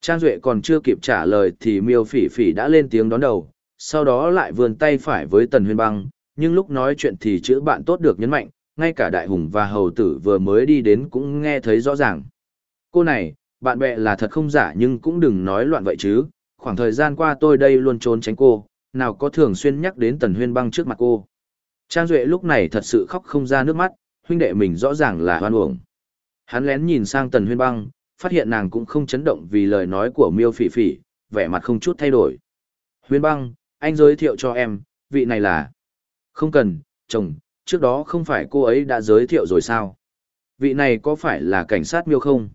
Trang Duệ còn chưa kịp trả lời thì miêu phỉ phỉ đã lên tiếng đón đầu, sau đó lại vươn tay phải với Tần Huyên Băng, nhưng lúc nói chuyện thì chữ bạn tốt được nhấn mạnh, ngay cả đại hùng và hầu tử vừa mới đi đến cũng nghe thấy rõ ràng. Cô này, bạn bè là thật không giả nhưng cũng đừng nói loạn vậy chứ, khoảng thời gian qua tôi đây luôn trốn tránh cô, nào có thường xuyên nhắc đến tần huyên băng trước mặt cô. Trang Duệ lúc này thật sự khóc không ra nước mắt, huynh đệ mình rõ ràng là hoan uổng. Hắn lén nhìn sang tần huyên băng, phát hiện nàng cũng không chấn động vì lời nói của miêu phỉ phỉ, vẻ mặt không chút thay đổi. Huyên băng, anh giới thiệu cho em, vị này là... Không cần, chồng, trước đó không phải cô ấy đã giới thiệu rồi sao? Vị này có phải là cảnh sát miêu không?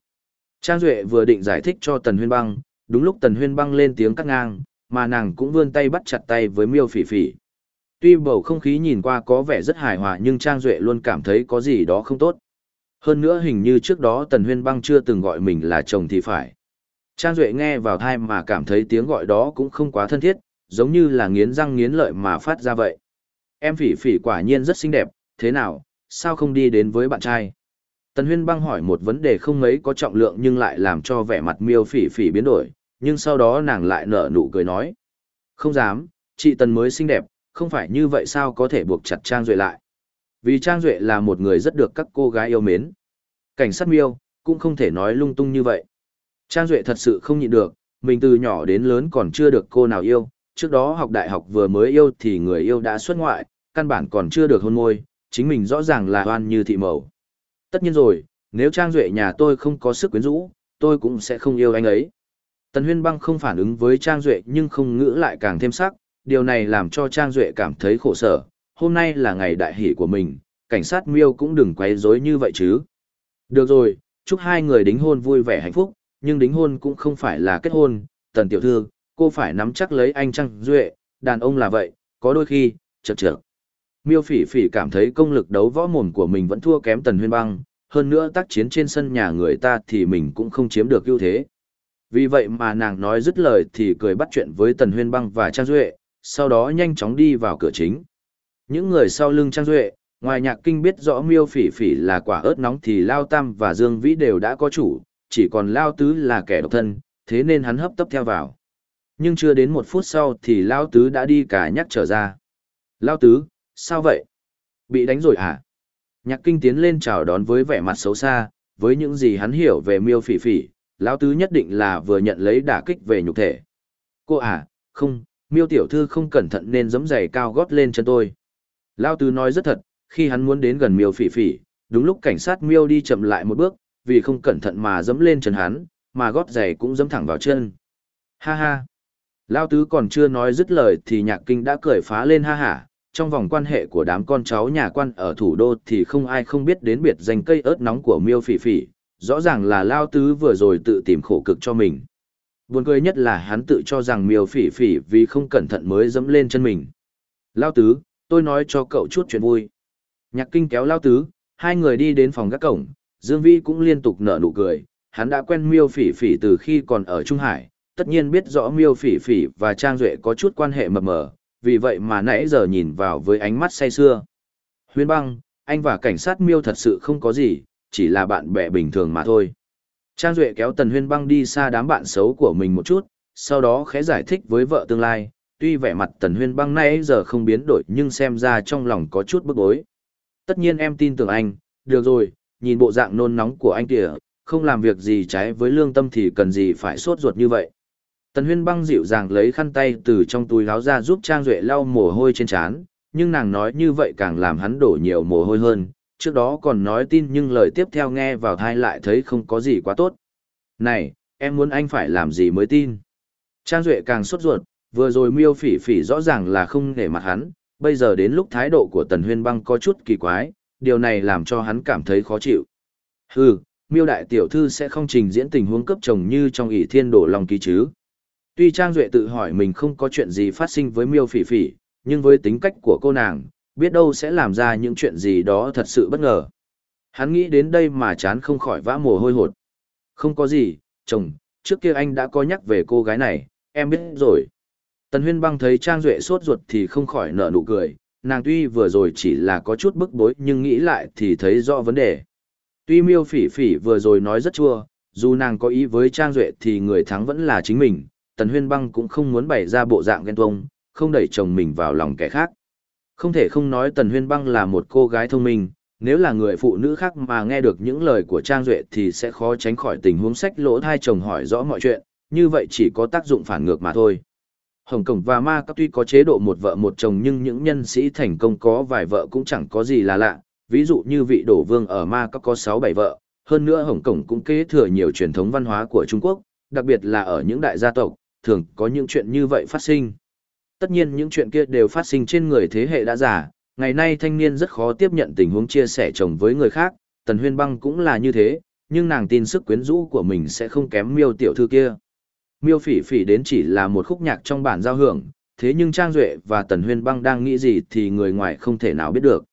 Trang Duệ vừa định giải thích cho Tần Huyên Băng, đúng lúc Tần Huyên Băng lên tiếng cắt ngang, mà nàng cũng vươn tay bắt chặt tay với miêu phỉ phỉ. Tuy bầu không khí nhìn qua có vẻ rất hài hòa nhưng Trang Duệ luôn cảm thấy có gì đó không tốt. Hơn nữa hình như trước đó Tần Huyên Băng chưa từng gọi mình là chồng thì phải. Trang Duệ nghe vào thai mà cảm thấy tiếng gọi đó cũng không quá thân thiết, giống như là nghiến răng nghiến lợi mà phát ra vậy. Em phỉ phỉ quả nhiên rất xinh đẹp, thế nào, sao không đi đến với bạn trai? Tần Huyên băng hỏi một vấn đề không mấy có trọng lượng nhưng lại làm cho vẻ mặt miêu phỉ phỉ biến đổi, nhưng sau đó nàng lại nở nụ cười nói. Không dám, chị Tần mới xinh đẹp, không phải như vậy sao có thể buộc chặt Trang Duệ lại. Vì Trang Duệ là một người rất được các cô gái yêu mến. Cảnh sát miêu, cũng không thể nói lung tung như vậy. Trang Duệ thật sự không nhịn được, mình từ nhỏ đến lớn còn chưa được cô nào yêu, trước đó học đại học vừa mới yêu thì người yêu đã xuất ngoại, căn bản còn chưa được hôn môi, chính mình rõ ràng là oan như thị mẫu. Tất nhiên rồi, nếu Trang Duệ nhà tôi không có sức quyến rũ, tôi cũng sẽ không yêu anh ấy. Tần Huyên Băng không phản ứng với Trang Duệ nhưng không ngữ lại càng thêm sắc, điều này làm cho Trang Duệ cảm thấy khổ sở. Hôm nay là ngày đại hỷ của mình, cảnh sát miêu cũng đừng quấy rối như vậy chứ. Được rồi, chúc hai người đính hôn vui vẻ hạnh phúc, nhưng đính hôn cũng không phải là kết hôn. Tần Tiểu Thư, cô phải nắm chắc lấy anh Trang Duệ, đàn ông là vậy, có đôi khi, chật chật. Miêu phỉ phỉ cảm thấy công lực đấu võ mồm của mình vẫn thua kém tần huyên băng, hơn nữa tác chiến trên sân nhà người ta thì mình cũng không chiếm được ưu thế. Vì vậy mà nàng nói dứt lời thì cười bắt chuyện với tần huyên băng và Trang Duệ, sau đó nhanh chóng đi vào cửa chính. Những người sau lưng Trang Duệ, ngoài nhạc kinh biết rõ miêu phỉ phỉ là quả ớt nóng thì Lao Tam và Dương Vĩ đều đã có chủ, chỉ còn Lao Tứ là kẻ độc thân, thế nên hắn hấp tấp theo vào. Nhưng chưa đến một phút sau thì Lao Tứ đã đi cả nhắc trở ra. Lao Tứ, sao vậy? Bị đánh rồi à? Nhạc kinh tiến lên chào đón với vẻ mặt xấu xa, với những gì hắn hiểu về miêu phỉ phỉ, lão tứ nhất định là vừa nhận lấy đả kích về nhục thể. Cô à, không, miêu tiểu thư không cẩn thận nên giấm giày cao gót lên chân tôi. Lão tứ nói rất thật, khi hắn muốn đến gần miêu phỉ phỉ, đúng lúc cảnh sát miêu đi chậm lại một bước, vì không cẩn thận mà dẫm lên chân hắn, mà gót giày cũng dẫm thẳng vào chân. Ha ha. Lão tứ còn chưa nói dứt lời thì nhạc kinh đã cười phá lên ha hả, trong vòng quan hệ của đám con cháu nhà quan ở thủ đô thì không ai không biết đến biệt danh cây ớt nóng của miêu phỉ phỉ, rõ ràng là Lao Tứ vừa rồi tự tìm khổ cực cho mình. Buồn cười nhất là hắn tự cho rằng miêu phỉ phỉ vì không cẩn thận mới dẫm lên chân mình. Lao Tứ, tôi nói cho cậu chút chuyện vui. Nhạc kinh kéo Lao Tứ, hai người đi đến phòng gác cổng, Dương Vĩ cũng liên tục nở nụ cười, hắn đã quen miêu phỉ phỉ từ khi còn ở Trung Hải, tất nhiên biết rõ miêu phỉ phỉ và Trang Duệ có chút quan hệ mập mờ, vì vậy mà nãy giờ nhìn vào với ánh mắt say sưa. Huyên băng, anh và cảnh sát miêu thật sự không có gì, chỉ là bạn bè bình thường mà thôi. Trang Duệ kéo Tần Huyên băng đi xa đám bạn xấu của mình một chút, sau đó khẽ giải thích với vợ tương lai, tuy vẻ mặt Tần Huyên băng nay giờ không biến đổi nhưng xem ra trong lòng có chút bức bối. Tất nhiên em tin tưởng anh, được rồi, nhìn bộ dạng nôn nóng của anh kìa, không làm việc gì trái với lương tâm thì cần gì phải sốt ruột như vậy. Tần Huyên băng dịu dàng lấy khăn tay từ trong túi láo ra giúp Trang Duệ lau mồ hôi trên trán, nhưng nàng nói như vậy càng làm hắn đổ nhiều mồ hôi hơn, trước đó còn nói tin nhưng lời tiếp theo nghe vào thai lại thấy không có gì quá tốt. Này, em muốn anh phải làm gì mới tin? Trang Duệ càng sốt ruột, vừa rồi miêu phỉ phỉ rõ ràng là không để mặt hắn, bây giờ đến lúc thái độ của Tần Huyên băng có chút kỳ quái, điều này làm cho hắn cảm thấy khó chịu. Hừ, miêu đại tiểu thư sẽ không trình diễn tình huống cấp chồng như trong ỷ thiên đổ lòng ký chứ. Tuy Trang Duệ tự hỏi mình không có chuyện gì phát sinh với miêu phỉ phỉ, nhưng với tính cách của cô nàng, biết đâu sẽ làm ra những chuyện gì đó thật sự bất ngờ. Hắn nghĩ đến đây mà chán không khỏi vã mồ hôi hột. Không có gì, chồng, trước kia anh đã có nhắc về cô gái này, em biết rồi. Tần Huyên băng thấy Trang Duệ sốt ruột thì không khỏi nở nụ cười, nàng tuy vừa rồi chỉ là có chút bức bối nhưng nghĩ lại thì thấy rõ vấn đề. Tuy miêu phỉ phỉ vừa rồi nói rất chua, dù nàng có ý với Trang Duệ thì người thắng vẫn là chính mình, Tần Huyên Băng cũng không muốn bày ra bộ dạng ghen tuông, không đẩy chồng mình vào lòng kẻ khác. Không thể không nói Tần Huyên Băng là một cô gái thông minh, nếu là người phụ nữ khác mà nghe được những lời của Trang Duệ thì sẽ khó tránh khỏi tình huống sách lỗ thai chồng hỏi rõ mọi chuyện, như vậy chỉ có tác dụng phản ngược mà thôi. Hồng Kông và Ma Các tuy có chế độ một vợ một chồng nhưng những nhân sĩ thành công có vài vợ cũng chẳng có gì là lạ, ví dụ như vị đổ vương ở Ma Các có 6-7 vợ, hơn nữa Hồng Kông cũng kế thừa nhiều truyền thống văn hóa của Trung Quốc, đặc biệt là ở những đại gia tộc, thường có những chuyện như vậy phát sinh. Tất nhiên những chuyện kia đều phát sinh trên người thế hệ đã già, ngày nay thanh niên rất khó tiếp nhận tình huống chia sẻ chồng với người khác, Tần Huyên Băng cũng là như thế, nhưng nàng tin sức quyến rũ của mình sẽ không kém miêu tiểu thư kia. Miêu phỉ phỉ đến chỉ là một khúc nhạc trong bản giao hưởng, thế nhưng Trang Duệ và Tần Huyên Băng đang nghĩ gì thì người ngoài không thể nào biết được.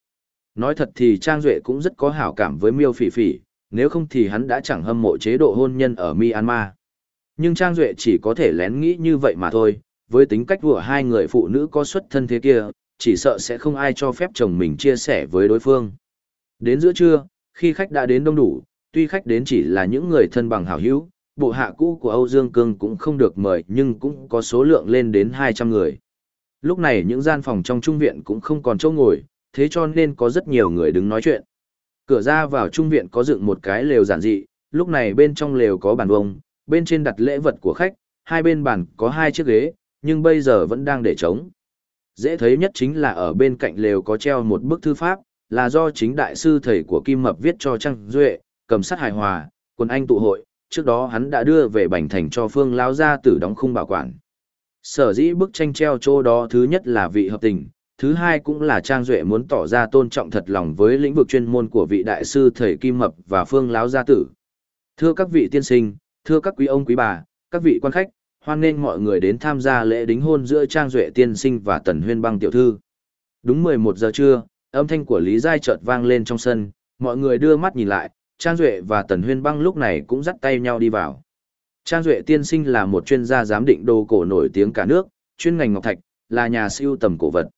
Nói thật thì Trang Duệ cũng rất có hảo cảm với miêu phỉ phỉ, nếu không thì hắn đã chẳng hâm mộ chế độ hôn nhân ở Myanmar. Nhưng Trang Duệ chỉ có thể lén nghĩ như vậy mà thôi, với tính cách của hai người phụ nữ có xuất thân thế kia, chỉ sợ sẽ không ai cho phép chồng mình chia sẻ với đối phương. Đến giữa trưa, khi khách đã đến đông đủ, tuy khách đến chỉ là những người thân bằng hảo hữu, bộ hạ cũ của Âu Dương Cương cũng không được mời nhưng cũng có số lượng lên đến 200 người. Lúc này những gian phòng trong trung viện cũng không còn chỗ ngồi, thế cho nên có rất nhiều người đứng nói chuyện. Cửa ra vào trung viện có dựng một cái lều giản dị, lúc này bên trong lều có bàn vông, bên trên đặt lễ vật của khách, hai bên bàn có hai chiếc ghế, nhưng bây giờ vẫn đang để trống. Dễ thấy nhất chính là ở bên cạnh lều có treo một bức thư pháp, là do chính đại sư thầy của Kim Mập viết cho Trang Duệ, cầm sát hài hòa, quân anh tụ hội, trước đó hắn đã đưa về Bành Thành cho Phương Lao Gia tử đóng khung bảo quản. Sở dĩ bức tranh treo chỗ đó thứ nhất là vị hợp tình, thứ hai cũng là Trang Duệ muốn tỏ ra tôn trọng thật lòng với lĩnh vực chuyên môn của vị đại sư thầy Kim Mập và Phương Lão Gia Tử. Thưa các vị tiên sinh, thưa các quý ông quý bà, các vị quan khách, hoan nghênh mọi người đến tham gia lễ đính hôn giữa Trang Duệ tiên sinh và Tần Huyên Băng tiểu thư. Đúng 11 giờ trưa, âm thanh của Lý Giai chợt vang lên trong sân, mọi người đưa mắt nhìn lại, Trang Duệ và Tần Huyên Băng lúc này cũng dắt tay nhau đi vào. Trang Duệ tiên sinh là một chuyên gia giám định đồ cổ nổi tiếng cả nước, chuyên ngành ngọc thạch, là nhà siêu tầm cổ vật.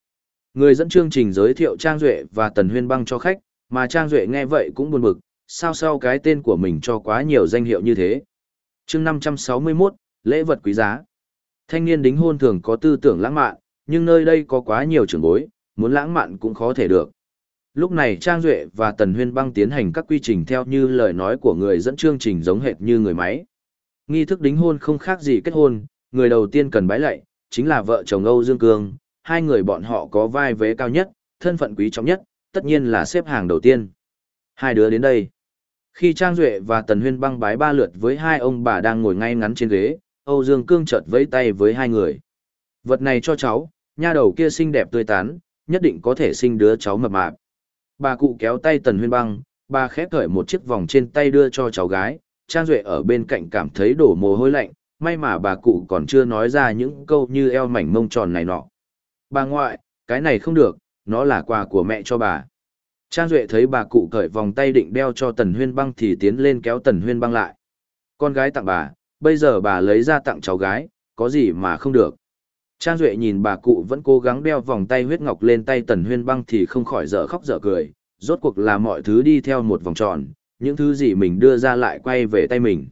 Người dẫn chương trình giới thiệu Trang Duệ và Tần Huyên Băng cho khách, mà Trang Duệ nghe vậy cũng buồn bực, sao sao cái tên của mình cho quá nhiều danh hiệu như thế. chương 561, lễ vật quý giá. Thanh niên đính hôn thường có tư tưởng lãng mạn, nhưng nơi đây có quá nhiều trưởng bối, muốn lãng mạn cũng khó thể được. Lúc này Trang Duệ và Tần Huyên Băng tiến hành các quy trình theo như lời nói của người dẫn chương trình giống hệt như người máy. Nghi thức đính hôn không khác gì kết hôn, người đầu tiên cần bái lạy, chính là vợ chồng Âu Dương Cương, hai người bọn họ có vai vế cao nhất, thân phận quý trọng nhất, tất nhiên là xếp hàng đầu tiên. Hai đứa đến đây. Khi Trang Duệ và Tần Huyên băng bái ba lượt với hai ông bà đang ngồi ngay ngắn trên ghế, Âu Dương Cương chợt vẫy tay với hai người. Vật này cho cháu, nha đầu kia xinh đẹp tươi tán, nhất định có thể sinh đứa cháu mập mạp. Bà cụ kéo tay Tần Huyên băng, bà khép cởi một chiếc vòng trên tay đưa cho cháu gái, Trang Duệ ở bên cạnh cảm thấy đổ mồ hôi lạnh, may mà bà cụ còn chưa nói ra những câu như eo mảnh mông tròn này nọ. Bà ngoại, cái này không được, nó là quà của mẹ cho bà. Trang Duệ thấy bà cụ cởi vòng tay định đeo cho Tần Huyên băng thì tiến lên kéo Tần Huyên băng lại. Con gái tặng bà, bây giờ bà lấy ra tặng cháu gái, có gì mà không được. Trang Duệ nhìn bà cụ vẫn cố gắng đeo vòng tay huyết ngọc lên tay Tần Huyên băng thì không khỏi dở khóc dở cười, rốt cuộc là mọi thứ đi theo một vòng tròn, những thứ gì mình đưa ra lại quay về tay mình.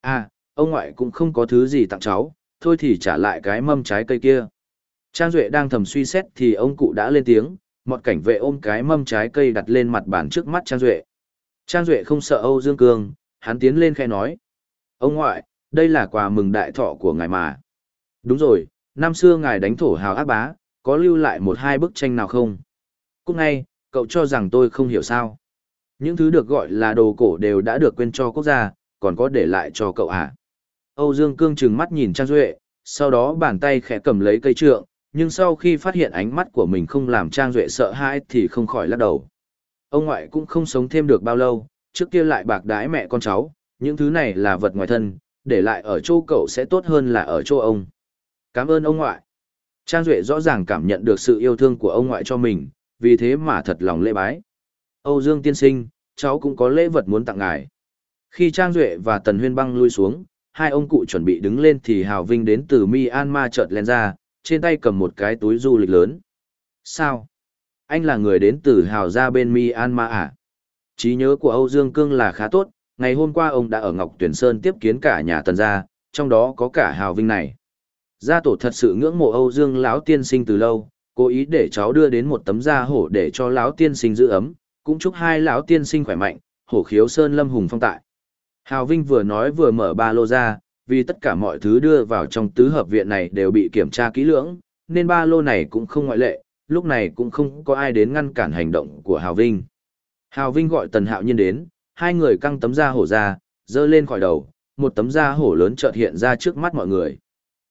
À, ông ngoại cũng không có thứ gì tặng cháu, thôi thì trả lại cái mâm trái cây kia. Trang Duệ đang thầm suy xét thì ông cụ đã lên tiếng, một cảnh vệ ôm cái mâm trái cây đặt lên mặt bàn trước mắt Trang Duệ. Trang Duệ không sợ Âu Dương Cương, hắn tiến lên khai nói. Ông ngoại, đây là quà mừng đại thọ của ngài mà. Đúng rồi, năm xưa ngài đánh thổ hào ác bá, có lưu lại một hai bức tranh nào không? Cúc ngay, cậu cho rằng tôi không hiểu sao. Những thứ được gọi là đồ cổ đều đã được quên cho quốc gia, còn có để lại cho cậu à? Âu Dương Cương trừng mắt nhìn Trang Duệ, sau đó bàn tay khẽ cầm lấy cây trượng, nhưng sau khi phát hiện ánh mắt của mình không làm Trang Duệ sợ hãi thì không khỏi lắc đầu. Ông ngoại cũng không sống thêm được bao lâu, trước kia lại bạc đái mẹ con cháu, những thứ này là vật ngoài thân, để lại ở chỗ cậu sẽ tốt hơn là ở chỗ ông. Cảm ơn ông ngoại. Trang Duệ rõ ràng cảm nhận được sự yêu thương của ông ngoại cho mình, vì thế mà thật lòng lễ bái. Âu Dương tiên sinh, cháu cũng có lễ vật muốn tặng ngài. Khi Trang Duệ và Tần Huyên băng lui xuống, hai ông cụ chuẩn bị đứng lên thì Hào Vinh đến từ Myanmar chợt lên ra, trên tay cầm một cái túi du lịch lớn. Sao? Anh là người đến từ Hào gia bên Myanmar à? Trí nhớ của Âu Dương Cương là khá tốt, ngày hôm qua ông đã ở Ngọc Tuyển Sơn tiếp kiến cả nhà Tần gia, trong đó có cả Hào Vinh này. Gia tổ thật sự ngưỡng mộ Âu Dương lão tiên sinh từ lâu, cố ý để cháu đưa đến một tấm da hổ để cho lão tiên sinh giữ ấm, cũng chúc hai lão tiên sinh khỏe mạnh, hổ khiếu sơn lâm hùng phong tại. Hào Vinh vừa nói vừa mở ba lô ra, vì tất cả mọi thứ đưa vào trong tứ hợp viện này đều bị kiểm tra kỹ lưỡng, nên ba lô này cũng không ngoại lệ, lúc này cũng không có ai đến ngăn cản hành động của Hào Vinh. Hào Vinh gọi Tần Hạo Nhiên đến, hai người căng tấm da hổ ra, dơ lên khỏi đầu, một tấm da hổ lớn chợt hiện ra trước mắt mọi người.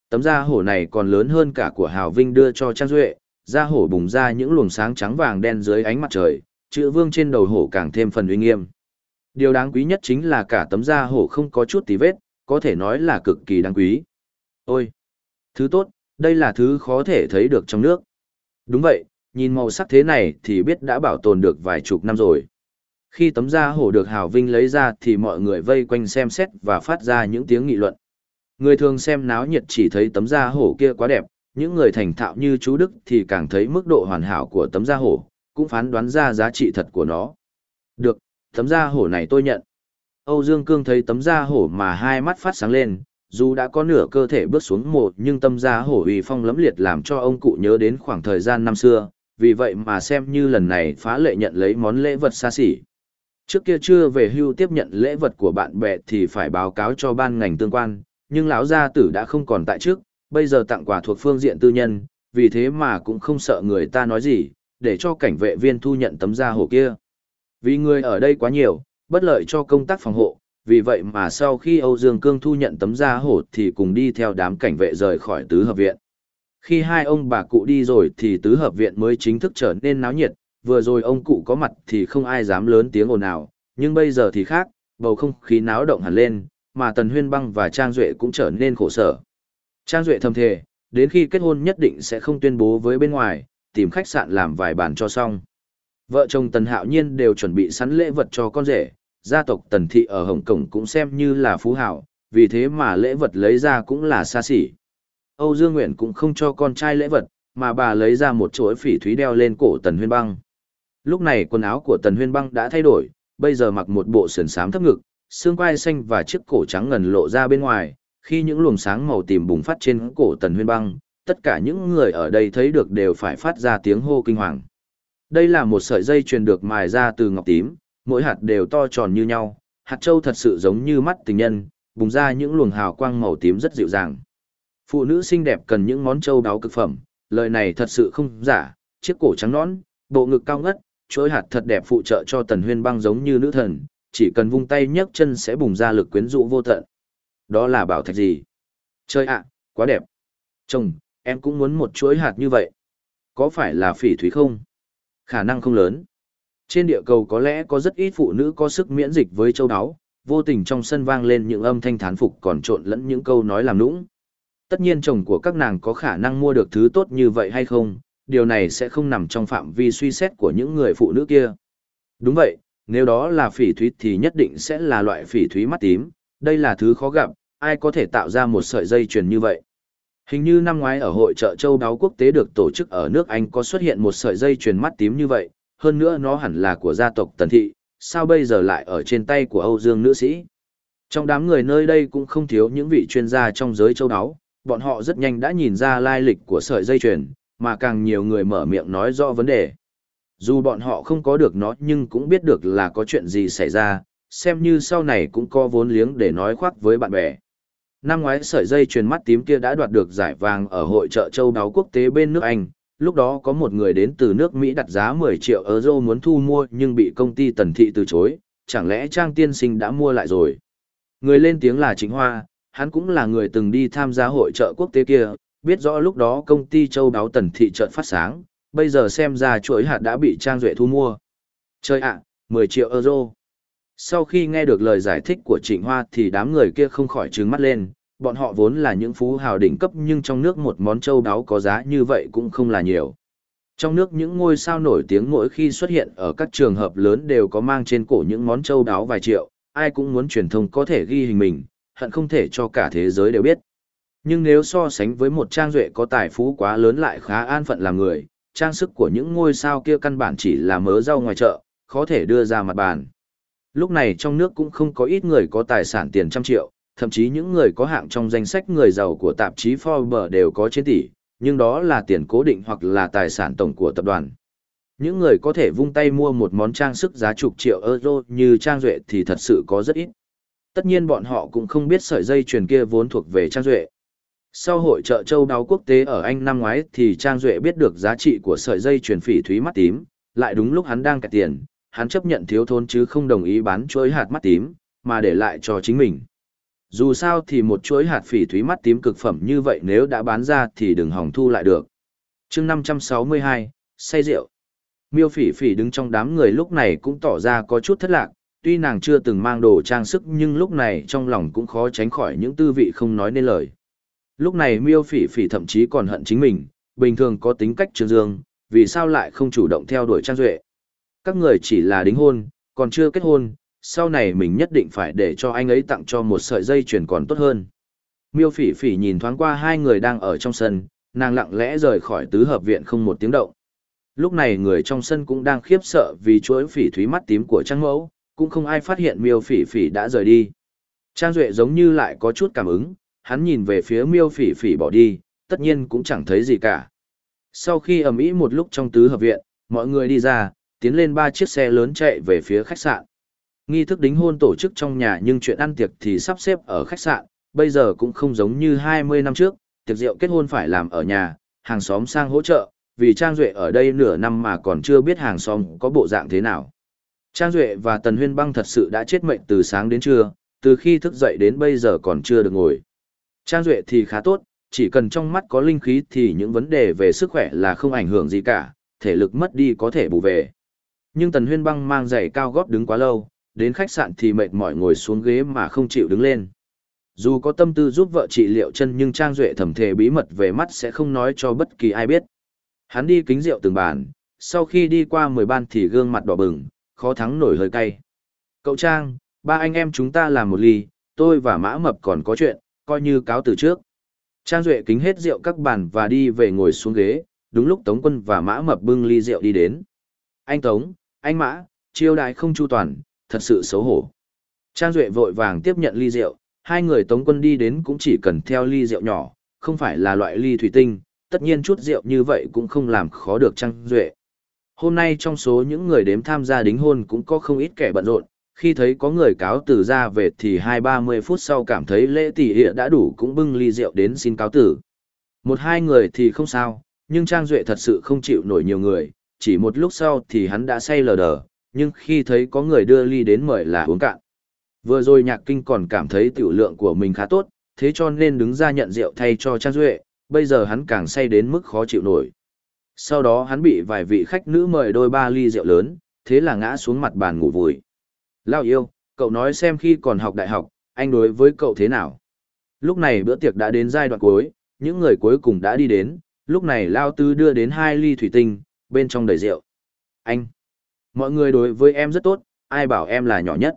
Tấm da hổ này còn lớn hơn cả của Hào Vinh đưa cho Trang Duệ, da hổ bùng ra những luồng sáng trắng vàng đen dưới ánh mặt trời, chữ vương trên đầu hổ càng thêm phần uy nghiêm. Điều đáng quý nhất chính là cả tấm da hổ không có chút tí vết, có thể nói là cực kỳ đáng quý. Ôi! Thứ tốt, đây là thứ khó thể thấy được trong nước. Đúng vậy, nhìn màu sắc thế này thì biết đã bảo tồn được vài chục năm rồi. Khi tấm da hổ được Hào Vinh lấy ra thì mọi người vây quanh xem xét và phát ra những tiếng nghị luận. Người thường xem náo nhiệt chỉ thấy tấm da hổ kia quá đẹp, những người thành thạo như chú Đức thì càng thấy mức độ hoàn hảo của tấm da hổ, cũng phán đoán ra giá trị thật của nó. Được, tấm da hổ này tôi nhận. Âu Dương Cương thấy tấm da hổ mà hai mắt phát sáng lên, dù đã có nửa cơ thể bước xuống một, nhưng tâm da hổ uy phong lẫm liệt làm cho ông cụ nhớ đến khoảng thời gian năm xưa, vì vậy mà xem như lần này phá lệ nhận lấy món lễ vật xa xỉ. Trước kia chưa về hưu tiếp nhận lễ vật của bạn bè thì phải báo cáo cho ban ngành tương quan, nhưng lão gia tử đã không còn tại trước, bây giờ tặng quà thuộc phương diện tư nhân, vì thế mà cũng không sợ người ta nói gì, để cho cảnh vệ viên thu nhận tấm da hổ kia. Vì người ở đây quá nhiều, bất lợi cho công tác phòng hộ, vì vậy mà sau khi Âu Dương Cương thu nhận tấm da hổ thì cùng đi theo đám cảnh vệ rời khỏi tứ hợp viện. Khi hai ông bà cụ đi rồi thì tứ hợp viện mới chính thức trở nên náo nhiệt, vừa rồi ông cụ có mặt thì không ai dám lớn tiếng ồn ào, nhưng bây giờ thì khác, bầu không khí náo động hẳn lên, mà Tần Huyên Băng và Trang Duệ cũng trở nên khổ sở. Trang Duệ thầm thề, đến khi kết hôn nhất định sẽ không tuyên bố với bên ngoài, tìm khách sạn làm vài bàn cho xong. Vợ chồng Tần Hạo Nhiên đều chuẩn bị sẵn lễ vật cho con rể, gia tộc Tần Thị ở Hồng Kông cũng xem như là phú hảo, vì thế mà lễ vật lấy ra cũng là xa xỉ. Âu Dương Nguyện cũng không cho con trai lễ vật, mà bà lấy ra một chuỗi phỉ thúy đeo lên cổ Tần Huyên Băng. Lúc này quần áo của Tần Huyên Băng đã thay đổi, bây giờ mặc một bộ sườn xám thấp ngực, xương quai xanh và chiếc cổ trắng ngần lộ ra bên ngoài, khi những luồng sáng màu tím bùng phát trên cổ Tần Huyên Băng, tất cả những người ở đây thấy được đều phải phát ra tiếng hô kinh hoàng. Đây là một sợi dây truyền được mài ra từ ngọc tím, mỗi hạt đều to tròn như nhau, hạt châu thật sự giống như mắt tình nhân, bùng ra những luồng hào quang màu tím rất dịu dàng. Phụ nữ xinh đẹp cần những món châu đáo cực phẩm, lời này thật sự không giả, chiếc cổ trắng nõn, bộ ngực cao ngất, chuỗi hạt thật đẹp phụ trợ cho Tần Huyên Băng giống như nữ thần, chỉ cần vung tay nhấc chân sẽ bùng ra lực quyến rũ vô tận. Đó là bảo thạch gì? Chơi ạ, quá đẹp. Chồng, em cũng muốn một chuỗi hạt như vậy. Có phải là phỉ thúy không? Khả năng không lớn. Trên địa cầu có lẽ có rất ít phụ nữ có sức miễn dịch với châu áo, vô tình trong sân vang lên những âm thanh thán phục còn trộn lẫn những câu nói làm nũng. Tất nhiên chồng của các nàng có khả năng mua được thứ tốt như vậy hay không, điều này sẽ không nằm trong phạm vi suy xét của những người phụ nữ kia. Đúng vậy, nếu đó là phỉ thúy thì nhất định sẽ là loại phỉ thúy mắt tím, đây là thứ khó gặp, ai có thể tạo ra một sợi dây chuyền như vậy. Hình như năm ngoái ở hội trợ châu đáo quốc tế được tổ chức ở nước Anh có xuất hiện một sợi dây chuyền mắt tím như vậy, hơn nữa nó hẳn là của gia tộc Tần Thị, sao bây giờ lại ở trên tay của Âu Dương nữ sĩ. Trong đám người nơi đây cũng không thiếu những vị chuyên gia trong giới châu đáo, bọn họ rất nhanh đã nhìn ra lai lịch của sợi dây chuyền, mà càng nhiều người mở miệng nói rõ vấn đề. Dù bọn họ không có được nó nhưng cũng biết được là có chuyện gì xảy ra, xem như sau này cũng có vốn liếng để nói khoác với bạn bè. Năm ngoái sợi dây chuyền mắt tím kia đã đoạt được giải vàng ở hội trợ châu đáo quốc tế bên nước Anh, lúc đó có một người đến từ nước Mỹ đặt giá 10 triệu euro muốn thu mua nhưng bị công ty tần thị từ chối, chẳng lẽ Trang Tiên Sinh đã mua lại rồi. Người lên tiếng là Chính Hoa, hắn cũng là người từng đi tham gia hội trợ quốc tế kia, biết rõ lúc đó công ty châu đáo tần thị trợn phát sáng, bây giờ xem ra chuỗi hạt đã bị Trang Duệ thu mua. Chơi ạ, 10 triệu euro. Sau khi nghe được lời giải thích của Trịnh Hoa thì đám người kia không khỏi trừng mắt lên, bọn họ vốn là những phú hào đỉnh cấp nhưng trong nước một món châu đáo có giá như vậy cũng không là nhiều. Trong nước những ngôi sao nổi tiếng mỗi khi xuất hiện ở các trường hợp lớn đều có mang trên cổ những món châu đáo vài triệu, ai cũng muốn truyền thông có thể ghi hình mình, hận không thể cho cả thế giới đều biết. Nhưng nếu so sánh với một trang duệ có tài phú quá lớn lại khá an phận làm người, trang sức của những ngôi sao kia căn bản chỉ là mớ rau ngoài chợ, khó thể đưa ra mặt bàn. Lúc này trong nước cũng không có ít người có tài sản tiền trăm triệu, thậm chí những người có hạng trong danh sách người giàu của tạp chí Forbes đều có trên tỷ, nhưng đó là tiền cố định hoặc là tài sản tổng của tập đoàn. Những người có thể vung tay mua một món trang sức giá chục triệu euro như Trang Duệ thì thật sự có rất ít. Tất nhiên bọn họ cũng không biết sợi dây chuyền kia vốn thuộc về Trang Duệ. Sau hội trợ châu đáo quốc tế ở Anh năm ngoái thì Trang Duệ biết được giá trị của sợi dây chuyển phỉ thúy mắt tím, lại đúng lúc hắn đang cải tiền, hắn chấp nhận thiếu thốn chứ không đồng ý bán chuỗi hạt mắt tím, mà để lại cho chính mình. Dù sao thì một chuỗi hạt phỉ thúy mắt tím cực phẩm như vậy nếu đã bán ra thì đừng hòng thu lại được. chương 562, say rượu. Miêu phỉ phỉ đứng trong đám người lúc này cũng tỏ ra có chút thất lạc, tuy nàng chưa từng mang đồ trang sức nhưng lúc này trong lòng cũng khó tránh khỏi những tư vị không nói nên lời. Lúc này miêu phỉ phỉ thậm chí còn hận chính mình, bình thường có tính cách trương dương, vì sao lại không chủ động theo đuổi Trang Duệ. Các người chỉ là đính hôn, còn chưa kết hôn, sau này mình nhất định phải để cho anh ấy tặng cho một sợi dây chuyền còn tốt hơn. Miêu phỉ phỉ nhìn thoáng qua hai người đang ở trong sân, nàng lặng lẽ rời khỏi tứ hợp viện không một tiếng động. Lúc này người trong sân cũng đang khiếp sợ vì chuỗi phỉ thúy mắt tím của Trang Mẫu, cũng không ai phát hiện miêu phỉ phỉ đã rời đi. Trang Duệ giống như lại có chút cảm ứng, hắn nhìn về phía miêu phỉ phỉ bỏ đi, tất nhiên cũng chẳng thấy gì cả. Sau khi ầm ĩ một lúc trong tứ hợp viện, mọi người đi ra, tiến lên ba chiếc xe lớn chạy về phía khách sạn. Nghi thức đính hôn tổ chức trong nhà nhưng chuyện ăn tiệc thì sắp xếp ở khách sạn, bây giờ cũng không giống như 20 năm trước, tiệc rượu kết hôn phải làm ở nhà, hàng xóm sang hỗ trợ, vì Trang Duệ ở đây nửa năm mà còn chưa biết hàng xóm có bộ dạng thế nào. Trang Duệ và Tần Huyên Băng thật sự đã chết mệnh từ sáng đến trưa, từ khi thức dậy đến bây giờ còn chưa được ngồi. Trang Duệ thì khá tốt, chỉ cần trong mắt có linh khí thì những vấn đề về sức khỏe là không ảnh hưởng gì cả, thể lực mất đi có thể bù về. Nhưng Tần Huyên Băng mang giày cao gót đứng quá lâu, đến khách sạn thì mệt mỏi ngồi xuống ghế mà không chịu đứng lên. Dù có tâm tư giúp vợ trị liệu chân nhưng Trang Duệ thầm thề bí mật về mắt sẽ không nói cho bất kỳ ai biết. Hắn đi kính rượu từng bàn, sau khi đi qua 10 ban thì gương mặt đỏ bừng, khó thắng nổi hơi cay. Cậu Trang, ba anh em chúng ta làm một ly, tôi và Mã Mập còn có chuyện, coi như cáo từ trước. Trang Duệ kính hết rượu các bàn và đi về ngồi xuống ghế, đúng lúc Tống Quân và Mã Mập bưng ly rượu đi đến. Anh Tống, anh Mã, chiêu đại không chu toàn, thật sự xấu hổ. Trang Duệ vội vàng tiếp nhận ly rượu, hai người Tống Quân đi đến cũng chỉ cần theo ly rượu nhỏ, không phải là loại ly thủy tinh, tất nhiên chút rượu như vậy cũng không làm khó được Trang Duệ. Hôm nay trong số những người đếm tham gia đính hôn cũng có không ít kẻ bận rộn, khi thấy có người cáo từ ra về thì hai ba mươi phút sau cảm thấy lễ tỷ ỉa đã đủ cũng bưng ly rượu đến xin cáo tử. Một hai người thì không sao, nhưng Trang Duệ thật sự không chịu nổi nhiều người, chỉ một lúc sau thì hắn đã say lờ đờ, nhưng khi thấy có người đưa ly đến mời là uống cạn. Vừa rồi nhạc kinh còn cảm thấy tiểu lượng của mình khá tốt, thế cho nên đứng ra nhận rượu thay cho Trang Duệ, bây giờ hắn càng say đến mức khó chịu nổi. Sau đó hắn bị vài vị khách nữ mời đôi ba ly rượu lớn, thế là ngã xuống mặt bàn ngủ vùi. Lao yêu, cậu nói xem khi còn học đại học, anh đối với cậu thế nào? Lúc này bữa tiệc đã đến giai đoạn cuối, những người cuối cùng đã đi đến, lúc này Lao Tư đưa đến hai ly thủy tinh, bên trong đầy rượu. Anh, mọi người đối với em rất tốt, ai bảo em là nhỏ nhất.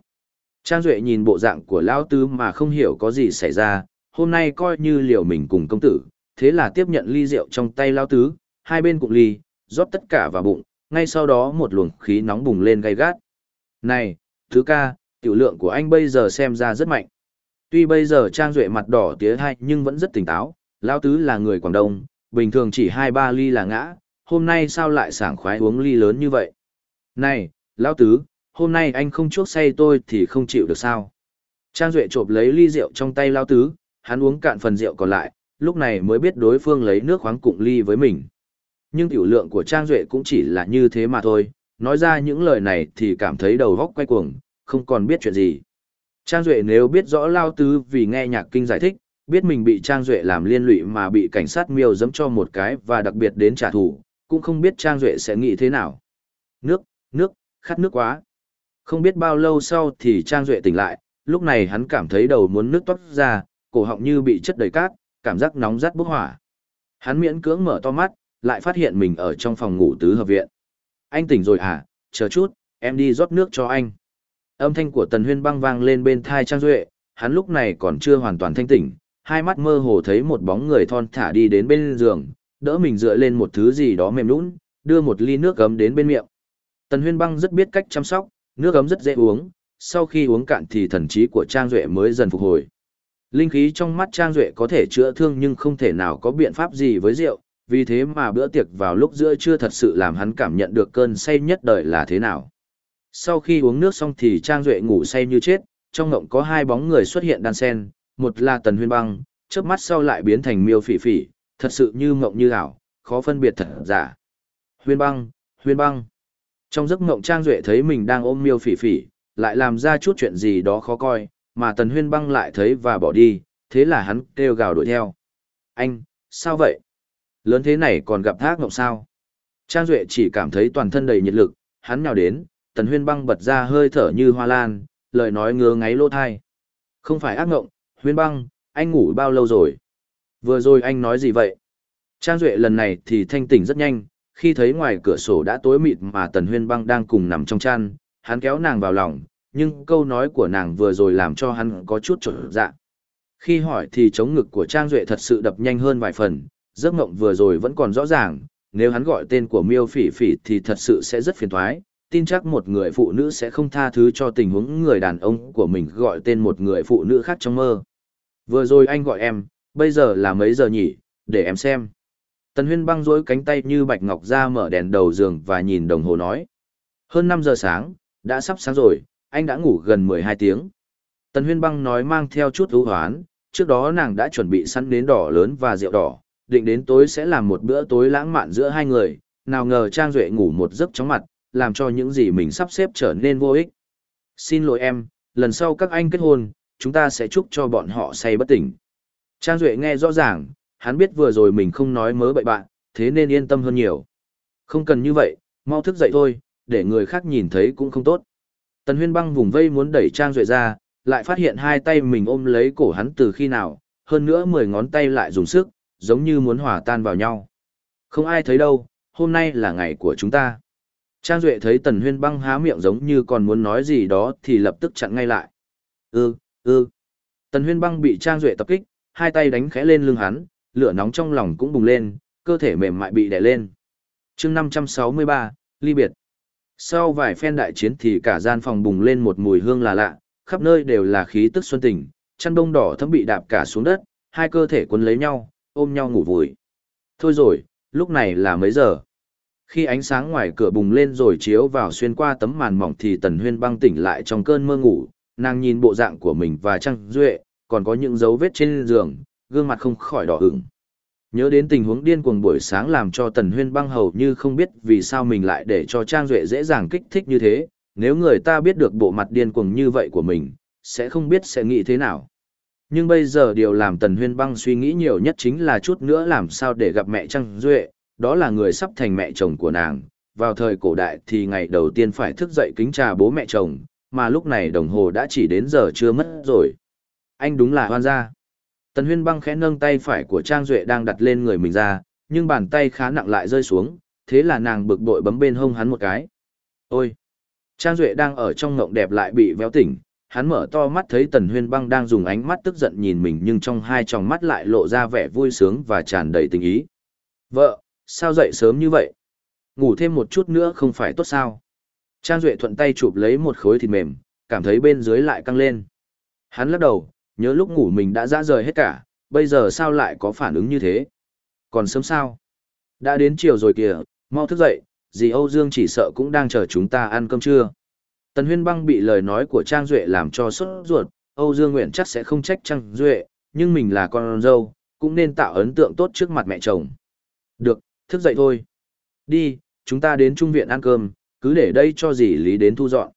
Trang Duệ nhìn bộ dạng của Lao Tư mà không hiểu có gì xảy ra, hôm nay coi như liều mình cùng công tử, thế là tiếp nhận ly rượu trong tay Lao Tứ, hai bên cùng ly, rót tất cả vào bụng, ngay sau đó một luồng khí nóng bùng lên gay gắt. Này, Thứ ca, tiểu lượng của anh bây giờ xem ra rất mạnh. Tuy bây giờ Trang Duệ mặt đỏ tía hai nhưng vẫn rất tỉnh táo, Lao Tứ là người Quảng Đông, bình thường chỉ 2-3 ly là ngã, hôm nay sao lại sảng khoái uống ly lớn như vậy? Này, Lao Tứ, hôm nay anh không chuốc say tôi thì không chịu được sao? Trang Duệ chộp lấy ly rượu trong tay Lao Tứ, hắn uống cạn phần rượu còn lại, lúc này mới biết đối phương lấy nước khoáng cụng ly với mình. Nhưng tiểu lượng của Trang Duệ cũng chỉ là như thế mà thôi, nói ra những lời này thì cảm thấy đầu góc quay cuồng, không còn biết chuyện gì. Trang Duệ nếu biết rõ Lao Tứ vì nghe nhạc kinh giải thích, biết mình bị Trang Duệ làm liên lụy mà bị cảnh sát miêu dẫm cho một cái và đặc biệt đến trả thù, cũng không biết Trang Duệ sẽ nghĩ thế nào. Nước, nước, khát nước quá. Không biết bao lâu sau thì Trang Duệ tỉnh lại, lúc này hắn cảm thấy đầu muốn nước toát ra, cổ họng như bị chất đầy cát, cảm giác nóng rát bốc hỏa. Hắn miễn cưỡng mở to mắt, lại phát hiện mình ở trong phòng ngủ tứ hợp viện anh tỉnh rồi à, chờ chút, em đi rót nước cho anh. Âm thanh của Tần Huyên băng vang lên bên thai Trang Duệ, hắn lúc này còn chưa hoàn toàn thanh tỉnh, hai mắt mơ hồ thấy một bóng người thon thả đi đến bên giường, đỡ mình dựa lên một thứ gì đó mềm nũng, đưa một ly nước gấm đến bên miệng. Tần Huyên băng rất biết cách chăm sóc, nước gấm rất dễ uống, sau khi uống cạn thì thần trí của Trang Duệ mới dần phục hồi. Linh khí trong mắt Trang Duệ có thể chữa thương nhưng không thể nào có biện pháp gì với rượu, vì thế mà bữa tiệc vào lúc giữa trưa thật sự làm hắn cảm nhận được cơn say nhất đời là thế nào. Sau khi uống nước xong thì Trang Duệ ngủ say như chết, trong ngộng có hai bóng người xuất hiện đan sen, một là Tần Huyên Băng, chớp mắt sau lại biến thành miêu phỉ phỉ, thật sự như ngộng như ảo, khó phân biệt thật giả. Huyên Băng, Huyên Băng. Trong giấc ngộng Trang Duệ thấy mình đang ôm miêu phỉ phỉ, lại làm ra chút chuyện gì đó khó coi, mà Tần Huyên Băng lại thấy và bỏ đi, thế là hắn kêu gào đuổi theo. Anh, sao vậy? Lớn thế này còn gặp thác ngộng sao? Trang Duệ chỉ cảm thấy toàn thân đầy nhiệt lực, hắn nhào đến, Tần Huyên băng bật ra hơi thở như hoa lan, lời nói ngứa ngáy lỗ thai. Không phải ác ngộng, Huyên băng, anh ngủ bao lâu rồi? Vừa rồi anh nói gì vậy? Trang Duệ lần này thì thanh tỉnh rất nhanh, khi thấy ngoài cửa sổ đã tối mịt mà Tần Huyên băng đang cùng nằm trong chăn, hắn kéo nàng vào lòng, nhưng câu nói của nàng vừa rồi làm cho hắn có chút trở dạ. Khi hỏi thì chống ngực của Trang Duệ thật sự đập nhanh hơn vài phần, giấc mộng vừa rồi vẫn còn rõ ràng, nếu hắn gọi tên của miêu phỉ phỉ thì thật sự sẽ rất phiền thoái, tin chắc một người phụ nữ sẽ không tha thứ cho tình huống người đàn ông của mình gọi tên một người phụ nữ khác trong mơ. Vừa rồi anh gọi em, bây giờ là mấy giờ nhỉ, để em xem. Tần huyên băng rối cánh tay như bạch ngọc ra mở đèn đầu giường và nhìn đồng hồ nói. Hơn 5 giờ sáng, đã sắp sáng rồi, anh đã ngủ gần 12 tiếng. Tần huyên băng nói mang theo chút ưu hoán, trước đó nàng đã chuẩn bị sẵn nến đỏ lớn và rượu đỏ, định đến tối sẽ làm một bữa tối lãng mạn giữa hai người, nào ngờ Trang Duệ ngủ một giấc chóng mặt, làm cho những gì mình sắp xếp trở nên vô ích. Xin lỗi em, lần sau các anh kết hôn, chúng ta sẽ chúc cho bọn họ say bất tỉnh. Trang Duệ nghe rõ ràng, hắn biết vừa rồi mình không nói mớ bậy bạn, thế nên yên tâm hơn nhiều. Không cần như vậy, mau thức dậy thôi, để người khác nhìn thấy cũng không tốt. Tần huyên băng vùng vây muốn đẩy Trang Duệ ra, lại phát hiện hai tay mình ôm lấy cổ hắn từ khi nào, hơn nữa mười ngón tay lại dùng sức, giống như muốn hòa tan vào nhau. Không ai thấy đâu, hôm nay là ngày của chúng ta. Trang Duệ thấy Tần Huyên băng há miệng giống như còn muốn nói gì đó thì lập tức chặn ngay lại. Ừ, ừ. Tần Huyên băng bị Trang Duệ tập kích, hai tay đánh khẽ lên lưng hắn, lửa nóng trong lòng cũng bùng lên, cơ thể mềm mại bị đè lên. chương 563, ly biệt. Sau vài phen đại chiến thì cả gian phòng bùng lên một mùi hương là lạ, khắp nơi đều là khí tức xuân tình, chăn đông đỏ thấm bị đạp cả xuống đất, hai cơ thể quấn lấy nhau, ôm nhau ngủ vùi. Thôi rồi, lúc này là mấy giờ? Khi ánh sáng ngoài cửa bùng lên rồi chiếu vào xuyên qua tấm màn mỏng thì Tần Huyên băng tỉnh lại trong cơn mơ ngủ, nàng nhìn bộ dạng của mình và Trăng Duệ, còn có những dấu vết trên giường, gương mặt không khỏi đỏ ửng. Nhớ đến tình huống điên cuồng buổi sáng làm cho Tần Huyên băng hầu như không biết vì sao mình lại để cho Trang Duệ dễ dàng kích thích như thế, nếu người ta biết được bộ mặt điên cuồng như vậy của mình, sẽ không biết sẽ nghĩ thế nào. Nhưng bây giờ điều làm Tần Huyên Băng suy nghĩ nhiều nhất chính là chút nữa làm sao để gặp mẹ Trăng Duệ, đó là người sắp thành mẹ chồng của nàng. Vào thời cổ đại thì ngày đầu tiên phải thức dậy kính trà bố mẹ chồng, mà lúc này đồng hồ đã chỉ đến giờ chưa mất rồi. Anh đúng là hoan gia. Tần Huyên Băng khẽ nâng tay phải của Trang Duệ đang đặt lên người mình ra, nhưng bàn tay khá nặng lại rơi xuống, thế là nàng bực bội bấm bên hông hắn một cái. Ôi! Trang Duệ đang ở trong ngộng đẹp lại bị véo tỉnh, hắn mở to mắt thấy Tần Huyên Băng đang dùng ánh mắt tức giận nhìn mình nhưng trong hai tròng mắt lại lộ ra vẻ vui sướng và tràn đầy tình ý. Vợ, sao dậy sớm như vậy? Ngủ thêm một chút nữa không phải tốt sao? Trang Duệ thuận tay chụp lấy một khối thịt mềm, cảm thấy bên dưới lại căng lên. Hắn lắc đầu, nhớ lúc ngủ mình đã ra rời hết cả, bây giờ sao lại có phản ứng như thế? Còn sớm sao? Đã đến chiều rồi kìa, mau thức dậy, dì Âu Dương chỉ sợ cũng đang chờ chúng ta ăn cơm trưa. Tần Huyên Băng bị lời nói của Trang Duệ làm cho sốt ruột, Âu Dương Nguyện chắc sẽ không trách Trang Duệ, nhưng mình là con dâu, cũng nên tạo ấn tượng tốt trước mặt mẹ chồng. Được, thức dậy thôi. Đi, chúng ta đến trung viện ăn cơm, cứ để đây cho dì Lý đến thu dọn.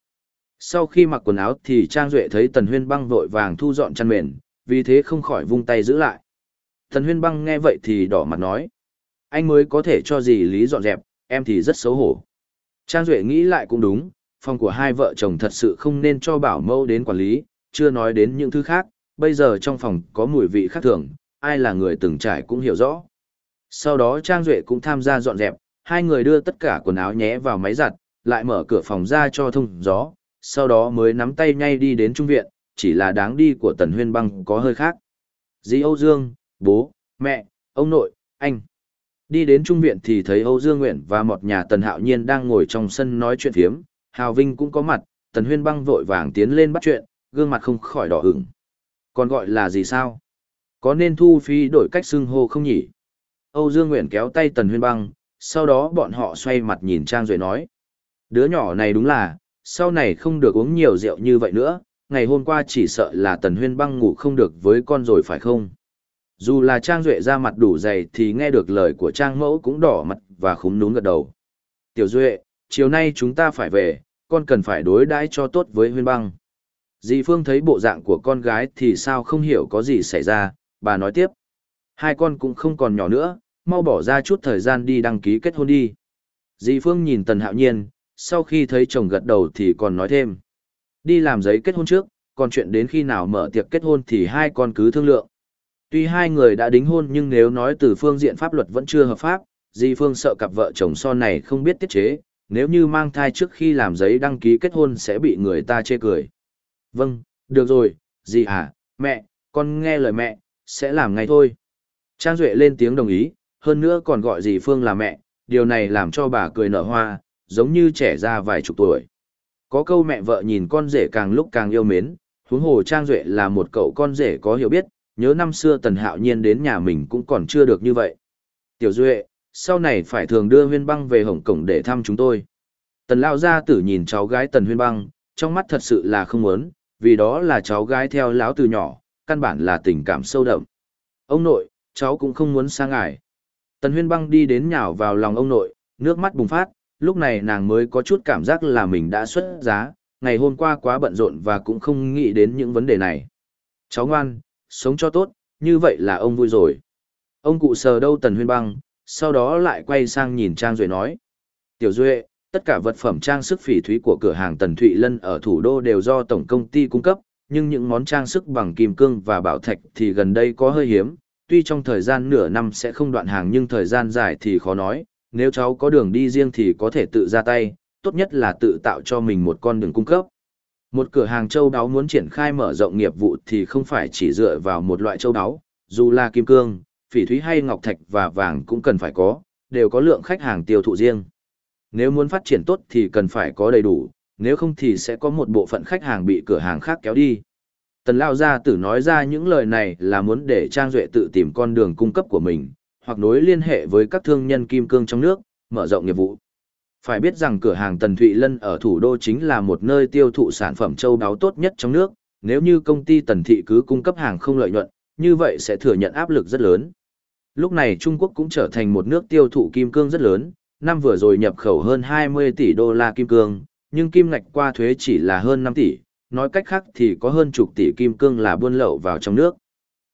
Sau khi mặc quần áo thì Trang Duệ thấy Tần Huyên Băng vội vàng thu dọn chăn mền, vì thế không khỏi vung tay giữ lại. Tần Huyên Băng nghe vậy thì đỏ mặt nói. Anh mới có thể cho dì Lý dọn dẹp, em thì rất xấu hổ. Trang Duệ nghĩ lại cũng đúng, phòng của hai vợ chồng thật sự không nên cho bảo mẫu đến quản lý, chưa nói đến những thứ khác, bây giờ trong phòng có mùi vị khác thường, ai là người từng trải cũng hiểu rõ. Sau đó Trang Duệ cũng tham gia dọn dẹp, hai người đưa tất cả quần áo nhé vào máy giặt, lại mở cửa phòng ra cho thông gió, sau đó mới nắm tay ngay đi đến trung viện, chỉ là đáng đi của Tần Huyên Băng có hơi khác. Dì Âu Dương, bố, mẹ, ông nội, anh. Đi đến trung viện thì thấy Âu Dương Nguyện và một nhà Tần Hạo Nhiên đang ngồi trong sân nói chuyện phiếm, Hào Vinh cũng có mặt, Tần Huyên băng vội vàng tiến lên bắt chuyện, gương mặt không khỏi đỏ ửng. Còn gọi là gì sao? Có nên thu phí đổi cách xưng hô không nhỉ? Âu Dương Nguyện kéo tay Tần Huyên băng, sau đó bọn họ xoay mặt nhìn Trang Duệ nói. Đứa nhỏ này đúng là, sau này không được uống nhiều rượu như vậy nữa, ngày hôm qua chỉ sợ là Tần Huyên băng ngủ không được với con rồi phải không? Dù là Trang Duệ ra mặt đủ dày thì nghe được lời của Trang Mẫu cũng đỏ mặt và khúm núm gật đầu. Tiểu Duệ, chiều nay chúng ta phải về, con cần phải đối đãi cho tốt với huyên băng. Dì Phương thấy bộ dạng của con gái thì sao không hiểu có gì xảy ra, bà nói tiếp. Hai con cũng không còn nhỏ nữa, mau bỏ ra chút thời gian đi đăng ký kết hôn đi. Dì Phương nhìn Tần Hạo Nhiên, sau khi thấy chồng gật đầu thì còn nói thêm. Đi làm giấy kết hôn trước, còn chuyện đến khi nào mở tiệc kết hôn thì hai con cứ thương lượng. Tuy hai người đã đính hôn nhưng nếu nói từ phương diện pháp luật vẫn chưa hợp pháp, Di Phương sợ cặp vợ chồng son này không biết tiết chế, nếu như mang thai trước khi làm giấy đăng ký kết hôn sẽ bị người ta chê cười. Vâng, được rồi, Gì à, mẹ, con nghe lời mẹ, sẽ làm ngay thôi. Trang Duệ lên tiếng đồng ý, hơn nữa còn gọi dì Phương là mẹ, điều này làm cho bà cười nở hoa, giống như trẻ ra vài chục tuổi. Có câu mẹ vợ nhìn con rể càng lúc càng yêu mến, huống hồ Trang Duệ là một cậu con rể có hiểu biết, nhớ năm xưa Tần Hạo Nhiên đến nhà mình cũng còn chưa được như vậy. Tiểu Duệ, sau này phải thường đưa huyên băng về Hồng Cổng để thăm chúng tôi. Tần Lao Gia tử nhìn cháu gái Tần huyên băng, trong mắt thật sự là không muốn, vì đó là cháu gái theo lão từ nhỏ, căn bản là tình cảm sâu đậm. Ông nội, cháu cũng không muốn sang ngài. Tần huyên băng đi đến nhào vào lòng ông nội, nước mắt bùng phát, lúc này nàng mới có chút cảm giác là mình đã xuất giá, ngày hôm qua quá bận rộn và cũng không nghĩ đến những vấn đề này. Cháu ngoan, sống cho tốt, như vậy là ông vui rồi. Ông cụ sờ đâu tần huyên băng, sau đó lại quay sang nhìn Trang Duệ nói. Tiểu Duệ, tất cả vật phẩm trang sức phỉ thúy của cửa hàng Tần Thụy Lân ở thủ đô đều do tổng công ty cung cấp, nhưng những món trang sức bằng kim cương và bảo thạch thì gần đây có hơi hiếm, tuy trong thời gian nửa năm sẽ không đoạn hàng nhưng thời gian dài thì khó nói, nếu cháu có đường đi riêng thì có thể tự ra tay, tốt nhất là tự tạo cho mình một con đường cung cấp. Một cửa hàng châu đáo muốn triển khai mở rộng nghiệp vụ thì không phải chỉ dựa vào một loại châu đáo, dù là kim cương, phỉ thúy hay ngọc thạch và vàng cũng cần phải có, đều có lượng khách hàng tiêu thụ riêng. Nếu muốn phát triển tốt thì cần phải có đầy đủ, nếu không thì sẽ có một bộ phận khách hàng bị cửa hàng khác kéo đi. Tần Lao Gia Tử nói ra những lời này là muốn để Trang Duệ tự tìm con đường cung cấp của mình, hoặc nối liên hệ với các thương nhân kim cương trong nước, mở rộng nghiệp vụ. Phải biết rằng cửa hàng Tần Thụy Lân ở thủ đô chính là một nơi tiêu thụ sản phẩm châu đáo tốt nhất trong nước, nếu như công ty Tần Thị cứ cung cấp hàng không lợi nhuận, như vậy sẽ thừa nhận áp lực rất lớn. Lúc này Trung Quốc cũng trở thành một nước tiêu thụ kim cương rất lớn, năm vừa rồi nhập khẩu hơn 20 tỷ đô la kim cương, nhưng kim ngạch qua thuế chỉ là hơn 5 tỷ, nói cách khác thì có hơn chục tỷ kim cương là buôn lậu vào trong nước.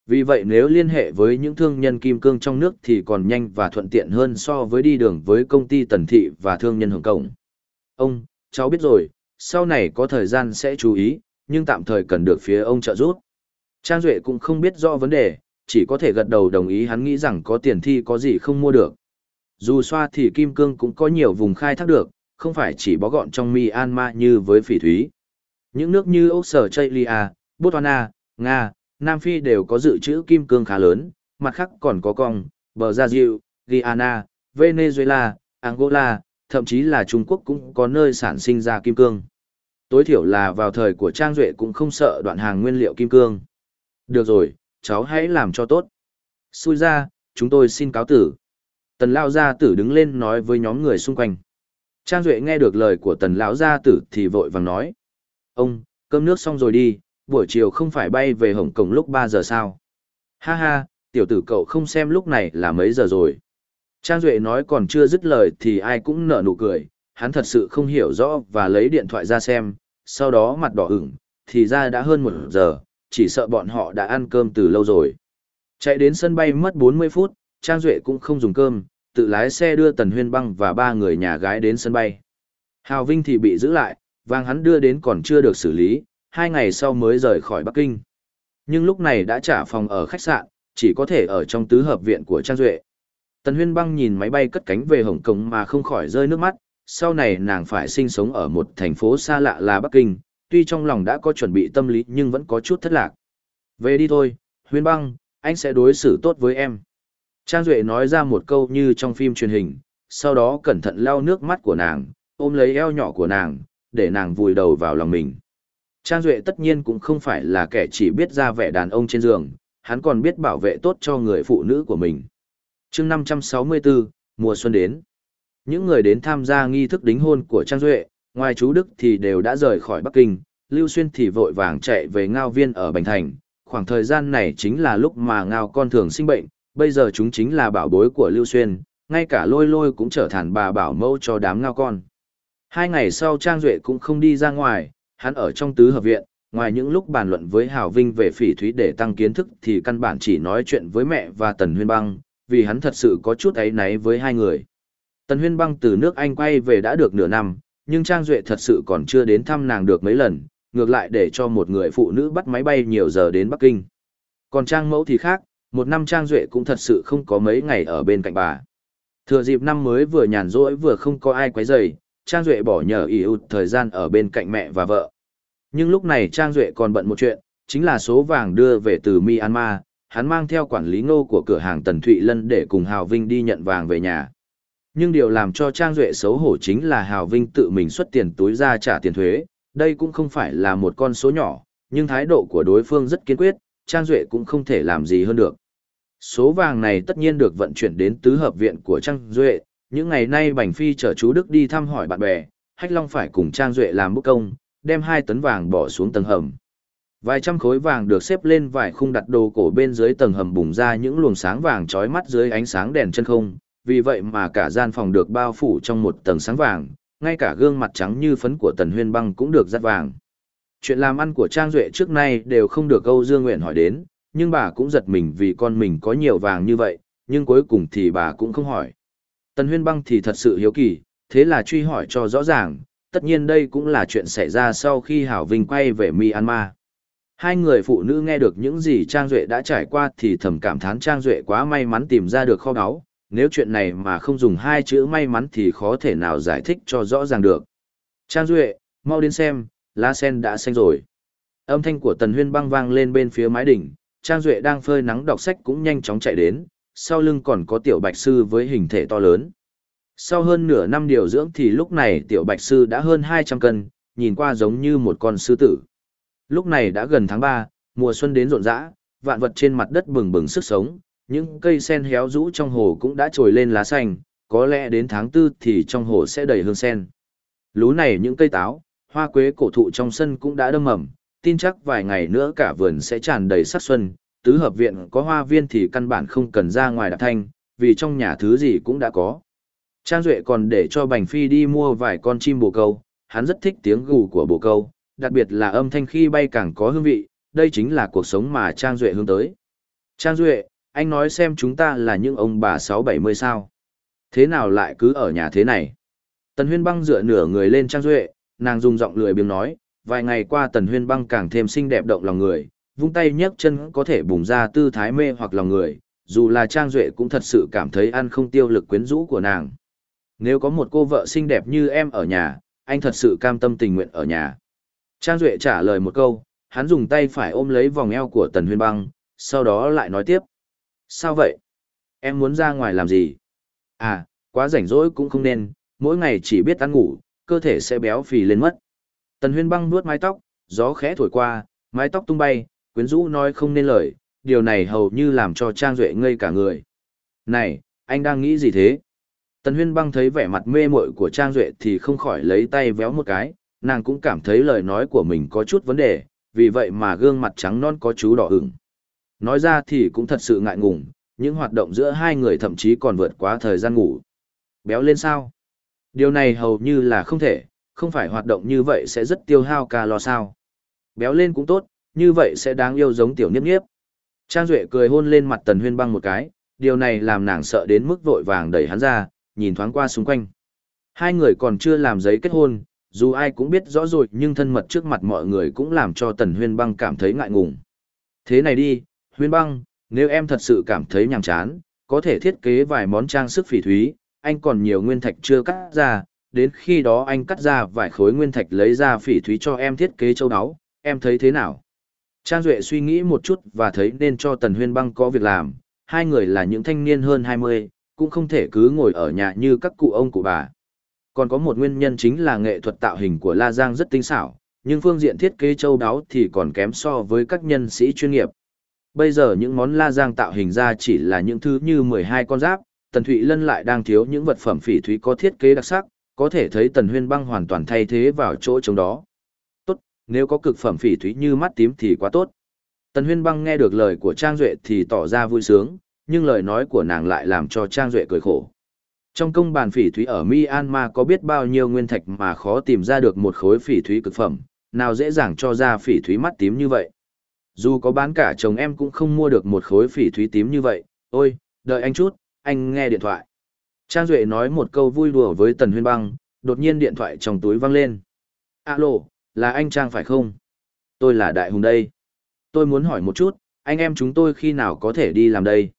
Vì vậy nếu liên hệ với những thương nhân kim cương trong nước thì còn nhanh và thuận tiện hơn so với đi đường với công ty Tần Thị và thương nhân Hồng Kông. Ông, cháu biết rồi, sau này có thời gian sẽ chú ý, nhưng tạm thời cần được phía ông trợ giúp. Trang Duệ cũng không biết rõ vấn đề, chỉ có thể gật đầu đồng ý hắn nghĩ rằng có tiền thi có gì không mua được. Dù xoa thì kim cương cũng có nhiều vùng khai thác được, không phải chỉ bó gọn trong Myanmar như với phỉ thúy. Những nước như Úc Sở Chaylia, Botswana, Nga, Nam Phi đều có dự trữ kim cương khá lớn, mặt khác còn có Cong, Bờ Guyana, Venezuela, Angola, thậm chí là Trung Quốc cũng có nơi sản sinh ra kim cương. Tối thiểu là vào thời của Trang Duệ cũng không sợ đoạn hàng nguyên liệu kim cương. Được rồi, cháu hãy làm cho tốt. Xui ra, chúng tôi xin cáo tử. Tần Lao Gia Tử đứng lên nói với nhóm người xung quanh. Trang Duệ nghe được lời của Tần Lão Gia Tử thì vội vàng nói. Ông, cơm nước xong rồi đi, buổi chiều không phải bay về Hồng Kông lúc 3 giờ sao? Ha ha, tiểu tử cậu không xem lúc này là mấy giờ rồi. Trang Duệ nói còn chưa dứt lời thì ai cũng nở nụ cười, hắn thật sự không hiểu rõ và lấy điện thoại ra xem, sau đó mặt đỏ ửng, thì ra đã hơn một giờ, chỉ sợ bọn họ đã ăn cơm từ lâu rồi. Chạy đến sân bay mất 40 phút, Trang Duệ cũng không dùng cơm, tự lái xe đưa Tần Huyên Băng và ba người nhà gái đến sân bay. Hào Vinh thì bị giữ lại, vàng hắn đưa đến còn chưa được xử lý, hai ngày sau mới rời khỏi Bắc Kinh. Nhưng lúc này đã trả phòng ở khách sạn, chỉ có thể ở trong tứ hợp viện của Trang Duệ. Tần Huyên Băng nhìn máy bay cất cánh về Hồng Kông mà không khỏi rơi nước mắt, sau này nàng phải sinh sống ở một thành phố xa lạ là Bắc Kinh, tuy trong lòng đã có chuẩn bị tâm lý nhưng vẫn có chút thất lạc. Về đi thôi, Huyên Băng, anh sẽ đối xử tốt với em. Trang Duệ nói ra một câu như trong phim truyền hình, sau đó cẩn thận lau nước mắt của nàng, ôm lấy eo nhỏ của nàng, để nàng vùi đầu vào lòng mình. Trang Duệ tất nhiên cũng không phải là kẻ chỉ biết ra vẻ đàn ông trên giường, hắn còn biết bảo vệ tốt cho người phụ nữ của mình. chương 564, mùa xuân đến. Những người đến tham gia nghi thức đính hôn của Trang Duệ, ngoài chú Đức thì đều đã rời khỏi Bắc Kinh, Lưu Xuyên thì vội vàng chạy về ngao viên ở Bành Thành. Khoảng thời gian này chính là lúc mà ngao con thường sinh bệnh, bây giờ chúng chính là bảo bối của Lưu Xuyên, ngay cả lôi lôi cũng trở thành bà bảo mẫu cho đám ngao con. Hai ngày sau Trang Duệ cũng không đi ra ngoài, hắn ở trong tứ hợp viện, ngoài những lúc bàn luận với Hào Vinh về phỉ thúy để tăng kiến thức thì căn bản chỉ nói chuyện với mẹ và Tần Huyên Băng, vì hắn thật sự có chút ấy náy với hai người. Tần Huyên Băng từ nước Anh quay về đã được nửa năm, nhưng Trang Duệ thật sự còn chưa đến thăm nàng được mấy lần, ngược lại để cho một người phụ nữ bắt máy bay nhiều giờ đến Bắc Kinh. Còn Trang Mẫu thì khác, một năm Trang Duệ cũng thật sự không có mấy ngày ở bên cạnh bà. Thừa dịp năm mới vừa nhàn rỗi vừa không có ai quấy rầy, Trang Duệ bỏ nhờ ý ụt thời gian ở bên cạnh mẹ và vợ. Nhưng lúc này Trang Duệ còn bận một chuyện, chính là số vàng đưa về từ Myanmar, hắn mang theo quản lý ngô của cửa hàng Tần Thụy Lân để cùng Hào Vinh đi nhận vàng về nhà. Nhưng điều làm cho Trang Duệ xấu hổ chính là Hào Vinh tự mình xuất tiền túi ra trả tiền thuế, đây cũng không phải là một con số nhỏ, nhưng thái độ của đối phương rất kiên quyết, Trang Duệ cũng không thể làm gì hơn được. Số vàng này tất nhiên được vận chuyển đến tứ hợp viện của Trang Duệ, những ngày nay Bành Phi chở chú Đức đi thăm hỏi bạn bè, Hách Long phải cùng Trang Duệ làm bức công, đem hai tấn vàng bỏ xuống tầng hầm. Vài trăm khối vàng được xếp lên vài khung đặt đồ cổ bên dưới tầng hầm bùng ra những luồng sáng vàng chói mắt dưới ánh sáng đèn chân không, vì vậy mà cả gian phòng được bao phủ trong một tầng sáng vàng, ngay cả gương mặt trắng như phấn của Tần Huyên Băng cũng được dắt vàng. Chuyện làm ăn của Trang Duệ trước nay đều không được Âu Dương Nguyện hỏi đến, nhưng bà cũng giật mình vì con mình có nhiều vàng như vậy, nhưng cuối cùng thì bà cũng không hỏi. Tần Huyên Băng thì thật sự hiếu kỳ, thế là truy hỏi cho rõ ràng, tất nhiên đây cũng là chuyện xảy ra sau khi Hảo Vinh quay về Myanmar. Hai người phụ nữ nghe được những gì Trang Duệ đã trải qua thì thầm cảm thán Trang Duệ quá may mắn tìm ra được kho báu, nếu chuyện này mà không dùng hai chữ may mắn thì khó thể nào giải thích cho rõ ràng được. Trang Duệ, mau đến xem, lá sen đã xanh rồi. Âm thanh của Tần Huyên băng vang lên bên phía mái đỉnh, Trang Duệ đang phơi nắng đọc sách cũng nhanh chóng chạy đến, sau lưng còn có tiểu bạch sư với hình thể to lớn. Sau hơn nửa năm điều dưỡng thì lúc này tiểu bạch sư đã hơn 200 cân, nhìn qua giống như một con sư tử. Lúc này đã gần tháng 3, mùa xuân đến rộn rã, vạn vật trên mặt đất bừng bừng sức sống, những cây sen héo rũ trong hồ cũng đã trồi lên lá xanh, có lẽ đến tháng 4 thì trong hồ sẽ đầy hương sen. Lú này những cây táo, hoa quế cổ thụ trong sân cũng đã đâm mầm, tin chắc vài ngày nữa cả vườn sẽ tràn đầy sắc xuân, tứ hợp viện có hoa viên thì căn bản không cần ra ngoài đạp thanh, vì trong nhà thứ gì cũng đã có. Trang Duệ còn để cho Bành Phi đi mua vài con chim bồ câu, hắn rất thích tiếng gù của bồ câu, đặc biệt là âm thanh khi bay càng có hương vị, đây chính là cuộc sống mà Trang Duệ hướng tới. Trang Duệ, anh nói xem chúng ta là những ông bà sáu bảy mươi sao. Thế nào lại cứ ở nhà thế này? Tần Huyên Băng dựa nửa người lên Trang Duệ, nàng dùng giọng lười biếng nói, vài ngày qua Tần Huyên Băng càng thêm xinh đẹp động lòng người, vung tay nhấc chân có thể bùng ra tư thái mê hoặc lòng người, dù là Trang Duệ cũng thật sự cảm thấy ăn không tiêu lực quyến rũ của nàng. Nếu có một cô vợ xinh đẹp như em ở nhà, anh thật sự cam tâm tình nguyện ở nhà. Trang Duệ trả lời một câu, hắn dùng tay phải ôm lấy vòng eo của Tần Huyên Băng, sau đó lại nói tiếp. Sao vậy? Em muốn ra ngoài làm gì? À, quá rảnh rỗi cũng không nên, mỗi ngày chỉ biết ăn ngủ, cơ thể sẽ béo phì lên mất. Tần Huyên Băng nuốt mái tóc, gió khẽ thổi qua, mái tóc tung bay, quyến rũ nói không nên lời, điều này hầu như làm cho Trang Duệ ngây cả người. Này, anh đang nghĩ gì thế? Tần Huyên Băng thấy vẻ mặt mê muội của Trang Duệ thì không khỏi lấy tay véo một cái, nàng cũng cảm thấy lời nói của mình có chút vấn đề, vì vậy mà gương mặt trắng non có chú đỏ ửng. Nói ra thì cũng thật sự ngại ngùng, những hoạt động giữa hai người thậm chí còn vượt quá thời gian ngủ. Béo lên sao? Điều này hầu như là không thể, không phải hoạt động như vậy sẽ rất tiêu hao calo sao. Béo lên cũng tốt, như vậy sẽ đáng yêu giống tiểu niếp niếp. Trang Duệ cười hôn lên mặt Tần Huyên băng một cái, điều này làm nàng sợ đến mức vội vàng đẩy hắn ra, nhìn thoáng qua xung quanh. Hai người còn chưa làm giấy kết hôn, dù ai cũng biết rõ rồi nhưng thân mật trước mặt mọi người cũng làm cho Tần Huyên băng cảm thấy ngại ngùng. Thế này đi, Huyên băng, nếu em thật sự cảm thấy nhàm chán, có thể thiết kế vài món trang sức phỉ thúy, anh còn nhiều nguyên thạch chưa cắt ra, đến khi đó anh cắt ra vài khối nguyên thạch lấy ra phỉ thúy cho em thiết kế châu áo, em thấy thế nào? Trang Duệ suy nghĩ một chút và thấy nên cho Tần Huyên băng có việc làm, hai người là những thanh niên hơn 20, cũng không thể cứ ngồi ở nhà như các cụ ông cụ bà. Còn có một nguyên nhân chính là nghệ thuật tạo hình của La Giang rất tinh xảo, nhưng phương diện thiết kế châu đáo thì còn kém so với các nhân sĩ chuyên nghiệp. Bây giờ những món La Giang tạo hình ra chỉ là những thứ như 12 con giáp, Tần Thụy Lân lại đang thiếu những vật phẩm phỉ thúy có thiết kế đặc sắc, có thể thấy Tần Huyên Băng hoàn toàn thay thế vào chỗ trống đó. Tốt, nếu có cực phẩm phỉ thúy như mắt tím thì quá tốt. Tần Huyên Băng nghe được lời của Trang Duệ thì tỏ ra vui sướng, nhưng lời nói của nàng lại làm cho Trang Duệ cười khổ. Trong công bàn phỉ thúy ở Myanmar có biết bao nhiêu nguyên thạch mà khó tìm ra được một khối phỉ thúy cực phẩm, nào dễ dàng cho ra phỉ thúy mắt tím như vậy. Dù có bán cả chồng em cũng không mua được một khối phỉ thúy tím như vậy, ôi, đợi anh chút, anh nghe điện thoại. Trang Duệ nói một câu vui đùa với Tần Huyên Băng, đột nhiên điện thoại trong túi văng lên. Alo, là anh Trang phải không? Tôi là Đại Hùng đây. Tôi muốn hỏi một chút, anh em chúng tôi khi nào có thể đi làm đây?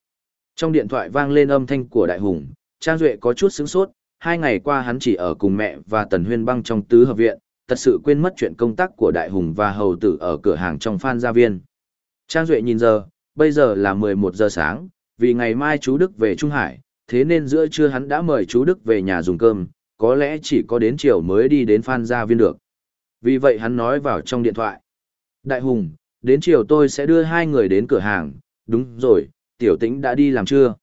Trong điện thoại vang lên âm thanh của Đại Hùng, Trang Duệ có chút sướng sốt, hai ngày qua hắn chỉ ở cùng mẹ và Tần Huyên băng trong tứ hợp viện, thật sự quên mất chuyện công tác của Đại Hùng và Hầu Tử ở cửa hàng trong Phan Gia Viên. Trang Duệ nhìn giờ, bây giờ là 11 giờ sáng, vì ngày mai chú Đức về Trung Hải, thế nên giữa trưa hắn đã mời chú Đức về nhà dùng cơm, có lẽ chỉ có đến chiều mới đi đến Phan Gia Viên được. Vì vậy hắn nói vào trong điện thoại. Đại Hùng, đến chiều tôi sẽ đưa hai người đến cửa hàng, đúng rồi, Tiểu Tĩnh đã đi làm chưa?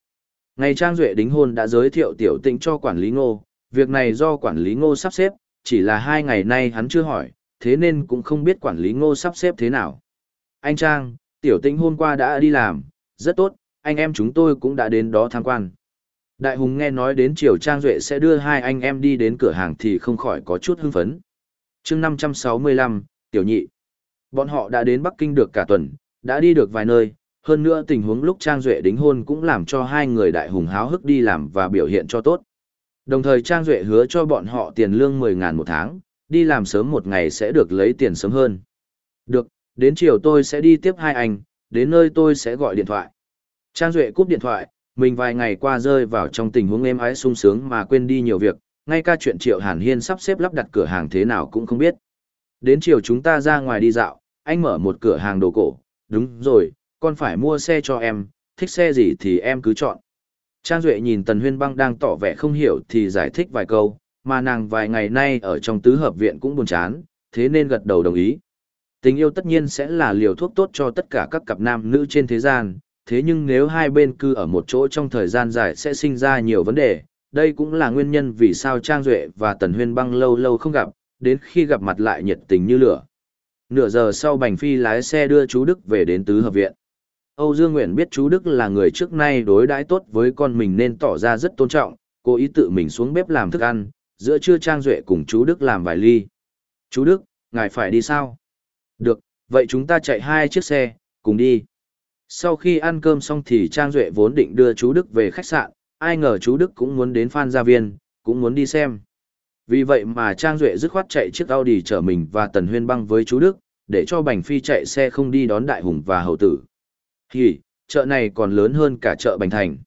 Ngày Trang Duệ đính hôn đã giới thiệu Tiểu Tĩnh cho quản lý ngô, việc này do quản lý ngô sắp xếp, chỉ là hai ngày nay hắn chưa hỏi, thế nên cũng không biết quản lý ngô sắp xếp thế nào. Anh Trang, Tiểu Tĩnh hôm qua đã đi làm, rất tốt, anh em chúng tôi cũng đã đến đó tham quan. Đại Hùng nghe nói đến Triều Trang Duệ sẽ đưa hai anh em đi đến cửa hàng thì không khỏi có chút hưng phấn. chương 565, Tiểu Nhị. Bọn họ đã đến Bắc Kinh được cả tuần, đã đi được vài nơi, hơn nữa tình huống lúc Trang Duệ đính hôn cũng làm cho hai người Đại Hùng háo hức đi làm và biểu hiện cho tốt. Đồng thời Trang Duệ hứa cho bọn họ tiền lương 10.000 một tháng, đi làm sớm một ngày sẽ được lấy tiền sớm hơn. Được, đến chiều tôi sẽ đi tiếp hai anh, đến nơi tôi sẽ gọi điện thoại. Trang Duệ cúp điện thoại, mình vài ngày qua rơi vào trong tình huống êm ái sung sướng mà quên đi nhiều việc, ngay cả chuyện Triệu Hàn Hiên sắp xếp lắp đặt cửa hàng thế nào cũng không biết. Đến chiều chúng ta ra ngoài đi dạo, anh mở một cửa hàng đồ cổ, đúng rồi, con phải mua xe cho em, thích xe gì thì em cứ chọn. Trang Duệ nhìn Tần Huyên Băng đang tỏ vẻ không hiểu thì giải thích vài câu, mà nàng vài ngày nay ở trong tứ hợp viện cũng buồn chán, thế nên gật đầu đồng ý. Tình yêu tất nhiên sẽ là liều thuốc tốt cho tất cả các cặp nam nữ trên thế gian, thế nhưng nếu hai bên cư ở một chỗ trong thời gian dài sẽ sinh ra nhiều vấn đề, đây cũng là nguyên nhân vì sao Trang Duệ và Tần Huyên băng lâu lâu không gặp, đến khi gặp mặt lại nhiệt tình như lửa. Nửa giờ sau Bành Phi lái xe đưa chú Đức về đến tứ hợp viện. Âu Dương Nguyện biết chú Đức là người trước nay đối đãi tốt với con mình nên tỏ ra rất tôn trọng, cố ý tự mình xuống bếp làm thức ăn, giữa trưa Trang Duệ cùng chú Đức làm vài ly. Chú Đức, ngài phải đi sao? Được, vậy chúng ta chạy hai chiếc xe, cùng đi. Sau khi ăn cơm xong thì Trang Duệ vốn định đưa chú Đức về khách sạn, ai ngờ chú Đức cũng muốn đến Phan Gia Viên, cũng muốn đi xem. Vì vậy mà Trang Duệ dứt khoát chạy chiếc Audi chở mình và Tần Huyên băng với chú Đức, để cho Bành Phi chạy xe không đi đón Đại Hùng và Hậu Tử. Hì, chợ này còn lớn hơn cả chợ Bành Thành.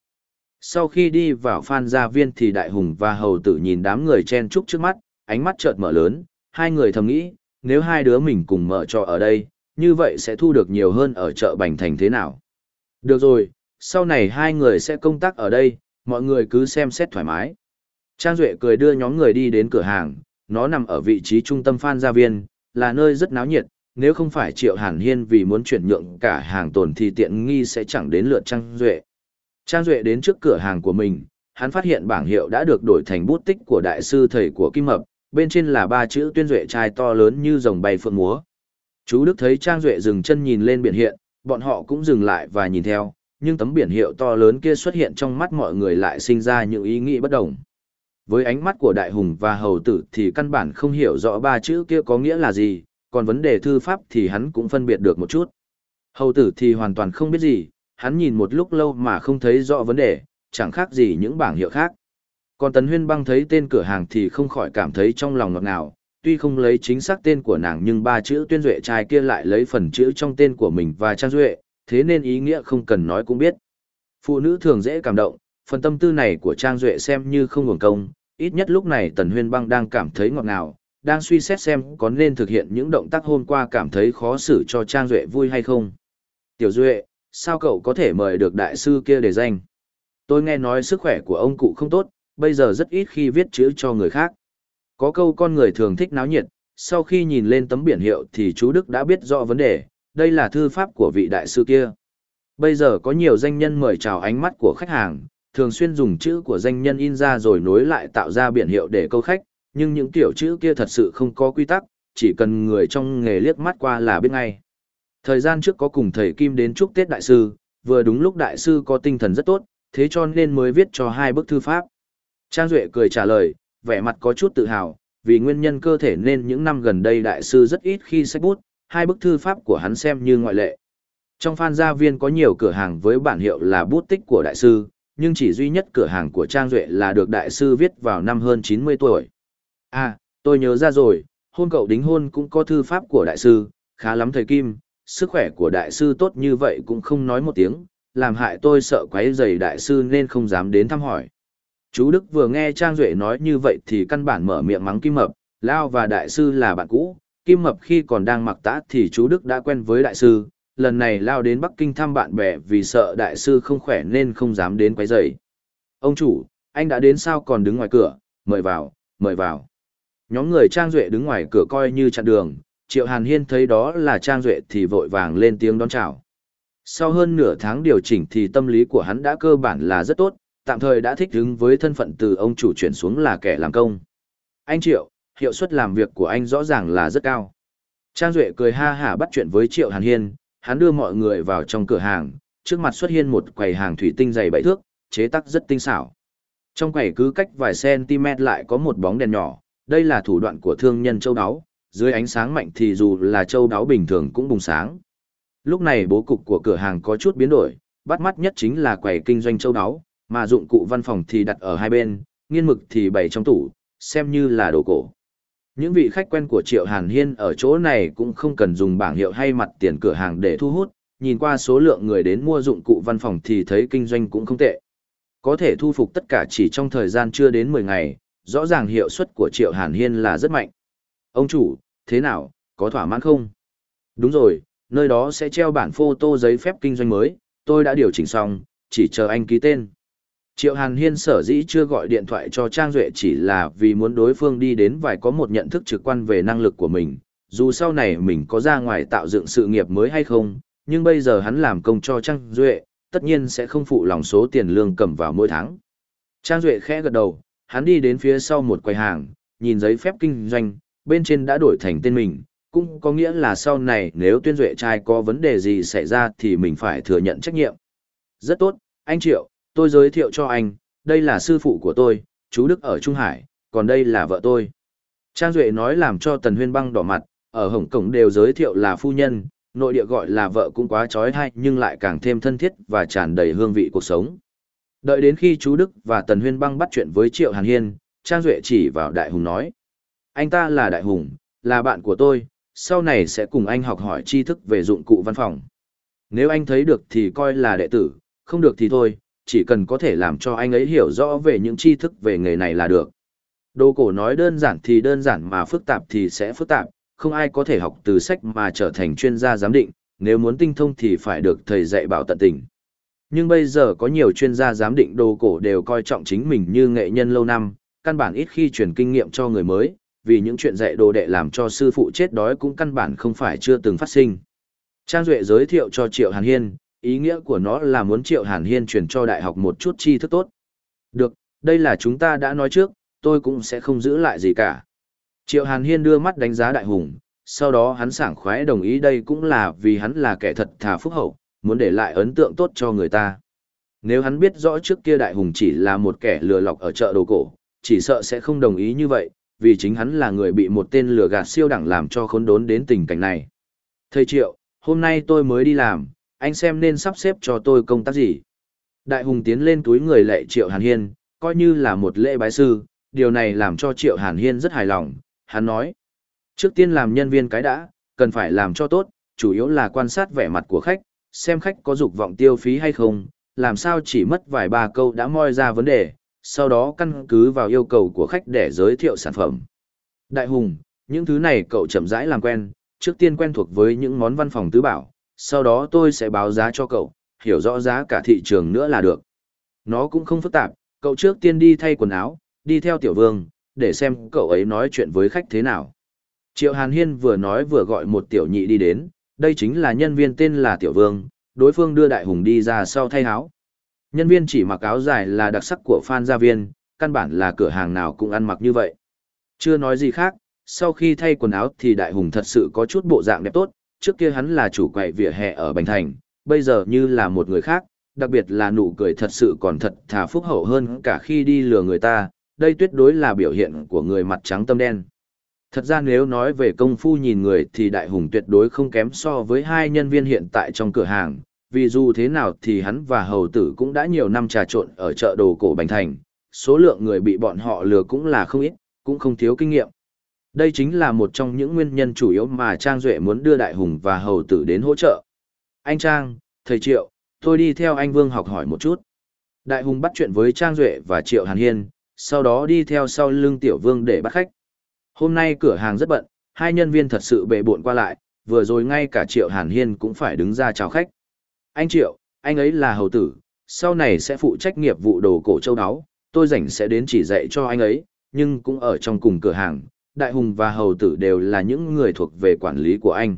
Sau khi đi vào Phan Gia Viên thì Đại Hùng và Hầu Tử nhìn đám người chen trúc trước mắt, ánh mắt chợt mở lớn, hai người thầm nghĩ, nếu hai đứa mình cùng mở trò ở đây, như vậy sẽ thu được nhiều hơn ở chợ Bành Thành thế nào. Được rồi, sau này hai người sẽ công tác ở đây, mọi người cứ xem xét thoải mái. Trang Duệ cười đưa nhóm người đi đến cửa hàng, nó nằm ở vị trí trung tâm Phan Gia Viên, là nơi rất náo nhiệt, nếu không phải Triệu Hàn Hiên vì muốn chuyển nhượng cả hàng tồn thì tiện nghi sẽ chẳng đến lượt Trang Duệ. Trang Duệ đến trước cửa hàng của mình, hắn phát hiện bảng hiệu đã được đổi thành bút tích của đại sư thầy của Kim Mập, bên trên là ba chữ tuyên duệ trai to lớn như dòng bay phượng múa. Chú Đức thấy Trang Duệ dừng chân nhìn lên biển hiện, bọn họ cũng dừng lại và nhìn theo, nhưng tấm biển hiệu to lớn kia xuất hiện trong mắt mọi người lại sinh ra những ý nghĩ bất đồng. Với ánh mắt của Đại Hùng và Hầu Tử thì căn bản không hiểu rõ ba chữ kia có nghĩa là gì, còn vấn đề thư pháp thì hắn cũng phân biệt được một chút. Hầu Tử thì hoàn toàn không biết gì, hắn nhìn một lúc lâu mà không thấy rõ vấn đề, chẳng khác gì những bảng hiệu khác. Còn Tần Huyên băng thấy tên cửa hàng thì không khỏi cảm thấy trong lòng ngọt ngào, tuy không lấy chính xác tên của nàng nhưng ba chữ tuyên duệ trai kia lại lấy phần chữ trong tên của mình và trang duệ, thế nên ý nghĩa không cần nói cũng biết. Phụ nữ thường dễ cảm động, phần tâm tư này của trang duệ xem như không nguồn công, ít nhất lúc này Tần Huyên băng đang cảm thấy ngọt ngào, đang suy xét xem có nên thực hiện những động tác hôm qua cảm thấy khó xử cho trang duệ vui hay không. Tiểu duệ, sao cậu có thể mời được đại sư kia để danh? Tôi nghe nói sức khỏe của ông cụ không tốt, bây giờ rất ít khi viết chữ cho người khác. Có câu con người thường thích náo nhiệt, sau khi nhìn lên tấm biển hiệu thì chú Đức đã biết rõ vấn đề, đây là thư pháp của vị đại sư kia. Bây giờ có nhiều danh nhân mời chào ánh mắt của khách hàng, thường xuyên dùng chữ của danh nhân in ra rồi nối lại tạo ra biển hiệu để câu khách, nhưng những tiểu chữ kia thật sự không có quy tắc, chỉ cần người trong nghề liếc mắt qua là biết ngay. Thời gian trước có cùng thầy Kim đến chúc Tết Đại sư, vừa đúng lúc Đại sư có tinh thần rất tốt, thế cho nên mới viết cho hai bức thư pháp. Trang Duệ cười trả lời, vẻ mặt có chút tự hào, vì nguyên nhân cơ thể nên những năm gần đây đại sư rất ít khi sách bút, hai bức thư pháp của hắn xem như ngoại lệ. Trong Phan Gia Viên có nhiều cửa hàng với bản hiệu là bút tích của đại sư, nhưng chỉ duy nhất cửa hàng của Trang Duệ là được đại sư viết vào năm hơn 90 tuổi. À, tôi nhớ ra rồi, hôn cậu đính hôn cũng có thư pháp của đại sư, khá lắm thầy Kim, sức khỏe của đại sư tốt như vậy cũng không nói một tiếng, làm hại tôi sợ quấy rầy đại sư nên không dám đến thăm hỏi. Chú Đức vừa nghe Trang Duệ nói như vậy thì căn bản mở miệng mắng Kim Mập, Lao và đại sư là bạn cũ, Kim Mập khi còn đang mặc tã thì chú Đức đã quen với đại sư, lần này Lao đến Bắc Kinh thăm bạn bè vì sợ đại sư không khỏe nên không dám đến quấy rầy. Ông chủ, anh đã đến sao còn đứng ngoài cửa, mời vào, mời vào. Nhóm người Trang Duệ đứng ngoài cửa coi như chặn đường, Triệu Hàn Hiên thấy đó là Trang Duệ thì vội vàng lên tiếng đón chào. Sau hơn nửa tháng điều chỉnh thì tâm lý của hắn đã cơ bản là rất tốt, tạm thời đã thích ứng với thân phận từ ông chủ chuyển xuống là kẻ làm công. Anh Triệu, hiệu suất làm việc của anh rõ ràng là rất cao. Trang Duệ cười ha hả bắt chuyện với Triệu Hàn Hiên, hắn đưa mọi người vào trong cửa hàng, trước mặt xuất hiện một quầy hàng thủy tinh dày bảy thước, chế tác rất tinh xảo. Trong quầy cứ cách vài cm lại có một bóng đèn nhỏ, đây là thủ đoạn của thương nhân châu đáo, dưới ánh sáng mạnh thì dù là châu đáo bình thường cũng bùng sáng. Lúc này bố cục của cửa hàng có chút biến đổi, bắt mắt nhất chính là quầy kinh doanh châu đáo, mà dụng cụ văn phòng thì đặt ở hai bên, nghiên mực thì bày trong tủ, xem như là đồ cổ. Những vị khách quen của Triệu Hàn Hiên ở chỗ này cũng không cần dùng bảng hiệu hay mặt tiền cửa hàng để thu hút, nhìn qua số lượng người đến mua dụng cụ văn phòng thì thấy kinh doanh cũng không tệ. Có thể thu phục tất cả chỉ trong thời gian chưa đến 10 ngày, rõ ràng hiệu suất của Triệu Hàn Hiên là rất mạnh. Ông chủ, thế nào, có thỏa mãn không? Đúng rồi, nơi đó sẽ treo bản photo giấy phép kinh doanh mới, tôi đã điều chỉnh xong, chỉ chờ anh ký tên. Triệu Hàn Hiên sở dĩ chưa gọi điện thoại cho Trang Duệ chỉ là vì muốn đối phương đi đến vài có một nhận thức trực quan về năng lực của mình, dù sau này mình có ra ngoài tạo dựng sự nghiệp mới hay không, nhưng bây giờ hắn làm công cho Trang Duệ, tất nhiên sẽ không phụ lòng số tiền lương cầm vào mỗi tháng. Trang Duệ khẽ gật đầu, hắn đi đến phía sau một quầy hàng, nhìn giấy phép kinh doanh, bên trên đã đổi thành tên mình, cũng có nghĩa là sau này nếu tuyên duệ trai có vấn đề gì xảy ra thì mình phải thừa nhận trách nhiệm. Rất tốt, anh Triệu, tôi giới thiệu cho anh, đây là sư phụ của tôi, chú Đức ở Trung Hải, còn đây là vợ tôi. Trang Duệ nói làm cho Tần Huyên băng đỏ mặt, ở Hồng Kông đều giới thiệu là phu nhân, nội địa gọi là vợ cũng quá trói hay nhưng lại càng thêm thân thiết và tràn đầy hương vị cuộc sống. Đợi đến khi chú Đức và Tần Huyên băng bắt chuyện với Triệu Hàn Hiên, Trang Duệ chỉ vào Đại Hùng nói. Anh ta là Đại Hùng, là bạn của tôi, sau này sẽ cùng anh học hỏi tri thức về dụng cụ văn phòng. Nếu anh thấy được thì coi là đệ tử, không được thì thôi, chỉ cần có thể làm cho anh ấy hiểu rõ về những tri thức về nghề này là được. Đồ cổ nói đơn giản thì đơn giản mà phức tạp thì sẽ phức tạp, không ai có thể học từ sách mà trở thành chuyên gia giám định, nếu muốn tinh thông thì phải được thầy dạy bảo tận tình. Nhưng bây giờ có nhiều chuyên gia giám định đồ cổ đều coi trọng chính mình như nghệ nhân lâu năm, căn bản ít khi truyền kinh nghiệm cho người mới, vì những chuyện dạy đồ đệ làm cho sư phụ chết đói cũng căn bản không phải chưa từng phát sinh. Trang Duệ giới thiệu cho Triệu Hàn Hiên, ý nghĩa của nó là muốn Triệu Hàn Hiên truyền cho đại học một chút tri thức tốt. Được, đây là chúng ta đã nói trước, tôi cũng sẽ không giữ lại gì cả. Triệu Hàn Hiên đưa mắt đánh giá đại hùng, sau đó hắn sảng khoái đồng ý đây cũng là vì hắn là kẻ thật thà phúc hậu, muốn để lại ấn tượng tốt cho người ta. Nếu hắn biết rõ trước kia đại hùng chỉ là một kẻ lừa lọc ở chợ đồ cổ, chỉ sợ sẽ không đồng ý như vậy, vì chính hắn là người bị một tên lừa gạt siêu đẳng làm cho khốn đốn đến tình cảnh này. Thầy Triệu, hôm nay tôi mới đi làm, anh xem nên sắp xếp cho tôi công tác gì. Đại hùng tiến lên túi người lệ Triệu Hàn Hiên, coi như là một lễ bái sư, điều này làm cho Triệu Hàn Hiên rất hài lòng, hắn nói. Trước tiên làm nhân viên cái đã, cần phải làm cho tốt, chủ yếu là quan sát vẻ mặt của khách, xem khách có dục vọng tiêu phí hay không, làm sao chỉ mất vài ba câu đã moi ra vấn đề, sau đó căn cứ vào yêu cầu của khách để giới thiệu sản phẩm. Đại Hùng, những thứ này cậu chậm rãi làm quen, trước tiên quen thuộc với những món văn phòng tứ bảo, sau đó tôi sẽ báo giá cho cậu, hiểu rõ giá cả thị trường nữa là được. Nó cũng không phức tạp, cậu trước tiên đi thay quần áo, đi theo tiểu vương, để xem cậu ấy nói chuyện với khách thế nào. Triệu Hàn Hiên vừa nói vừa gọi một tiểu nhị đi đến, đây chính là nhân viên tên là Tiểu Vương, đối phương đưa Đại Hùng đi ra sau thay áo. Nhân viên chỉ mặc áo dài là đặc sắc của Phan Gia Viên, căn bản là cửa hàng nào cũng ăn mặc như vậy. Chưa nói gì khác, sau khi thay quần áo thì Đại Hùng thật sự có chút bộ dạng đẹp tốt, trước kia hắn là chủ quầy vỉa hè ở Bành Thành, bây giờ như là một người khác, đặc biệt là nụ cười thật sự còn thật thà phúc hậu hơn cả khi đi lừa người ta, đây tuyệt đối là biểu hiện của người mặt trắng tâm đen. Thật ra nếu nói về công phu nhìn người thì đại hùng tuyệt đối không kém so với hai nhân viên hiện tại trong cửa hàng, vì dù thế nào thì hắn và hầu tử cũng đã nhiều năm trà trộn ở chợ đồ cổ Bành Thành, số lượng người bị bọn họ lừa cũng là không ít, cũng không thiếu kinh nghiệm. Đây chính là một trong những nguyên nhân chủ yếu mà Trang Duệ muốn đưa Đại Hùng và Hầu Tử đến hỗ trợ. Anh Trang, thầy Triệu, tôi đi theo anh Vương học hỏi một chút. Đại Hùng bắt chuyện với Trang Duệ và Triệu Hàn Hiên, sau đó đi theo sau lưng Tiểu Vương để bắt khách. Hôm nay cửa hàng rất bận, hai nhân viên thật sự bệ bộn qua lại, vừa rồi ngay cả Triệu Hàn Hiên cũng phải đứng ra chào khách. Anh Triệu, anh ấy là hầu tử, sau này sẽ phụ trách nghiệp vụ đồ cổ châu đáo, tôi rảnh sẽ đến chỉ dạy cho anh ấy, nhưng cũng ở trong cùng cửa hàng, Đại Hùng và hầu tử đều là những người thuộc về quản lý của anh.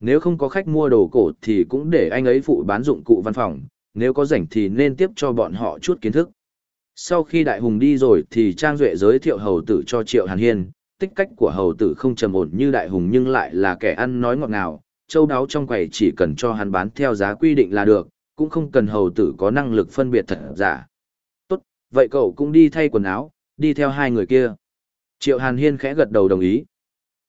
Nếu không có khách mua đồ cổ thì cũng để anh ấy phụ bán dụng cụ văn phòng, nếu có rảnh thì nên tiếp cho bọn họ chút kiến thức. Sau khi Đại Hùng đi rồi thì Trang Duệ giới thiệu hầu tử cho Triệu Hàn Hiên, tích cách của hầu tử không trầm ổn như Đại Hùng nhưng lại là kẻ ăn nói ngọt ngào, châu đáo trong quầy chỉ cần cho hắn bán theo giá quy định là được, cũng không cần hầu tử có năng lực phân biệt thật giả. Tốt, vậy cậu cũng đi thay quần áo, đi theo hai người kia. Triệu Hàn Hiên khẽ gật đầu đồng ý.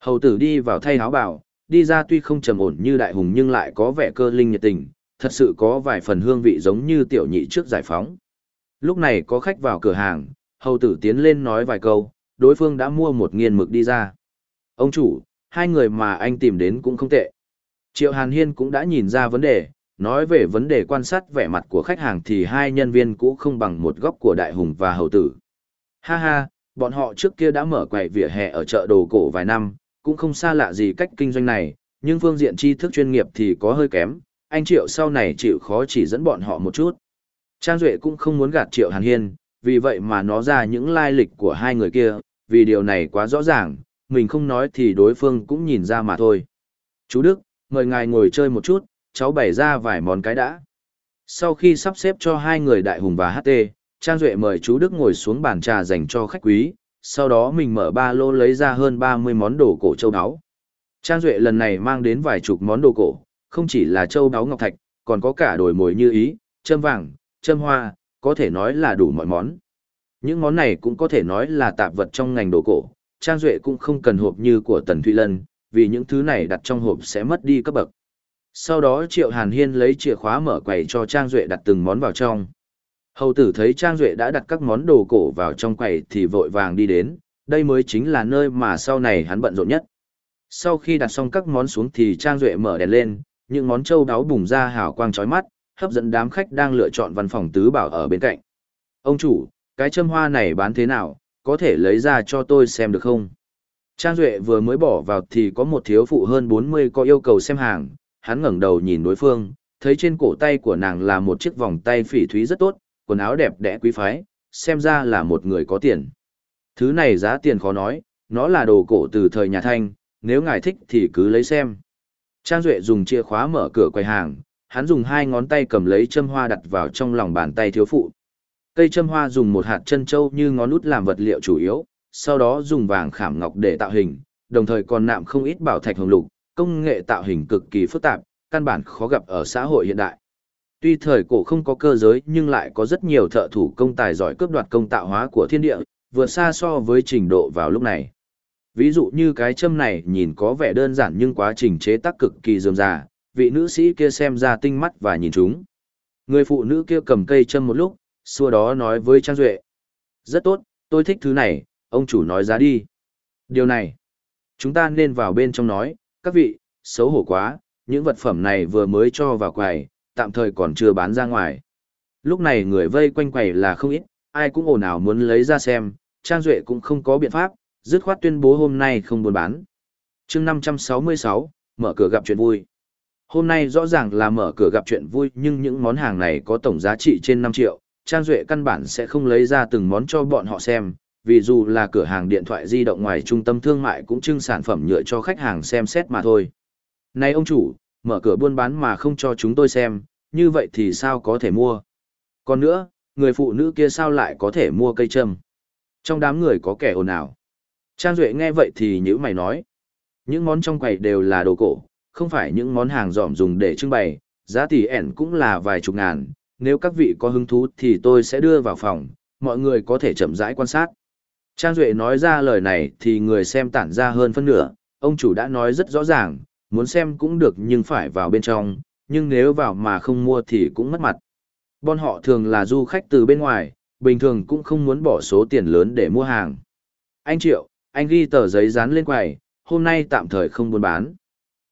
Hầu tử đi vào thay áo bảo, đi ra tuy không trầm ổn như đại hùng nhưng lại có vẻ cơ linh nhiệt tình, thật sự có vài phần hương vị giống như tiểu nhị trước giải phóng. Lúc này có khách vào cửa hàng, hầu tử tiến lên nói vài câu, đối phương đã mua một nghiền mực đi ra. Ông chủ, hai người mà anh tìm đến cũng không tệ. Triệu Hàn Hiên cũng đã nhìn ra vấn đề, nói về vấn đề quan sát vẻ mặt của khách hàng thì hai nhân viên cũ không bằng một góc của đại hùng và hầu tử. Ha ha, bọn họ trước kia đã mở quầy vỉa hè ở chợ đồ cổ vài năm, cũng không xa lạ gì cách kinh doanh này, nhưng phương diện tri thức chuyên nghiệp thì có hơi kém, anh Triệu sau này chịu khó chỉ dẫn bọn họ một chút. Trang Duệ cũng không muốn gạt Triệu Hàn Hiên, vì vậy mà nó ra những lai lịch của hai người kia, vì điều này quá rõ ràng, mình không nói thì đối phương cũng nhìn ra mà thôi. Chú Đức, mời ngài ngồi chơi một chút, cháu bày ra vài món cái đã. Sau khi sắp xếp cho hai người đại hùng và HT, Trang Duệ mời chú Đức ngồi xuống bàn trà dành cho khách quý, sau đó mình mở ba lô lấy ra hơn 30 món đồ cổ châu áo. Trang Duệ lần này mang đến vài chục món đồ cổ, không chỉ là châu áo ngọc thạch, còn có cả đồi mồi như ý, châm vàng, châm hoa, có thể nói là đủ mọi món. Những món này cũng có thể nói là tạp vật trong ngành đồ cổ, Trang Duệ cũng không cần hộp như của Tần Thụy Lân, vì những thứ này đặt trong hộp sẽ mất đi cấp bậc. Sau đó Triệu Hàn Hiên lấy chìa khóa mở quầy cho Trang Duệ đặt từng món vào trong. Hầu tử thấy Trang Duệ đã đặt các món đồ cổ vào trong quầy thì vội vàng đi đến, đây mới chính là nơi mà sau này hắn bận rộn nhất. Sau khi đặt xong các món xuống thì Trang Duệ mở đèn lên, những món châu đáo bùng ra hào quang chói mắt, hấp dẫn đám khách đang lựa chọn văn phòng tứ bảo ở bên cạnh. Ông chủ, cái châm hoa này bán thế nào, có thể lấy ra cho tôi xem được không? Trang Duệ vừa mới bỏ vào thì có một thiếu phụ hơn 40 có yêu cầu xem hàng, hắn ngẩng đầu nhìn đối phương, thấy trên cổ tay của nàng là một chiếc vòng tay phỉ thúy rất tốt, quần áo đẹp đẽ quý phái, xem ra là một người có tiền. Thứ này giá tiền khó nói, nó là đồ cổ từ thời nhà Thanh, nếu ngài thích thì cứ lấy xem. Trang Duệ dùng chìa khóa mở cửa quầy hàng, hắn dùng hai ngón tay cầm lấy châm hoa đặt vào trong lòng bàn tay thiếu phụ. Cây châm hoa dùng một hạt chân châu như ngón út làm vật liệu chủ yếu, sau đó dùng vàng khảm ngọc để tạo hình, đồng thời còn nạm không ít bảo thạch hồng lục, công nghệ tạo hình cực kỳ phức tạp, căn bản khó gặp ở xã hội hiện đại. Tuy thời cổ không có cơ giới nhưng lại có rất nhiều thợ thủ công tài giỏi cướp đoạt công tạo hóa của thiên địa, vượt xa so với trình độ vào lúc này. Ví dụ như cái châm này nhìn có vẻ đơn giản nhưng quá trình chế tác cực kỳ dườm già, vị nữ sĩ kia xem ra tinh mắt và nhìn chúng. Người phụ nữ kia cầm cây châm một lúc, xua đó nói với Trang Duệ. Rất tốt, tôi thích thứ này, ông chủ nói giá đi. Điều này, chúng ta nên vào bên trong nói, các vị, xấu hổ quá, những vật phẩm này vừa mới cho vào quầy, tạm thời còn chưa bán ra ngoài. Lúc này người vây quanh quầy là không ít, ai cũng ồn ào muốn lấy ra xem, Trang Duệ cũng không có biện pháp, dứt khoát tuyên bố hôm nay không buôn bán. chương 566, mở cửa gặp chuyện vui. Hôm nay rõ ràng là mở cửa gặp chuyện vui nhưng những món hàng này có tổng giá trị trên 5 triệu, Trang Duệ căn bản sẽ không lấy ra từng món cho bọn họ xem, vì dù là cửa hàng điện thoại di động ngoài trung tâm thương mại cũng trưng sản phẩm nhựa cho khách hàng xem xét mà thôi. Này ông chủ, mở cửa buôn bán mà không cho chúng tôi xem, như vậy thì sao có thể mua? Còn nữa, người phụ nữ kia sao lại có thể mua cây châm? Trong đám người có kẻ ồn ào. Trang Duệ nghe vậy thì nhữ mày nói. Những món trong quầy đều là đồ cổ, không phải những món hàng dòm dùng để trưng bày, giá tỷ ẻn cũng là vài chục ngàn. Nếu các vị có hứng thú thì tôi sẽ đưa vào phòng, mọi người có thể chậm rãi quan sát. Trang Duệ nói ra lời này thì người xem tản ra hơn phân nửa, ông chủ đã nói rất rõ ràng, muốn xem cũng được nhưng phải vào bên trong, nhưng nếu vào mà không mua thì cũng mất mặt. Bọn họ thường là du khách từ bên ngoài, bình thường cũng không muốn bỏ số tiền lớn để mua hàng. Anh Triệu, anh ghi tờ giấy dán lên quầy, hôm nay tạm thời không buôn bán.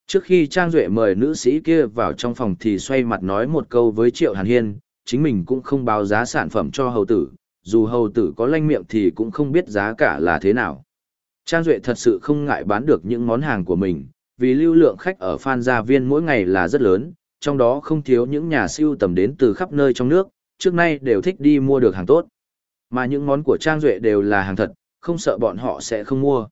Trước khi Trang Duệ mời nữ sĩ kia vào trong phòng thì xoay mặt nói một câu với Triệu Hàn Hiên, chính mình cũng không báo giá sản phẩm cho hầu tử, dù hầu tử có lanh miệng thì cũng không biết giá cả là thế nào. Trang Duệ thật sự không ngại bán được những món hàng của mình, vì lưu lượng khách ở Phan Gia Viên mỗi ngày là rất lớn, trong đó không thiếu những nhà siêu tầm đến từ khắp nơi trong nước, trước nay đều thích đi mua được hàng tốt. Mà những món của Trang Duệ đều là hàng thật, không sợ bọn họ sẽ không mua.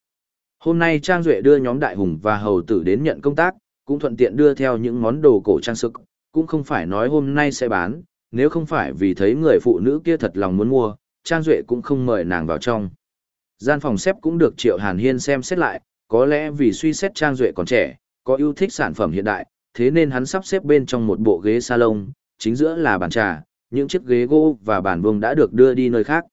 Hôm nay Trang Duệ đưa nhóm Đại Hùng và Hầu Tử đến nhận công tác, cũng thuận tiện đưa theo những món đồ cổ trang sức, cũng không phải nói hôm nay sẽ bán, nếu không phải vì thấy người phụ nữ kia thật lòng muốn mua, Trang Duệ cũng không mời nàng vào trong. Gian phòng xếp cũng được Triệu Hàn Hiên xem xét lại, có lẽ vì suy xét Trang Duệ còn trẻ, có yêu thích sản phẩm hiện đại, thế nên hắn sắp xếp bên trong một bộ ghế salon, chính giữa là bàn trà, những chiếc ghế gỗ và bàn vuông đã được đưa đi nơi khác.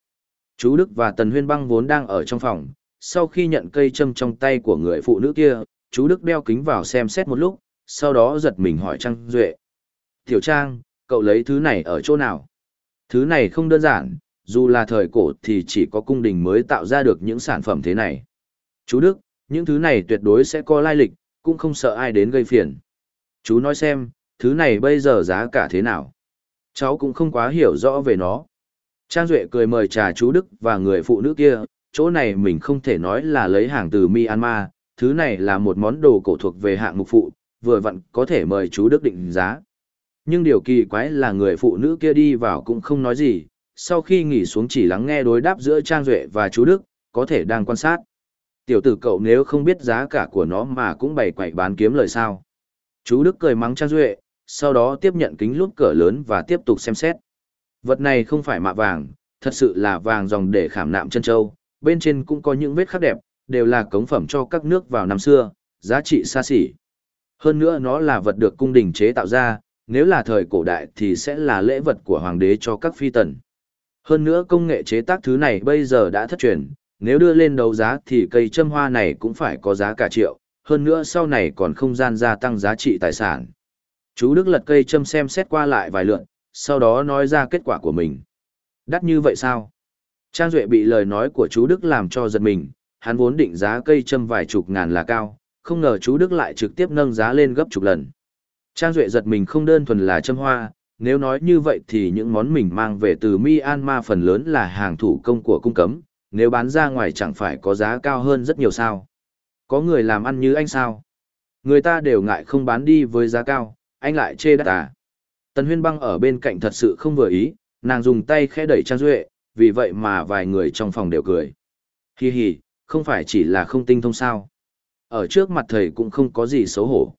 Chú Đức và Tần Huyên Băng vốn đang ở trong phòng, sau khi nhận cây châm trong tay của người phụ nữ kia, chú Đức đeo kính vào xem xét một lúc, sau đó giật mình hỏi Trang Duệ. Tiểu Trang, cậu lấy thứ này ở chỗ nào? Thứ này không đơn giản, dù là thời cổ thì chỉ có cung đình mới tạo ra được những sản phẩm thế này. Chú Đức, những thứ này tuyệt đối sẽ có lai lịch, cũng không sợ ai đến gây phiền. Chú nói xem, thứ này bây giờ giá cả thế nào? Cháu cũng không quá hiểu rõ về nó. Trang Duệ cười mời trà chú Đức và người phụ nữ kia, chỗ này mình không thể nói là lấy hàng từ Myanmar, thứ này là một món đồ cổ thuộc về hạng mục phụ, vừa vặn có thể mời chú Đức định giá. Nhưng điều kỳ quái là người phụ nữ kia đi vào cũng không nói gì, sau khi nghỉ xuống chỉ lắng nghe đối đáp giữa Trang Duệ và chú Đức, có thể đang quan sát. Tiểu tử cậu nếu không biết giá cả của nó mà cũng bày quậy bán kiếm lời sao. Chú Đức cười mắng Trang Duệ, sau đó tiếp nhận kính lút cỡ lớn và tiếp tục xem xét. Vật này không phải mạ vàng, thật sự là vàng dòng để khảm nạm chân châu, bên trên cũng có những vết khắc đẹp, đều là cống phẩm cho các nước vào năm xưa, giá trị xa xỉ. Hơn nữa nó là vật được cung đình chế tạo ra, nếu là thời cổ đại thì sẽ là lễ vật của hoàng đế cho các phi tần. Hơn nữa công nghệ chế tác thứ này bây giờ đã thất truyền, nếu đưa lên đấu giá thì cây châm hoa này cũng phải có giá cả triệu, hơn nữa sau này còn không gian gia tăng giá trị tài sản. Chú Đức lật cây châm xem xét qua lại vài lượn, sau đó nói ra kết quả của mình. Đắt như vậy sao? Trang Duệ bị lời nói của chú Đức làm cho giật mình, hắn vốn định giá cây châm vài chục ngàn là cao, không ngờ chú Đức lại trực tiếp nâng giá lên gấp chục lần. Trang Duệ giật mình không đơn thuần là châm hoa, nếu nói như vậy thì những món mình mang về từ Myanmar phần lớn là hàng thủ công của cung cấm, nếu bán ra ngoài chẳng phải có giá cao hơn rất nhiều sao. Có người làm ăn như anh sao? Người ta đều ngại không bán đi với giá cao, anh lại chê đắt à. Tần Huyên Băng ở bên cạnh thật sự không vừa ý, nàng dùng tay khẽ đẩy Trang Duệ, vì vậy mà vài người trong phòng đều cười. Hi hi, không phải chỉ là không tinh thông sao. Ở trước mặt thầy cũng không có gì xấu hổ.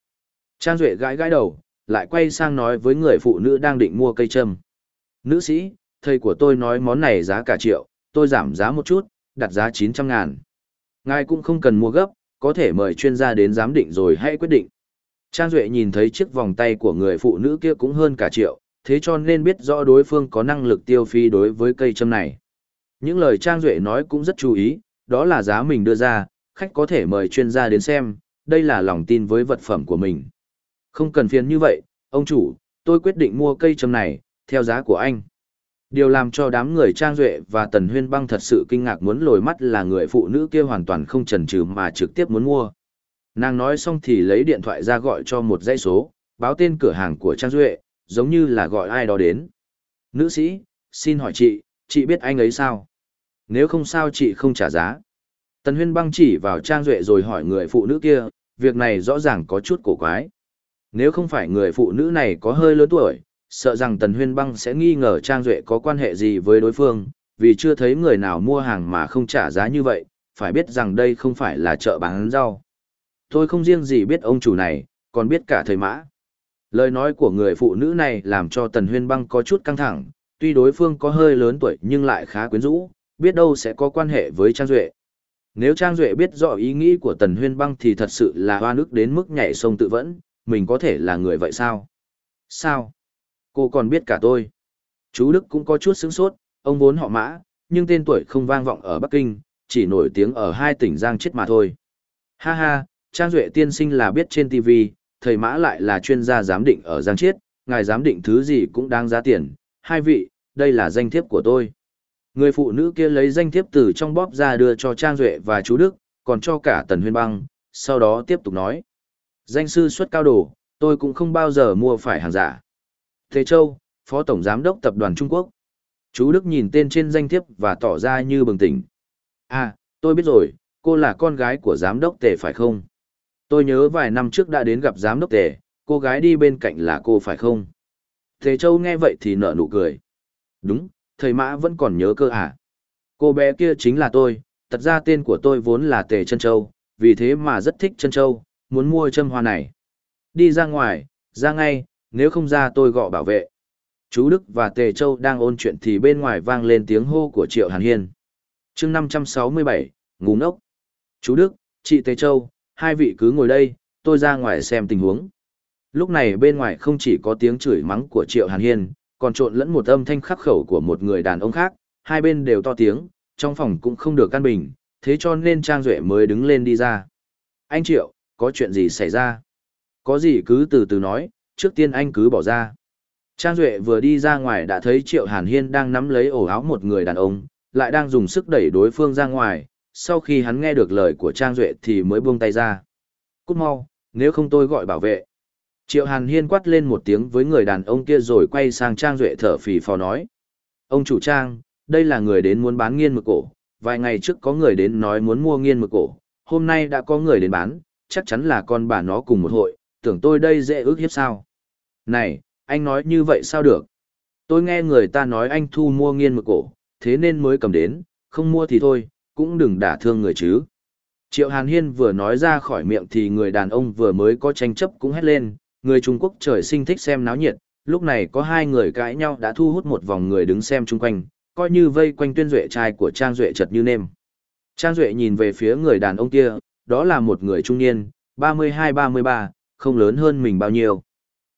Trang Duệ gãi gãi đầu, lại quay sang nói với người phụ nữ đang định mua cây châm. Nữ sĩ, thầy của tôi nói món này giá cả triệu, tôi giảm giá một chút, đặt giá 900 ngàn. Ngài cũng không cần mua gấp, có thể mời chuyên gia đến giám định rồi hãy quyết định. Trang Duệ nhìn thấy chiếc vòng tay của người phụ nữ kia cũng hơn cả triệu, thế cho nên biết rõ đối phương có năng lực tiêu phi đối với cây châm này. Những lời Trang Duệ nói cũng rất chú ý, đó là giá mình đưa ra, khách có thể mời chuyên gia đến xem, đây là lòng tin với vật phẩm của mình. Không cần phiền như vậy, ông chủ, tôi quyết định mua cây châm này, theo giá của anh. Điều làm cho đám người Trang Duệ và Tần Huyên Băng thật sự kinh ngạc muốn lồi mắt là người phụ nữ kia hoàn toàn không chần chừ mà trực tiếp muốn mua. Nàng nói xong thì lấy điện thoại ra gọi cho một dãy số, báo tên cửa hàng của Trang Duệ, giống như là gọi ai đó đến. Nữ sĩ, xin hỏi chị, chị biết anh ấy sao? Nếu không sao chị không trả giá. Tần Huyên Băng chỉ vào Trang Duệ rồi hỏi người phụ nữ kia, việc này rõ ràng có chút cổ quái. Nếu không phải người phụ nữ này có hơi lớn tuổi, sợ rằng Tần Huyên Băng sẽ nghi ngờ Trang Duệ có quan hệ gì với đối phương, vì chưa thấy người nào mua hàng mà không trả giá như vậy, phải biết rằng đây không phải là chợ bán rau. Tôi không riêng gì biết ông chủ này, còn biết cả thời mã. Lời nói của người phụ nữ này làm cho Tần Huyên Băng có chút căng thẳng, tuy đối phương có hơi lớn tuổi nhưng lại khá quyến rũ, biết đâu sẽ có quan hệ với Trang Duệ. Nếu Trang Duệ biết rõ ý nghĩ của Tần Huyên Băng thì thật sự là hoa nước đến mức nhảy sông tự vẫn, mình có thể là người vậy sao? Sao? Cô còn biết cả tôi. Chú Đức cũng có chút sướng sốt, ông vốn họ mã, nhưng tên tuổi không vang vọng ở Bắc Kinh, chỉ nổi tiếng ở hai tỉnh Giang chết mà thôi. Ha ha, Trang Duệ tiên sinh là biết trên TV, thầy mã lại là chuyên gia giám định ở Giang Chiết, ngài giám định thứ gì cũng đáng giá tiền. Hai vị, đây là danh thiếp của tôi. Người phụ nữ kia lấy danh thiếp từ trong bóp ra đưa cho Trang Duệ và chú Đức, còn cho cả Tần Huyên Băng, sau đó tiếp tục nói. Danh sư xuất cao đồ, tôi cũng không bao giờ mua phải hàng giả. Thế Châu, Phó Tổng Giám đốc Tập đoàn Trung Quốc. Chú Đức nhìn tên trên danh thiếp và tỏ ra như bừng tỉnh. À, tôi biết rồi, cô là con gái của Giám đốc Tề phải không? Tôi nhớ vài năm trước đã đến gặp Giám đốc Tề, cô gái đi bên cạnh là cô phải không? Thế Châu nghe vậy thì nở nụ cười. Đúng, thầy Mã vẫn còn nhớ cơ à? Cô bé kia chính là tôi, thật ra tên của tôi vốn là Tề Trân Châu, vì thế mà rất thích Trân Châu, muốn mua châm hoa này. Đi ra ngoài, ra ngay, nếu không ra tôi gọi bảo vệ. Chú Đức và Tề Châu đang ôn chuyện thì bên ngoài vang lên tiếng hô của Triệu Hàn Hiên. chương 567, ngủ ngốc. Chú Đức, chị Tề Châu, hai vị cứ ngồi đây, tôi ra ngoài xem tình huống. Lúc này bên ngoài không chỉ có tiếng chửi mắng của Triệu Hàn Hiên, còn trộn lẫn một âm thanh khắc khẩu của một người đàn ông khác, hai bên đều to tiếng, trong phòng cũng không được căn bình, thế cho nên Trang Duệ mới đứng lên đi ra. Anh Triệu, có chuyện gì xảy ra? Có gì cứ từ từ nói, trước tiên anh cứ bỏ ra. Trang Duệ vừa đi ra ngoài đã thấy Triệu Hàn Hiên đang nắm lấy ổ áo một người đàn ông, lại đang dùng sức đẩy đối phương ra ngoài, sau khi hắn nghe được lời của Trang Duệ thì mới buông tay ra. Cút mau, nếu không tôi gọi bảo vệ. Triệu Hàn Hiên quát lên một tiếng với người đàn ông kia rồi quay sang Trang Duệ thở phì phò nói. Ông chủ Trang, đây là người đến muốn bán nghiên mực cổ, vài ngày trước có người đến nói muốn mua nghiên mực cổ, hôm nay đã có người đến bán, chắc chắn là con bà nó cùng một hội, tưởng tôi đây dễ ước hiếp sao. Này, anh nói như vậy sao được? Tôi nghe người ta nói anh thu mua nghiên mực cổ, thế nên mới cầm đến, không mua thì thôi, cũng đừng đả thương người chứ. Triệu Hàn Hiên vừa nói ra khỏi miệng thì người đàn ông vừa mới có tranh chấp cũng hét lên, người Trung Quốc trời sinh thích xem náo nhiệt, lúc này có hai người cãi nhau đã thu hút một vòng người đứng xem chung quanh, coi như vây quanh tuyên duệ trai của Trang Duệ chật như nêm. Trang Duệ nhìn về phía người đàn ông kia, đó là một người trung niên, 32-33, không lớn hơn mình bao nhiêu.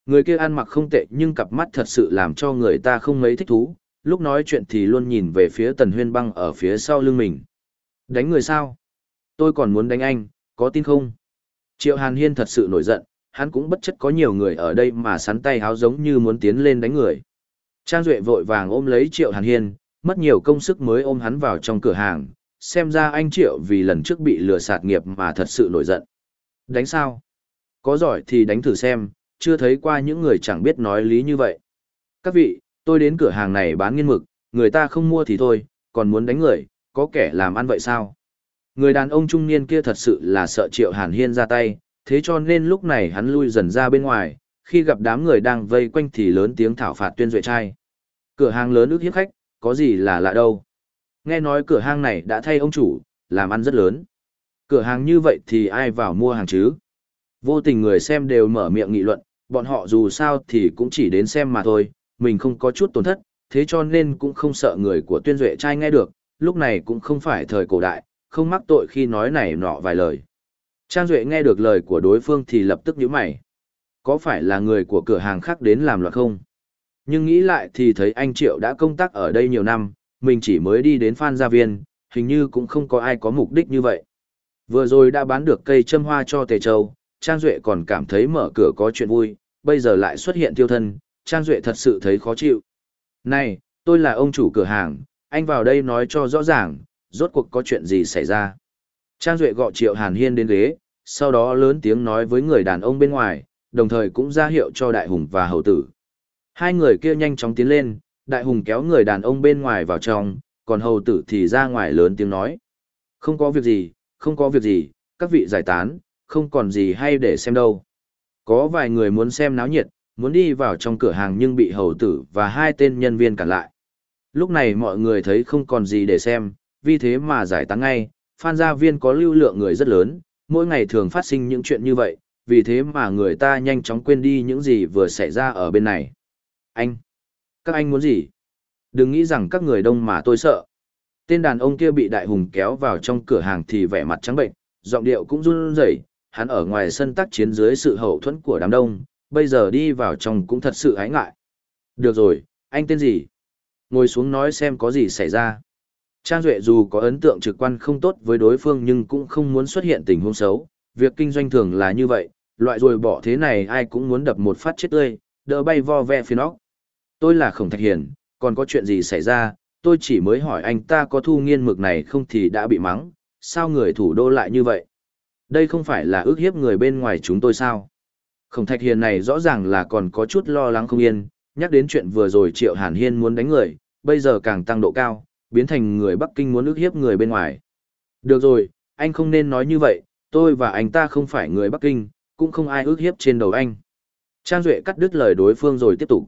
Người kia ăn mặc không tệ nhưng cặp mắt thật sự làm cho người ta không mấy thích thú, lúc nói chuyện thì luôn nhìn về phía tần huyên băng ở phía sau lưng mình. Đánh người sao? Tôi còn muốn đánh anh, có tin không? Triệu Hàn Hiên thật sự nổi giận, hắn cũng bất chấp có nhiều người ở đây mà sắn tay háo giống như muốn tiến lên đánh người. Trang Duệ vội vàng ôm lấy Triệu Hàn Hiên, mất nhiều công sức mới ôm hắn vào trong cửa hàng, xem ra anh Triệu vì lần trước bị lừa sạt nghiệp mà thật sự nổi giận. Đánh sao? Có giỏi thì đánh thử xem, chưa thấy qua những người chẳng biết nói lý như vậy. Các vị, tôi đến cửa hàng này bán nghiên mực, người ta không mua thì thôi, còn muốn đánh người, có kẻ làm ăn vậy sao? Người đàn ông trung niên kia thật sự là sợ Triệu Hàn Hiên ra tay, thế cho nên lúc này hắn lui dần ra bên ngoài, khi gặp đám người đang vây quanh thì lớn tiếng thảo phạt tuyên duệ trai. Cửa hàng lớn ước hiếp khách, có gì là lạ đâu. Nghe nói cửa hàng này đã thay ông chủ, làm ăn rất lớn. Cửa hàng như vậy thì ai vào mua hàng chứ? Vô tình người xem đều mở miệng nghị luận, bọn họ dù sao thì cũng chỉ đến xem mà thôi, mình không có chút tổn thất, thế cho nên cũng không sợ người của tuyên duệ trai nghe được, lúc này cũng không phải thời cổ đại, không mắc tội khi nói này nọ vài lời. Trang Duệ nghe được lời của đối phương thì lập tức nhíu mày. Có phải là người của cửa hàng khác đến làm loạn không? Nhưng nghĩ lại thì thấy anh Triệu đã công tác ở đây nhiều năm, mình chỉ mới đi đến Phan Gia Viên, hình như cũng không có ai có mục đích như vậy. Vừa rồi đã bán được cây châm hoa cho Tề Châu, Trang Duệ còn cảm thấy mở cửa có chuyện vui, bây giờ lại xuất hiện tiêu thân, Trang Duệ thật sự thấy khó chịu. Này, tôi là ông chủ cửa hàng, anh vào đây nói cho rõ ràng, rốt cuộc có chuyện gì xảy ra. Trang Duệ gọi Triệu Hàn Hiên đến ghế, sau đó lớn tiếng nói với người đàn ông bên ngoài, đồng thời cũng ra hiệu cho Đại Hùng và Hầu Tử. Hai người kia nhanh chóng tiến lên, Đại Hùng kéo người đàn ông bên ngoài vào trong, còn Hầu Tử thì ra ngoài lớn tiếng nói. Không có việc gì, không có việc gì, các vị giải tán, không còn gì hay để xem đâu. Có vài người muốn xem náo nhiệt, muốn đi vào trong cửa hàng nhưng bị hầu tử và hai tên nhân viên cản lại. Lúc này mọi người thấy không còn gì để xem, vì thế mà giải tán ngay, Phan Gia Viên có lưu lượng người rất lớn, mỗi ngày thường phát sinh những chuyện như vậy, vì thế mà người ta nhanh chóng quên đi những gì vừa xảy ra ở bên này. Anh! Các anh muốn gì? Đừng nghĩ rằng các người đông mà tôi sợ. Tên đàn ông kia bị đại hùng kéo vào trong cửa hàng thì vẻ mặt trắng bệnh, giọng điệu cũng run rẩy, hắn ở ngoài sân tác chiến dưới sự hậu thuẫn của đám đông, bây giờ đi vào trong cũng thật sự ái ngại. Được rồi, anh tên gì? Ngồi xuống nói xem có gì xảy ra. Trang Duệ dù có ấn tượng trực quan không tốt với đối phương nhưng cũng không muốn xuất hiện tình huống xấu. Việc kinh doanh thường là như vậy, loại rồi bỏ thế này ai cũng muốn đập một phát chết tươi, đỡ bay vo ve phiên óc. Tôi là Khổng Thạch Hiền, còn có chuyện gì xảy ra, tôi chỉ mới hỏi anh ta có thu nghiên mực này không thì đã bị mắng, sao người thủ đô lại như vậy? Đây không phải là ước hiếp người bên ngoài chúng tôi sao? Khổng Thạch Hiền này rõ ràng là còn có chút lo lắng không yên, nhắc đến chuyện vừa rồi Triệu Hàn Hiên muốn đánh người, bây giờ càng tăng độ cao, biến thành người Bắc Kinh muốn ước hiếp người bên ngoài. Được rồi, anh không nên nói như vậy, tôi và anh ta không phải người Bắc Kinh, cũng không ai ước hiếp trên đầu anh. Trang Duệ cắt đứt lời đối phương rồi tiếp tục.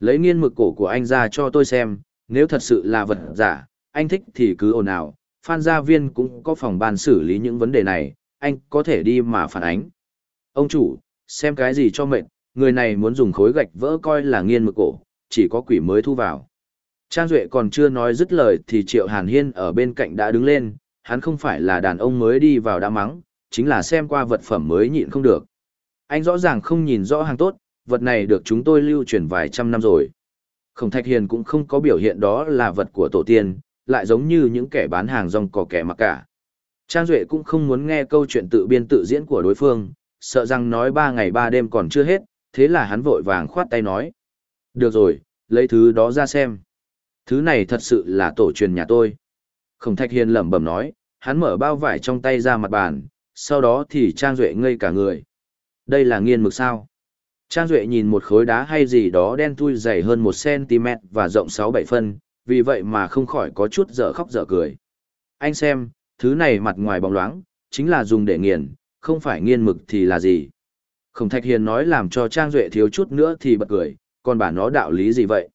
Lấy nghiên mực cổ của anh ra cho tôi xem, nếu thật sự là vật giả, anh thích thì cứ ồn ào. Phan gia viên cũng có phòng ban xử lý những vấn đề này, anh có thể đi mà phản ánh. Ông chủ, xem cái gì cho mệt, người này muốn dùng khối gạch vỡ coi là nghiên mực cổ, chỉ có quỷ mới thu vào. Trang Duệ còn chưa nói dứt lời thì Triệu Hàn Hiên ở bên cạnh đã đứng lên, hắn không phải là đàn ông mới đi vào đã mắng, chính là xem qua vật phẩm mới nhịn không được. Anh rõ ràng không nhìn rõ hàng tốt, vật này được chúng tôi lưu truyền vài trăm năm rồi. Khổng Thạch Hiền cũng không có biểu hiện đó là vật của tổ tiên, lại giống như những kẻ bán hàng rong có kẻ mặc cả. Trang Duệ cũng không muốn nghe câu chuyện tự biên tự diễn của đối phương, sợ rằng nói ba ngày ba đêm còn chưa hết, thế là hắn vội vàng khoát tay nói. Được rồi, lấy thứ đó ra xem. Thứ này thật sự là tổ truyền nhà tôi. Khổng Thạch Hiền lẩm bẩm nói, hắn mở bao vải trong tay ra mặt bàn, sau đó thì Trang Duệ ngây cả người. Đây là nghiên mực sao? Trang Duệ nhìn một khối đá hay gì đó đen thui dày hơn 1cm và rộng 6-7 phân, vì vậy mà không khỏi có chút dở khóc dở cười. Anh xem, thứ này mặt ngoài bóng loáng, chính là dùng để nghiền, không phải nghiên mực thì là gì. Khổng Thạch Hiền nói làm cho Trang Duệ thiếu chút nữa thì bật cười, còn bà nó đạo lý gì vậy?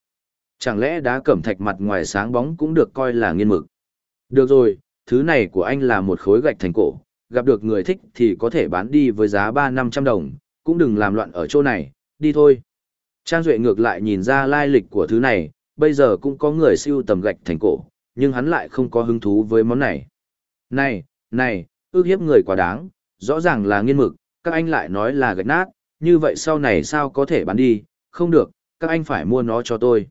Chẳng lẽ đá cẩm thạch mặt ngoài sáng bóng cũng được coi là nghiên mực? Được rồi, thứ này của anh là một khối gạch thành cổ, gặp được người thích thì có thể bán đi với giá ba năm trăm đồng, cũng đừng làm loạn ở chỗ này, đi thôi. Trang Duệ ngược lại nhìn ra lai lịch của thứ này, bây giờ cũng có người siêu tầm gạch thành cổ, nhưng hắn lại không có hứng thú với món này. Này, này, ước hiếp người quá đáng, rõ ràng là nghiên mực, các anh lại nói là gạch nát, như vậy sau này sao có thể bán đi, không được, các anh phải mua nó cho tôi.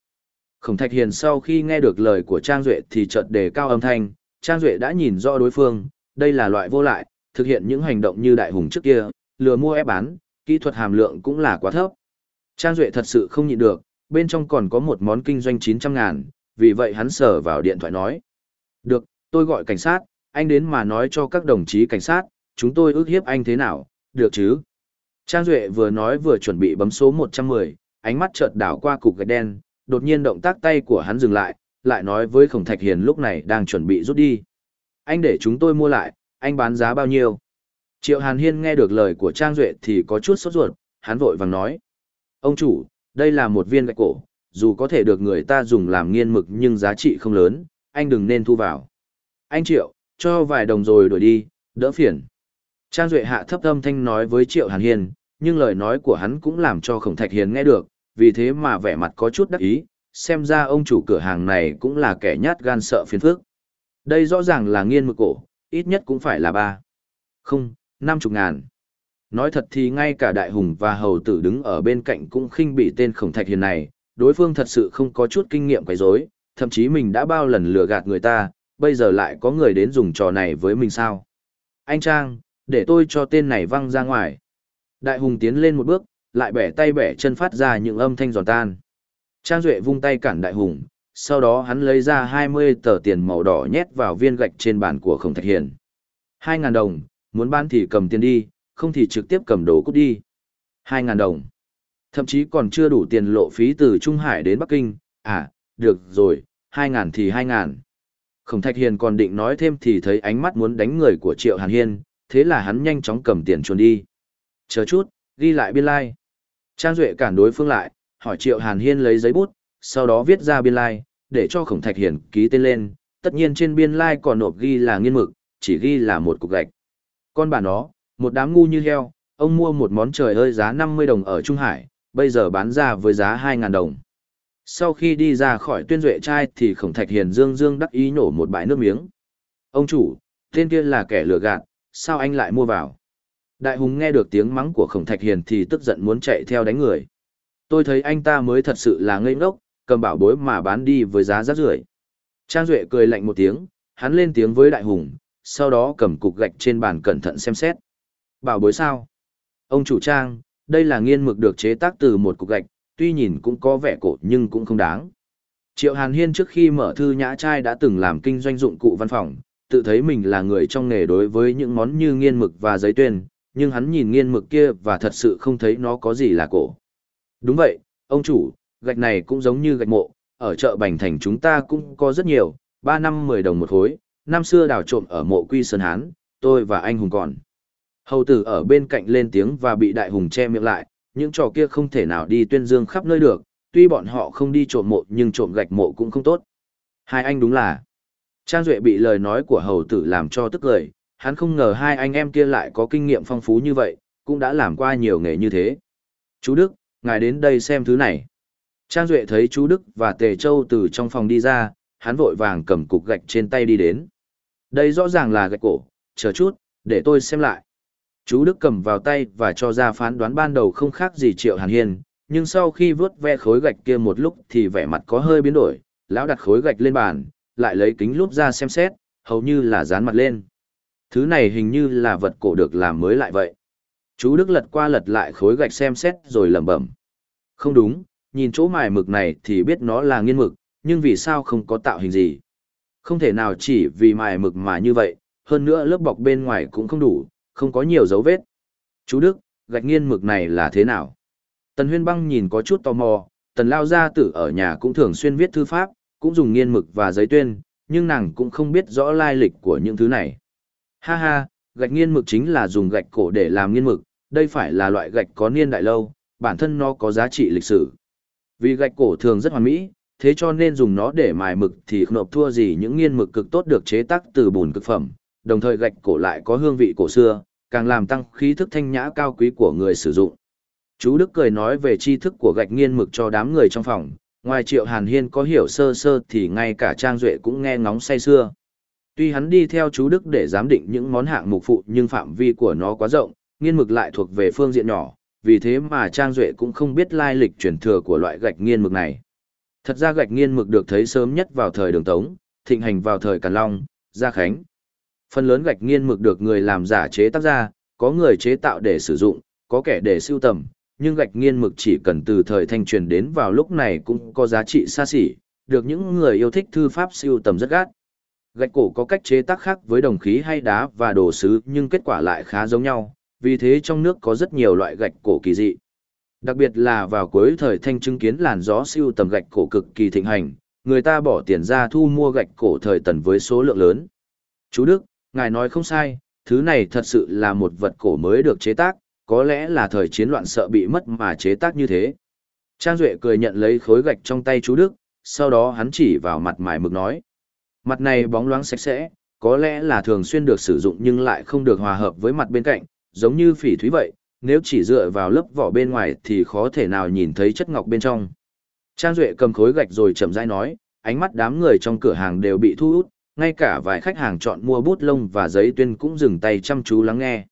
Khổng Thạch Hiền sau khi nghe được lời của Trang Duệ thì chợt đề cao âm thanh, Trang Duệ đã nhìn rõ đối phương, đây là loại vô lại, thực hiện những hành động như đại hùng trước kia, lừa mua ép bán, kỹ thuật hàm lượng cũng là quá thấp. Trang Duệ thật sự không nhịn được, bên trong còn có một món kinh doanh 900 ngàn, vì vậy hắn sở vào điện thoại nói. Được, tôi gọi cảnh sát, anh đến mà nói cho các đồng chí cảnh sát, chúng tôi ước hiếp anh thế nào, được chứ? Trang Duệ vừa nói vừa chuẩn bị bấm số 110, ánh mắt chợt đảo qua cục gạch đen, đột nhiên động tác tay của hắn dừng lại, lại nói với Khổng Thạch Hiền lúc này đang chuẩn bị rút đi. Anh để chúng tôi mua lại, anh bán giá bao nhiêu? Triệu Hàn Hiên nghe được lời của Trang Duệ thì có chút sốt ruột, hắn vội vàng nói. Ông chủ, đây là một viên gạch cổ, dù có thể được người ta dùng làm nghiên mực nhưng giá trị không lớn, anh đừng nên thu vào. Anh Triệu, cho vài đồng rồi đổi đi, đỡ phiền. Trang Duệ hạ thấp âm thanh nói với Triệu Hàn Hiền, nhưng lời nói của hắn cũng làm cho Khổng Thạch Hiền nghe được, vì thế mà vẻ mặt có chút đắc ý, xem ra ông chủ cửa hàng này cũng là kẻ nhát gan sợ phiền phức. Đây rõ ràng là nghiên mực cổ, ít nhất cũng phải là ba. Không, năm chục ngàn. Nói thật thì ngay cả đại hùng và hầu tử đứng ở bên cạnh cũng khinh bị tên khổng thạch hiền này, đối phương thật sự không có chút kinh nghiệm quấy rối, thậm chí mình đã bao lần lừa gạt người ta, bây giờ lại có người đến dùng trò này với mình sao. Anh Trang, để tôi cho tên này văng ra ngoài. Đại hùng tiến lên một bước, lại bẻ tay bẻ chân phát ra những âm thanh giòn tan. Trang Duệ vung tay cản đại hùng, sau đó hắn lấy ra 20 tờ tiền màu đỏ nhét vào viên gạch trên bàn của Khổng Thạch Hiền. 2.000 đồng, muốn bán thì cầm tiền đi, không thì trực tiếp cầm đồ cút đi. 2.000 đồng. Thậm chí còn chưa đủ tiền lộ phí từ Trung Hải đến Bắc Kinh, à, được rồi, 2.000 thì 2.000. Khổng Thạch Hiền còn định nói thêm thì thấy ánh mắt muốn đánh người của Triệu Hàn Hiên, thế là hắn nhanh chóng cầm tiền chuồn đi. Chờ chút, ghi lại biên lai. Like. Trang Duệ cản đối phương lại, hỏi Triệu Hàn Hiên lấy giấy bút, sau đó viết ra biên lai, like, để cho Khổng Thạch Hiền ký tên lên, tất nhiên trên biên lai like còn nộp ghi là nghiên mực, chỉ ghi là một cục gạch. Con bà nó, một đám ngu như heo, ông mua một món trời ơi giá 50 đồng ở Trung Hải, bây giờ bán ra với giá 2.000 đồng. Sau khi đi ra khỏi tuyên duệ trai thì khổng thạch hiền dương dương đắc ý nổ một bãi nước miếng. Ông chủ, tên kia là kẻ lừa gạt, sao anh lại mua vào? Đại hùng nghe được tiếng mắng của khổng thạch hiền thì tức giận muốn chạy theo đánh người. Tôi thấy anh ta mới thật sự là ngây ngốc, cầm bảo bối mà bán đi với giá rát rưởi. Trang Duệ cười lạnh một tiếng, hắn lên tiếng với đại hùng, sau đó cầm cục gạch trên bàn cẩn thận xem xét. Bảo bối sao? Ông chủ trang, đây là nghiên mực được chế tác từ một cục gạch, tuy nhìn cũng có vẻ cổ nhưng cũng không đáng. Triệu Hàn Hiên trước khi mở thư nhã trai đã từng làm kinh doanh dụng cụ văn phòng, tự thấy mình là người trong nghề đối với những món như nghiên mực và giấy tuyên, nhưng hắn nhìn nghiên mực kia và thật sự không thấy nó có gì là cổ. Đúng vậy, ông chủ, gạch này cũng giống như gạch mộ, ở chợ Bành Thành chúng ta cũng có rất nhiều, 3 năm 10 đồng một khối, năm xưa đào trộm ở mộ quy Sơn Hán, tôi và anh Hùng còn. Hầu tử ở bên cạnh lên tiếng và bị đại hùng che miệng lại, những trò kia không thể nào đi tuyên dương khắp nơi được, tuy bọn họ không đi trộm mộ nhưng trộm gạch mộ cũng không tốt. Hai anh đúng là. Trang Duệ bị lời nói của hầu tử làm cho tức lời, hắn không ngờ hai anh em kia lại có kinh nghiệm phong phú như vậy, cũng đã làm qua nhiều nghề như thế. Chú Đức, ngài đến đây xem thứ này. Trang Duệ thấy chú Đức và Tề Châu từ trong phòng đi ra, hắn vội vàng cầm cục gạch trên tay đi đến. Đây rõ ràng là gạch cổ, chờ chút, để tôi xem lại. Chú Đức cầm vào tay và cho ra phán đoán ban đầu không khác gì Triệu Hàn Hiên, nhưng sau khi vớt ve khối gạch kia một lúc thì vẻ mặt có hơi biến đổi, lão đặt khối gạch lên bàn, lại lấy kính lúp ra xem xét, hầu như là dán mặt lên. Thứ này hình như là vật cổ được làm mới lại vậy. Chú Đức lật qua lật lại khối gạch xem xét rồi lẩm bẩm. Không đúng, nhìn chỗ mài mực này thì biết nó là nghiên mực, nhưng vì sao không có tạo hình gì? Không thể nào chỉ vì mài mực mà như vậy, hơn nữa lớp bọc bên ngoài cũng không đủ, không có nhiều dấu vết. Chú Đức, gạch nghiên mực này là thế nào? Tần Huyên Băng nhìn có chút tò mò, Tần Lao Gia Tử ở nhà cũng thường xuyên viết thư pháp, cũng dùng nghiên mực và giấy tuyên, nhưng nàng cũng không biết rõ lai lịch của những thứ này. Ha ha, gạch nghiên mực chính là dùng gạch cổ để làm nghiên mực, đây phải là loại gạch có niên đại lâu, bản thân nó có giá trị lịch sử. Vì gạch cổ thường rất hoàn mỹ, thế cho nên dùng nó để mài mực thì không nộp thua gì những nghiên mực cực tốt được chế tác từ bùn cực phẩm, đồng thời gạch cổ lại có hương vị cổ xưa, càng làm tăng khí thức thanh nhã cao quý của người sử dụng. Chú Đức cười nói về tri thức của gạch nghiên mực cho đám người trong phòng, ngoài Triệu Hàn Hiên có hiểu sơ sơ thì ngay cả Trang Duệ cũng nghe ngóng say xưa. Tuy hắn đi theo chú Đức để giám định những món hạng mục phụ nhưng phạm vi của nó quá rộng, nghiên mực lại thuộc về phương diện nhỏ, vì thế mà Trang Duệ cũng không biết lai lịch truyền thừa của loại gạch nghiên mực này. Thật ra gạch nghiên mực được thấy sớm nhất vào thời đường Tống, thịnh hành vào thời Càn Long, Gia Khánh. Phần lớn gạch nghiên mực được người làm giả chế tác ra, có người chế tạo để sử dụng, có kẻ để sưu tầm, nhưng gạch nghiên mực chỉ cần từ thời thanh truyền đến vào lúc này cũng có giá trị xa xỉ, được những người yêu thích thư pháp sưu tầm rất gắt. Gạch cổ có cách chế tác khác với đồng khí hay đá và đồ sứ nhưng kết quả lại khá giống nhau, vì thế trong nước có rất nhiều loại gạch cổ kỳ dị. Đặc biệt là vào cuối thời thanh chứng kiến làn gió siêu tầm gạch cổ cực kỳ thịnh hành, người ta bỏ tiền ra thu mua gạch cổ thời tần với số lượng lớn. Chú Đức, ngài nói không sai, thứ này thật sự là một vật cổ mới được chế tác, có lẽ là thời chiến loạn sợ bị mất mà chế tác như thế. Trang Duệ cười nhận lấy khối gạch trong tay chú Đức, sau đó hắn chỉ vào mặt mài mực nói. Mặt này bóng loáng sạch sẽ, có lẽ là thường xuyên được sử dụng nhưng lại không được hòa hợp với mặt bên cạnh, giống như phỉ thúy vậy, nếu chỉ dựa vào lớp vỏ bên ngoài thì khó thể nào nhìn thấy chất ngọc bên trong. Trang Duệ cầm khối gạch rồi chậm rãi nói, ánh mắt đám người trong cửa hàng đều bị thu hút, ngay cả vài khách hàng chọn mua bút lông và giấy tuyên cũng dừng tay chăm chú lắng nghe.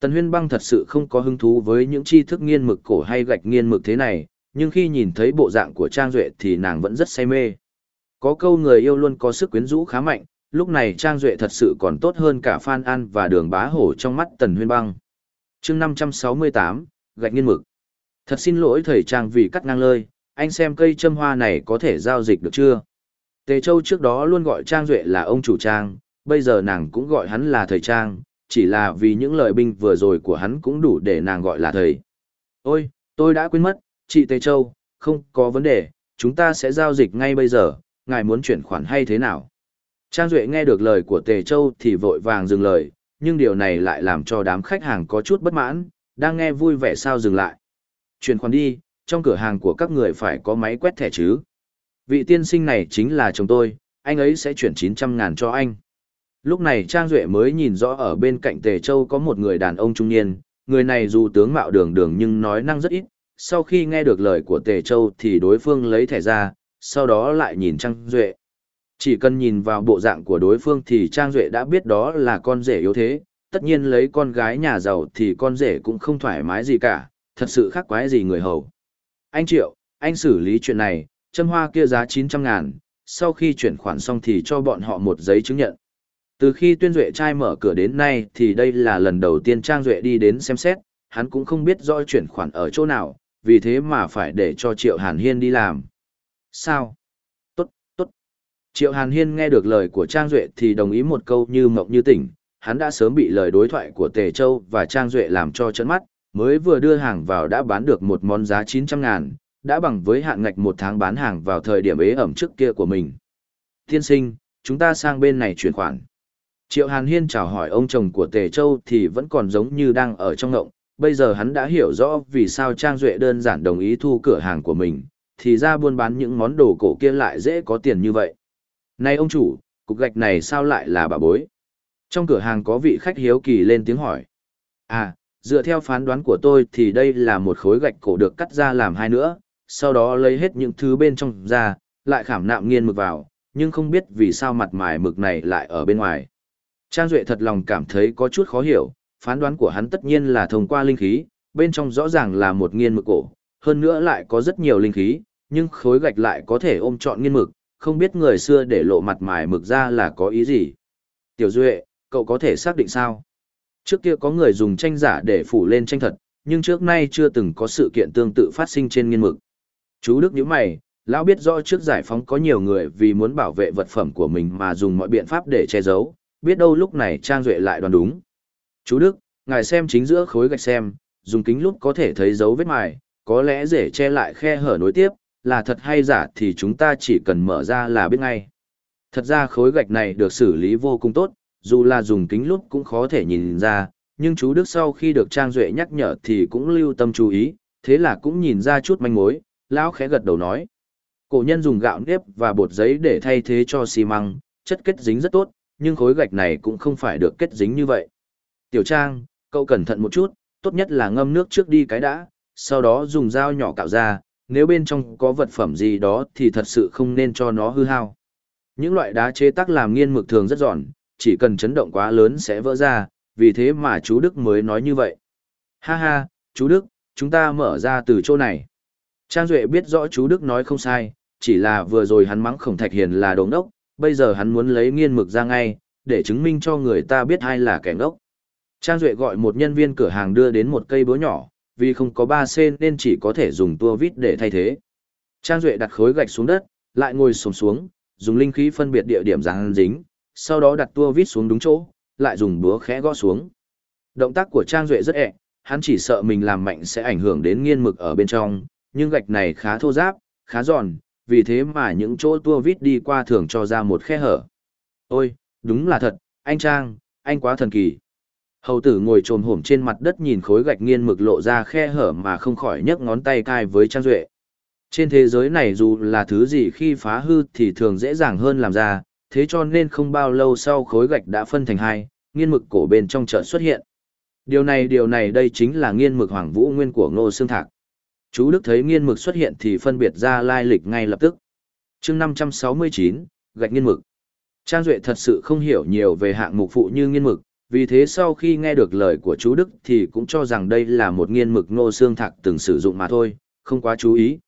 Tần Huyên Băng thật sự không có hứng thú với những tri thức nghiên mực cổ hay gạch nghiên mực thế này, nhưng khi nhìn thấy bộ dạng của Trang Duệ thì nàng vẫn rất say mê. Có câu người yêu luôn có sức quyến rũ khá mạnh, lúc này Trang Duệ thật sự còn tốt hơn cả Phan An và đường bá hổ trong mắt Tần Huyên Băng. chương 568, gạch nghiên mực. Thật xin lỗi thầy Trang vì cắt ngang lơi, anh xem cây châm hoa này có thể giao dịch được chưa? Tề Châu trước đó luôn gọi Trang Duệ là ông chủ Trang, bây giờ nàng cũng gọi hắn là thầy Trang, chỉ là vì những lời binh vừa rồi của hắn cũng đủ để nàng gọi là thầy. Ôi, tôi đã quên mất, chị Tề Châu, không có vấn đề, chúng ta sẽ giao dịch ngay bây giờ, ngài muốn chuyển khoản hay thế nào? Trang Duệ nghe được lời của Tề Châu thì vội vàng dừng lời, nhưng điều này lại làm cho đám khách hàng có chút bất mãn, đang nghe vui vẻ sao dừng lại. Chuyển khoản đi, trong cửa hàng của các người phải có máy quét thẻ chứ. Vị tiên sinh này chính là chồng tôi, anh ấy sẽ chuyển 900 ngàn cho anh. Lúc này Trang Duệ mới nhìn rõ ở bên cạnh Tề Châu có một người đàn ông trung niên, người này dù tướng mạo đường đường nhưng nói năng rất ít. Sau khi nghe được lời của Tề Châu thì đối phương lấy thẻ ra, sau đó lại nhìn Trang Duệ. Chỉ cần nhìn vào bộ dạng của đối phương thì Trang Duệ đã biết đó là con rể yếu thế, tất nhiên lấy con gái nhà giàu thì con rể cũng không thoải mái gì cả, thật sự khác quái gì người hầu. Anh Triệu, anh xử lý chuyện này, châm hoa kia giá 900 ngàn, sau khi chuyển khoản xong thì cho bọn họ một giấy chứng nhận. Từ khi tuyên duệ trai mở cửa đến nay thì đây là lần đầu tiên Trang Duệ đi đến xem xét, hắn cũng không biết rõ chuyển khoản ở chỗ nào, vì thế mà phải để cho Triệu Hàn Hiên đi làm. Sao? Tốt. tốt. Triệu Hàn Hiên nghe được lời của Trang Duệ thì đồng ý một câu như mộng như tỉnh, hắn đã sớm bị lời đối thoại của Tề Châu và Trang Duệ làm cho chấn mắt, mới vừa đưa hàng vào đã bán được một món giá 900 ngàn, đã bằng với hạn ngạch một tháng bán hàng vào thời điểm ế ẩm trước kia của mình. Tiên sinh, chúng ta sang bên này chuyển khoản. Triệu Hàn Hiên chào hỏi ông chồng của Tề Châu thì vẫn còn giống như đang ở trong ngộng, bây giờ hắn đã hiểu rõ vì sao Trang Duệ đơn giản đồng ý thu cửa hàng của mình, thì ra buôn bán những món đồ cổ kia lại dễ có tiền như vậy. Này ông chủ, cục gạch này sao lại là bà bối? Trong cửa hàng có vị khách hiếu kỳ lên tiếng hỏi. À, dựa theo phán đoán của tôi thì đây là một khối gạch cổ được cắt ra làm hai nữa, sau đó lấy hết những thứ bên trong ra, lại khảm nạm nghiên mực vào, nhưng không biết vì sao mặt mài mực này lại ở bên ngoài. Trang Duệ thật lòng cảm thấy có chút khó hiểu, phán đoán của hắn tất nhiên là thông qua linh khí, bên trong rõ ràng là một nghiên mực cổ, hơn nữa lại có rất nhiều linh khí, nhưng khối gạch lại có thể ôm trọn nghiên mực, không biết người xưa để lộ mặt mài mực ra là có ý gì. Tiểu Duệ, cậu có thể xác định sao? Trước kia có người dùng tranh giả để phủ lên tranh thật, nhưng trước nay chưa từng có sự kiện tương tự phát sinh trên nghiên mực. Chú Đức nhíu mày, lão biết rõ trước giải phóng có nhiều người vì muốn bảo vệ vật phẩm của mình mà dùng mọi biện pháp để che giấu, biết đâu lúc này Trang Duệ lại đoán đúng. Chú Đức, ngài xem chính giữa khối gạch xem, dùng kính lúp có thể thấy dấu vết mài, có lẽ dễ che lại khe hở nối tiếp, là thật hay giả thì chúng ta chỉ cần mở ra là biết ngay. Thật ra khối gạch này được xử lý vô cùng tốt, dù là dùng kính lúp cũng khó thể nhìn ra, nhưng chú Đức sau khi được Trang Duệ nhắc nhở thì cũng lưu tâm chú ý, thế là cũng nhìn ra chút manh mối, lão khẽ gật đầu nói. Cổ nhân dùng gạo nếp và bột giấy để thay thế cho xi măng, chất kết dính rất tốt, nhưng khối gạch này cũng không phải được kết dính như vậy. Tiểu Trang, cậu cẩn thận một chút, tốt nhất là ngâm nước trước đi cái đã, sau đó dùng dao nhỏ cạo ra, nếu bên trong có vật phẩm gì đó thì thật sự không nên cho nó hư hao. Những loại đá chế tác làm nghiên mực thường rất giòn, chỉ cần chấn động quá lớn sẽ vỡ ra, vì thế mà chú Đức mới nói như vậy. Ha ha, chú Đức, chúng ta mở ra từ chỗ này. Trang Duệ biết rõ chú Đức nói không sai, chỉ là vừa rồi hắn mắng khổng thạch hiền là đồ đốc, bây giờ hắn muốn lấy nghiên mực ra ngay, để chứng minh cho người ta biết ai là kẻ ngốc. Trang Duệ gọi một nhân viên cửa hàng đưa đến một cây búa nhỏ, vì không có 3C nên chỉ có thể dùng tua vít để thay thế. Trang Duệ đặt khối gạch xuống đất, lại ngồi sồm xuống, dùng linh khí phân biệt địa điểm ràng dính, sau đó đặt tua vít xuống đúng chỗ, lại dùng búa khẽ gõ xuống. Động tác của Trang Duệ rất ẹ, hắn chỉ sợ mình làm mạnh sẽ ảnh hưởng đến nghiên mực ở bên trong, nhưng gạch này khá thô ráp, khá giòn, vì thế mà những chỗ tua vít đi qua thường cho ra một khe hở. Ôi, đúng là thật, anh Trang, anh quá thần kỳ. Hầu tử ngồi trồm hổm trên mặt đất nhìn khối gạch nghiên mực lộ ra khe hở mà không khỏi nhấc ngón tay cai với Trang Duệ. Trên thế giới này dù là thứ gì khi phá hư thì thường dễ dàng hơn làm ra, thế cho nên không bao lâu sau khối gạch đã phân thành hai, nghiên mực cổ bên trong chợ xuất hiện. Điều này điều này đây chính là nghiên mực hoàng vũ nguyên của ngô Sương thạc. Chú Đức thấy nghiên mực xuất hiện thì phân biệt ra lai lịch ngay lập tức. chương 569, gạch nghiên mực. Trang Duệ thật sự không hiểu nhiều về hạng mục phụ như nghiên mực, vì thế sau khi nghe được lời của chú Đức thì cũng cho rằng đây là một nghiên mực ngô xương thạc từng sử dụng mà thôi, không quá chú ý.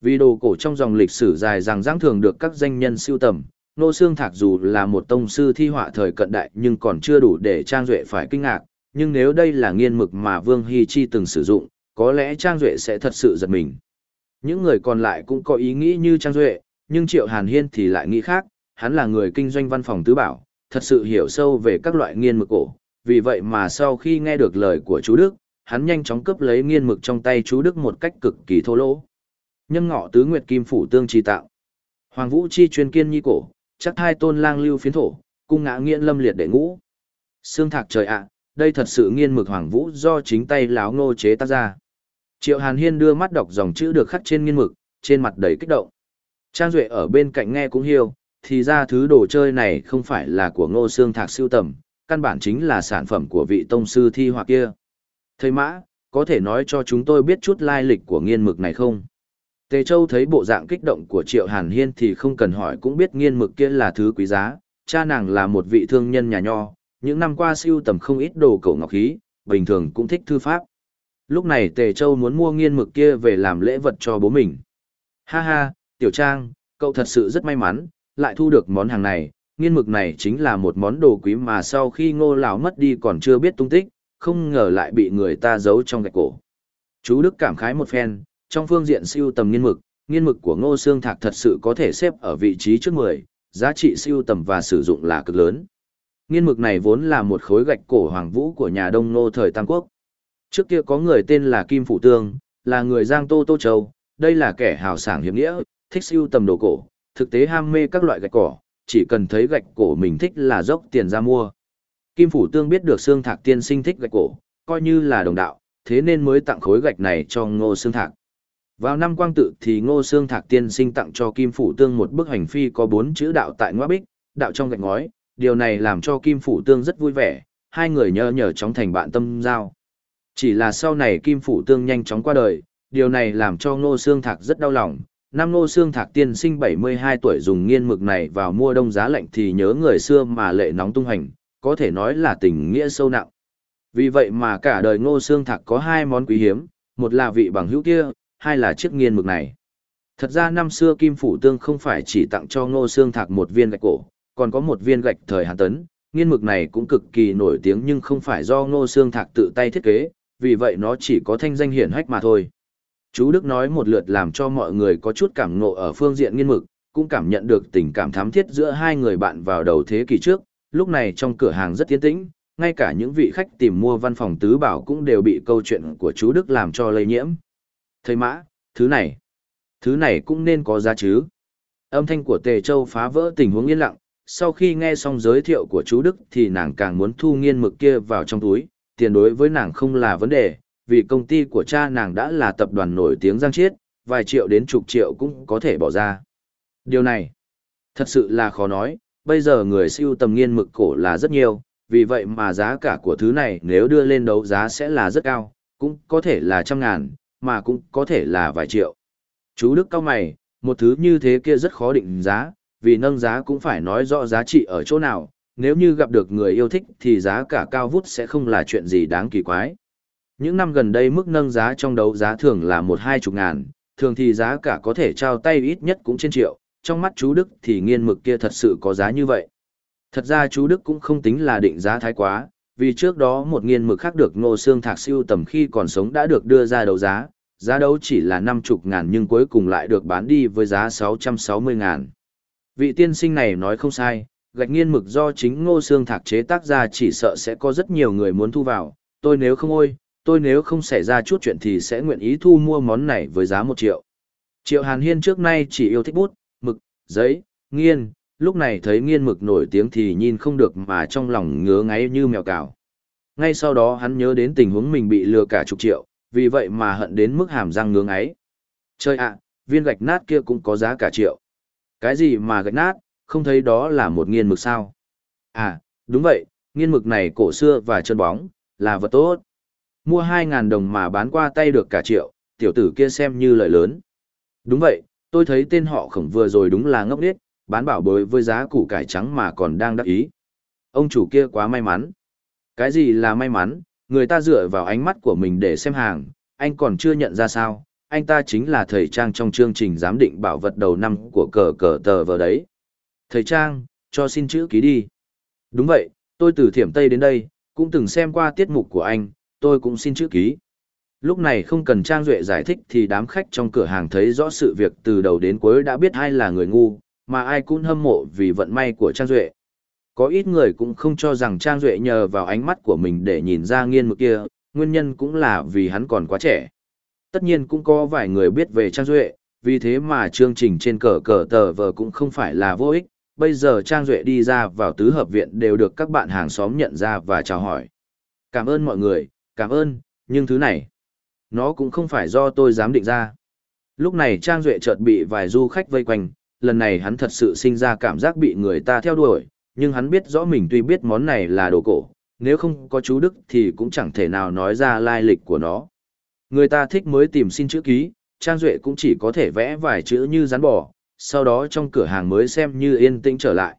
Vì đồ cổ trong dòng lịch sử dài rằng giang thường được các danh nhân siêu tầm, nô Sương Thạc dù là một tông sư thi họa thời cận đại nhưng còn chưa đủ để Trang Duệ phải kinh ngạc, nhưng nếu đây là nghiên mực mà Vương Hy Chi từng sử dụng, có lẽ Trang Duệ sẽ thật sự giật mình. Những người còn lại cũng có ý nghĩ như Trang Duệ, nhưng Triệu Hàn Hiên thì lại nghĩ khác, hắn là người kinh doanh văn phòng tứ bảo, thật sự hiểu sâu về các loại nghiên mực cổ, vì vậy mà sau khi nghe được lời của chú Đức, hắn nhanh chóng cướp lấy nghiên mực trong tay chú Đức một cách cực kỳ thô lỗ. Nhâm ngọ tứ nguyệt kim phủ tương trì tạo. Hoàng Vũ chi chuyên kiên nhi cổ, chắc hai tôn lang lưu phiến thổ, cung ngã nghiện lâm liệt đệ ngũ. xương thạc trời ạ, đây thật sự nghiên mực Hoàng Vũ do chính tay láo ngô chế tác ra. Triệu Hàn Hiên đưa mắt đọc dòng chữ được khắc trên nghiên mực, trên mặt đầy kích động. Trang Duệ ở bên cạnh nghe cũng hiểu, thì ra thứ đồ chơi này không phải là của ngô xương thạc siêu tầm, căn bản chính là sản phẩm của vị tông sư thi họa kia. Thầy Mã, có thể nói cho chúng tôi biết chút lai lịch của nghiên mực này không? Tề Châu thấy bộ dạng kích động của Triệu Hàn Hiên thì không cần hỏi cũng biết nghiên mực kia là thứ quý giá, cha nàng là một vị thương nhân nhà nho, những năm qua siêu tầm không ít đồ cổ ngọc khí, bình thường cũng thích thư pháp. Lúc này Tề Châu muốn mua nghiên mực kia về làm lễ vật cho bố mình. Ha ha, Tiểu Trang, cậu thật sự rất may mắn, lại thu được món hàng này, nghiên mực này chính là một món đồ quý mà sau khi ngô lão mất đi còn chưa biết tung tích, không ngờ lại bị người ta giấu trong gạch cổ. Chú Đức cảm khái một phen, trong phương diện siêu tầm nghiên mực, nghiên mực của ngô xương thạc thật sự có thể xếp ở vị trí trước 10, giá trị siêu tầm và sử dụng là cực lớn. Nghiên mực này vốn là một khối gạch cổ hoàng vũ của nhà Đông Nô thời Tam Quốc. Trước kia có người tên là Kim Phủ Tương, là người Giang Tô Tô Châu, đây là kẻ hào sảng hiếm nghĩa, thích siêu tầm đồ cổ, thực tế ham mê các loại gạch cổ, chỉ cần thấy gạch cổ mình thích là dốc tiền ra mua. Kim Phủ Tương biết được Sương Thạc tiên sinh thích gạch cổ, coi như là đồng đạo, thế nên mới tặng khối gạch này cho Ngô Sương Thạc. Vào năm quang tự thì Ngô Sương Thạc tiên sinh tặng cho Kim Phủ Tương một bức hành phi có bốn chữ đạo tại ngoa bích, đạo trong gạch ngói, điều này làm cho Kim Phủ Tương rất vui vẻ, hai người nhờ nhờ chóng thành bạn tâm giao. Chỉ là sau này Kim Phủ Tương nhanh chóng qua đời, điều này làm cho Ngô Sương Thạc rất đau lòng. Năm Ngô Sương Thạc tiên sinh 72 tuổi dùng nghiên mực này vào mua đông giá lạnh thì nhớ người xưa mà lệ nóng tung hành, có thể nói là tình nghĩa sâu nặng. Vì vậy mà cả đời Ngô Sương Thạc có hai món quý hiếm, một là vị bằng hữu kia, hai là chiếc nghiên mực này. Thật ra năm xưa Kim Phủ Tương không phải chỉ tặng cho Ngô Sương Thạc một viên gạch cổ, còn có một viên gạch thời Hàn Tấn, nghiên mực này cũng cực kỳ nổi tiếng nhưng không phải do Ngô Sương Thạc tự tay thiết kế, vì vậy nó chỉ có thanh danh hiển hách mà thôi. Chú Đức nói một lượt làm cho mọi người có chút cảm ngộ ở phương diện nghiên mực, cũng cảm nhận được tình cảm thám thiết giữa hai người bạn vào đầu thế kỷ trước, lúc này trong cửa hàng rất tiến tĩnh, ngay cả những vị khách tìm mua văn phòng tứ bảo cũng đều bị câu chuyện của chú Đức làm cho lây nhiễm. Thầy mã, thứ này, thứ này cũng nên có giá chứ. Âm thanh của Tề Châu phá vỡ tình huống yên lặng, sau khi nghe xong giới thiệu của chú Đức thì nàng càng muốn thu nghiên mực kia vào trong túi, tiền đối với nàng không là vấn đề, vì công ty của cha nàng đã là tập đoàn nổi tiếng giang chiết, vài triệu đến chục triệu cũng có thể bỏ ra. Điều này, thật sự là khó nói, bây giờ người siêu tầm nghiên mực cổ là rất nhiều, vì vậy mà giá cả của thứ này nếu đưa lên đấu giá sẽ là rất cao, cũng có thể là trăm ngàn, mà cũng có thể là vài triệu. Chú Đức cao mày, một thứ như thế kia rất khó định giá, vì nâng giá cũng phải nói rõ giá trị ở chỗ nào, nếu như gặp được người yêu thích thì giá cả cao vút sẽ không là chuyện gì đáng kỳ quái. Những năm gần đây mức nâng giá trong đấu giá thường là một hai chục ngàn, thường thì giá cả có thể trao tay ít nhất cũng trên triệu, trong mắt chú Đức thì nghiên mực kia thật sự có giá như vậy. Thật ra chú Đức cũng không tính là định giá thái quá, vì trước đó một nghiên mực khác được ngô xương thạc siêu tầm khi còn sống đã được đưa ra đấu giá, giá đấu chỉ là năm chục ngàn nhưng cuối cùng lại được bán đi với giá 660 ngàn. Vị tiên sinh này nói không sai, gạch nghiên mực do chính ngô xương thạc chế tác ra chỉ sợ sẽ có rất nhiều người muốn thu vào, tôi nếu không ôi, tôi nếu không xảy ra chút chuyện thì sẽ nguyện ý thu mua món này với giá một triệu. Triệu Hàn Hiên trước nay chỉ yêu thích bút, mực, giấy, nghiên, lúc này thấy nghiên mực nổi tiếng thì nhìn không được mà trong lòng ngứa ngáy như mèo cào. Ngay sau đó hắn nhớ đến tình huống mình bị lừa cả chục triệu, vì vậy mà hận đến mức hàm răng ngứa ngáy. Chơi ạ, viên gạch nát kia cũng có giá cả triệu. Cái gì mà gạch nát, không thấy đó là một nghiên mực sao? À, đúng vậy, nghiên mực này cổ xưa và chân bóng, là vật tốt. Mua 2.000 đồng mà bán qua tay được cả triệu, tiểu tử kia xem như lợi lớn. Đúng vậy, tôi thấy tên họ khổng vừa rồi đúng là ngốc điếc, bán bảo bối với giá củ cải trắng mà còn đang đắc ý. Ông chủ kia quá may mắn. Cái gì là may mắn, người ta dựa vào ánh mắt của mình để xem hàng, anh còn chưa nhận ra sao, anh ta chính là thầy Trang trong chương trình giám định bảo vật đầu năm của cờ cờ tờ vờ đấy. Thầy Trang, cho xin chữ ký đi. Đúng vậy, tôi từ thiểm Tây đến đây, cũng từng xem qua tiết mục của anh, tôi cũng xin chữ ký. Lúc này không cần Trang Duệ giải thích thì đám khách trong cửa hàng thấy rõ sự việc từ đầu đến cuối đã biết ai là người ngu, mà ai cũng hâm mộ vì vận may của Trang Duệ. Có ít người cũng không cho rằng Trang Duệ nhờ vào ánh mắt của mình để nhìn ra nghiên mực kia, nguyên nhân cũng là vì hắn còn quá trẻ. Tất nhiên cũng có vài người biết về Trang Duệ, vì thế mà chương trình trên cờ cờ tờ vờ cũng không phải là vô ích. Bây giờ Trang Duệ đi ra vào tứ hợp viện đều được các bạn hàng xóm nhận ra và chào hỏi. Cảm ơn mọi người, cảm ơn, nhưng thứ này, nó cũng không phải do tôi dám định ra. Lúc này Trang Duệ chợt bị vài du khách vây quanh, lần này hắn thật sự sinh ra cảm giác bị người ta theo đuổi, nhưng hắn biết rõ mình tuy biết món này là đồ cổ, nếu không có chú Đức thì cũng chẳng thể nào nói ra lai lịch của nó. Người ta thích mới tìm xin chữ ký, Trang Duệ cũng chỉ có thể vẽ vài chữ như rắn bò, sau đó trong cửa hàng mới xem như yên tĩnh trở lại.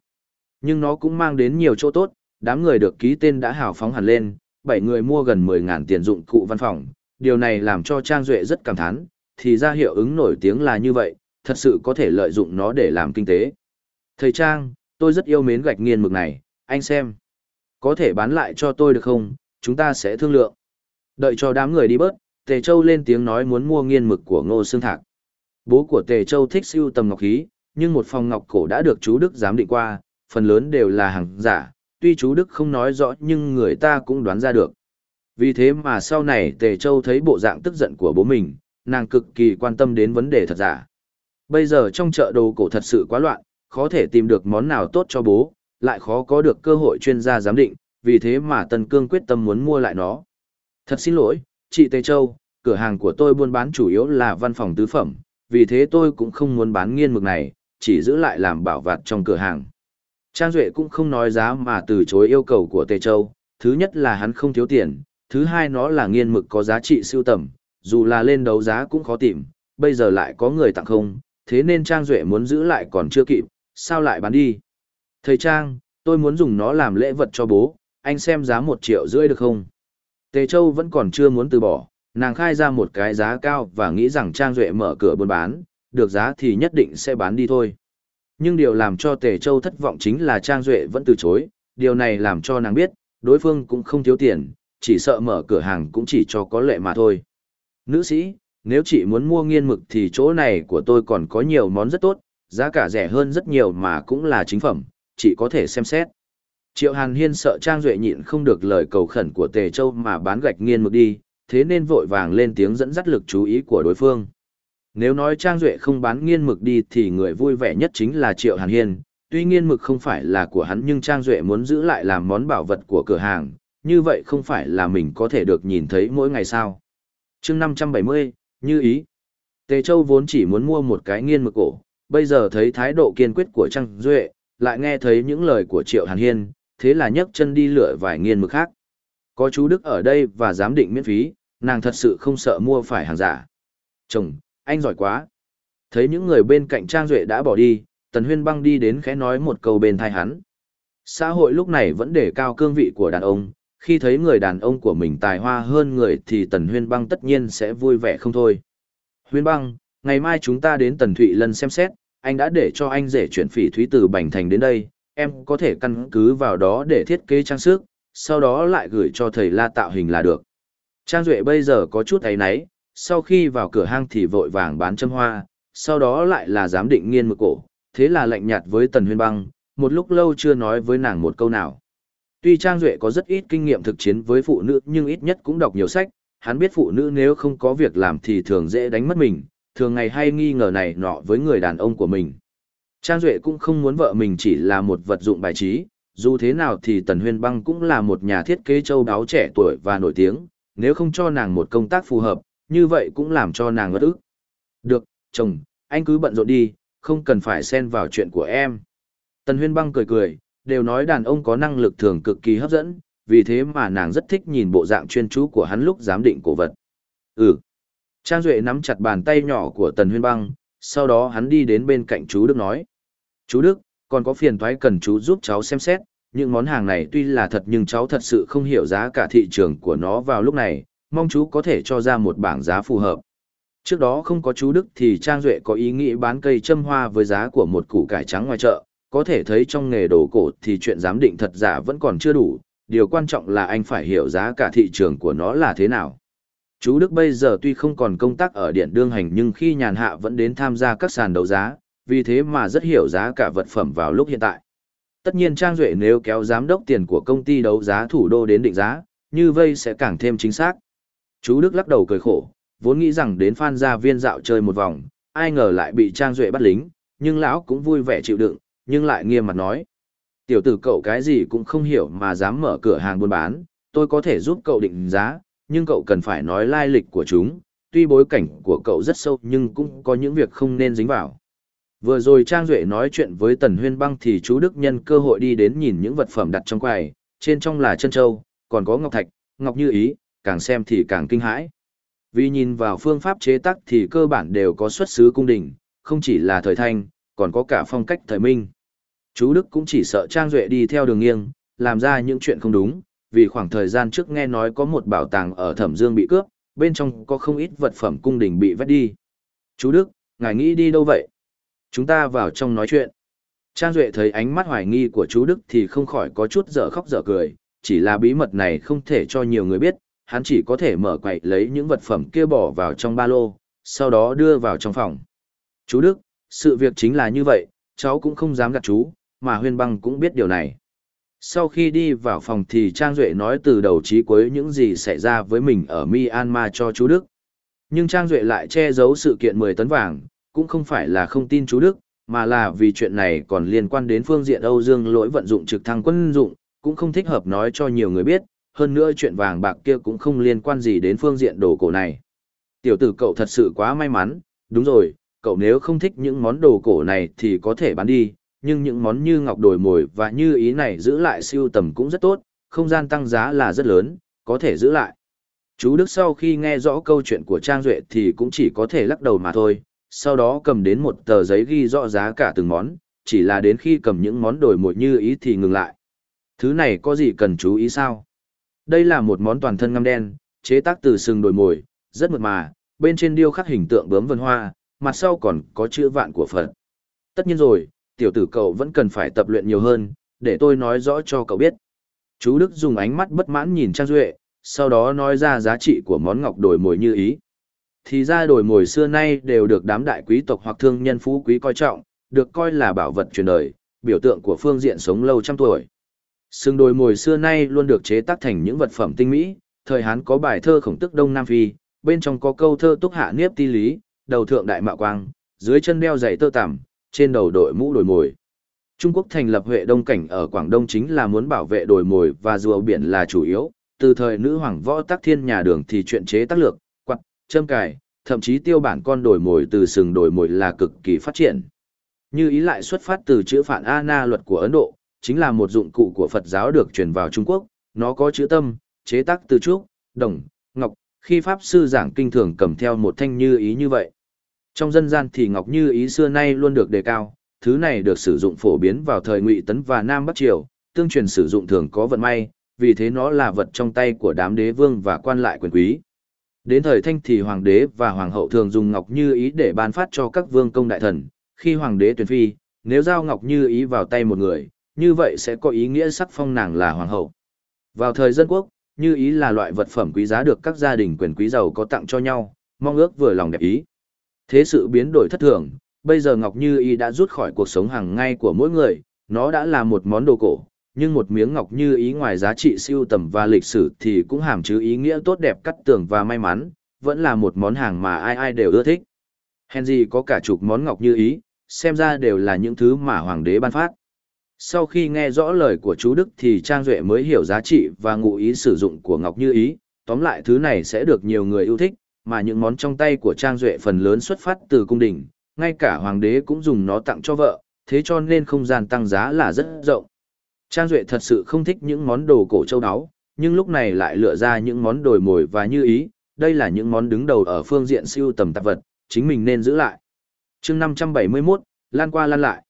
Nhưng nó cũng mang đến nhiều chỗ tốt, đám người được ký tên đã hào phóng hẳn lên, bảy người mua gần 10.000 tiền dụng cụ văn phòng, điều này làm cho Trang Duệ rất cảm thán, thì ra hiệu ứng nổi tiếng là như vậy, thật sự có thể lợi dụng nó để làm kinh tế. Thầy Trang, tôi rất yêu mến gạch nghiên mực này, anh xem. Có thể bán lại cho tôi được không, chúng ta sẽ thương lượng. Đợi cho đám người đi bớt, Tề Châu lên tiếng nói muốn mua nghiên mực của Ngô Sương Thạc. Bố của Tề Châu thích siêu tầm ngọc khí, nhưng một phòng ngọc cổ đã được chú Đức giám định qua, phần lớn đều là hàng giả, tuy chú Đức không nói rõ nhưng người ta cũng đoán ra được. Vì thế mà sau này Tề Châu thấy bộ dạng tức giận của bố mình, nàng cực kỳ quan tâm đến vấn đề thật giả. Bây giờ trong chợ đồ cổ thật sự quá loạn, khó thể tìm được món nào tốt cho bố, lại khó có được cơ hội chuyên gia giám định, vì thế mà Tân Cương quyết tâm muốn mua lại nó. Thật xin lỗi, chị Tề Châu, cửa hàng của tôi buôn bán chủ yếu là văn phòng tứ phẩm, vì thế tôi cũng không muốn bán nghiên mực này, chỉ giữ lại làm bảo vật trong cửa hàng. Trang Duệ cũng không nói giá mà từ chối yêu cầu của Tề Châu, thứ nhất là hắn không thiếu tiền, thứ hai nó là nghiên mực có giá trị siêu tầm, dù là lên đấu giá cũng khó tìm, bây giờ lại có người tặng không, thế nên Trang Duệ muốn giữ lại còn chưa kịp, sao lại bán đi. Thầy Trang, tôi muốn dùng nó làm lễ vật cho bố, anh xem giá một triệu rưỡi được không? Tề Châu vẫn còn chưa muốn từ bỏ, nàng khai ra một cái giá cao và nghĩ rằng Trang Duệ mở cửa buôn bán, được giá thì nhất định sẽ bán đi thôi. Nhưng điều làm cho Tề Châu thất vọng chính là Trang Duệ vẫn từ chối, điều này làm cho nàng biết, đối phương cũng không thiếu tiền, chỉ sợ mở cửa hàng cũng chỉ cho có lệ mà thôi. Nữ sĩ, nếu chị muốn mua nghiên mực thì chỗ này của tôi còn có nhiều món rất tốt, giá cả rẻ hơn rất nhiều mà cũng là chính phẩm, chị có thể xem xét. Triệu Hàn Hiên sợ Trang Duệ nhịn không được lời cầu khẩn của Tề Châu mà bán gạch nghiên mực đi, thế nên vội vàng lên tiếng dẫn dắt lực chú ý của đối phương. Nếu nói Trang Duệ không bán nghiên mực đi thì người vui vẻ nhất chính là Triệu Hàn Hiên, tuy nghiên mực không phải là của hắn nhưng Trang Duệ muốn giữ lại làm món bảo vật của cửa hàng, như vậy không phải là mình có thể được nhìn thấy mỗi ngày sao. chương 570, như ý. Tề Châu vốn chỉ muốn mua một cái nghiên mực cổ, bây giờ thấy thái độ kiên quyết của Trang Duệ, lại nghe thấy những lời của Triệu Hàn Hiên, thế là nhấc chân đi lựa vài nghiên mực khác. Có chú Đức ở đây và giám định miễn phí, nàng thật sự không sợ mua phải hàng giả. Chồng, anh giỏi quá. Thấy những người bên cạnh Trang Duệ đã bỏ đi, Tần Huyên băng đi đến khẽ nói một câu bên thai hắn. Xã hội lúc này vẫn để cao cương vị của đàn ông, khi thấy người đàn ông của mình tài hoa hơn người thì Tần Huyên băng tất nhiên sẽ vui vẻ không thôi. Huyên băng, ngày mai chúng ta đến Tần Thụy lần xem xét, anh đã để cho anh rể chuyển phỉ thúy từ Bành Thành đến đây, em có thể căn cứ vào đó để thiết kế trang sức, sau đó lại gửi cho thầy La tạo hình là được. Trang Duệ bây giờ có chút ấy náy, sau khi vào cửa hang thì vội vàng bán châm hoa, sau đó lại là giám định nghiên mực cổ, thế là lạnh nhạt với Tần Huyên Băng, một lúc lâu chưa nói với nàng một câu nào. Tuy Trang Duệ có rất ít kinh nghiệm thực chiến với phụ nữ nhưng ít nhất cũng đọc nhiều sách, hắn biết phụ nữ nếu không có việc làm thì thường dễ đánh mất mình, thường ngày hay nghi ngờ này nọ với người đàn ông của mình. Trang Duệ cũng không muốn vợ mình chỉ là một vật dụng bài trí, dù thế nào thì Tần Huyên Băng cũng là một nhà thiết kế châu đáo trẻ tuổi và nổi tiếng, nếu không cho nàng một công tác phù hợp, như vậy cũng làm cho nàng ngất ức. Được, chồng, anh cứ bận rộn đi, không cần phải xen vào chuyện của em. Tần Huyên Băng cười cười, đều nói đàn ông có năng lực thường cực kỳ hấp dẫn, vì thế mà nàng rất thích nhìn bộ dạng chuyên chú của hắn lúc giám định cổ vật. Ừ. Trang Duệ nắm chặt bàn tay nhỏ của Tần Huyên Băng, sau đó hắn đi đến bên cạnh chú Đức nói. Chú Đức, còn có phiền thoái cần chú giúp cháu xem xét, những món hàng này tuy là thật nhưng cháu thật sự không hiểu giá cả thị trường của nó vào lúc này, mong chú có thể cho ra một bảng giá phù hợp. Trước đó không có chú Đức thì Trang Duệ có ý nghĩ bán cây châm hoa với giá của một củ cải trắng ngoài chợ, có thể thấy trong nghề đồ cổ thì chuyện giám định thật giả vẫn còn chưa đủ, điều quan trọng là anh phải hiểu giá cả thị trường của nó là thế nào. Chú Đức bây giờ tuy không còn công tác ở điện đương hành nhưng khi nhàn hạ vẫn đến tham gia các sàn đấu giá, vì thế mà rất hiểu giá cả vật phẩm vào lúc hiện tại. Tất nhiên Trang Duệ nếu kéo giám đốc tiền của công ty đấu giá thủ đô đến định giá, như vây sẽ càng thêm chính xác. Chú Đức lắc đầu cười khổ, vốn nghĩ rằng đến phan gia viên dạo chơi một vòng, ai ngờ lại bị Trang Duệ bắt lính, nhưng lão cũng vui vẻ chịu đựng, nhưng lại nghiêm mặt nói. Tiểu tử cậu cái gì cũng không hiểu mà dám mở cửa hàng buôn bán, tôi có thể giúp cậu định giá, nhưng cậu cần phải nói lai lịch của chúng, tuy bối cảnh của cậu rất sâu nhưng cũng có những việc không nên dính vào. Vừa rồi Trang Duệ nói chuyện với Tần Huyên Băng thì chú Đức nhân cơ hội đi đến nhìn những vật phẩm đặt trong quầy, trên trong là chân châu, còn có ngọc thạch, ngọc như ý, càng xem thì càng kinh hãi. Vì nhìn vào phương pháp chế tác thì cơ bản đều có xuất xứ cung đình, không chỉ là thời thanh, còn có cả phong cách thời minh. Chú Đức cũng chỉ sợ Trang Duệ đi theo đường nghiêng, làm ra những chuyện không đúng, vì khoảng thời gian trước nghe nói có một bảo tàng ở Thẩm Dương bị cướp, bên trong có không ít vật phẩm cung đình bị vét đi. Chú Đức, ngài nghĩ đi đâu vậy? Chúng ta vào trong nói chuyện. Trang Duệ thấy ánh mắt hoài nghi của chú Đức thì không khỏi có chút dở khóc dở cười, chỉ là bí mật này không thể cho nhiều người biết, hắn chỉ có thể mở quậy lấy những vật phẩm kia bỏ vào trong ba lô, sau đó đưa vào trong phòng. Chú Đức, sự việc chính là như vậy, cháu cũng không dám gạt chú, mà huyên băng cũng biết điều này. Sau khi đi vào phòng thì Trang Duệ nói từ đầu chí cuối những gì xảy ra với mình ở Myanmar cho chú Đức. Nhưng Trang Duệ lại che giấu sự kiện 10 tấn vàng, cũng không phải là không tin chú Đức, mà là vì chuyện này còn liên quan đến phương diện Âu Dương lỗi vận dụng trực thăng quân dụng, cũng không thích hợp nói cho nhiều người biết, hơn nữa chuyện vàng bạc kia cũng không liên quan gì đến phương diện đồ cổ này. Tiểu tử cậu thật sự quá may mắn, đúng rồi, cậu nếu không thích những món đồ cổ này thì có thể bán đi, nhưng những món như ngọc đồi mồi và như ý này giữ lại siêu tầm cũng rất tốt, không gian tăng giá là rất lớn, có thể giữ lại. Chú Đức sau khi nghe rõ câu chuyện của Trang Duệ thì cũng chỉ có thể lắc đầu mà thôi, sau đó cầm đến một tờ giấy ghi rõ giá cả từng món, chỉ là đến khi cầm những món đồi mồi như ý thì ngừng lại. Thứ này có gì cần chú ý sao? Đây là một món toàn thân ngăm đen, chế tác từ sừng đồi mồi, rất mượt mà, bên trên điêu khắc hình tượng bướm vân hoa, mặt sau còn có chữ vạn của Phật. Tất nhiên rồi, tiểu tử cậu vẫn cần phải tập luyện nhiều hơn, để tôi nói rõ cho cậu biết. Chú Đức dùng ánh mắt bất mãn nhìn Trang Duệ, sau đó nói ra giá trị của món ngọc đồi mồi như ý. Thì ra đồi mồi xưa nay đều được đám đại quý tộc hoặc thương nhân phú quý coi trọng, được coi là bảo vật truyền đời, biểu tượng của phương diện sống lâu trăm tuổi. Sừng đồi mồi xưa nay luôn được chế tác thành những vật phẩm tinh mỹ, thời Hán có bài thơ khổng tức Đông Nam Phi, bên trong có câu thơ túc hạ niếp ti lý, đầu thượng đại mạo quang, dưới chân đeo giày tơ tằm, trên đầu đội mũ đồi mồi. Trung Quốc thành lập Huệ Đông Cảnh ở Quảng Đông chính là muốn bảo vệ đồi mồi và rùa biển là chủ yếu, từ thời nữ hoàng võ tắc thiên nhà đường thì chuyện chế tác lược, châm cài, thậm chí tiêu bản con đổi mồi từ sừng đổi mồi là cực kỳ phát triển. Như ý lại xuất phát từ chữ phản ana luật của Ấn Độ, chính là một dụng cụ của Phật giáo được truyền vào Trung Quốc, nó có chữ tâm, chế tác từ trúc, đồng, ngọc, khi Pháp sư giảng kinh thường cầm theo một thanh như ý như vậy. Trong dân gian thì ngọc như ý xưa nay luôn được đề cao, thứ này được sử dụng phổ biến vào thời Ngụy Tấn và Nam Bắc Triều, tương truyền sử dụng thường có vận may, vì thế nó là vật trong tay của đám đế vương và quan lại quyền quý. Đến thời Thanh thì hoàng đế và hoàng hậu thường dùng ngọc như ý để ban phát cho các vương công đại thần, khi hoàng đế tuyển phi, nếu giao ngọc như ý vào tay một người, như vậy sẽ có ý nghĩa sắc phong nàng là hoàng hậu. Vào thời dân quốc, như ý là loại vật phẩm quý giá được các gia đình quyền quý giàu có tặng cho nhau, mong ước vừa lòng đẹp ý. Thế sự biến đổi thất thường, bây giờ ngọc như ý đã rút khỏi cuộc sống hàng ngày của mỗi người, nó đã là một món đồ cổ, nhưng một miếng ngọc như ý ngoài giá trị siêu tầm và lịch sử thì cũng hàm chứa ý nghĩa tốt đẹp cắt tường và may mắn, vẫn là một món hàng mà ai ai đều ưa thích. Henry có cả chục món ngọc như ý, xem ra đều là những thứ mà hoàng đế ban phát. Sau khi nghe rõ lời của chú Đức thì Trang Duệ mới hiểu giá trị và ngụ ý sử dụng của Ngọc Như Ý, tóm lại thứ này sẽ được nhiều người yêu thích, mà những món trong tay của Trang Duệ phần lớn xuất phát từ cung đình, ngay cả hoàng đế cũng dùng nó tặng cho vợ, thế cho nên không gian tăng giá là rất rộng. Trang Duệ thật sự không thích những món đồ cổ châu áo, nhưng lúc này lại lựa ra những món đồi mồi và như ý, đây là những món đứng đầu ở phương diện siêu tầm tạp vật, chính mình nên giữ lại. chương 571, lan qua lan lại.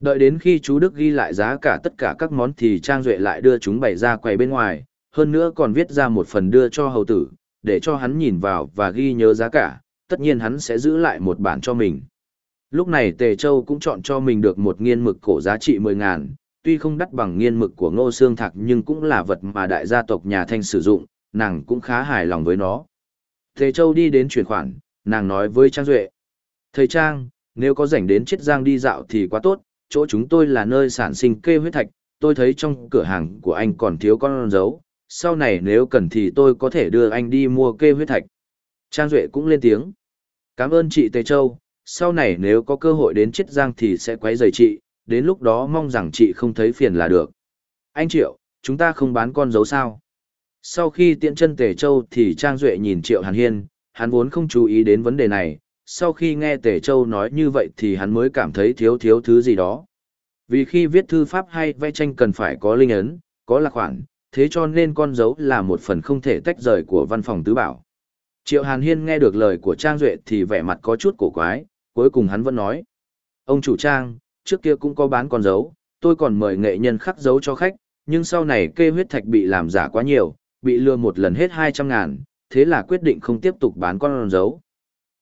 Đợi đến khi chú Đức ghi lại giá cả tất cả các món thì Trang Duệ lại đưa chúng bày ra quầy bên ngoài, hơn nữa còn viết ra một phần đưa cho hầu tử, để cho hắn nhìn vào và ghi nhớ giá cả, tất nhiên hắn sẽ giữ lại một bản cho mình. Lúc này Tề Châu cũng chọn cho mình được một nghiên mực cổ giá trị 10 ngàn, tuy không đắt bằng nghiên mực của ngô xương thạc nhưng cũng là vật mà đại gia tộc nhà thanh sử dụng, nàng cũng khá hài lòng với nó. Thế Châu đi đến chuyển khoản, nàng nói với Trang Duệ. Thầy Trang, nếu có rảnh đến Chiết Giang đi dạo thì quá tốt, chỗ chúng tôi là nơi sản sinh kê huyết thạch, tôi thấy trong cửa hàng của anh còn thiếu con dấu, sau này nếu cần thì tôi có thể đưa anh đi mua kê huyết thạch. Trang Duệ cũng lên tiếng. Cảm ơn chị Tề Châu, sau này nếu có cơ hội đến Chiết Giang thì sẽ quấy rầy chị, đến lúc đó mong rằng chị không thấy phiền là được. Anh Triệu, chúng ta không bán con dấu sao? Sau khi tiện chân Tề Châu thì Trang Duệ nhìn Triệu Hàn Hiên, hắn vốn không chú ý đến vấn đề này, sau khi nghe Tề Châu nói như vậy thì hắn mới cảm thấy thiếu thiếu thứ gì đó. Vì khi viết thư pháp hay vẽ tranh cần phải có linh ấn, có lạc khoản, thế cho nên con dấu là một phần không thể tách rời của văn phòng tứ bảo. Triệu Hàn Hiên nghe được lời của Trang Duệ thì vẻ mặt có chút cổ quái, cuối cùng hắn vẫn nói. Ông chủ Trang, trước kia cũng có bán con dấu, tôi còn mời nghệ nhân khắc dấu cho khách, nhưng sau này kê huyết thạch bị làm giả quá nhiều, bị lừa một lần hết 200 ngàn, thế là quyết định không tiếp tục bán con dấu.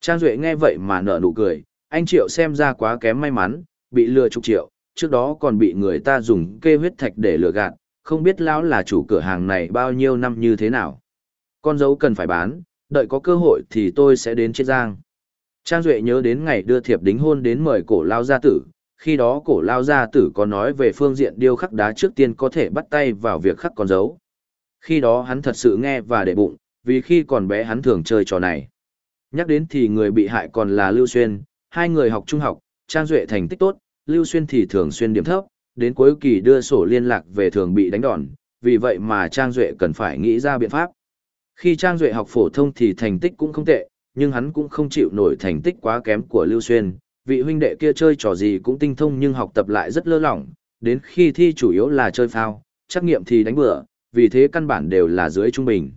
Trang Duệ nghe vậy mà nở nụ cười, anh Triệu xem ra quá kém may mắn, bị lừa chục triệu, trước đó còn bị người ta dùng kê huyết thạch để lừa gạt, không biết lão là chủ cửa hàng này bao nhiêu năm như thế nào. Con dấu cần phải bán, đợi có cơ hội thì tôi sẽ đến Chiết Giang. Trang Duệ nhớ đến ngày đưa thiệp đính hôn đến mời cổ lao gia tử, khi đó cổ lao gia tử có nói về phương diện điêu khắc đá trước tiên có thể bắt tay vào việc khắc con dấu. Khi đó hắn thật sự nghe và để bụng, vì khi còn bé hắn thường chơi trò này. Nhắc đến thì người bị hại còn là Lưu Xuyên, hai người học trung học, Trang Duệ thành tích tốt, Lưu Xuyên thì thường xuyên điểm thấp, đến cuối kỳ đưa sổ liên lạc về thường bị đánh đòn, vì vậy mà Trang Duệ cần phải nghĩ ra biện pháp. Khi Trang Duệ học phổ thông thì thành tích cũng không tệ, nhưng hắn cũng không chịu nổi thành tích quá kém của Lưu Xuyên, vị huynh đệ kia chơi trò gì cũng tinh thông nhưng học tập lại rất lơ lỏng, đến khi thi chủ yếu là chơi phao, trắc nghiệm thì đánh bừa, vì thế căn bản đều là dưới trung bình.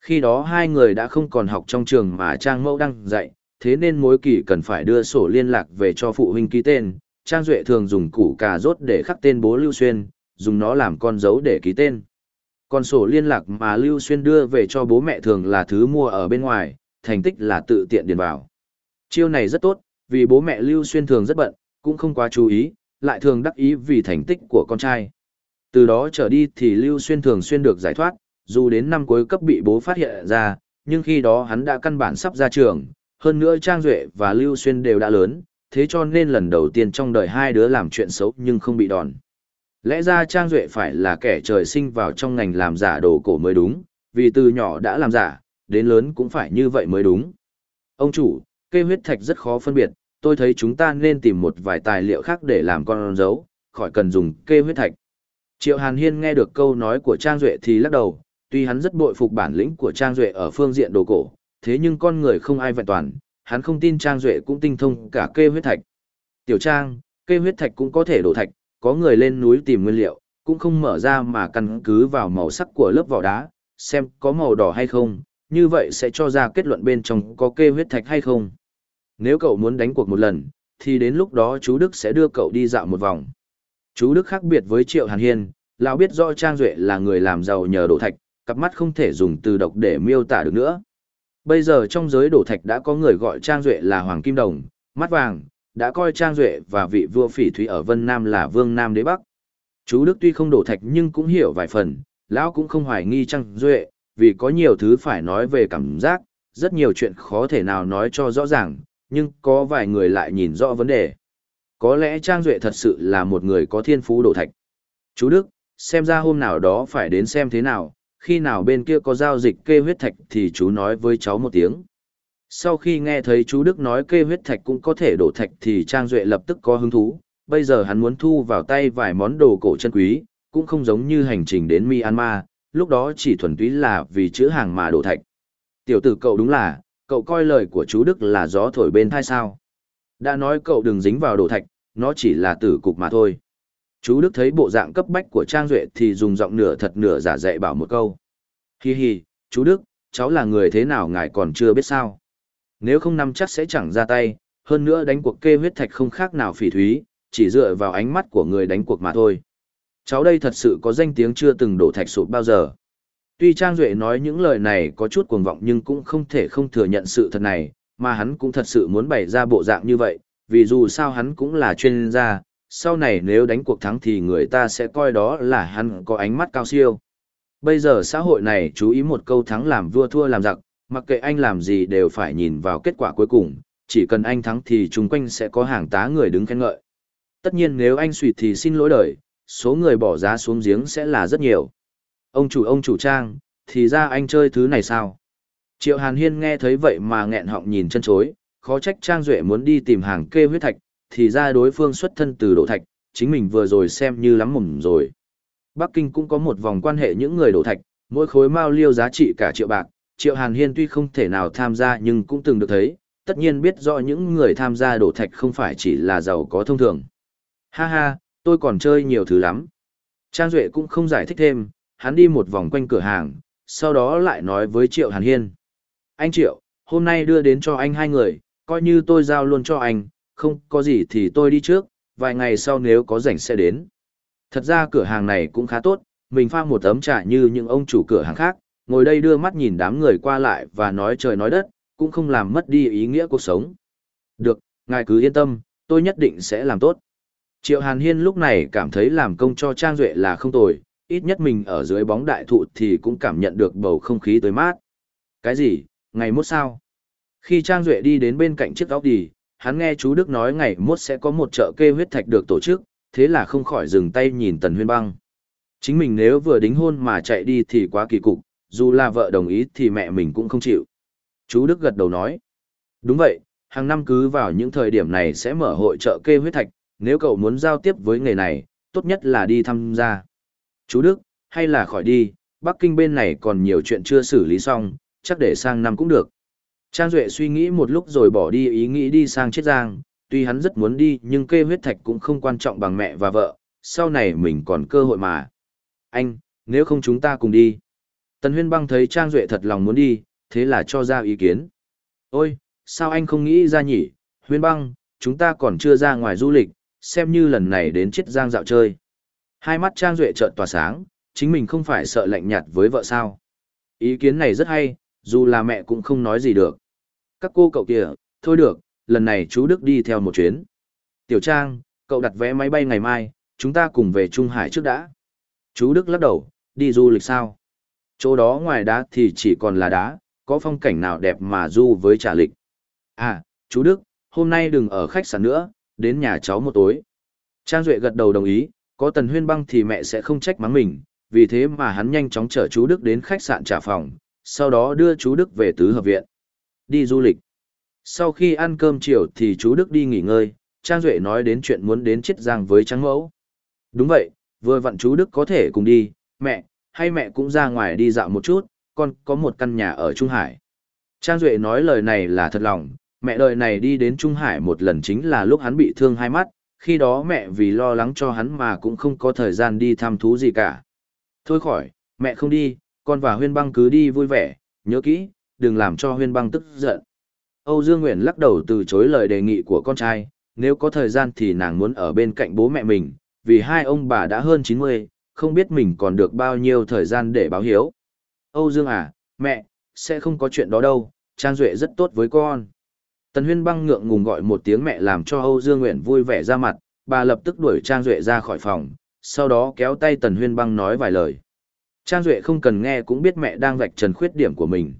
Khi đó hai người đã không còn học trong trường mà Trang Mẫu đang dạy, thế nên mỗi kỳ cần phải đưa sổ liên lạc về cho phụ huynh ký tên. Trang Duệ thường dùng củ cà rốt để khắc tên bố Lưu Xuyên, dùng nó làm con dấu để ký tên. Còn sổ liên lạc mà Lưu Xuyên đưa về cho bố mẹ thường là thứ mua ở bên ngoài, thành tích là tự tiện điền vào. Chiêu này rất tốt, vì bố mẹ Lưu Xuyên thường rất bận, cũng không quá chú ý, lại thường đắc ý vì thành tích của con trai. Từ đó trở đi thì Lưu Xuyên thường xuyên được giải thoát, dù đến năm cuối cấp bị bố phát hiện ra, nhưng khi đó hắn đã căn bản sắp ra trường, hơn nữa Trang Duệ và Lưu Xuyên đều đã lớn, thế cho nên lần đầu tiên trong đời hai đứa làm chuyện xấu nhưng không bị đòn. Lẽ ra Trang Duệ phải là kẻ trời sinh vào trong ngành làm giả đồ cổ mới đúng, vì từ nhỏ đã làm giả, đến lớn cũng phải như vậy mới đúng. Ông chủ, cây huyết thạch rất khó phân biệt, tôi thấy chúng ta nên tìm một vài tài liệu khác để làm con dấu, khỏi cần dùng kê huyết thạch. Triệu Hàn Hiên nghe được câu nói của Trang Duệ thì lắc đầu, tuy hắn rất bội phục bản lĩnh của Trang Duệ ở phương diện đồ cổ, thế nhưng con người không ai vẹn toàn, hắn không tin Trang Duệ cũng tinh thông cả kê huyết thạch. Tiểu Trang, kê huyết thạch cũng có thể đổ thạch, có người lên núi tìm nguyên liệu, cũng không mở ra mà căn cứ vào màu sắc của lớp vỏ đá, xem có màu đỏ hay không, như vậy sẽ cho ra kết luận bên trong có kê huyết thạch hay không. Nếu cậu muốn đánh cuộc một lần, thì đến lúc đó chú Đức sẽ đưa cậu đi dạo một vòng. Chú Đức khác biệt với Triệu Hàn Hiên, lão biết rõ Trang Duệ là người làm giàu nhờ đổ thạch, cặp mắt không thể dùng từ độc để miêu tả được nữa. Bây giờ trong giới đổ thạch đã có người gọi Trang Duệ là Hoàng Kim Đồng, mắt vàng, đã coi Trang Duệ và vị vua phỉ thúy ở Vân Nam là Vương Nam Đế Bắc. Chú Đức tuy không đổ thạch nhưng cũng hiểu vài phần, lão cũng không hoài nghi Trang Duệ, vì có nhiều thứ phải nói về cảm giác, rất nhiều chuyện khó thể nào nói cho rõ ràng, nhưng có vài người lại nhìn rõ vấn đề. Có lẽ Trang Duệ thật sự là một người có thiên phú đổ thạch. Chú Đức, xem ra hôm nào đó phải đến xem thế nào, khi nào bên kia có giao dịch kê huyết thạch thì chú nói với cháu một tiếng. Sau khi nghe thấy chú Đức nói kê huyết thạch cũng có thể đổ thạch thì Trang Duệ lập tức có hứng thú, bây giờ hắn muốn thu vào tay vài món đồ cổ chân quý, cũng không giống như hành trình đến Myanmar, lúc đó chỉ thuần túy là vì chữ hàng mà đổ thạch. Tiểu tử cậu đúng là, cậu coi lời của chú Đức là gió thổi bên thai sao. Đã nói cậu đừng dính vào đổ thạch, nó chỉ là tử cục mà thôi. Chú Đức thấy bộ dạng cấp bách của Trang Duệ thì dùng giọng nửa thật nửa giả dạy bảo một câu. Hi hi, chú Đức, cháu là người thế nào ngài còn chưa biết sao. Nếu không nắm chắc sẽ chẳng ra tay, hơn nữa đánh cuộc kê huyết thạch không khác nào phỉ thúy, chỉ dựa vào ánh mắt của người đánh cuộc mà thôi. Cháu đây thật sự có danh tiếng chưa từng đổ thạch sụp bao giờ. Tuy Trang Duệ nói những lời này có chút cuồng vọng nhưng cũng không thể không thừa nhận sự thật này, mà hắn cũng thật sự muốn bày ra bộ dạng như vậy, vì dù sao hắn cũng là chuyên gia, sau này nếu đánh cuộc thắng thì người ta sẽ coi đó là hắn có ánh mắt cao siêu. Bây giờ xã hội này chú ý một câu thắng làm vua thua làm giặc, mặc kệ anh làm gì đều phải nhìn vào kết quả cuối cùng, chỉ cần anh thắng thì chung quanh sẽ có hàng tá người đứng khen ngợi. Tất nhiên nếu anh suy thì xin lỗi đời, số người bỏ giá xuống giếng sẽ là rất nhiều. Ông chủ ông chủ trang, thì ra anh chơi thứ này sao? Triệu Hàn Hiên nghe thấy vậy mà nghẹn họng nhìn chân chối, khó trách Trang Duệ muốn đi tìm hàng kê huyết thạch, thì ra đối phương xuất thân từ đổ thạch, chính mình vừa rồi xem như lắm mồm rồi. Bắc Kinh cũng có một vòng quan hệ những người đổ thạch, mỗi khối mao liêu giá trị cả triệu bạc, Triệu Hàn Hiên tuy không thể nào tham gia nhưng cũng từng được thấy, tất nhiên biết rõ những người tham gia đổ thạch không phải chỉ là giàu có thông thường. Ha ha, tôi còn chơi nhiều thứ lắm. Trang Duệ cũng không giải thích thêm, hắn đi một vòng quanh cửa hàng, sau đó lại nói với Triệu Hàn Hiên. Anh Triệu, hôm nay đưa đến cho anh hai người, coi như tôi giao luôn cho anh, không có gì thì tôi đi trước, vài ngày sau nếu có rảnh sẽ đến. Thật ra cửa hàng này cũng khá tốt, mình pha một tấm trà như những ông chủ cửa hàng khác, ngồi đây đưa mắt nhìn đám người qua lại và nói trời nói đất, cũng không làm mất đi ý nghĩa cuộc sống. Được, ngài cứ yên tâm, tôi nhất định sẽ làm tốt. Triệu Hàn Hiên lúc này cảm thấy làm công cho Trang Duệ là không tồi, ít nhất mình ở dưới bóng đại thụ thì cũng cảm nhận được bầu không khí tới mát. Cái gì, ngày mốt sao? Khi Trang Duệ đi đến bên cạnh chiếc óc đi, hắn nghe chú Đức nói ngày mốt sẽ có một chợ kê huyết thạch được tổ chức, thế là không khỏi dừng tay nhìn Tần Huyên Băng. Chính mình nếu vừa đính hôn mà chạy đi thì quá kỳ cục, dù là vợ đồng ý thì mẹ mình cũng không chịu. Chú Đức gật đầu nói. Đúng vậy, hàng năm cứ vào những thời điểm này sẽ mở hội chợ kê huyết thạch, nếu cậu muốn giao tiếp với nghề này, tốt nhất là đi tham gia. Chú Đức, hay là khỏi đi, Bắc Kinh bên này còn nhiều chuyện chưa xử lý xong, chắc để sang năm cũng được. Trang Duệ suy nghĩ một lúc rồi bỏ đi ý nghĩ đi sang Chiết Giang, tuy hắn rất muốn đi nhưng kê huyết thạch cũng không quan trọng bằng mẹ và vợ, sau này mình còn cơ hội mà. Anh, nếu không chúng ta cùng đi. Tần Huyên Băng thấy Trang Duệ thật lòng muốn đi, thế là cho ra ý kiến. Ôi, sao anh không nghĩ ra nhỉ, Huyên Băng, chúng ta còn chưa ra ngoài du lịch, xem như lần này đến Chiết Giang dạo chơi. Hai mắt Trang Duệ trợn tỏa sáng, chính mình không phải sợ lạnh nhạt với vợ sao. Ý kiến này rất hay, dù là mẹ cũng không nói gì được. Các cô cậu kìa, thôi được, lần này chú Đức đi theo một chuyến. Tiểu Trang, cậu đặt vé máy bay ngày mai, chúng ta cùng về Trung Hải trước đã. Chú Đức lắc đầu, đi du lịch sao? Chỗ đó ngoài đá thì chỉ còn là đá, có phong cảnh nào đẹp mà du với trả lịch. À, chú Đức, hôm nay đừng ở khách sạn nữa, đến nhà cháu một tối. Trang Duệ gật đầu đồng ý, có tần huyên băng thì mẹ sẽ không trách mắng mình, vì thế mà hắn nhanh chóng chở chú Đức đến khách sạn trả phòng, sau đó đưa chú Đức về tứ hợp viện. Đi du lịch. Sau khi ăn cơm chiều thì chú Đức đi nghỉ ngơi, Trang Duệ nói đến chuyện muốn đến Chiết Giang với Trang Mẫu. Đúng vậy, vừa vặn chú Đức có thể cùng đi, mẹ, hay mẹ cũng ra ngoài đi dạo một chút, con có một căn nhà ở Trung Hải. Trang Duệ nói lời này là thật lòng, mẹ đời này đi đến Trung Hải một lần chính là lúc hắn bị thương hai mắt, khi đó mẹ vì lo lắng cho hắn mà cũng không có thời gian đi thăm thú gì cả. Thôi khỏi, mẹ không đi, con và huyên băng cứ đi vui vẻ, nhớ kỹ, đừng làm cho huyên băng tức giận. Âu Dương Nguyễn lắc đầu từ chối lời đề nghị của con trai, nếu có thời gian thì nàng muốn ở bên cạnh bố mẹ mình, vì hai ông bà đã hơn 90, không biết mình còn được bao nhiêu thời gian để báo hiếu. Âu Dương à, mẹ, sẽ không có chuyện đó đâu, Trang Duệ rất tốt với con. Tần Huyên băng ngượng ngùng gọi một tiếng mẹ làm cho Âu Dương Nguyện vui vẻ ra mặt, bà lập tức đuổi Trang Duệ ra khỏi phòng, sau đó kéo tay Tần Huyên băng nói vài lời. Trang Duệ không cần nghe cũng biết mẹ đang vạch trần khuyết điểm của mình.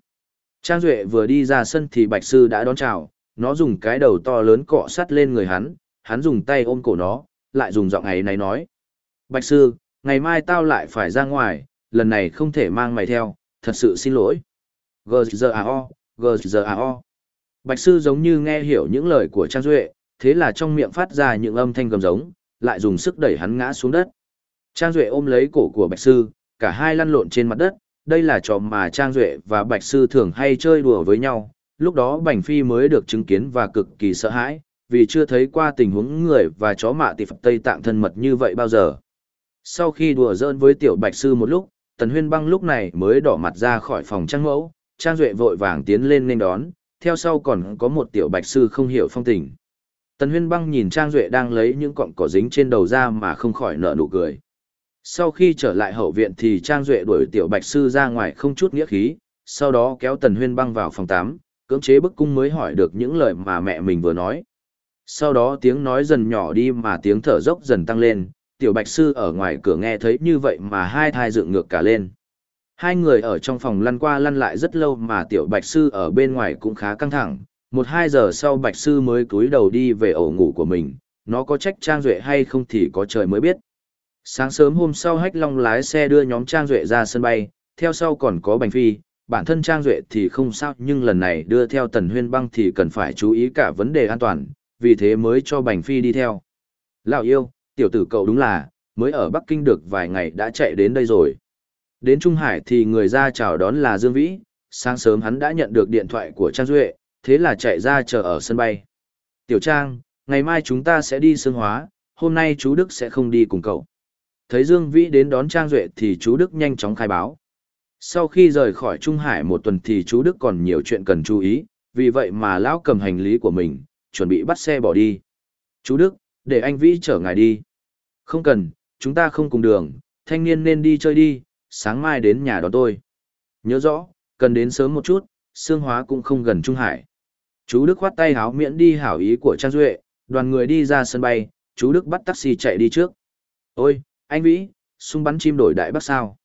Trang Duệ vừa đi ra sân thì Bạch Sư đã đón chào, nó dùng cái đầu to lớn cọ sắt lên người hắn, hắn dùng tay ôm cổ nó, lại dùng giọng ấy này nói. Bạch Sư, ngày mai tao lại phải ra ngoài, lần này không thể mang mày theo, thật sự xin lỗi. G-Z-A-O, G-Z-A-O. Bạch Sư giống như nghe hiểu những lời của Trang Duệ, thế là trong miệng phát ra những âm thanh gầm giống, lại dùng sức đẩy hắn ngã xuống đất. Trang Duệ ôm lấy cổ của Bạch Sư, cả hai lăn lộn trên mặt đất, đây là trò mà Trang Duệ và Bạch Sư thường hay chơi đùa với nhau, lúc đó Bành Phi mới được chứng kiến và cực kỳ sợ hãi, vì chưa thấy qua tình huống người và chó mạ tỷ Phật Tây Tạng thân mật như vậy bao giờ. Sau khi đùa giỡn với tiểu Bạch Sư một lúc, Tần Huyên Băng lúc này mới đỏ mặt ra khỏi phòng trang mẫu, Trang Duệ vội vàng tiến lên nên đón, theo sau còn có một tiểu Bạch Sư không hiểu phong tình. Tần Huyên Băng nhìn Trang Duệ đang lấy những cọng cỏ dính trên đầu ra mà không khỏi nở nụ cười. Sau khi trở lại hậu viện thì Trang Duệ đuổi tiểu bạch sư ra ngoài không chút nghĩa khí, sau đó kéo Tần Huyên băng vào phòng 8, cưỡng chế bức cung mới hỏi được những lời mà mẹ mình vừa nói. Sau đó tiếng nói dần nhỏ đi mà tiếng thở dốc dần tăng lên, tiểu bạch sư ở ngoài cửa nghe thấy như vậy mà hai thai dựng ngược cả lên. Hai người ở trong phòng lăn qua lăn lại rất lâu mà tiểu bạch sư ở bên ngoài cũng khá căng thẳng. Một hai giờ sau bạch sư mới cúi đầu đi về ổ ngủ của mình, nó có trách Trang Duệ hay không thì có trời mới biết. Sáng sớm hôm sau Hách Long lái xe đưa nhóm Trang Duệ ra sân bay, theo sau còn có Bành Phi, bản thân Trang Duệ thì không sao nhưng lần này đưa theo Tần Huyên Băng thì cần phải chú ý cả vấn đề an toàn, vì thế mới cho Bành Phi đi theo. Lão yêu, tiểu tử cậu đúng là, mới ở Bắc Kinh được vài ngày đã chạy đến đây rồi. Đến Trung Hải thì người ra chào đón là Dương Vĩ, sáng sớm hắn đã nhận được điện thoại của Trang Duệ, thế là chạy ra chờ ở sân bay. Tiểu Trang, ngày mai chúng ta sẽ đi sương hóa, hôm nay chú Đức sẽ không đi cùng cậu. Thấy Dương Vĩ đến đón Trang Duệ thì chú Đức nhanh chóng khai báo. Sau khi rời khỏi Trung Hải một tuần thì chú Đức còn nhiều chuyện cần chú ý, vì vậy mà lão cầm hành lý của mình, chuẩn bị bắt xe bỏ đi. Chú Đức, để anh Vĩ chở ngài đi. Không cần, chúng ta không cùng đường, thanh niên nên đi chơi đi, sáng mai đến nhà đón tôi. Nhớ rõ, cần đến sớm một chút, xương Hóa cũng không gần Trung Hải. Chú Đức khoát tay háo miễn đi hảo ý của Trang Duệ, đoàn người đi ra sân bay, chú Đức bắt taxi chạy đi trước. Ôi, anh Vĩ, súng bắn chim đổi đại bác sao?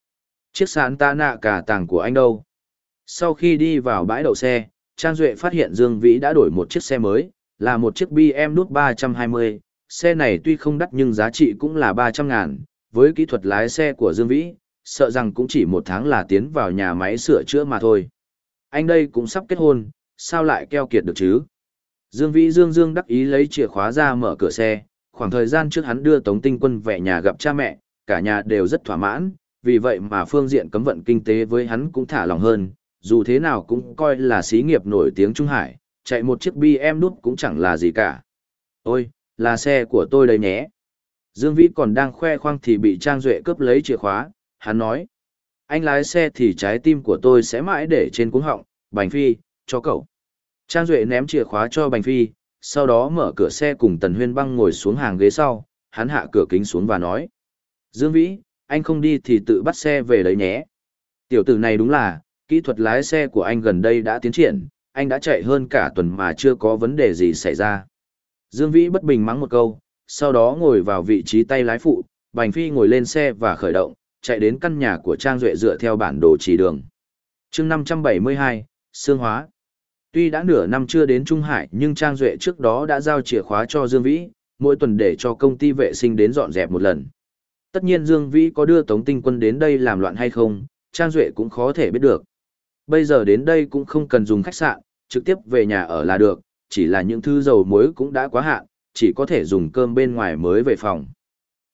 Chiếc sàn ta nạ cả tàng của anh đâu? Sau khi đi vào bãi đậu xe, Trang Duệ phát hiện Dương Vĩ đã đổi một chiếc xe mới, là một chiếc BM Nút 320, xe này tuy không đắt nhưng giá trị cũng là 300 ngàn, với kỹ thuật lái xe của Dương Vĩ, sợ rằng cũng chỉ một tháng là tiến vào nhà máy sửa chữa mà thôi. Anh đây cũng sắp kết hôn, sao lại keo kiệt được chứ? Dương Vĩ Dương Dương đắc ý lấy chìa khóa ra mở cửa xe, khoảng thời gian trước hắn đưa Tống Tinh Quân về nhà gặp cha mẹ, cả nhà đều rất thỏa mãn, vì vậy mà phương diện cấm vận kinh tế với hắn cũng thả lòng hơn, dù thế nào cũng coi là xí nghiệp nổi tiếng Trung Hải, chạy một chiếc BM đút cũng chẳng là gì cả. Ôi, là xe của tôi đây nhé. Dương Vĩ còn đang khoe khoang thì bị Trang Duệ cướp lấy chìa khóa, hắn nói. Anh lái xe thì trái tim của tôi sẽ mãi để trên cuống họng, Bành Phi, cho cậu. Trang Duệ ném chìa khóa cho Bành Phi, sau đó mở cửa xe cùng Tần Huyên Băng ngồi xuống hàng ghế sau, hắn hạ cửa kính xuống và nói. Dương Vĩ, anh không đi thì tự bắt xe về đấy nhé. Tiểu tử này đúng là, kỹ thuật lái xe của anh gần đây đã tiến triển, anh đã chạy hơn cả tuần mà chưa có vấn đề gì xảy ra. Dương Vĩ bất bình mắng một câu, sau đó ngồi vào vị trí tay lái phụ, Bành Phi ngồi lên xe và khởi động, chạy đến căn nhà của Trang Duệ dựa theo bản đồ chỉ đường. chương 572, Sương Hóa. Tuy đã nửa năm chưa đến Trung Hải nhưng Trang Duệ trước đó đã giao chìa khóa cho Dương Vĩ, mỗi tuần để cho công ty vệ sinh đến dọn dẹp một lần. Tất nhiên Dương Vĩ có đưa Tống Tinh Quân đến đây làm loạn hay không, Trang Duệ cũng khó thể biết được. Bây giờ đến đây cũng không cần dùng khách sạn, trực tiếp về nhà ở là được, chỉ là những thứ dầu muối cũng đã quá hạn, chỉ có thể dùng cơm bên ngoài mới về phòng.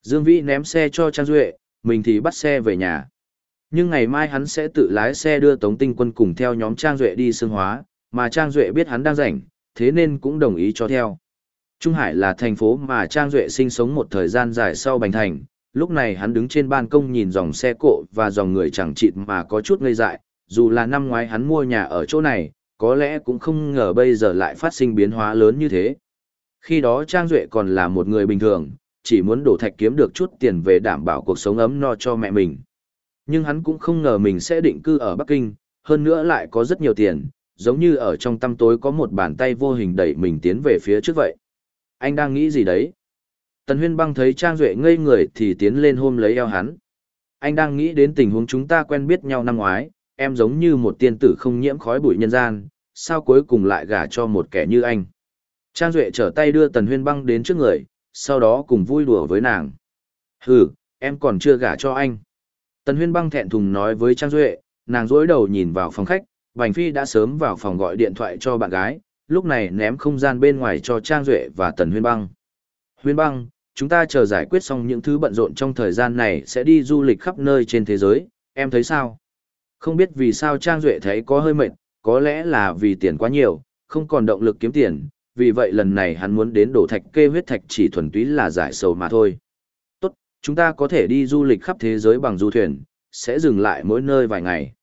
Dương Vĩ ném xe cho Trang Duệ, mình thì bắt xe về nhà. Nhưng ngày mai hắn sẽ tự lái xe đưa Tống Tinh Quân cùng theo nhóm Trang Duệ đi xương hóa, mà Trang Duệ biết hắn đang rảnh, thế nên cũng đồng ý cho theo. Trung Hải là thành phố mà Trang Duệ sinh sống một thời gian dài sau Bành Thành, lúc này hắn đứng trên ban công nhìn dòng xe cộ và dòng người chẳng chịt mà có chút ngây dại, dù là năm ngoái hắn mua nhà ở chỗ này, có lẽ cũng không ngờ bây giờ lại phát sinh biến hóa lớn như thế. Khi đó Trang Duệ còn là một người bình thường, chỉ muốn đổ thạch kiếm được chút tiền về đảm bảo cuộc sống ấm no cho mẹ mình. Nhưng hắn cũng không ngờ mình sẽ định cư ở Bắc Kinh, hơn nữa lại có rất nhiều tiền, giống như ở trong tăm tối có một bàn tay vô hình đẩy mình tiến về phía trước vậy. Anh đang nghĩ gì đấy? Tần Huyên băng thấy Trang Duệ ngây người thì tiến lên hôm lấy eo hắn. Anh đang nghĩ đến tình huống chúng ta quen biết nhau năm ngoái, em giống như một tiên tử không nhiễm khói bụi nhân gian, sao cuối cùng lại gả cho một kẻ như anh. Trang Duệ trở tay đưa Tần Huyên băng đến trước người, sau đó cùng vui đùa với nàng. Hừ, em còn chưa gả cho anh. Tần Huyên băng thẹn thùng nói với Trang Duệ, nàng dối đầu nhìn vào phòng khách, Bành Phi đã sớm vào phòng gọi điện thoại cho bạn gái, lúc này ném không gian bên ngoài cho Trang Duệ và Tần Huyên băng. Huyên băng, chúng ta chờ giải quyết xong những thứ bận rộn trong thời gian này sẽ đi du lịch khắp nơi trên thế giới, em thấy sao? Không biết vì sao Trang Duệ thấy có hơi mệt, có lẽ là vì tiền quá nhiều, không còn động lực kiếm tiền, vì vậy lần này hắn muốn đến đổ thạch kê huyết thạch chỉ thuần túy là giải sầu mà thôi. Tốt, chúng ta có thể đi du lịch khắp thế giới bằng du thuyền, sẽ dừng lại mỗi nơi vài ngày.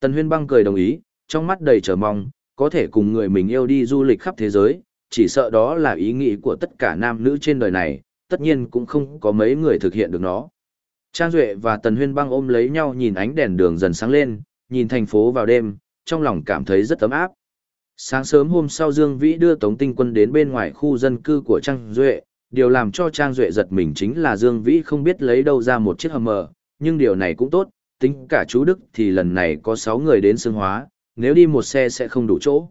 Tần Huyên Băng cười đồng ý, trong mắt đầy chờ mong, có thể cùng người mình yêu đi du lịch khắp thế giới, chỉ sợ đó là ý nghĩ của tất cả nam nữ trên đời này, tất nhiên cũng không có mấy người thực hiện được nó. Trang Duệ và Tần Huyên Băng ôm lấy nhau nhìn ánh đèn đường dần sáng lên, nhìn thành phố vào đêm, trong lòng cảm thấy rất ấm áp. Sáng sớm hôm sau Dương Vĩ đưa Tống Tinh Quân đến bên ngoài khu dân cư của Trang Duệ, điều làm cho Trang Duệ giật mình chính là Dương Vĩ không biết lấy đâu ra một chiếc hầm mờ, nhưng điều này cũng tốt, tính cả chú Đức thì lần này có 6 người đến xương hóa, nếu đi một xe sẽ không đủ chỗ.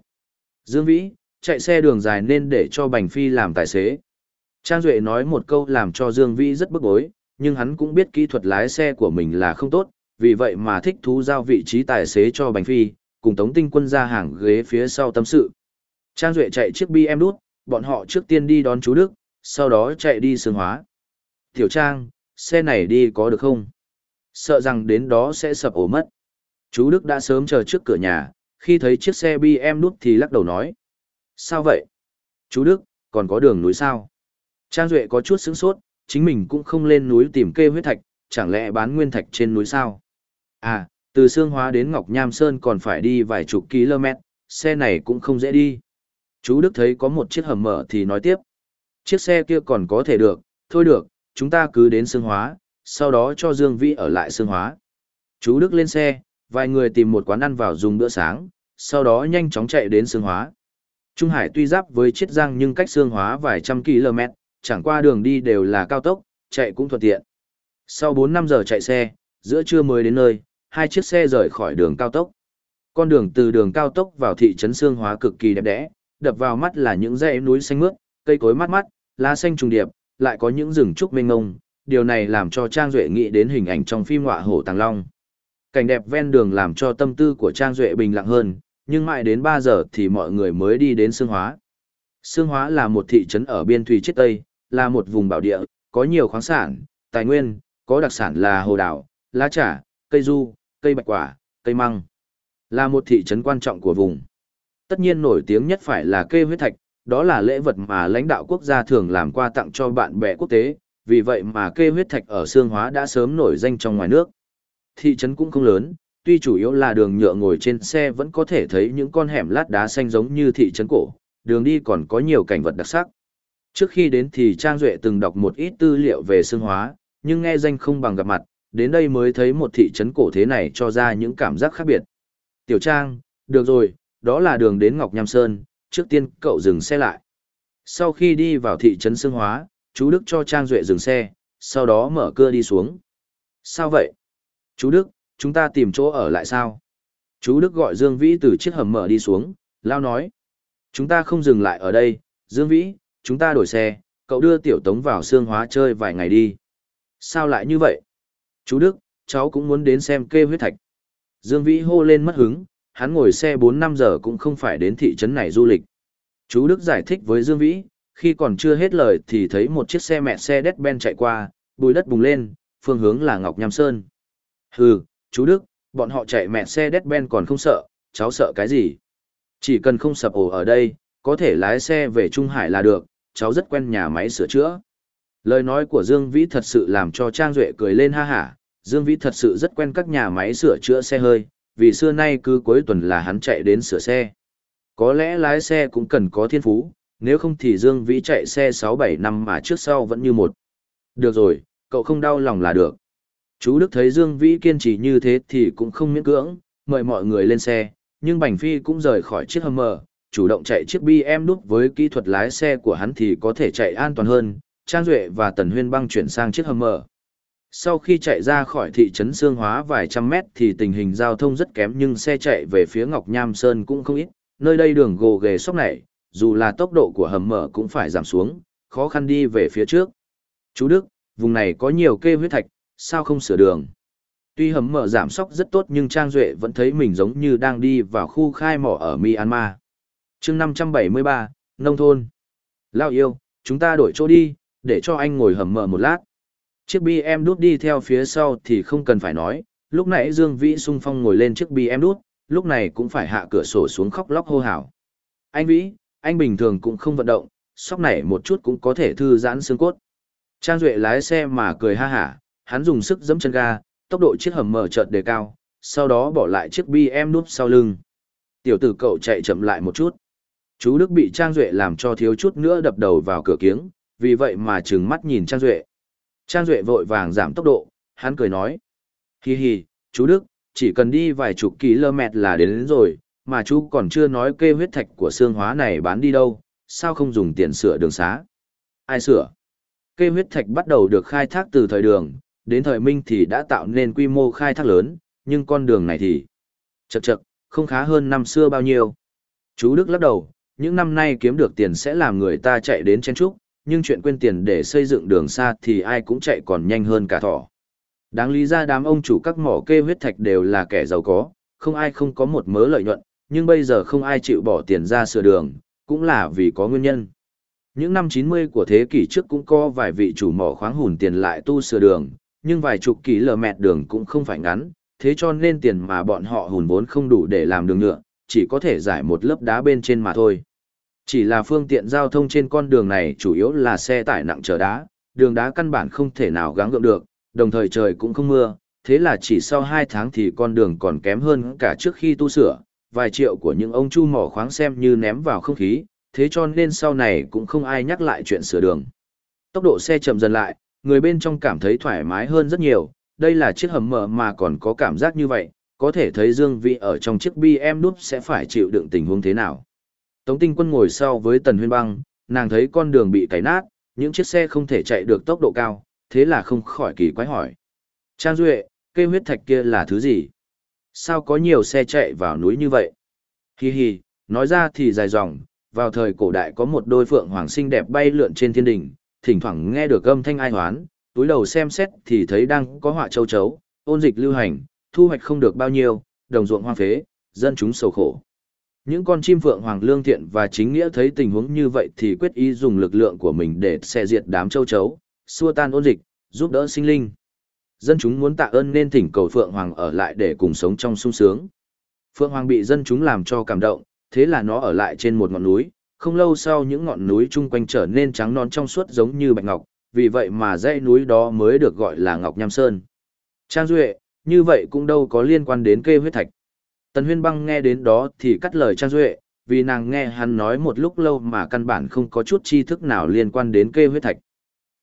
Dương Vĩ, chạy xe đường dài nên để cho Bành Phi làm tài xế. Trang Duệ nói một câu làm cho Dương Vĩ rất bức bối, nhưng hắn cũng biết kỹ thuật lái xe của mình là không tốt, vì vậy mà thích thú giao vị trí tài xế cho Bành Phi, cùng Tống Tinh Quân ra hàng ghế phía sau tâm sự. Trang Duệ chạy chiếc BM đút, bọn họ trước tiên đi đón chú Đức, sau đó chạy đi sương hóa. Tiểu Trang, xe này đi có được không? Sợ rằng đến đó sẽ sập ổ mất. Chú Đức đã sớm chờ trước cửa nhà, khi thấy chiếc xe BM đút thì lắc đầu nói. Sao vậy? Chú Đức, còn có đường núi sao? Trang Duệ có chút sướng sốt, chính mình cũng không lên núi tìm kê huyết thạch, chẳng lẽ bán nguyên thạch trên núi sao? À, từ Sương Hóa đến Ngọc Nham Sơn còn phải đi vài chục km, xe này cũng không dễ đi. Chú Đức thấy có một chiếc hầm mở thì nói tiếp. Chiếc xe kia còn có thể được, thôi được, chúng ta cứ đến Sương Hóa, sau đó cho Dương Vĩ ở lại Sương Hóa. Chú Đức lên xe, vài người tìm một quán ăn vào dùng bữa sáng, sau đó nhanh chóng chạy đến Sương Hóa. Trung Hải tuy giáp với Chiết Giang nhưng cách Sương Hóa vài trăm km, chẳng qua đường đi đều là cao tốc, chạy cũng thuận tiện. Sau 4-5 giờ chạy xe, giữa trưa mới đến nơi, hai chiếc xe rời khỏi đường cao tốc. Con đường từ đường cao tốc vào thị trấn Sương Hóa cực kỳ đẹp đẽ, đập vào mắt là những dãy núi xanh mướt, cây cối mát mắt, lá xanh trùng điệp, lại có những rừng trúc mênh mông, điều này làm cho Trang Duệ nghĩ đến hình ảnh trong phim Ngọa Hổ Tàng Long. Cảnh đẹp ven đường làm cho tâm tư của Trang Duệ bình lặng hơn, nhưng mãi đến 3 giờ thì mọi người mới đi đến Sương Hóa. Sương Hóa là một thị trấn ở biên thủy chết Tây, là một vùng bảo địa, có nhiều khoáng sản, tài nguyên, có đặc sản là hồ đảo, lá trà, cây du, cây bạch quả, cây măng. Là một thị trấn quan trọng của vùng. Tất nhiên nổi tiếng nhất phải là cây huyết thạch, đó là lễ vật mà lãnh đạo quốc gia thường làm qua tặng cho bạn bè quốc tế, vì vậy mà cây huyết thạch ở Sương Hóa đã sớm nổi danh trong ngoài nước. Thị trấn cũng không lớn, tuy chủ yếu là đường nhựa ngồi trên xe vẫn có thể thấy những con hẻm lát đá xanh giống như thị trấn cổ, đường đi còn có nhiều cảnh vật đặc sắc. Trước khi đến thì Trang Duệ từng đọc một ít tư liệu về Sương Hóa, nhưng nghe danh không bằng gặp mặt, đến đây mới thấy một thị trấn cổ thế này cho ra những cảm giác khác biệt. Tiểu Trang, được rồi, đó là đường đến Ngọc Nham Sơn, trước tiên cậu dừng xe lại. Sau khi đi vào thị trấn Sương Hóa, chú Đức cho Trang Duệ dừng xe, sau đó mở cưa đi xuống. Sao vậy? Chú Đức, chúng ta tìm chỗ ở lại sao? Chú Đức gọi Dương Vĩ từ chiếc hầm mở đi xuống, lao nói. Chúng ta không dừng lại ở đây, Dương Vĩ, chúng ta đổi xe, cậu đưa Tiểu Tống vào Sương Hóa chơi vài ngày đi. Sao lại như vậy? Chú Đức, cháu cũng muốn đến xem kê huyết thạch. Dương Vĩ hô lên mất hứng, hắn ngồi xe 4-5 giờ cũng không phải đến thị trấn này du lịch. Chú Đức giải thích với Dương Vĩ, khi còn chưa hết lời thì thấy một chiếc xe mẹ xe đét ben chạy qua, bùi đất bùng lên, phương hướng là Ngọc Nham Sơn. Hừ, chú Đức, bọn họ chạy mẹ xe đét ben còn không sợ, cháu sợ cái gì? Chỉ cần không sập ổ ở đây, có thể lái xe về Trung Hải là được, cháu rất quen nhà máy sửa chữa. Lời nói của Dương Vĩ thật sự làm cho Trang Duệ cười lên ha hả, Dương Vĩ thật sự rất quen các nhà máy sửa chữa xe hơi, vì xưa nay cứ cuối tuần là hắn chạy đến sửa xe. Có lẽ lái xe cũng cần có thiên phú, nếu không thì Dương Vĩ chạy xe 6-7 năm mà trước sau vẫn như một. Được rồi, cậu không đau lòng là được. Chú Đức thấy Dương Vĩ kiên trì như thế thì cũng không miễn cưỡng, mời mọi người lên xe, nhưng Bành Phi cũng rời khỏi chiếc Hummer, chủ động chạy chiếc BMW với kỹ thuật lái xe của hắn thì có thể chạy an toàn hơn, Trang Duệ và Tần Huyên băng chuyển sang chiếc hầm mở. Sau khi chạy ra khỏi thị trấn Sương Hóa vài trăm mét thì tình hình giao thông rất kém nhưng xe chạy về phía Ngọc Nham Sơn cũng không ít, nơi đây đường gồ ghề sóc này, dù là tốc độ của hầm mở cũng phải giảm xuống, khó khăn đi về phía trước. Chú Đức, vùng này có nhiều kê huyết thạch, sao không sửa đường? Tuy hầm mở giảm sóc rất tốt nhưng Trang Duệ vẫn thấy mình giống như đang đi vào khu khai mỏ ở Myanmar. chương 573, Nông thôn. Lao yêu, chúng ta đổi chỗ đi, để cho anh ngồi hầm mở một lát. Chiếc BM đút đi theo phía sau thì không cần phải nói, lúc nãy Dương Vĩ sung phong ngồi lên chiếc BM đút, lúc này cũng phải hạ cửa sổ xuống khóc lóc hô hào. Anh Vĩ, anh bình thường cũng không vận động, sóc này một chút cũng có thể thư giãn xương cốt. Trang Duệ lái xe mà cười ha hả, hắn dùng sức giẫm chân ga, tốc độ chiếc hầm mở chợt đề cao, sau đó bỏ lại chiếc BM núp sau lưng. Tiểu tử cậu chạy chậm lại một chút. Chú Đức bị Trang Duệ làm cho thiếu chút nữa đập đầu vào cửa kiếng, vì vậy mà trừng mắt nhìn Trang Duệ. Trang Duệ vội vàng giảm tốc độ, hắn cười nói. Hi hi, chú Đức, chỉ cần đi vài chục km là đến, đến rồi, mà chú còn chưa nói kê huyết thạch của xương hóa này bán đi đâu, sao không dùng tiền sửa đường xá? Ai sửa? Kê huyết thạch bắt đầu được khai thác từ thời đường, đến thời Minh thì đã tạo nên quy mô khai thác lớn, nhưng con đường này thì chật chật, không khá hơn năm xưa bao nhiêu. Chú Đức lắc đầu, những năm nay kiếm được tiền sẽ làm người ta chạy đến chen trúc, nhưng chuyện quên tiền để xây dựng đường xa thì ai cũng chạy còn nhanh hơn cả thỏ. Đáng lý ra đám ông chủ các mỏ kê huyết thạch đều là kẻ giàu có, không ai không có một mớ lợi nhuận, nhưng bây giờ không ai chịu bỏ tiền ra sửa đường, cũng là vì có nguyên nhân. Những năm 90 của thế kỷ trước cũng có vài vị chủ mỏ khoáng hùn tiền lại tu sửa đường, nhưng vài chục kỷ lờ mẹt đường cũng không phải ngắn, thế cho nên tiền mà bọn họ hùn vốn không đủ để làm đường nhựa, chỉ có thể giải một lớp đá bên trên mà thôi. Chỉ là phương tiện giao thông trên con đường này chủ yếu là xe tải nặng chở đá, đường đá căn bản không thể nào gắng gượng được, đồng thời trời cũng không mưa, thế là chỉ sau 2 tháng thì con đường còn kém hơn cả trước khi tu sửa, vài triệu của những ông chu mỏ khoáng xem như ném vào không khí, thế cho nên sau này cũng không ai nhắc lại chuyện sửa đường. Tốc độ xe chậm dần lại, người bên trong cảm thấy thoải mái hơn rất nhiều, đây là chiếc hầm mở mà còn có cảm giác như vậy, có thể thấy Dương Vĩ ở trong chiếc BM sẽ phải chịu đựng tình huống thế nào. Tống Tinh Quân ngồi sau với Tần Huyên Băng, nàng thấy con đường bị cày nát, những chiếc xe không thể chạy được tốc độ cao, thế là không khỏi kỳ quái hỏi. Trang Duệ, cây huyết thạch kia là thứ gì? Sao có nhiều xe chạy vào núi như vậy? Hi hi, nói ra thì dài dòng, vào thời cổ đại có một đôi phượng hoàng xinh đẹp bay lượn trên thiên đình, thỉnh thoảng nghe được âm thanh ai hoán, túi đầu xem xét thì thấy đang có họa châu chấu, ôn dịch lưu hành, thu hoạch không được bao nhiêu, đồng ruộng hoang phế, dân chúng sầu khổ. Những con chim phượng hoàng lương thiện và chính nghĩa thấy tình huống như vậy thì quyết ý dùng lực lượng của mình để xe diệt đám châu chấu, xua tan ôn dịch, giúp đỡ sinh linh. Dân chúng muốn tạ ơn nên thỉnh cầu phượng hoàng ở lại để cùng sống trong sung sướng. Phượng hoàng bị dân chúng làm cho cảm động, thế là nó ở lại trên một ngọn núi, không lâu sau những ngọn núi chung quanh trở nên trắng non trong suốt giống như bạch ngọc, vì vậy mà dãy núi đó mới được gọi là Ngọc Nham Sơn. Trang Duệ, như vậy cũng đâu có liên quan đến kê huyết thạch. Tần Huyên Băng nghe đến đó thì cắt lời Trang Duệ, vì nàng nghe hắn nói một lúc lâu mà căn bản không có chút tri thức nào liên quan đến kê huyết thạch.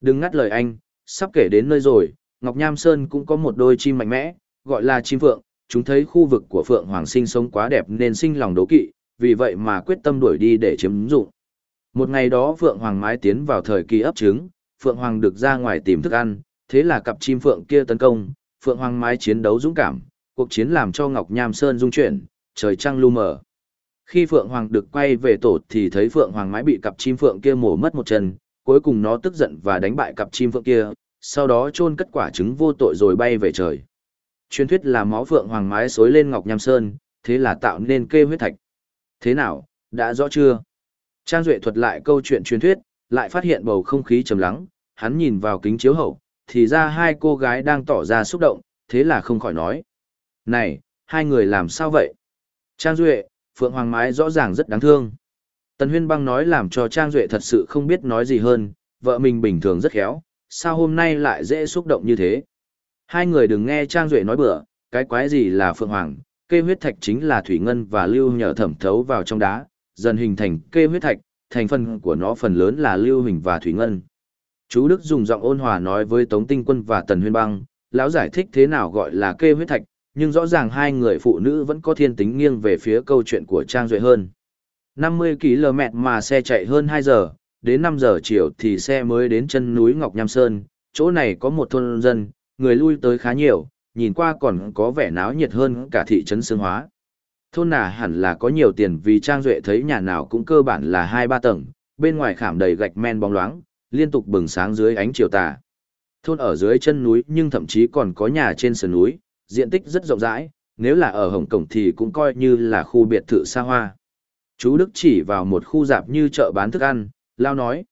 Đừng ngắt lời anh, sắp kể đến nơi rồi, Ngọc Nham Sơn cũng có một đôi chim mạnh mẽ, gọi là chim phượng, chúng thấy khu vực của phượng hoàng sinh sống quá đẹp nên sinh lòng đố kỵ, vì vậy mà quyết tâm đuổi đi để chiếm dụng. Một ngày đó phượng hoàng mái tiến vào thời kỳ ấp trứng, phượng hoàng được ra ngoài tìm thức ăn, thế là cặp chim phượng kia tấn công, phượng hoàng mái chiến đấu dũng cảm, cuộc chiến làm cho Ngọc Nham Sơn rung chuyển, trời trăng lu mờ. Khi Phượng Hoàng được quay về tổ thì thấy Phượng Hoàng mái bị cặp chim phượng kia mổ mất một chân, cuối cùng nó tức giận và đánh bại cặp chim phượng kia, sau đó chôn cất quả trứng vô tội rồi bay về trời. Truyền thuyết là máu Phượng Hoàng mái xối lên Ngọc Nham Sơn, thế là tạo nên kê huyết thạch. Thế nào, đã rõ chưa? Trang Duệ thuật lại câu chuyện truyền thuyết, lại phát hiện bầu không khí trầm lắng, hắn nhìn vào kính chiếu hậu, thì ra hai cô gái đang tỏ ra xúc động, thế là không khỏi nói. Này, hai người làm sao vậy? Trang Duệ, Phượng Hoàng Mái rõ ràng rất đáng thương. Tần Huyên Băng nói làm cho Trang Duệ thật sự không biết nói gì hơn, vợ mình bình thường rất khéo, sao hôm nay lại dễ xúc động như thế? Hai người đừng nghe Trang Duệ nói bừa, cái quái gì là Phượng Hoàng, kê huyết thạch chính là thủy ngân và lưu nhờ thẩm thấu vào trong đá, dần hình thành kê huyết thạch, thành phần của nó phần lớn là lưu hình và thủy ngân. Chú Đức dùng giọng ôn hòa nói với Tống Tinh Quân và Tần Huyên Băng, lão giải thích thế nào gọi là kê huyết thạch, nhưng rõ ràng hai người phụ nữ vẫn có thiên tính nghiêng về phía câu chuyện của Trang Duệ hơn. 50 km mà xe chạy hơn 2 giờ, đến 5 giờ chiều thì xe mới đến chân núi Ngọc Nham Sơn, chỗ này có một thôn dân, người lui tới khá nhiều, nhìn qua còn có vẻ náo nhiệt hơn cả thị trấn Sương Hóa. Thôn nà hẳn là có nhiều tiền vì Trang Duệ thấy nhà nào cũng cơ bản là 2-3 tầng, bên ngoài khảm đầy gạch men bóng loáng, liên tục bừng sáng dưới ánh chiều tà. Thôn ở dưới chân núi nhưng thậm chí còn có nhà trên sườn núi, diện tích rất rộng rãi, nếu là ở Hồng Cổng thì cũng coi như là khu biệt thự xa hoa. Chú Đức chỉ vào một khu dạp như chợ bán thức ăn, lao nói.